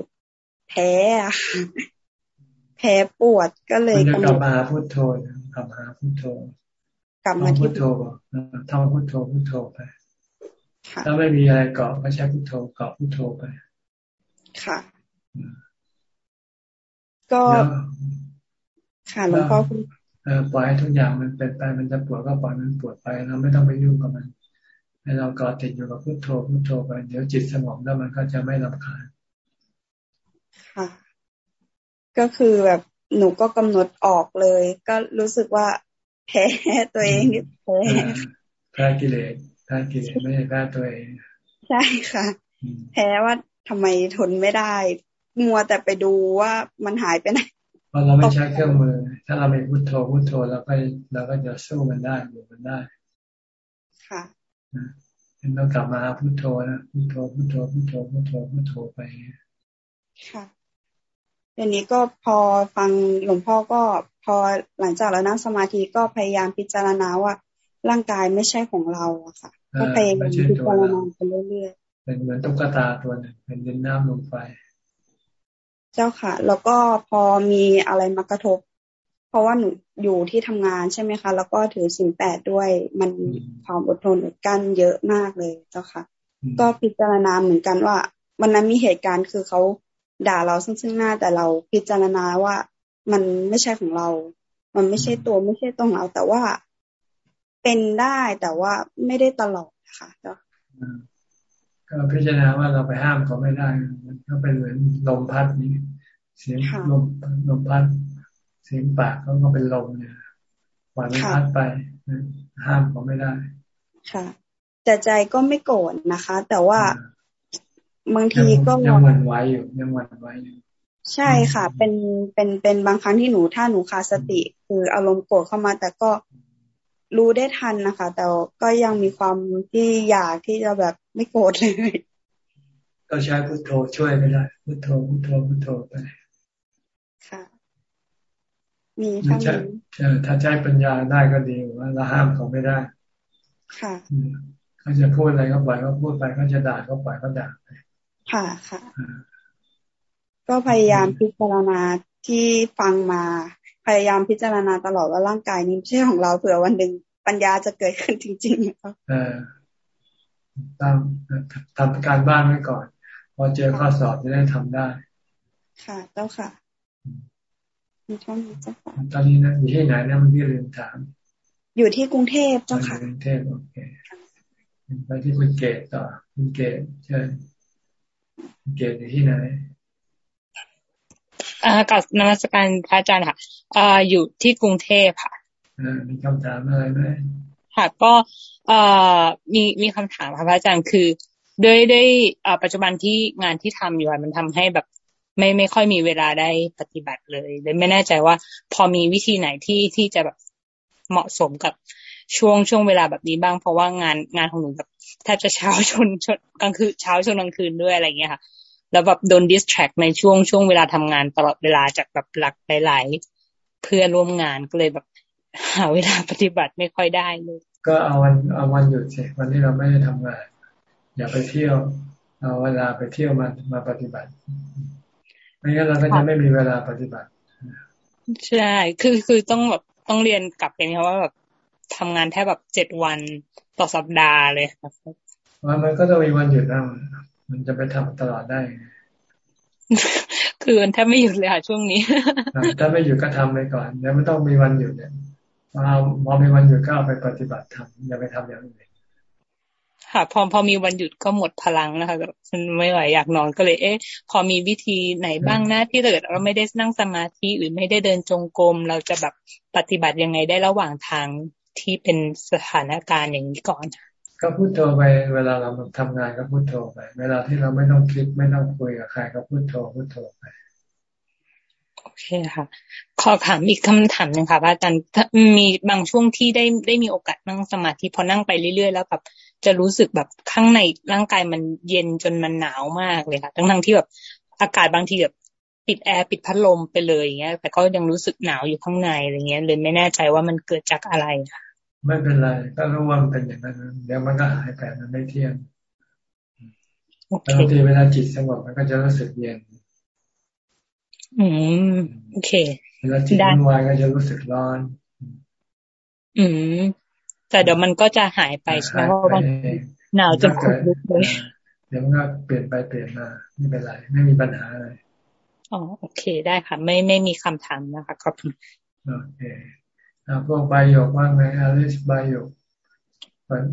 Speaker 38: แพ้แพ้ปวดก็เลย
Speaker 1: กลับมาพุทโธกลับมาพุทโธ
Speaker 38: กลับมา
Speaker 1: พุทโธท่องพุทโธพุทโธไป ถ้าไม่มีอะไรเกาะก็ใช้พุทโธเกาะพุทโธไป
Speaker 38: ค่ะ ก็ค่ะหลวงพ่อคุณ
Speaker 1: ปล่อยให้ทุกอย่างมันเป็นไปมันจะปวดก็ปล่อยมันปวดไป เราไม่ต้องไปยุ่งกับมันให้เราเกาะติดอยู่กับพุทโธพุทโธไปเดี๋ยวจิตสงบแล้วมันก็จะไม่ลำคาญ
Speaker 38: ค่ะ ก็คือแบบหนูก็กำหนดออกเลย ก็รู้สึกว่าแพ้ตัวเองแพ้
Speaker 1: แพ้กิเลส แพ้กิเลสไม่ใช่แพ้ตัวเอง
Speaker 38: ใช่ค่ะ แพ้ว่าทำไมทนไม่ได้มัวแต่ไปดูว่ามันหายไปไหน
Speaker 1: เพราะเราไม่ใช้เครื่องมือ ถ้าเราไม่พุทโธพุทโธเราก็เราก็จะสู้มันได้อยู่มันได้
Speaker 38: ค่ะ
Speaker 1: เห็นต้องกลับมาพุทโธนะพุทโธพุทโธพุทโธพุทโธพุทโธไป
Speaker 38: ค่ะเดี๋ยวนี้ก็พอฟังหลวงพ่อก็พอหลังจากแล้วนั่งสมาธิก็พยายามพิจารณาว่าร่างกายไม่ใช่ของเราอะค่ะ ก็พยายามพิจารณาไปเรื่อย
Speaker 1: ๆเป็นเหมือนตุ๊กตาตัวหนึ่งเป็นดินน้ำลมไฟ
Speaker 38: เจ้าค่ะ แล้วก็พอมีอะไรมากระทบ เพราะว่าหนูอยู่ที่ทำงานใช่ไหมคะ แล้วก็ถือสินแปดด้วยมันความอดทนอดกั้นเยอะมากเลยเจ้าค่ะ ก็พิจารณาเหมือนกันว่าวันนั้นมีเหตุการณ์คือเขาด่าเราซึ่งซึ่งหน้าแต่เราพิจารณาว่ามันไม่ใช่ของเรา มันไม่ใช่ตัวไม่ใช่ตรงเรา แต่ว่า เป็นได้แต่ว่าไม่ได้ตลอดค่ะก็
Speaker 1: ก็พิจารณาว่าเราไปห้ามเขาไม่ได้มันก็เป็นเหมือนลมพัดนี้เสียงลมลมพัด เสียงปากเขาก็เป็นลมเนี่ยปล่อยมันพัดไปห้ามเขาไม่ได้
Speaker 38: ค่ะ แต่ใจก็ไม่โกรธนะคะ แต่ว่าบางทีก็
Speaker 1: ยังหวั่นไหวอยู่ยังหวั่นไหวอยู่
Speaker 38: ใช่ค่ะ เป็นเป็นเป็นบางครั้งที่หนูถ้าหนูขาดสติ คืออารมณ์โกรธเข้ามา แต่ก็ รู้ได้ทันนะคะ แต่ก็ยังมีความที่อยากที่จะแบบไม่โกรธเลย
Speaker 1: ก็ใช้พุทโธช่วยไม่ได้พุทโธพุทโธพุทโธไป
Speaker 38: ค่ะ มีทั้ง
Speaker 1: ถ้าใช้ปัญญาได้ก็ดีว่าเราห้ามเขาไม่ได้
Speaker 38: ค่ะ
Speaker 1: เขาจะพูดอะไรก็ปล่อยเขาพูดไปเขาจะด่าก็ปล่อยเขาด่าไป
Speaker 38: ค่ะค่ะ ก็พยายามพิจารณาที่ฟังมา พยายามพิจารณาตลอดว่าร่างกายนี้ไม่ใช่ของเราเผื่อวันหนึ่งปัญญาจะเกิดขึ้นจริงๆครับ
Speaker 1: ตามทำการบ้านไว้ก่อน พอเจอข้อสอบจะได้ทำได้
Speaker 38: ค่ะเจ้าค่ะมีท่านเจ้าค่ะ
Speaker 1: ตอนนี้นะอยู่ที่ไหนนะมันพี่ลืมถาม
Speaker 38: อยู่ที่กรุงเทพเจ้าค่ะ
Speaker 1: กรุงเทพโอเคไปที่คุณเกตต่อคุณเกตเชิญคุณเกตอยู่ที่ไหน
Speaker 39: อ่า กับนมัสการพระอาจารย์ค่ะอ่าอยู่ที่กรุงเทพค่ะ
Speaker 1: อ่ามีคำถามอะไรไหม
Speaker 39: ค่ะก็เอ่อมีมีคำถามค่ะพระอาจารย์คือ ด้วยด้วยอ่าปัจจุบันที่งานที่ทำอยู่มันทำให้แบบไม่ไม่ค่อยมีเวลาได้ปฏิบัติเลยเลยไม่แน่ใจว่า พอมีวิธีไหนที่ที่จะแบบเหมาะสมกับช่วงช่วงเวลาแบบนี้บ้าง เพราะว่างานงานของหนูแบบแทบจะเช้าชนชนกลางคืนเช้าชนกลางคืนด้วยอะไรเงี้ยค่ะ แล้วแบบโดนดิสแทรกในช่วงช่วงเวลาทำงานตลอดเวลาจากแบบหลักหลายๆเพื่อนร่วมงานก็เลยแบบ หาเวลาปฏิบัติไม่ค่อยได้เลย
Speaker 1: ก็เอาวันเอาวันหยุดสิวันที่เราไม่ได้ทำงาน อย่าไปเที่ยว เอาเวลาไปเที่ยวมามาปฏิบัติไม่งั้นเราก็จะไม่มีเวลาปฏิบัติ
Speaker 39: ใช่คือคือต้องแบบต้องเรียนกลับเป็นเพราะว่าแบบทำงานแค่แบบเจ็ดวันต่อสัปดาห์เลยครับ
Speaker 1: มันก็ต้องมีวันหยุดบ้าง มันจะไปทำตลอดได้
Speaker 39: คือมันแทบไม่หยุดเลยค่ะช่วงนี้
Speaker 1: ถ้าไม่หยุดก็ทำไปก่อน แล้วไม่ต้องมีวันหยุดเนี่ยพอพอมีวันหยุดก็เอาไปปฏิบัติทำอย่าไปทำอย่างอื่น
Speaker 39: ค่ะ พอพอมีวันหยุดก็หมดพลังนะคะมันไม่ไหวอยากนอนก็เลย เอ๊ะ พอมีวิธีไหนบ้างนะที่เกิดเราไม่ได้นั่งสมาธิหรือไม่ได้เดินจงกรมเราจะแบบปฏิบัติยังไงได้ระหว่างทางที่เป็นสถานการณ์อย่างนี้ก่อน
Speaker 1: ก็พูดโทรไป เวลาเราทำงานก็พูดโทรไป เวลาที่เราไม่ต้องคิดไม่ต้องคุยกับใครก็พูดโทรพูดโทรไป
Speaker 39: โอเคค่ะ ขอถามอีกคำถามหนึ่งค่ะพระอาจารย์มีบางช่วงที่ได้ได้มีโอกาสนั่งสมาธิพอนั่งไปเรื่อยๆ แล้วแบบจะรู้สึกแบบข้างในร่างกายมันเย็นจนมันหนาวมากเลยค่ะ ทั้งทั้งที่แบบอากาศบางทีแบบปิดแอร์ปิดพัดลมไปเลยอย่างเงี้ย แต่ก็ยังรู้สึกหนาวอยู่ข้างในอะไรเงี้ยเลยไม่แน่ใจว่ามันเกิดจากอะไรค่ะ
Speaker 1: ไม่เป็นไร ก็รู้ว่ามันเป็นอย่างนั้น เดี๋ยวมันก็หายไปมันไม่เที่ยงบางทีเวลาจิตสงบมันก็จะรู้สึกเย็น
Speaker 39: อืมโอเค
Speaker 1: เวลาจิตวุ่นวายก็จะรู้สึกร้อน
Speaker 39: อืม แต่เดี๋ยวมันก็จะหายไปใช่ไหมเพราะว่าหนาวจนขนลุกเลย
Speaker 1: เดี๋ยวมันก็เปลี่ยนไปเปลี่ยนมาไม่เป็นไร ไม่มีปัญหาอะไร
Speaker 39: อ๋อโอเคได้ค่ะ ไม่ไม่มีคำถามนะคะขอบคุณ
Speaker 1: โอเค พวกใบหยกว่างไหมอลิสใบหยกเปิด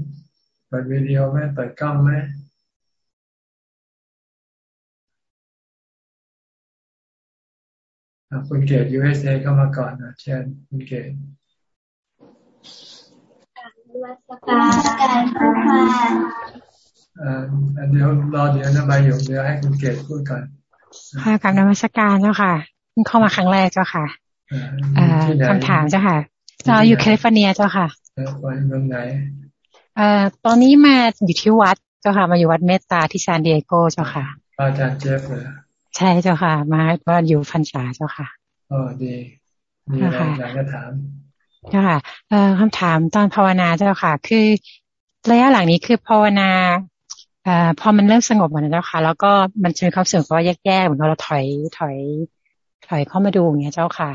Speaker 1: เปิดวิดีโอไหมเปิดกล้องไหมคุณเกด USA เข้ามาก่อนนะเชิญคุณเกด
Speaker 40: วัสการค่ะ
Speaker 1: เดี๋ยวรอเดี๋ยวนะใบหยกเดี๋ยวให้คุณเกดพูดก่อน
Speaker 41: ค่ะกับนมัสการเจ้าค่ะเข้ามาครั้งแรกเจ้าค่ะคำถามเจ้าค่ะ เราอยู่แคลิฟอร์เนียเจ้าค่ะ
Speaker 1: เมืองไหน
Speaker 41: เอ่อตอนนี้มาอยู่ที่วัดเจ้าค่ะมาอยู่วัดเมตตาที่ซานดิเอโกเจ้าค่ะ
Speaker 1: อาจารย์เจฟเลย
Speaker 41: ใช่เจ้าค่ะ มาว่าอยู่ฟันษาเจ้าค่ะ
Speaker 1: อ๋อดีมีอะไรอยากจะถาม
Speaker 41: เจ้าค่ะเอ่อคำถามตอนภาวนาเจ้าค่ะ คือระยะหลังนี้คือภาวนาอ่าพอมันเริ่มสงบแล้วนะคะแล้วก็มันจะมีความเสื่อมว่าแย่ๆเหมือนเราถอยถอย ถอยเข้ามาดูอย่างเงี้ยเจ้าค่ะ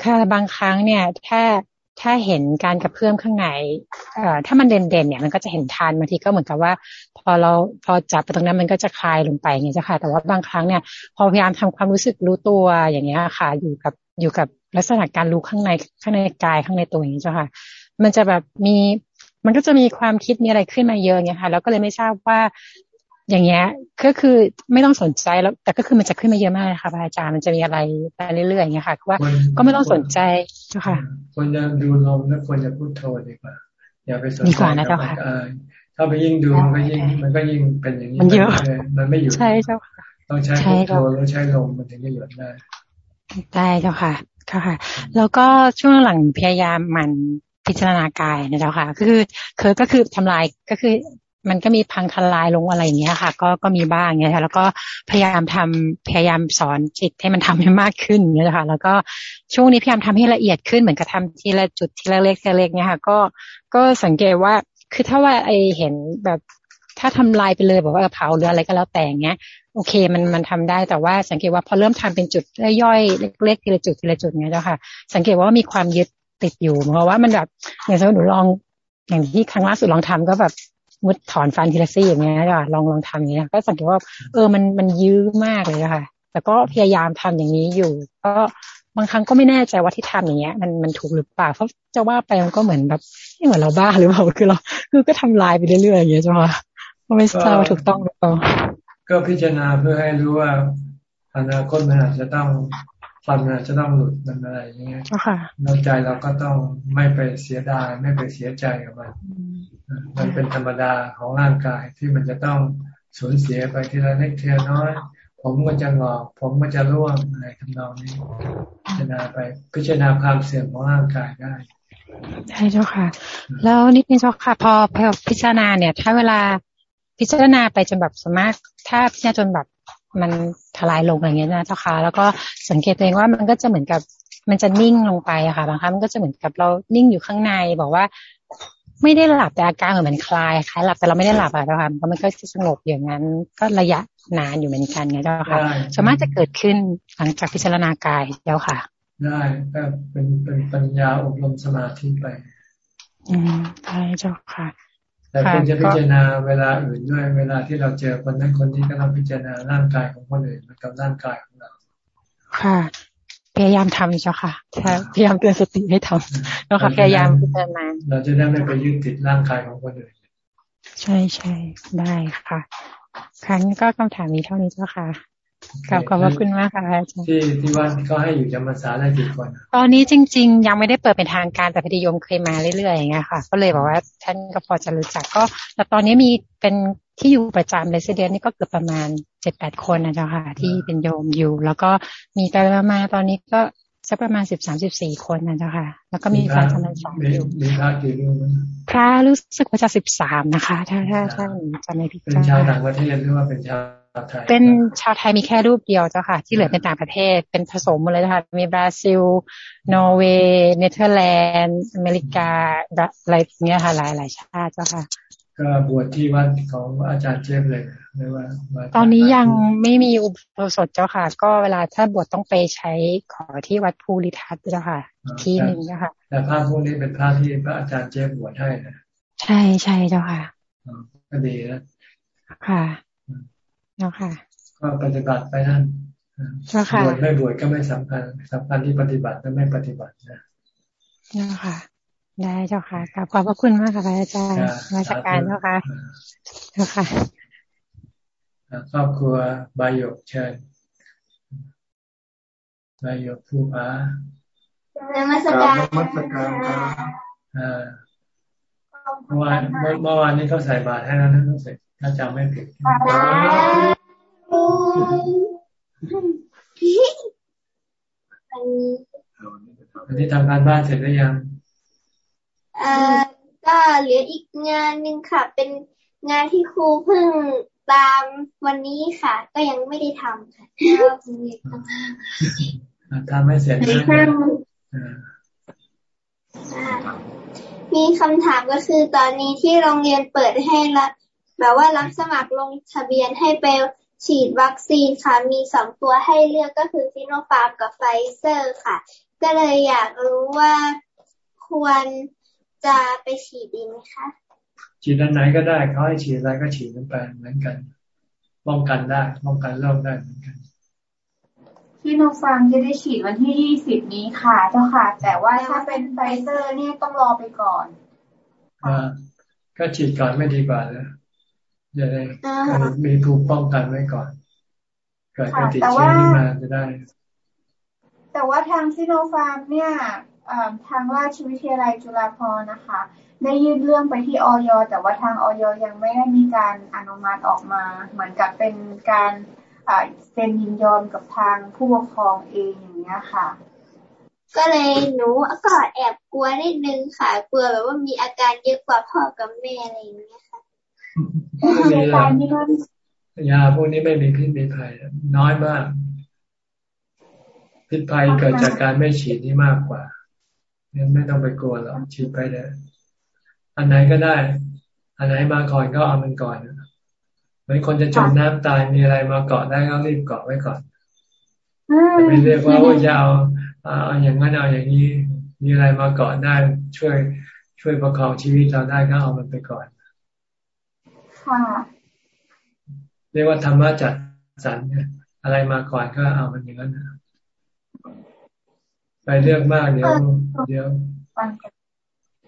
Speaker 41: คือบางครั้งเนี่ย ถ้า ถ้าเห็นการกระเพื่อมข้างในเอ่อถ้ามันเด่นๆเนี่ยมันก็จะเห็นทานบางทีก็เหมือนกับว่า พอเราพอจับไปตรงนั้นมันก็จะคลายลงไปอย่างเงี้ยจ้าค่ะ แต่ว่าบางครั้งเนี่ย พอพยายามทำความรู้สึกรู้ตัวอย่างเงี้ยค่ะ อยู่กับอยู่กับลักษณะการรู้ข้างในข้างในกายข้างในตัวอย่างเงี้ยเจ้าค่ะ มันจะแบบมีมันก็จะมีความคิดมีอะไรขึ้นมาเยอะเงี้ยค่ะ แล้วก็เลยไม่ทราบว่า อย่างเงี้ย ก็คือไม่ต้องสนใจแล้ว แต่ก็คือมันจะขึ้นมาเยอะมากค่ะอาจารย์มันจะมีอะไรไปเรื่อยๆอย่างเงี้ยค่ะว่าก็ไม่ต้องสนใจเจ้าค่ะ
Speaker 1: ควรจะดูลมแล้วควรจะพูดโทดีกว่าอย่าไปสน
Speaker 41: ใจดีกว่านะเจ้าค่ะ
Speaker 1: ถ้าไปยิ่งดูมันก็ยิ่งมันก็ยิ่งเป็นอย่างนี้
Speaker 41: มันเยอะ
Speaker 1: มันไม่อยู่
Speaker 41: ใช่เจ้าค่ะ
Speaker 1: ต้องใช้พุทโทหรือใช้ลมมันถึงจะหยุดได้
Speaker 41: ได้เจ้าค่ะค่ะ แล้วก็ช่วงหลังพยายามมันพิจารณากายนะเจ้าค่ะก็คือเคยก็คือทำลายก็คือ มันก็มีพังทลายลงอะไรอย่างเงี้ยค่ะ ก็ก็มีบ้างเงี้ยค่ะแล้วก็พยายามทำพยายามสอนจิตให้มันทำให้มากขึ้นเงี้ยค่ะ แล้วก็ช่วงนี้พยายามทำให้ละเอียดขึ้นเหมือนกับทาทีละจุดทีละเล็กทีละเล็กเนี่ยค่ะ ก็ก็สังเกตว่าคือถ้าว่าไอเห็นแบบถ้าทำลายไปเลยบอกว่าเผาหรืออะไรก็แล้วแต่เงี้ยโอเคมันมันทำได้แต่ว่าสังเกตว่าพอเริ่มทำเป็นจุดย่อยเล็กๆทีละจุดทีละจุดเงี้ยเจ้าค่ะ สังเกตว่ามีความยึดติดอยู่เพราะว่ามันแบบอย่างเช่นหนูลองอย่างที่ครั้งล่าสุดลองทำก็แบบ มุดถอนฟันทีละซี่อย่างเงี้ยค่ะลองลองทำอย่างเงี้ย ก็สังเกตว่า เออมันมันยื้อมากเลยค่ะ แต่ก็พยายามทำอย่างนี้อยู่ ก็บางครั้งก็ไม่แน่ใจว่าที่ทำอย่างเงี้ย มันมันถูกหรือเปล่าเพราะจะว่าไปมันก็เหมือนแบบเหมือนเราบ้าหรือเปล่าคือเราคือก็ทำลายไปเรื่อยๆอย่างเงี้ยจ้ะค่ะไม่ทราบว่าถูกต้องหรือเปล่า
Speaker 1: ก็พิจารณาเพื่อให้รู้ว่าอนาคตมันอาจจะต้อง ฟันมันอาจจะต้องหลุดมันอะไรอย่างเงี้ยเราใจเราก็ต้องไม่ไปเสียดาย ไม่ไปเสียใจกับมัน มันเป็นธรรมดาของร่างกายที่มันจะต้องสูญเสียไปทีละเล็กทีละน้อย ผมก็จะงอกผมก็จะร่วงอะไรทำนองนี้พิจารณาไปพิจารณาความเสื่อมของร่างกายได้
Speaker 41: ใช่เจ้าค่ะ แล้วนิดนึงเจ้าค่ะ พอพอพิจารณาเนี่ย ถ้าเวลาพิจารณาไปจนแบบสามารถถ้าพิจารณาจนแบบ มันทลายลงอย่างเงี้ยนะเจ้าค่ะ แล้วก็สังเกตตัวเองว่ามันก็จะเหมือนกับมันจะนิ่งลงไปอะค่ะ บางครั้งมันก็จะเหมือนกับเรานิ่งอยู่ข้างในบอกว่า ไม่ได้หลับแต่อาการเหมือนคลายคล้ายหลับแต่เราไม่ได้หลับอะเจ้าค่ะมันก็สงบอย่างนั้น ก็ระยะนานอยู่เหมือนกันไงเจ้าค่ะสามารถจะเกิดขึ้นหลังจากพิจารณากายแล้วค่ะ
Speaker 1: ได้ก็เป็นเป็นปัญญาอบรมสมาธิไป
Speaker 41: อืมใช่เจ้าค่ะ
Speaker 1: แต่ควรจะพิจารณาเวลาอื่นด้วยเวลาที่เราเจอคนนั้นคนนี้ก็ต้องพิจารณาร่างกายของคนอื่นมันกับร่างกายของเรา
Speaker 41: ค่ะ พยายามทำเจ้าค่ะพยายามเตือนสติให้ทำแล้วค่ะพยายามพิจารณา
Speaker 1: เราจะได้ไม่ไปยึดติดร่างกายของคนอื่น
Speaker 41: ใช่ใช่ได้ค่ะครั้งนี้ก็คำถามนี้เท่านี้เจ้าค่ะ กลับขอบพระคุณมากค่ะอาจารย์
Speaker 1: ที่ที่ว่าเขาให้อยู่จำพรรษาได้กี่คน
Speaker 41: ตอนนี้จริง ๆ ยังไม่ได้เปิดเป็นทางการแต่พอดีโยมเคยมาเรื่อยๆอย่างเงี้ยค่ะ ก็เลยบอกว่าท่านก็พอจะรู้จักก็ แต่ตอนนี้มีเป็นที่อยู่ประจำเลสเดียนนี่ก็เกือบประมาณเจ็ดแปดคนนะเจ้าค่ะ ที่เป็นโยมอยู่ แล้วก็มีไปมาตอนนี้ก็สักประมาณสิบสามสิบสี่คนนะเจ้าค่ะ แล้วก็มีพระจำพรรษาอยู่
Speaker 1: มีพระกี่รูป
Speaker 41: พระรู้สึกว่าจะสิบสามนะคะ ถ้าถ้าถ้าจะไม่ผิด
Speaker 1: เป็นชาวต่างประเทศหรือว่าเป็นชาว
Speaker 41: เป็นชาวไทยมีแค่รูปเดียวเจ้าค่ะ ที่เหลือเป็นต่างประเทศ เป็นผสมหมดเลยค่ะมีบราซิล นอร์เวย์เนเธอร์แลนด์อเมริกาอะไรเงี้ยค่ะหลายหลายชาติเจ้าค่ะ
Speaker 1: ก็บวชที่วัดของอาจารย์เจฟเลยไม่ว่า
Speaker 41: ตอนนี้ยังไม่มีอุโบสถเจ้าค่ะ ก็เวลาถ้าบวชต้องไปใช้ขอที่วัดภูริทัศน์เจ้าค่ะ ที่หนึ่งเจ้าค่ะ
Speaker 1: แต่พระพวกนี้เป็นพระที่พระอาจารย์เจฟบวชให้นะ
Speaker 41: ใช่ใช่เจ้าค่ะ
Speaker 1: ก็ดีนะ
Speaker 41: ค่ะ เจ้าค่ะ
Speaker 1: ก็ปฏิบัติไปท่านบวชไม่บวชก็ไม่สำคัญสำคัญที่ปฏิบัติและไม่ปฏิบัตินะ
Speaker 41: เจ้าค่ะ ได้เจ้าค่ะขอบพระคุณมากค่ะอาจารย์มาจากการเจ้าค่ะเจ้าค่ะ
Speaker 1: ครอบครัวบายกเชิญบายกผู้พาน
Speaker 40: มัสการ
Speaker 1: นมัสการเมื่อวานเมื่อวานนี้เขาใส่บาตรให้แล้วนะต้องใส่ ถ้าจำไม่ผิดอันนี้ทำการบ้านเสร็จหรือยัง
Speaker 40: เอ่อก็เหลืออีกงานหนึ่งค่ะ เป็นงานที่ครูเพิ่งตามวันนี้ค่ะ ก็ยังไม่ได้ทำค่ะก็คง
Speaker 1: ต้องทำไม่เสร็จ
Speaker 40: มีคำถามก็คือตอนนี้ที่โรงเรียนเปิดให้รับ แบบว่ารับสมัครลงทะเบียนให้ไปฉีดวัคซีนค่ะ มีสองตัวให้เลือกก็คือซิโนฟาร์มกับไฟเซอร์ค่ะ ก็เลยอยากรู้ว่าควรจะไปฉีดดีไหมคะ
Speaker 1: ฉีดอันไหนก็ได้เขาให้ฉีดอะไรก็ฉีดนั่นไปเหมือนกันป้องกันได้ป้องกันโรคได้เหมือนกัน
Speaker 42: ที่โนฟังจะได้ฉีดวันที่ยี่สิบนี้ค่ะเจ้าค่ะ แต่ว่าถ้าเป็นไฟเซอร์เนี่ยต้องรอไปก่อน
Speaker 1: อ่า ก็ฉีดก่อนไม่ดีกว่าเลย จะได้มีภูมิป้องกันไว้ก่อนเกิดการติดเชื้อที่มาจะได้
Speaker 42: แต่ว่าทางซิโนฟาร์มเนี่ยทางราชวิทยาลัยจุฬาภรณ์นะคะ ได้ยื่นเรื่องไปที่ออยแต่ว่าทางออยยังไม่ได้มีการอนุมัติออกมา เหมือนกับเป็นการเซ็นยินยอมกับทางผู้ปกครองเองอย่างเงี้ยค่ะ
Speaker 40: ก็เลยหนูก็แอบกลัวนิดนึงค่ะ กลัวแบบว่ามีอาการเยอะกว่าพ่อกับแม่อะไรอย่างเงี้ย ค่ะ
Speaker 1: ยาพวกนี้ไม่มีพิษมีภัยน้อยมาก พิษภัยเกิดจากการไม่ฉีดนี่มากกว่าเนี่ยไม่ต้องไปกลัวหรอกฉีดไปเลยอันไหนก็ได้ อันไหนมาก่อนก็เอามันก่อนเหมือนคนจะจมน้ำตายมีอะไรมาเกาะได้ก็รีบเกาะไว้ก่อนไม่เรียกว่าว่าจะเอาเอาอย่างนั้นเอาอย่างนี้มีอะไรมาเกาะได้ช่วย ช่วยประคองชีวิตเราได้ก็เอามันไปก่อน
Speaker 42: ค่ะ
Speaker 1: เรียกว่าธรรมะจัดสรรเนี่ยอะไรมาก่อนก็เอามันอย่างนั้นนะไปเรื่องมากเดี๋ยว เดี๋ยว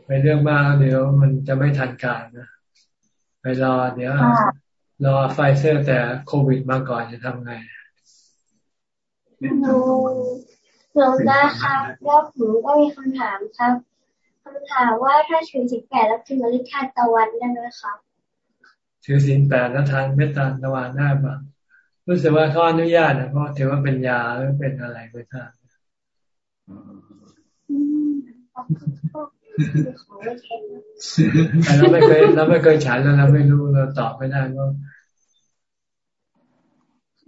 Speaker 1: ไปเรื่องมากเดี๋ยวมันจะไม่ทันการนะไปรอเดี๋ยวรอไฟเซอร์แต่โควิดมาก่อนจะทำไง
Speaker 40: หนูหลวงตาครับแล้วผมก็มีคำถามครับคำถามว่าถ้าถือสิบแปดแล้วถือมฤคทานตะวันได้ไหมครับ
Speaker 1: ถือสินแปดแล้วทานเมตตาตะวันได้ปะรู้สึกว่าเขาอนุญาตนะเพราะถือว่าเป็นยาหรือเป็นอะไรไปทานเราไม่เคยเราไม่เคยฉันแล้วเราไม่รู้เราตอบไม่ได้ว่า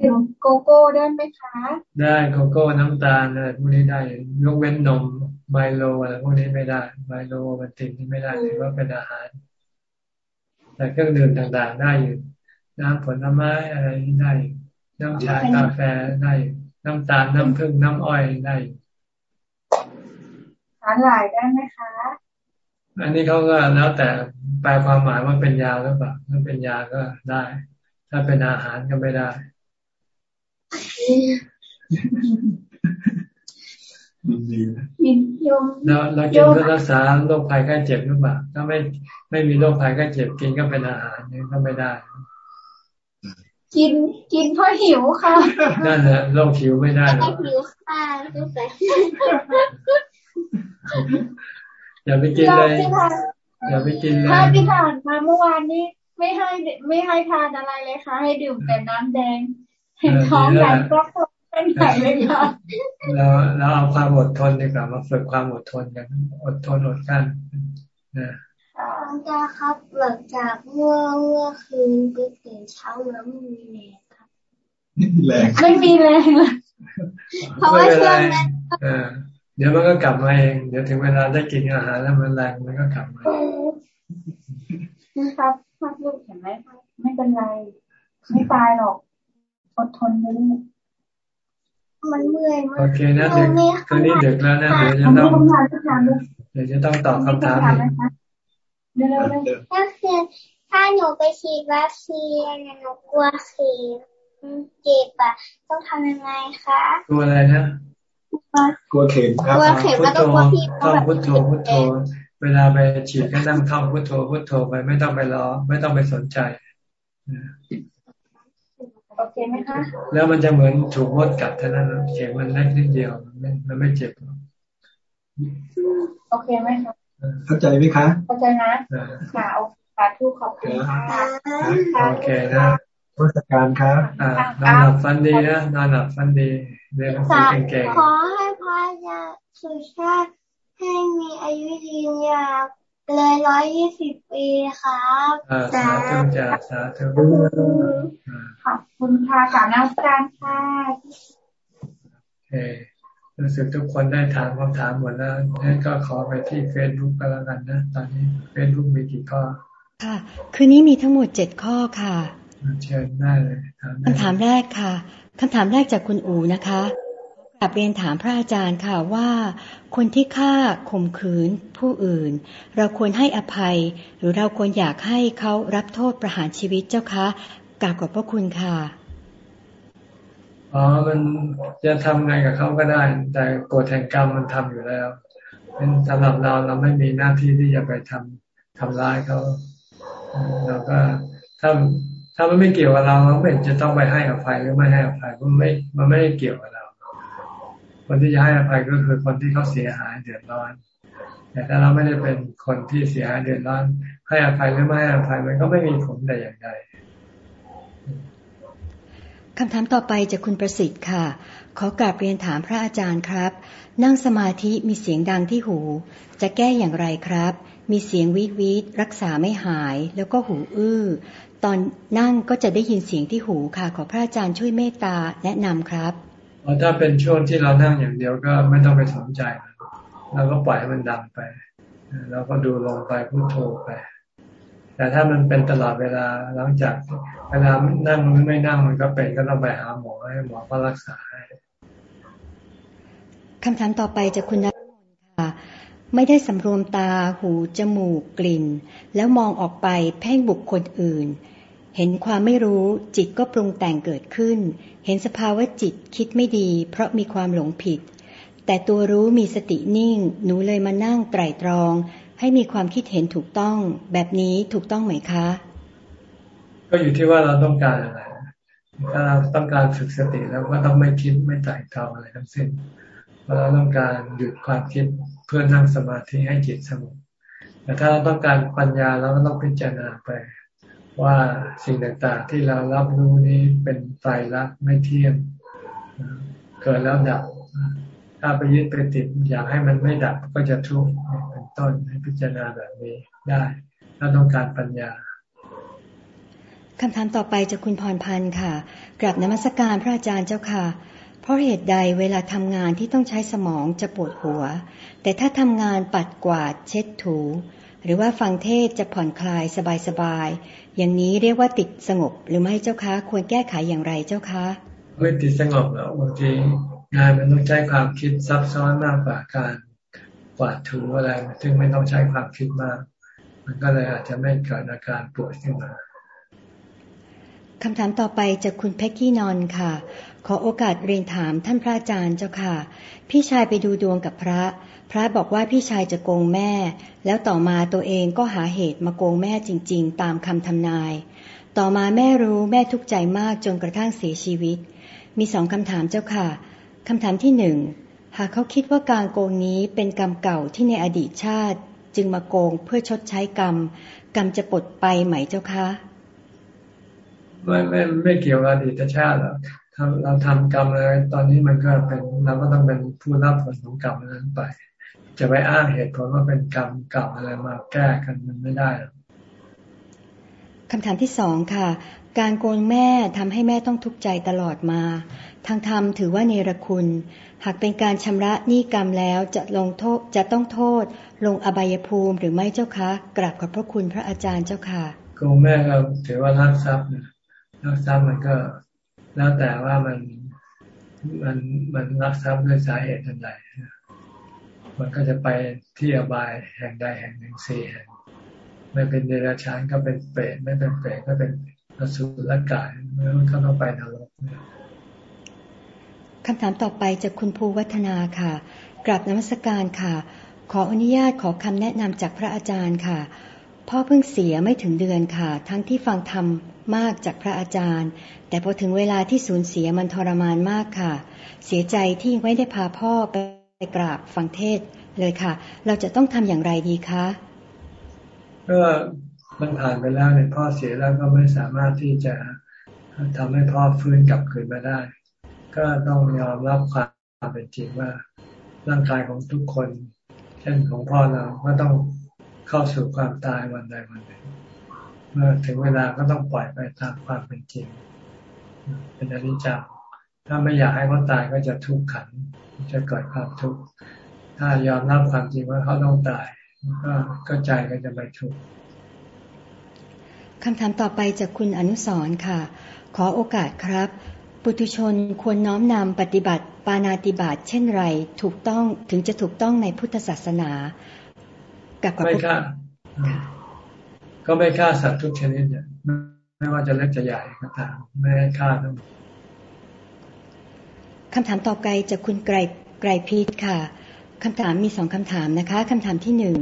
Speaker 42: ดื่มโกโก้ได้ไหมคะ
Speaker 1: ได้โกโก้น้ำตาลอะไรพวกนี้ได้ยกเว้นนมไมโลอะไรพวกนี้ไม่ได้ไมโลมันติดนี่ไม่ได้ถือว่าเป็นอาหาร แต่เครื่องดื่มต่างๆ ได้อยู่ น้ำผลไม้อะไรนี่ได้ น้ำชากาแฟได้ น้ำตาลน้ำผึ้งน้ำอ้อยได้
Speaker 42: สารหลายได้ไหมคะ
Speaker 1: อันนี้เขาก็แล้วแต่แปลความหมายว่าเป็นยาหรือเปล่าถ้าเป็นยาก็ได้ ถ้าเป็นอาหารก็ไม่ได้ ดีแล้วเรากินเพื่อรักษาโรคภัยไข้เจ็บหรือเปล่าถ้าไม่ไม่มีโรคภัยไข้เจ็บกินก็เป็นอาหารนี่ก็ไม่ได้
Speaker 42: กินกินเพราะหิวค่ะ
Speaker 1: นั่นแหละโรคหิวไม่ได้หรอก
Speaker 40: หิวค่ะก็ไป
Speaker 1: อย่าไปกินเลยอย่าไปกินเลย
Speaker 42: ถ้าที่ผ่านมาเมื่อวานนี้ ไม่ให้ไม่ให้ทานอะไรเลยค่ะ ให้ดื่มแต่น้ำแดงเห็นท้องใหญ่ก็ เป็นใหญ่เลยค่ะ
Speaker 1: เราเราเอาความอดทนดีกว่ามาฝึกความอดทนกัน อดทนอดกั้นนะ
Speaker 40: อาจารย์ครับหลังจากเมื่อเมื่อคืนไปตื่นเช้าแล้วไม่มีแรงครับไม่มีแรง
Speaker 42: ไม่มีแรง
Speaker 40: เพราะว่าช่วงนั้น
Speaker 1: เดี๋ยวมันก็กลับมาเอง เดี๋ยวถึงเวลาได้กินอาหารแล้วมันแรงมันก็กลับมา
Speaker 42: ครับถ้าลูกเห็นไหมไม่เป็นไร ไม่ตายหรอก อดทนไปเรื่อย
Speaker 40: มันเมื่อยมาก
Speaker 1: โอเคนะเด็กตอนนี้เด็กแล้วนะเดี๋ยวจะต้องเดี๋ยวจะต้องตอบคำถาม
Speaker 40: ก็คือถ้าหนูไปฉีดวัคซีนหนูกลัวเข็มเจ็บอะต้องทำยังไงคะ
Speaker 1: กลัวอะไรนะ
Speaker 40: กลัว
Speaker 1: เข็มครับ
Speaker 40: กลัวเข็มแล้วก็กลัวพี่
Speaker 1: ต้องพุทโธพุทโธ เวลาไปฉีดก็นั่งท่องพุทโธพุทโธไปไม่ต้องไปรอ ไม่ต้องไปสนใจ
Speaker 42: โอเคไหมคะ
Speaker 1: แล้วมันจะเหมือนถูกมดกัดเท่านั้นเข็มมันเล็กนิดเดียว มันไม่มันไม่เจ็บ
Speaker 42: โอเคไหมคะ
Speaker 1: เข้าใจไหมคะ
Speaker 42: เข้าใจนะ ค่ะโอเคทุกขอบคุณค่ะ
Speaker 1: โอเคนะราชการครับอ่านอนหลับฟันดีนะนอนหลับฟันดีเรียนหนังสือเก่ง
Speaker 40: ๆขอให้พระอาจารย์สุชาติให้มีอายุยืนยาว เลยร้อยยี่สิบปีครับ
Speaker 1: สาธุจ้าสาธุ
Speaker 42: ขอบคุณค่ะกราบนมัสการค่ะ
Speaker 1: โอเครู้สึกทุกคนได้ถามคำถามหมดแล้วงั้นก็ขอไปที่เฟซบุ๊กก็แล้วกันนะ ตอนนี้เฟซบุ๊กมีกี่ข้อ
Speaker 38: ค่ะ คืนนี้มีทั้งหมดเจ็ดข้อค่ะ
Speaker 1: เชิญได้เลย
Speaker 38: คำถามแรกค่ะคำถามแรกจากคุณอูนะคะ กลับเรียนถามพระอาจารย์ค่ะว่า คนที่ฆ่าข่มขืนผู้อื่น เราควรให้อภัย หรือเราควรอยากให้เขารับโทษประหารชีวิตเจ้าคะกราบขอบพระคุณค่ะ
Speaker 1: อ๋อมันจะทำไงกับเขาก็ได้ แต่กฎแห่งกรรมมันทำอยู่แล้วเป็นสำหรับเราเราไม่มีหน้าที่ที่จะไปทำทำร้ายเขาเราก็ถ้าถ้ามันไม่เกี่ยวกับเราเราไม่จะต้องไปให้อภัยหรือไม่ให้อภัยมันไม่มันไม่เกี่ยวกับเรา คนที่จะให้อภัยก็คือคนที่เขาเสียหายเดือดร้อน แต่ถ้าเราไม่ได้เป็นคนที่เสียหายเดือดร้อน ให้อภัยหรือไม่ให้อภัยมันก็ไม่มีผลแต่อย่างใด
Speaker 38: คำถามต่อไปจากคุณประสิทธิ์ค่ะ ขอกราบเรียนถามพระอาจารย์ครับ นั่งสมาธิมีเสียงดังที่หู จะแก้อย่างไรครับ มีเสียงวีดวีดรักษาไม่หายแล้วก็หูอื้อ ตอนนั่งก็จะได้ยินเสียงที่หูค่ะ ขอพระอาจารย์ช่วยเมตตาแนะนำครับ
Speaker 1: ถ้าเป็นช่วงที่เรานั่งอย่างเดียวก็ไม่ต้องไปสนใจเราก็ปล่อยให้มันดังไปเราก็ดูลงไปพูดโทไป แต่ถ้ามันเป็นตลอดเวลาหลังจากเวลานั่งหรือไม่นั่งมันก็เป็นก็ต้องไปหาหมอให้หมอก็รักษาให้
Speaker 38: คำถามต่อไปจากคุณนัทค่ะ ไม่ได้สำรวมตาหู จมูกกลิ่น แล้วมองออกไปเพ่งบุคคลอื่น เห็นความไม่รู้จิตก็ปรุงแต่งเกิดขึ้น เห็นสภาวะจิตคิดไม่ดี เพราะมีความหลงผิด แต่ตัวรู้มีสตินิ่ง หนูเลยมานั่งไตรตรอง ให้มีความคิดเห็นถูกต้อง แบบนี้ถูกต้องไหมคะ
Speaker 1: ก็อยู่ที่ว่าเราต้องการอะไร ถ้าเราต้องการฝึกสติแล้วก็ต้องไม่คิดไม่ไต่เตาอะไรทั้งสิ้นเพราเราต้องการหยุดความคิดเพื่อนั่งสมาธิให้จิตสงบแต่ถ้าเราต้องการปัญญาเราก็ต้องพิจารณาไป ว่าสิ่งต่างๆที่เรารับรู้นี้เป็นไตรลักษณ์ไม่เที่ยงเกิดแล้วดับ ถ้าไปยึดไปติดอยากให้มันไม่ดับก็จะทุกข์เป็นต้นให้พิจารณาแบบนี้ได้ถ้าต้องการปัญญา
Speaker 38: คำถามต่อไปจากคุณพรพันธ์ค่ะกราบนมัสการพระอาจารย์เจ้าค่ะ เพราะเหตุใดเวลาทำงานที่ต้องใช้สมองจะปวดหัว แต่ถ้าทำงานปัดกวาดเช็ดถู หรือว่าฟังเทศจะผ่อนคลายสบายๆ อย่างนี้เรียกว่าติดสงบหรือไม่เจ้าคะ ควรแก้ไขอย่างไรเจ้าคะ
Speaker 1: ไม่ติดสงบแล้วบางทีงานมันต้องใช้ความคิดซับซ้อนมากกว่าการกวาดถูอะไร ซึ่งไม่ต้องใช้ความคิดมาก มันก็เลยอาจจะไม่เกิดอาการปวดขึ้นมา
Speaker 38: คำถามต่อไปจากคุณแพ็กกี้นอนค่ะ ขอโอกาสเรียนถามท่านพระอาจารย์เจ้าค่ะ พี่ชายไปดูดวงกับพระ พระบอกว่าพี่ชายจะโกงแม่ แล้วต่อมาตัวเองก็หาเหตุมาโกงแม่จริง ๆ ตามคำทำนาย ต่อมาแม่รู้แม่ทุกข์ใจมากจนกระทั่งเสียชีวิต มีสองคำถามเจ้าค่ะคำถามที่หนึ่งหากเขาคิดว่าการโกงนี้เป็นกรรมเก่าที่ในอดีตชาติ จึงมาโกงเพื่อชดใช้กรรม กรรมจะปลดไปไหมเจ้าคะ
Speaker 1: ไม่ไม่ไม่เกี่ยวกับอดีตชาติหรอก เราทำกรรมอะไรตอนนี้มันก็เป็นเราก็ต้องเป็นผู้รับผลของกรรมนั้นไป จะไปอ้างเหตุผลว่าเป็นกรรมเก่าอะไรมาแก้กันมันไม่ได้
Speaker 38: คำถามที่สองค่ะ การโกงแม่ทำให้แม่ต้องทุกข์ใจตลอดมา ทางธรรมถือว่าเนรคุณ หากเป็นการชำระหนี้กรรมแล้วจะลงโทษจะต้องโทษ ลงอบายภูมิหรือไม่เจ้าคะกราบขอบพระคุณพระอาจารย์เจ้าค่ะ
Speaker 1: โกงแม่ก็ถือว่ารักทรัพย์นะรักทรัพย์มันก็ แล้วแต่ว่ามันมันมันรักทรัพย์ด้วยสาเหตุใดมันก็จะไปที่อบายแห่งใดแห่งหนึ่งสี่แห่งไม่เป็นเดรัจฉานก็เป็นเปรตไม่เป็นเปรตก็เป็นอสุรกายแล้วก็ต้องไปนรก
Speaker 38: คำถามต่อไปจากคุณภูวัฒนาค่ะกราบนมัสการค่ะ ขออนุญาตขอคำแนะนำจากพระอาจารย์ค่ะ พ่อเพิ่งเสียไม่ถึงเดือนค่ะ ทั้งที่ฟังธรรมมากจากพระอาจารย์ แต่พอถึงเวลาที่สูญเสียมันทรมานมากค่ะ เสียใจที่ไม่ได้พาพ่อไปกราบฟังเทศเลยค่ะ เราจะต้องทำอย่างไรดีคะ
Speaker 1: ก็มันผ่านไปแล้วเนี่ยพ่อเสียแล้วก็ไม่สามารถที่จะทำให้พ่อฟื้นกลับคืนมาได้ ก็ต้องยอมรับความเป็นจริงว่าร่างกายของทุกคน เช่นของพ่อเราก็ต้อง เข้าสู่ความตายวันใดวันหนึ่ง เมื่อถึงเวลาก็ต้องปล่อยไปตามความเป็นจริง เป็นอนิจจ์ถ้าไม่อยากให้เขาตายก็จะทุกข์ขัน จะเกิดความทุกข์ ถ้ายอมรับความจริงว่าเขาต้องตาย ก็ก็ใจก็จะไม่ทุกข์
Speaker 38: คำถามต่อไปจากคุณอนุสรค่ะ ขอโอกาสครับ ปุถุชนควรน้อมนำปฏิบัติปานาติบาตเช่นไร ถูกต้องถึงจะถูกต้องในพุทธศาสนา
Speaker 1: กับไม่ฆ่าก็ไม่ฆ่าสัตว์ทุกชนิดเนี่ยไม่ว่าจะเล็กจะใหญ่ก็ตามไม่ให้ฆ่าทั้ง
Speaker 38: คำถามต่อไปจากคุณไกรไกรพีทค่ะคำถามมีสองคำถามนะคะคำถามที่หนึ่ง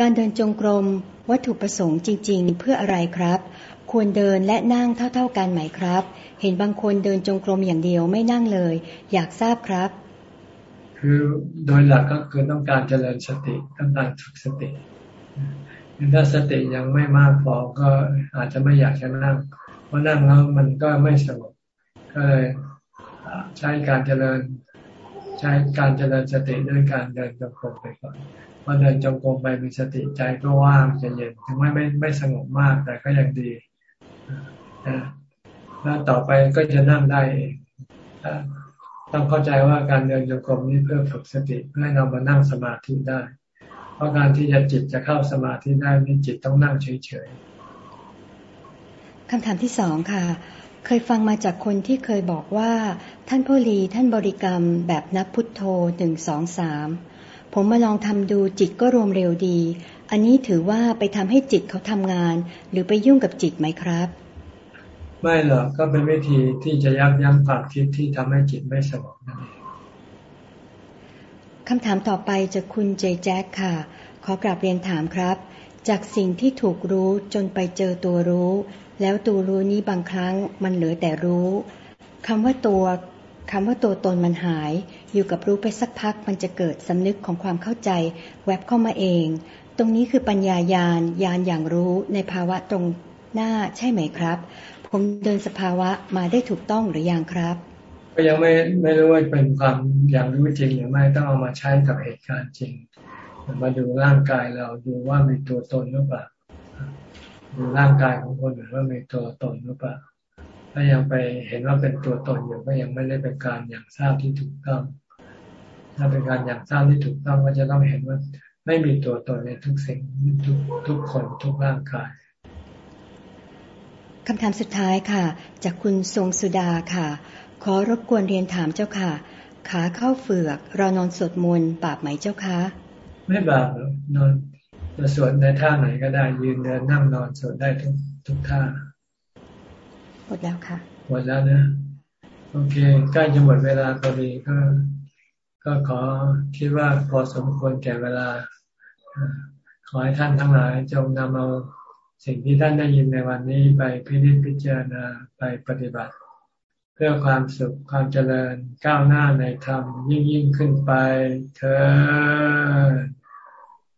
Speaker 38: การเดินจงกรมวัตถุประสงค์จริง ๆ เพื่ออะไรครับ ควรเดินและนั่งเท่า ๆ กันไหมครับ เห็นบางคนเดินจงกรมอย่างเดียวไม่นั่งเลย อยากทราบครับ
Speaker 1: คือโดยหลักก็คือต้องการเจริญสติต้องการฝึกสติถ้าสติยังไม่มากพอก็อาจจะไม่อยากจะนั่ง เพราะนั่งแล้วมันก็ไม่สงบก็เลยใช้การเจริญ ใช้การเจริญสติด้วยการเดินจงกรมไปก่อนพอเดินจงกรมไปมีสติใจก็ว่างจะเย็นถึงไม่ไม่ไม่สงบมากแต่ก็ยังดีแล้วต่อไปก็จะนั่งได้เอง ต้องเข้าใจว่าการเดินจงกรมนี้เพื่อฝึกสติเพื่อให้เรามานั่งสมาธิได้ เพราะการที่จะจิตจะเข้าสมาธิได้นี่จิตต้องนั่งเฉย
Speaker 38: ๆคำถามที่สองค่ะ เคยฟังมาจากคนที่เคยบอกว่า ท่านพ่อลีท่านบริกรรมแบบนับพุทโธหนึ่งสองสามผมมาลองทำดูจิตก็รวมเร็วดี อันนี้ถือว่าไปทำให้จิตเขาทำงาน หรือไปยุ่งกับจิตไหมครับ
Speaker 1: ไม่หรอกก็เป็นวิธีที่จะยับยั้งความคิดที่ทำให้จิตไม่สงบนั่นเอง
Speaker 38: คำถามต่อไปจากคุณเจแจ็คค่ะ ขอกราบเรียนถามครับ จากสิ่งที่ถูกรู้จนไปเจอตัวรู้ แล้วตัวรู้นี้บางครั้งมันเหลือแต่รู้คำว่าตัวคำว่าตัวตนมันหาย อยู่กับรู้ไปสักพักมันจะเกิดสำนึกของความเข้าใจ แวบเข้ามาเอง ตรงนี้คือปัญญายาณยานอย่างรู้ในภาวะตรงหน้าใช่ไหมครับ ผมเดินสภาวะมาได้ถูกต้องหรือยังครับ
Speaker 1: ก็ยังไม่ไม่รู้ว่าเป็นความอย่างรู้จริงหรือไม่ต้องเอามาใช้กับเหตุการณ์จริง มาดูร่างกายเราดูว่ามีตัวตนหรือเปล่าดูร่างกายของคนหรือว่ามีตัวตนหรือเปล่าถ้ายังไปเห็นว่าเป็นตัวตนอยู่ก็ยังไม่ได้เป็นการอย่างทราบที่ถูกต้อง ถ้าเป็นการอย่างทราบที่ถูกต้องก็จะต้องเห็นว่าไม่มีตัวตนในทุกสิ่งทุกทุกคนทุกร่างกาย
Speaker 38: คำถามสุดท้ายค่ะ จากคุณทรงสุดาค่ะ ขอรบกวนเรียนถามเจ้าค่ะ ขาเข้าเฝือกเรานอนสวดมนต์บาปไหมเจ้าคะ
Speaker 1: ไม่บาปนอนจะสวดในท่าไหนก็ได้ ยืนเดินนั่งนอนสวดได้ทุกทุกท่า
Speaker 38: หมดแล้วค่ะ
Speaker 1: หมดแล้วนะโอเคใกล้จะหมดเวลาพอดีก็ ก็ขอคิดว่าพอสมควรแก่เวลา ขอให้ท่านทั้งหลายจงนำเอา สิ่งที่ท่านได้ยินในวันนี้ไปพิจิตพิจารณาไปปฏิบัติ เพื่อความสุขความเจริญก้าวหน้าในธรรมยิ่งยิ่งขึ้นไปเธอ